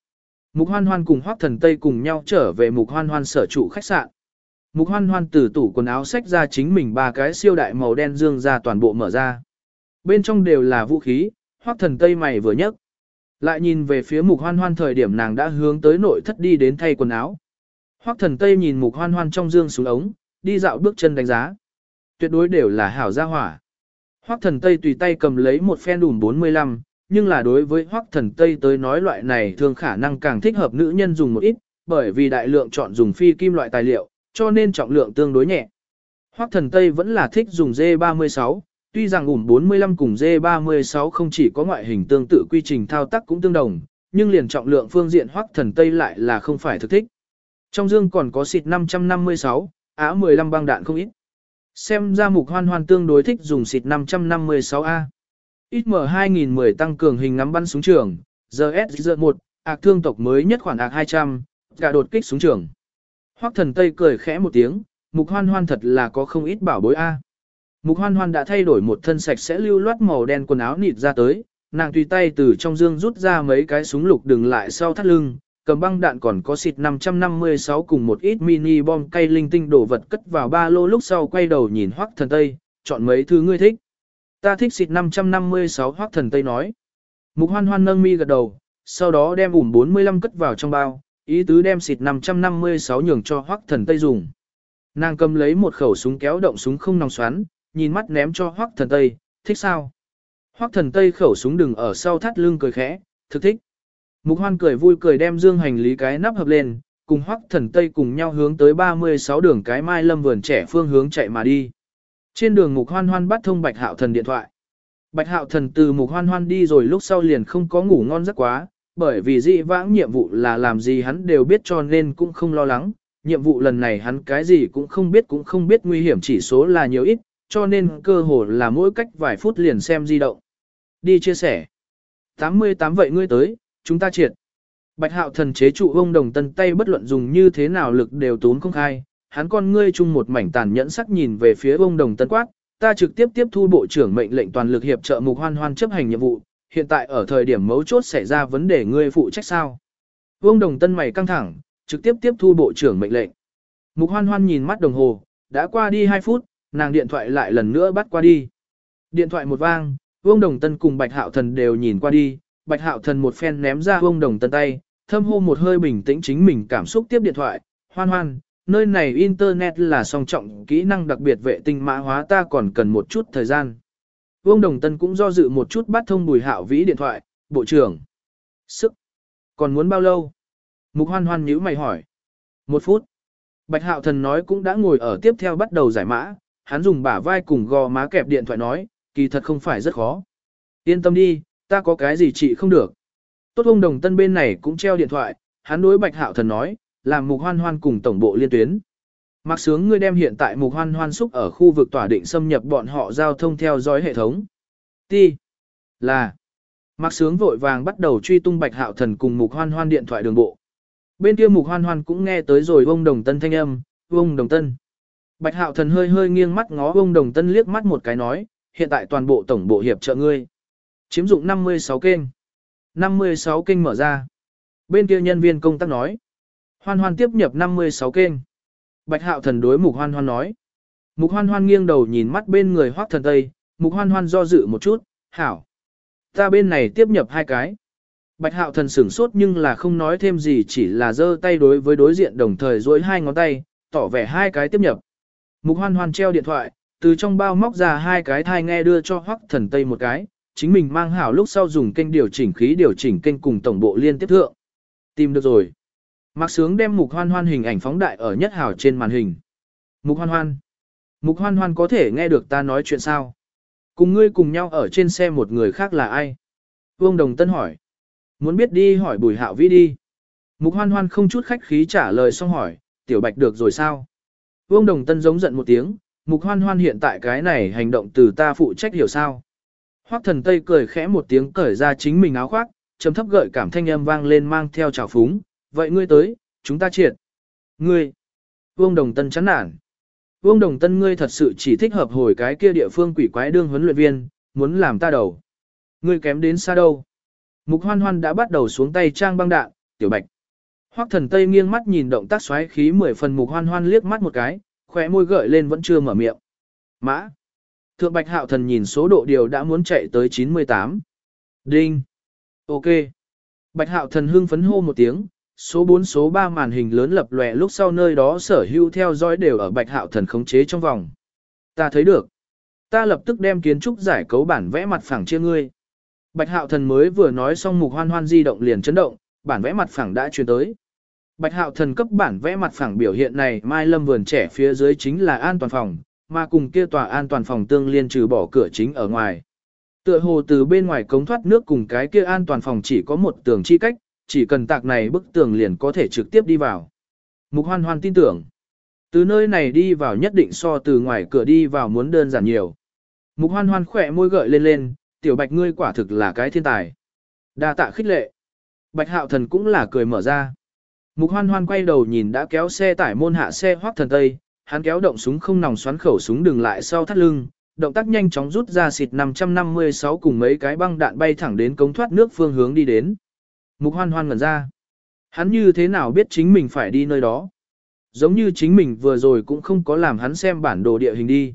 Mục hoan hoan cùng Hoắc thần tây cùng nhau trở về mục hoan hoan sở trụ khách sạn. Mục hoan hoan từ tủ quần áo xách ra chính mình ba cái siêu đại màu đen dương ra toàn bộ mở ra. Bên trong đều là vũ khí, hoắc thần tây mày vừa nhấc. Lại nhìn về phía mục hoan hoan thời điểm nàng đã hướng tới nội thất đi đến thay quần áo. Hoắc thần tây nhìn mục hoan hoan trong dương xuống ống, đi dạo bước chân đánh giá. Tuyệt đối đều là hảo gia hỏa. Hoắc thần tây tùy tay cầm lấy một phen đùm 45, nhưng là đối với Hoắc thần tây tới nói loại này thường khả năng càng thích hợp nữ nhân dùng một ít, bởi vì đại lượng chọn dùng phi kim loại tài liệu, cho nên trọng lượng tương đối nhẹ. Hoắc thần Tây vẫn là thích dùng D36, tuy rằng ủm 45 cùng D36 không chỉ có ngoại hình tương tự quy trình thao tác cũng tương đồng, nhưng liền trọng lượng phương diện Hoắc thần Tây lại là không phải thực thích. Trong dương còn có xịt 556, á 15 băng đạn không ít. Xem ra mục hoan hoan tương đối thích dùng xịt 556A. XM 2010 tăng cường hình ngắm bắn súng trường, GS1, ạc thương tộc mới nhất khoản ạc 200, cả đột kích súng trường. Hoắc thần Tây cười khẽ một tiếng, mục hoan hoan thật là có không ít bảo bối a. Mục hoan hoan đã thay đổi một thân sạch sẽ lưu loát màu đen quần áo nịt ra tới, nàng tùy tay từ trong dương rút ra mấy cái súng lục đừng lại sau thắt lưng, cầm băng đạn còn có xịt 556 cùng một ít mini bom cây linh tinh đổ vật cất vào ba lô lúc sau quay đầu nhìn Hoắc thần Tây, chọn mấy thứ ngươi thích. Ta thích xịt 556 Hoắc thần Tây nói. Mục hoan hoan nâng mi gật đầu, sau đó đem ủm 45 cất vào trong bao, Ý tứ đem xịt 556 nhường cho hoắc thần Tây dùng. Nàng cầm lấy một khẩu súng kéo động súng không nòng xoắn, nhìn mắt ném cho hoắc thần Tây, thích sao? Hoắc thần Tây khẩu súng đừng ở sau thắt lưng cười khẽ, thực thích. Mục hoan cười vui cười đem dương hành lý cái nắp hợp lên, cùng hoắc thần Tây cùng nhau hướng tới 36 đường cái mai lâm vườn trẻ phương hướng chạy mà đi. Trên đường mục hoan hoan bắt thông bạch hạo thần điện thoại. Bạch hạo thần từ mục hoan hoan đi rồi lúc sau liền không có ngủ ngon giấc quá, bởi vì dị vãng nhiệm vụ là làm gì hắn đều biết cho nên cũng không lo lắng, nhiệm vụ lần này hắn cái gì cũng không biết cũng không biết nguy hiểm chỉ số là nhiều ít, cho nên cơ hồ là mỗi cách vài phút liền xem di động. Đi chia sẻ. 88 vậy ngươi tới, chúng ta triệt. Bạch hạo thần chế trụ ông đồng tân tay bất luận dùng như thế nào lực đều tốn không khai, hắn con ngươi chung một mảnh tàn nhẫn sắc nhìn về phía ông đồng tân quát, ta trực tiếp tiếp thu bộ trưởng mệnh lệnh toàn lực hiệp trợ mục hoan hoan chấp hành nhiệm vụ, hiện tại ở thời điểm mấu chốt xảy ra vấn đề ngươi phụ trách sao. Vương Đồng Tân mày căng thẳng, trực tiếp tiếp thu bộ trưởng mệnh lệnh. Mục hoan hoan nhìn mắt đồng hồ, đã qua đi 2 phút, nàng điện thoại lại lần nữa bắt qua đi. Điện thoại một vang, Vương Đồng Tân cùng Bạch Hạo Thần đều nhìn qua đi, Bạch Hạo Thần một phen ném ra Vương Đồng Tân tay, thâm hô một hơi bình tĩnh chính mình cảm xúc tiếp điện thoại, hoan hoan, nơi này Internet là song trọng kỹ năng đặc biệt vệ tinh mã hóa ta còn cần một chút thời gian. Vương Đồng Tân cũng do dự một chút bắt thông bùi hạo vĩ điện thoại, bộ trưởng. Sức. Còn muốn bao lâu? Mục hoan hoan nhíu mày hỏi. Một phút. Bạch hạo thần nói cũng đã ngồi ở tiếp theo bắt đầu giải mã, hắn dùng bả vai cùng gò má kẹp điện thoại nói, kỳ thật không phải rất khó. Yên tâm đi, ta có cái gì chị không được. Tốt ông đồng tân bên này cũng treo điện thoại, hắn đối bạch hạo thần nói, làm mục hoan hoan cùng tổng bộ liên tuyến. Mặc sướng ngươi đem hiện tại mục hoan hoan xúc ở khu vực tỏa định xâm nhập bọn họ giao thông theo dõi hệ thống. Ti. Là. Mặc sướng vội vàng bắt đầu truy tung bạch hạo thần cùng mục hoan hoan điện thoại đường bộ. Bên kia mục hoan hoan cũng nghe tới rồi ông đồng tân thanh âm, ông đồng tân. Bạch hạo thần hơi hơi nghiêng mắt ngó ông đồng tân liếc mắt một cái nói, hiện tại toàn bộ tổng bộ hiệp trợ ngươi. Chiếm dụng 56 kênh. 56 kênh mở ra. Bên kia nhân viên công tác nói. Hoan hoan tiếp nhập 56 kênh. Bạch hạo thần đối mục hoan hoan nói. Mục hoan hoan nghiêng đầu nhìn mắt bên người hoác thần tây, mục hoan hoan do dự một chút, hảo. Ta bên này tiếp nhập hai cái. Bạch hạo thần sửng sốt nhưng là không nói thêm gì chỉ là giơ tay đối với đối diện đồng thời duỗi hai ngón tay, tỏ vẻ hai cái tiếp nhập. Mục hoan hoan treo điện thoại, từ trong bao móc ra hai cái thai nghe đưa cho hoắc thần tây một cái, chính mình mang hảo lúc sau dùng kênh điều chỉnh khí điều chỉnh kênh cùng tổng bộ liên tiếp thượng. Tìm được rồi. Mạc Sướng đem Mục Hoan Hoan hình ảnh phóng đại ở nhất hảo trên màn hình. Mục Hoan Hoan. Mục Hoan Hoan có thể nghe được ta nói chuyện sao? Cùng ngươi cùng nhau ở trên xe một người khác là ai? Vương Đồng Tân hỏi. Muốn biết đi hỏi Bùi Hạo Vĩ đi. Mục Hoan Hoan không chút khách khí trả lời xong hỏi, Tiểu Bạch được rồi sao? Vương Đồng Tân giống giận một tiếng, Mục Hoan Hoan hiện tại cái này hành động từ ta phụ trách hiểu sao? Hoắc Thần Tây cười khẽ một tiếng cởi ra chính mình áo khoác, trầm thấp gợi cảm thanh âm vang lên mang theo trào phúng, vậy ngươi tới, chúng ta triệt. Ngươi, Vương Đồng Tân chán nản. Vương Đồng Tân ngươi thật sự chỉ thích hợp hồi cái kia địa phương quỷ quái đương huấn luyện viên, muốn làm ta đầu. Ngươi kém đến xa đâu. Mục hoan hoan đã bắt đầu xuống tay trang băng đạn, tiểu bạch. Hoắc thần Tây nghiêng mắt nhìn động tác xoáy khí mười phần mục hoan hoan liếc mắt một cái, khóe môi gợi lên vẫn chưa mở miệng. Mã. Thượng bạch hạo thần nhìn số độ điều đã muốn chạy tới 98. Đinh. Ok. Bạch hạo thần hưng phấn hô một tiếng, số 4 số 3 màn hình lớn lập lòe lúc sau nơi đó sở hữu theo dõi đều ở bạch hạo thần khống chế trong vòng. Ta thấy được. Ta lập tức đem kiến trúc giải cấu bản vẽ mặt phẳng chia ngươi. Bạch hạo thần mới vừa nói xong mục hoan hoan di động liền chấn động, bản vẽ mặt phẳng đã truyền tới. Bạch hạo thần cấp bản vẽ mặt phẳng biểu hiện này Mai Lâm vườn trẻ phía dưới chính là an toàn phòng, mà cùng kia tòa an toàn phòng tương liên trừ bỏ cửa chính ở ngoài. Tựa hồ từ bên ngoài cống thoát nước cùng cái kia an toàn phòng chỉ có một tường chi cách, chỉ cần tạc này bức tường liền có thể trực tiếp đi vào. Mục hoan hoan tin tưởng. Từ nơi này đi vào nhất định so từ ngoài cửa đi vào muốn đơn giản nhiều. Mục hoan hoan khỏe môi gợi lên lên, tiểu bạch ngươi quả thực là cái thiên tài. đa tạ khích lệ. Bạch hạo thần cũng là cười mở ra. Mục hoan hoan quay đầu nhìn đã kéo xe tải môn hạ xe hoác thần tây, hắn kéo động súng không nòng xoắn khẩu súng đừng lại sau thắt lưng, động tác nhanh chóng rút ra xịt 556 cùng mấy cái băng đạn bay thẳng đến cống thoát nước phương hướng đi đến. Mục hoan hoan ngẩn ra. Hắn như thế nào biết chính mình phải đi nơi đó? Giống như chính mình vừa rồi cũng không có làm hắn xem bản đồ địa hình đi.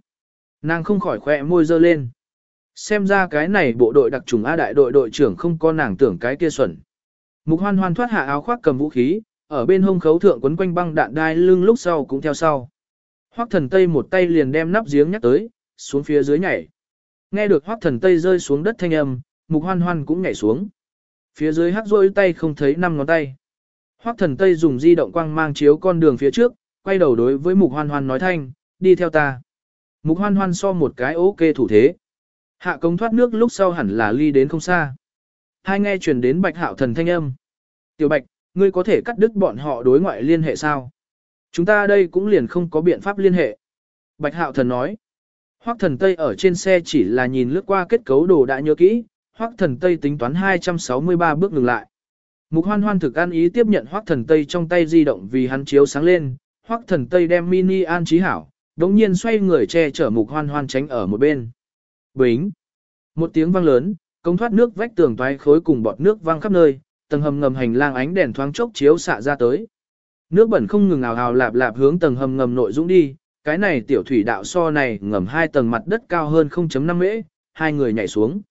Nàng không khỏi khỏe môi dơ lên. Xem ra cái này bộ đội đặc trùng A đại đội đội trưởng không có nàng tưởng cái kia xuẩn. Mục hoan hoan thoát hạ áo khoác cầm vũ khí, ở bên hông khấu thượng quấn quanh băng đạn đai lưng lúc sau cũng theo sau. Hoắc thần Tây một tay liền đem nắp giếng nhắc tới, xuống phía dưới nhảy. Nghe được Hoắc thần Tây rơi xuống đất thanh âm, mục hoan hoan cũng nhảy xuống. Phía dưới hắc rôi tay không thấy năm ngón tay. Hoắc thần Tây dùng di động quang mang chiếu con đường phía trước, quay đầu đối với mục hoan hoan nói thanh, đi theo ta. Mục hoan hoan so một cái ok thủ thế. Hạ công thoát nước lúc sau hẳn là ly đến không xa. Hai nghe truyền đến bạch hạo thần thanh âm. Tiểu bạch, ngươi có thể cắt đứt bọn họ đối ngoại liên hệ sao? Chúng ta đây cũng liền không có biện pháp liên hệ. Bạch hạo thần nói. Hoắc thần Tây ở trên xe chỉ là nhìn lướt qua kết cấu đồ đã nhớ kỹ, Hoắc thần Tây tính toán 263 bước ngừng lại. Mục hoan hoan thực an ý tiếp nhận Hoắc thần Tây trong tay di động vì hắn chiếu sáng lên, Hoắc thần Tây đem mini an trí hảo, đống nhiên xoay người che chở mục hoan hoan tránh ở một bên. Bính! Một tiếng vang lớn, công thoát nước vách tường toái khối cùng bọt nước vang khắp nơi, tầng hầm ngầm hành lang ánh đèn thoáng chốc chiếu xạ ra tới. Nước bẩn không ngừng ào ào lạp lạp hướng tầng hầm ngầm nội dũng đi, cái này tiểu thủy đạo so này ngầm hai tầng mặt đất cao hơn 0.5 mễ, hai người nhảy xuống.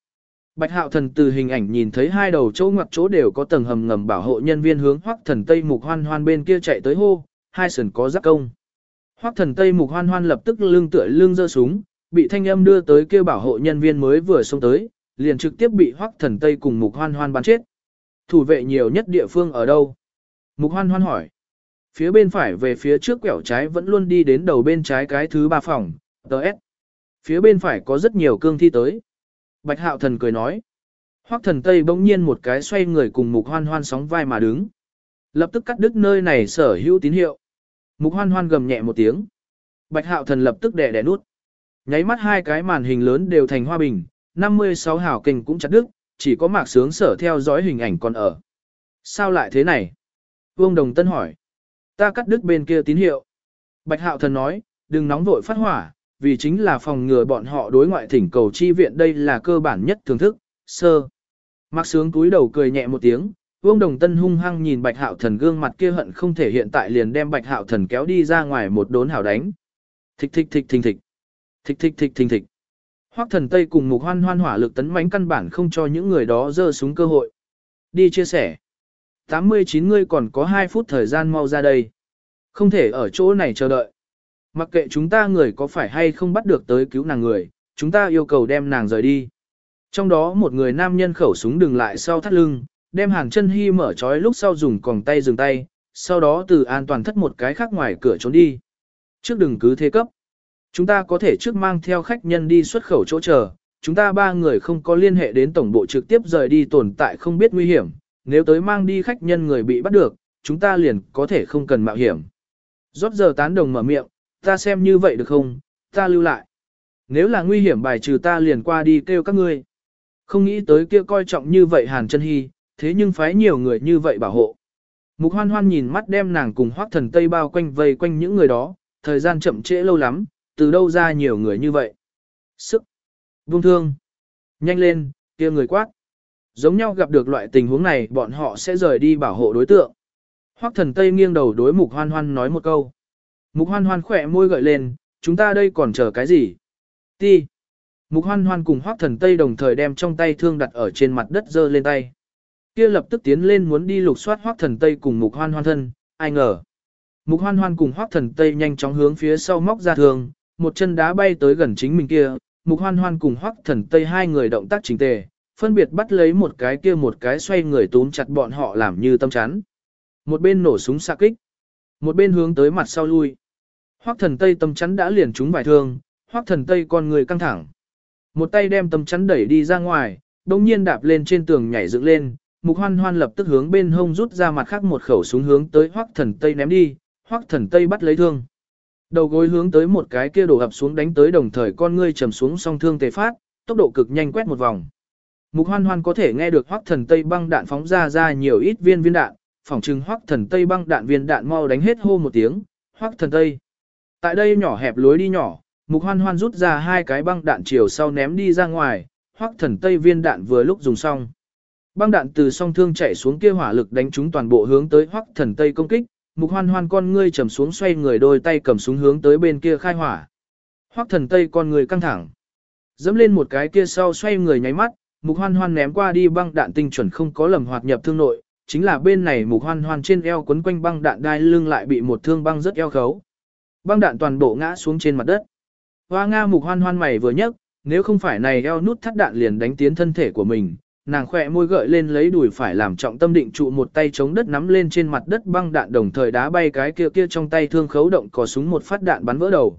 Bạch hạo thần từ hình ảnh nhìn thấy hai đầu chỗ ngoặc chỗ đều có tầng hầm ngầm bảo hộ nhân viên hướng hoắc thần tây mục hoan hoan bên kia chạy tới hô, hai sườn có giáp công. Hoắc thần tây mục hoan hoan lập tức lưng tựa lưng giơ súng, bị thanh âm đưa tới kêu bảo hộ nhân viên mới vừa xông tới, liền trực tiếp bị hoắc thần tây cùng mục hoan hoan bắn chết. Thủ vệ nhiều nhất địa phương ở đâu? Mục hoan hoan hỏi. Phía bên phải về phía trước quẹo trái vẫn luôn đi đến đầu bên trái cái thứ ba phòng, Đợt. Phía bên phải có rất nhiều cương thi tới. Bạch hạo thần cười nói. Hoắc thần Tây bỗng nhiên một cái xoay người cùng mục hoan hoan sóng vai mà đứng. Lập tức cắt đứt nơi này sở hữu tín hiệu. Mục hoan hoan gầm nhẹ một tiếng. Bạch hạo thần lập tức đè đè nút. Nháy mắt hai cái màn hình lớn đều thành hoa bình, 56 hảo kinh cũng chặt đứt, chỉ có mạc sướng sở theo dõi hình ảnh còn ở. Sao lại thế này? Vương Đồng Tân hỏi. Ta cắt đứt bên kia tín hiệu. Bạch hạo thần nói, đừng nóng vội phát hỏa, vì chính là phòng ngừa bọn họ đối ngoại thỉnh cầu chi viện đây là cơ bản nhất thưởng thức, sơ. Mạc sướng túi đầu cười nhẹ một tiếng, Vương Đồng Tân hung hăng nhìn Bạch Hạo Thần gương mặt kia hận không thể hiện tại liền đem Bạch Hạo Thần kéo đi ra ngoài một đốn hảo đánh. Thịch thịch thịch thình thịch. Thịch thịch thịch thình thịch. Hoắc Thần Tây cùng Mục Hoan Hoan hỏa lực tấn mãnh căn bản không cho những người đó giơ súng cơ hội. Đi chia sẻ. 89 ngươi còn có 2 phút thời gian mau ra đây. Không thể ở chỗ này chờ đợi. Mặc kệ chúng ta người có phải hay không bắt được tới cứu nàng người, chúng ta yêu cầu đem nàng rời đi. Trong đó một người nam nhân khẩu súng đừng lại sau thắt lưng, đem hàng chân hy mở trói lúc sau dùng còng tay dừng tay, sau đó từ an toàn thất một cái khác ngoài cửa trốn đi. Trước đừng cứ thế cấp. Chúng ta có thể trước mang theo khách nhân đi xuất khẩu chỗ chờ, chúng ta ba người không có liên hệ đến tổng bộ trực tiếp rời đi tồn tại không biết nguy hiểm, nếu tới mang đi khách nhân người bị bắt được, chúng ta liền có thể không cần mạo hiểm. Rót giờ tán đồng mở miệng, ta xem như vậy được không, ta lưu lại. Nếu là nguy hiểm bài trừ ta liền qua đi kêu các ngươi. Không nghĩ tới kia coi trọng như vậy Hàn chân Hy, thế nhưng phái nhiều người như vậy bảo hộ. Mục hoan hoan nhìn mắt đem nàng cùng hoác thần Tây bao quanh vây quanh những người đó, thời gian chậm trễ lâu lắm, từ đâu ra nhiều người như vậy. Sức, vung thương, nhanh lên, kia người quát. Giống nhau gặp được loại tình huống này bọn họ sẽ rời đi bảo hộ đối tượng. Hoác thần Tây nghiêng đầu đối mục hoan hoan nói một câu. Mục hoan hoan khỏe môi gợi lên, chúng ta đây còn chờ cái gì? Ti. Mục hoan hoan cùng hoác thần Tây đồng thời đem trong tay thương đặt ở trên mặt đất giơ lên tay. Kia lập tức tiến lên muốn đi lục soát hoác thần Tây cùng mục hoan hoan thân, ai ngờ. Mục hoan hoan cùng hoác thần Tây nhanh chóng hướng phía sau móc ra thương, một chân đá bay tới gần chính mình kia. Mục hoan hoan cùng hoắc thần Tây hai người động tác chính tề, phân biệt bắt lấy một cái kia một cái xoay người túm chặt bọn họ làm như tâm chắn. Một bên nổ súng xạ kích, một bên hướng tới mặt sau lui. Hoắc thần Tây tâm chắn đã liền trúng vài thương, Hoắc thần Tây con người căng thẳng. Một tay đem tâm chắn đẩy đi ra ngoài, đồng nhiên đạp lên trên tường nhảy dựng lên, mục hoan hoan lập tức hướng bên hông rút ra mặt khác một khẩu súng hướng tới Hoắc thần Tây ném đi, Hoắc thần Tây bắt lấy thương. Đầu gối hướng tới một cái kia đổ ập xuống đánh tới đồng thời con ngươi trầm xuống song thương tề phát, tốc độ cực nhanh quét một vòng. Mục hoan hoan có thể nghe được hoắc thần tây băng đạn phóng ra ra nhiều ít viên viên đạn, phỏng chừng hoắc thần tây băng đạn viên đạn mau đánh hết hô một tiếng, hoắc thần tây. Tại đây nhỏ hẹp lối đi nhỏ, mục hoan hoan rút ra hai cái băng đạn chiều sau ném đi ra ngoài, hoắc thần tây viên đạn vừa lúc dùng xong. Băng đạn từ song thương chạy xuống kia hỏa lực đánh trúng toàn bộ hướng tới hoắc thần tây công kích, mục hoan hoan con ngươi trầm xuống xoay người đôi tay cầm súng hướng tới bên kia khai hỏa. Hoắc thần tây con người căng thẳng. Dẫm lên một cái kia sau xoay người nháy mắt, Mục hoan hoan ném qua đi băng đạn tinh chuẩn không có lầm hoạt nhập thương nội, chính là bên này mục hoan hoan trên eo quấn quanh băng đạn đai lưng lại bị một thương băng rất eo khấu. Băng đạn toàn bộ ngã xuống trên mặt đất. Hoa Nga mục hoan hoan mày vừa nhấc, nếu không phải này eo nút thắt đạn liền đánh tiến thân thể của mình, nàng khỏe môi gợi lên lấy đùi phải làm trọng tâm định trụ một tay chống đất nắm lên trên mặt đất băng đạn đồng thời đá bay cái kia kia trong tay thương khấu động có súng một phát đạn bắn vỡ đầu,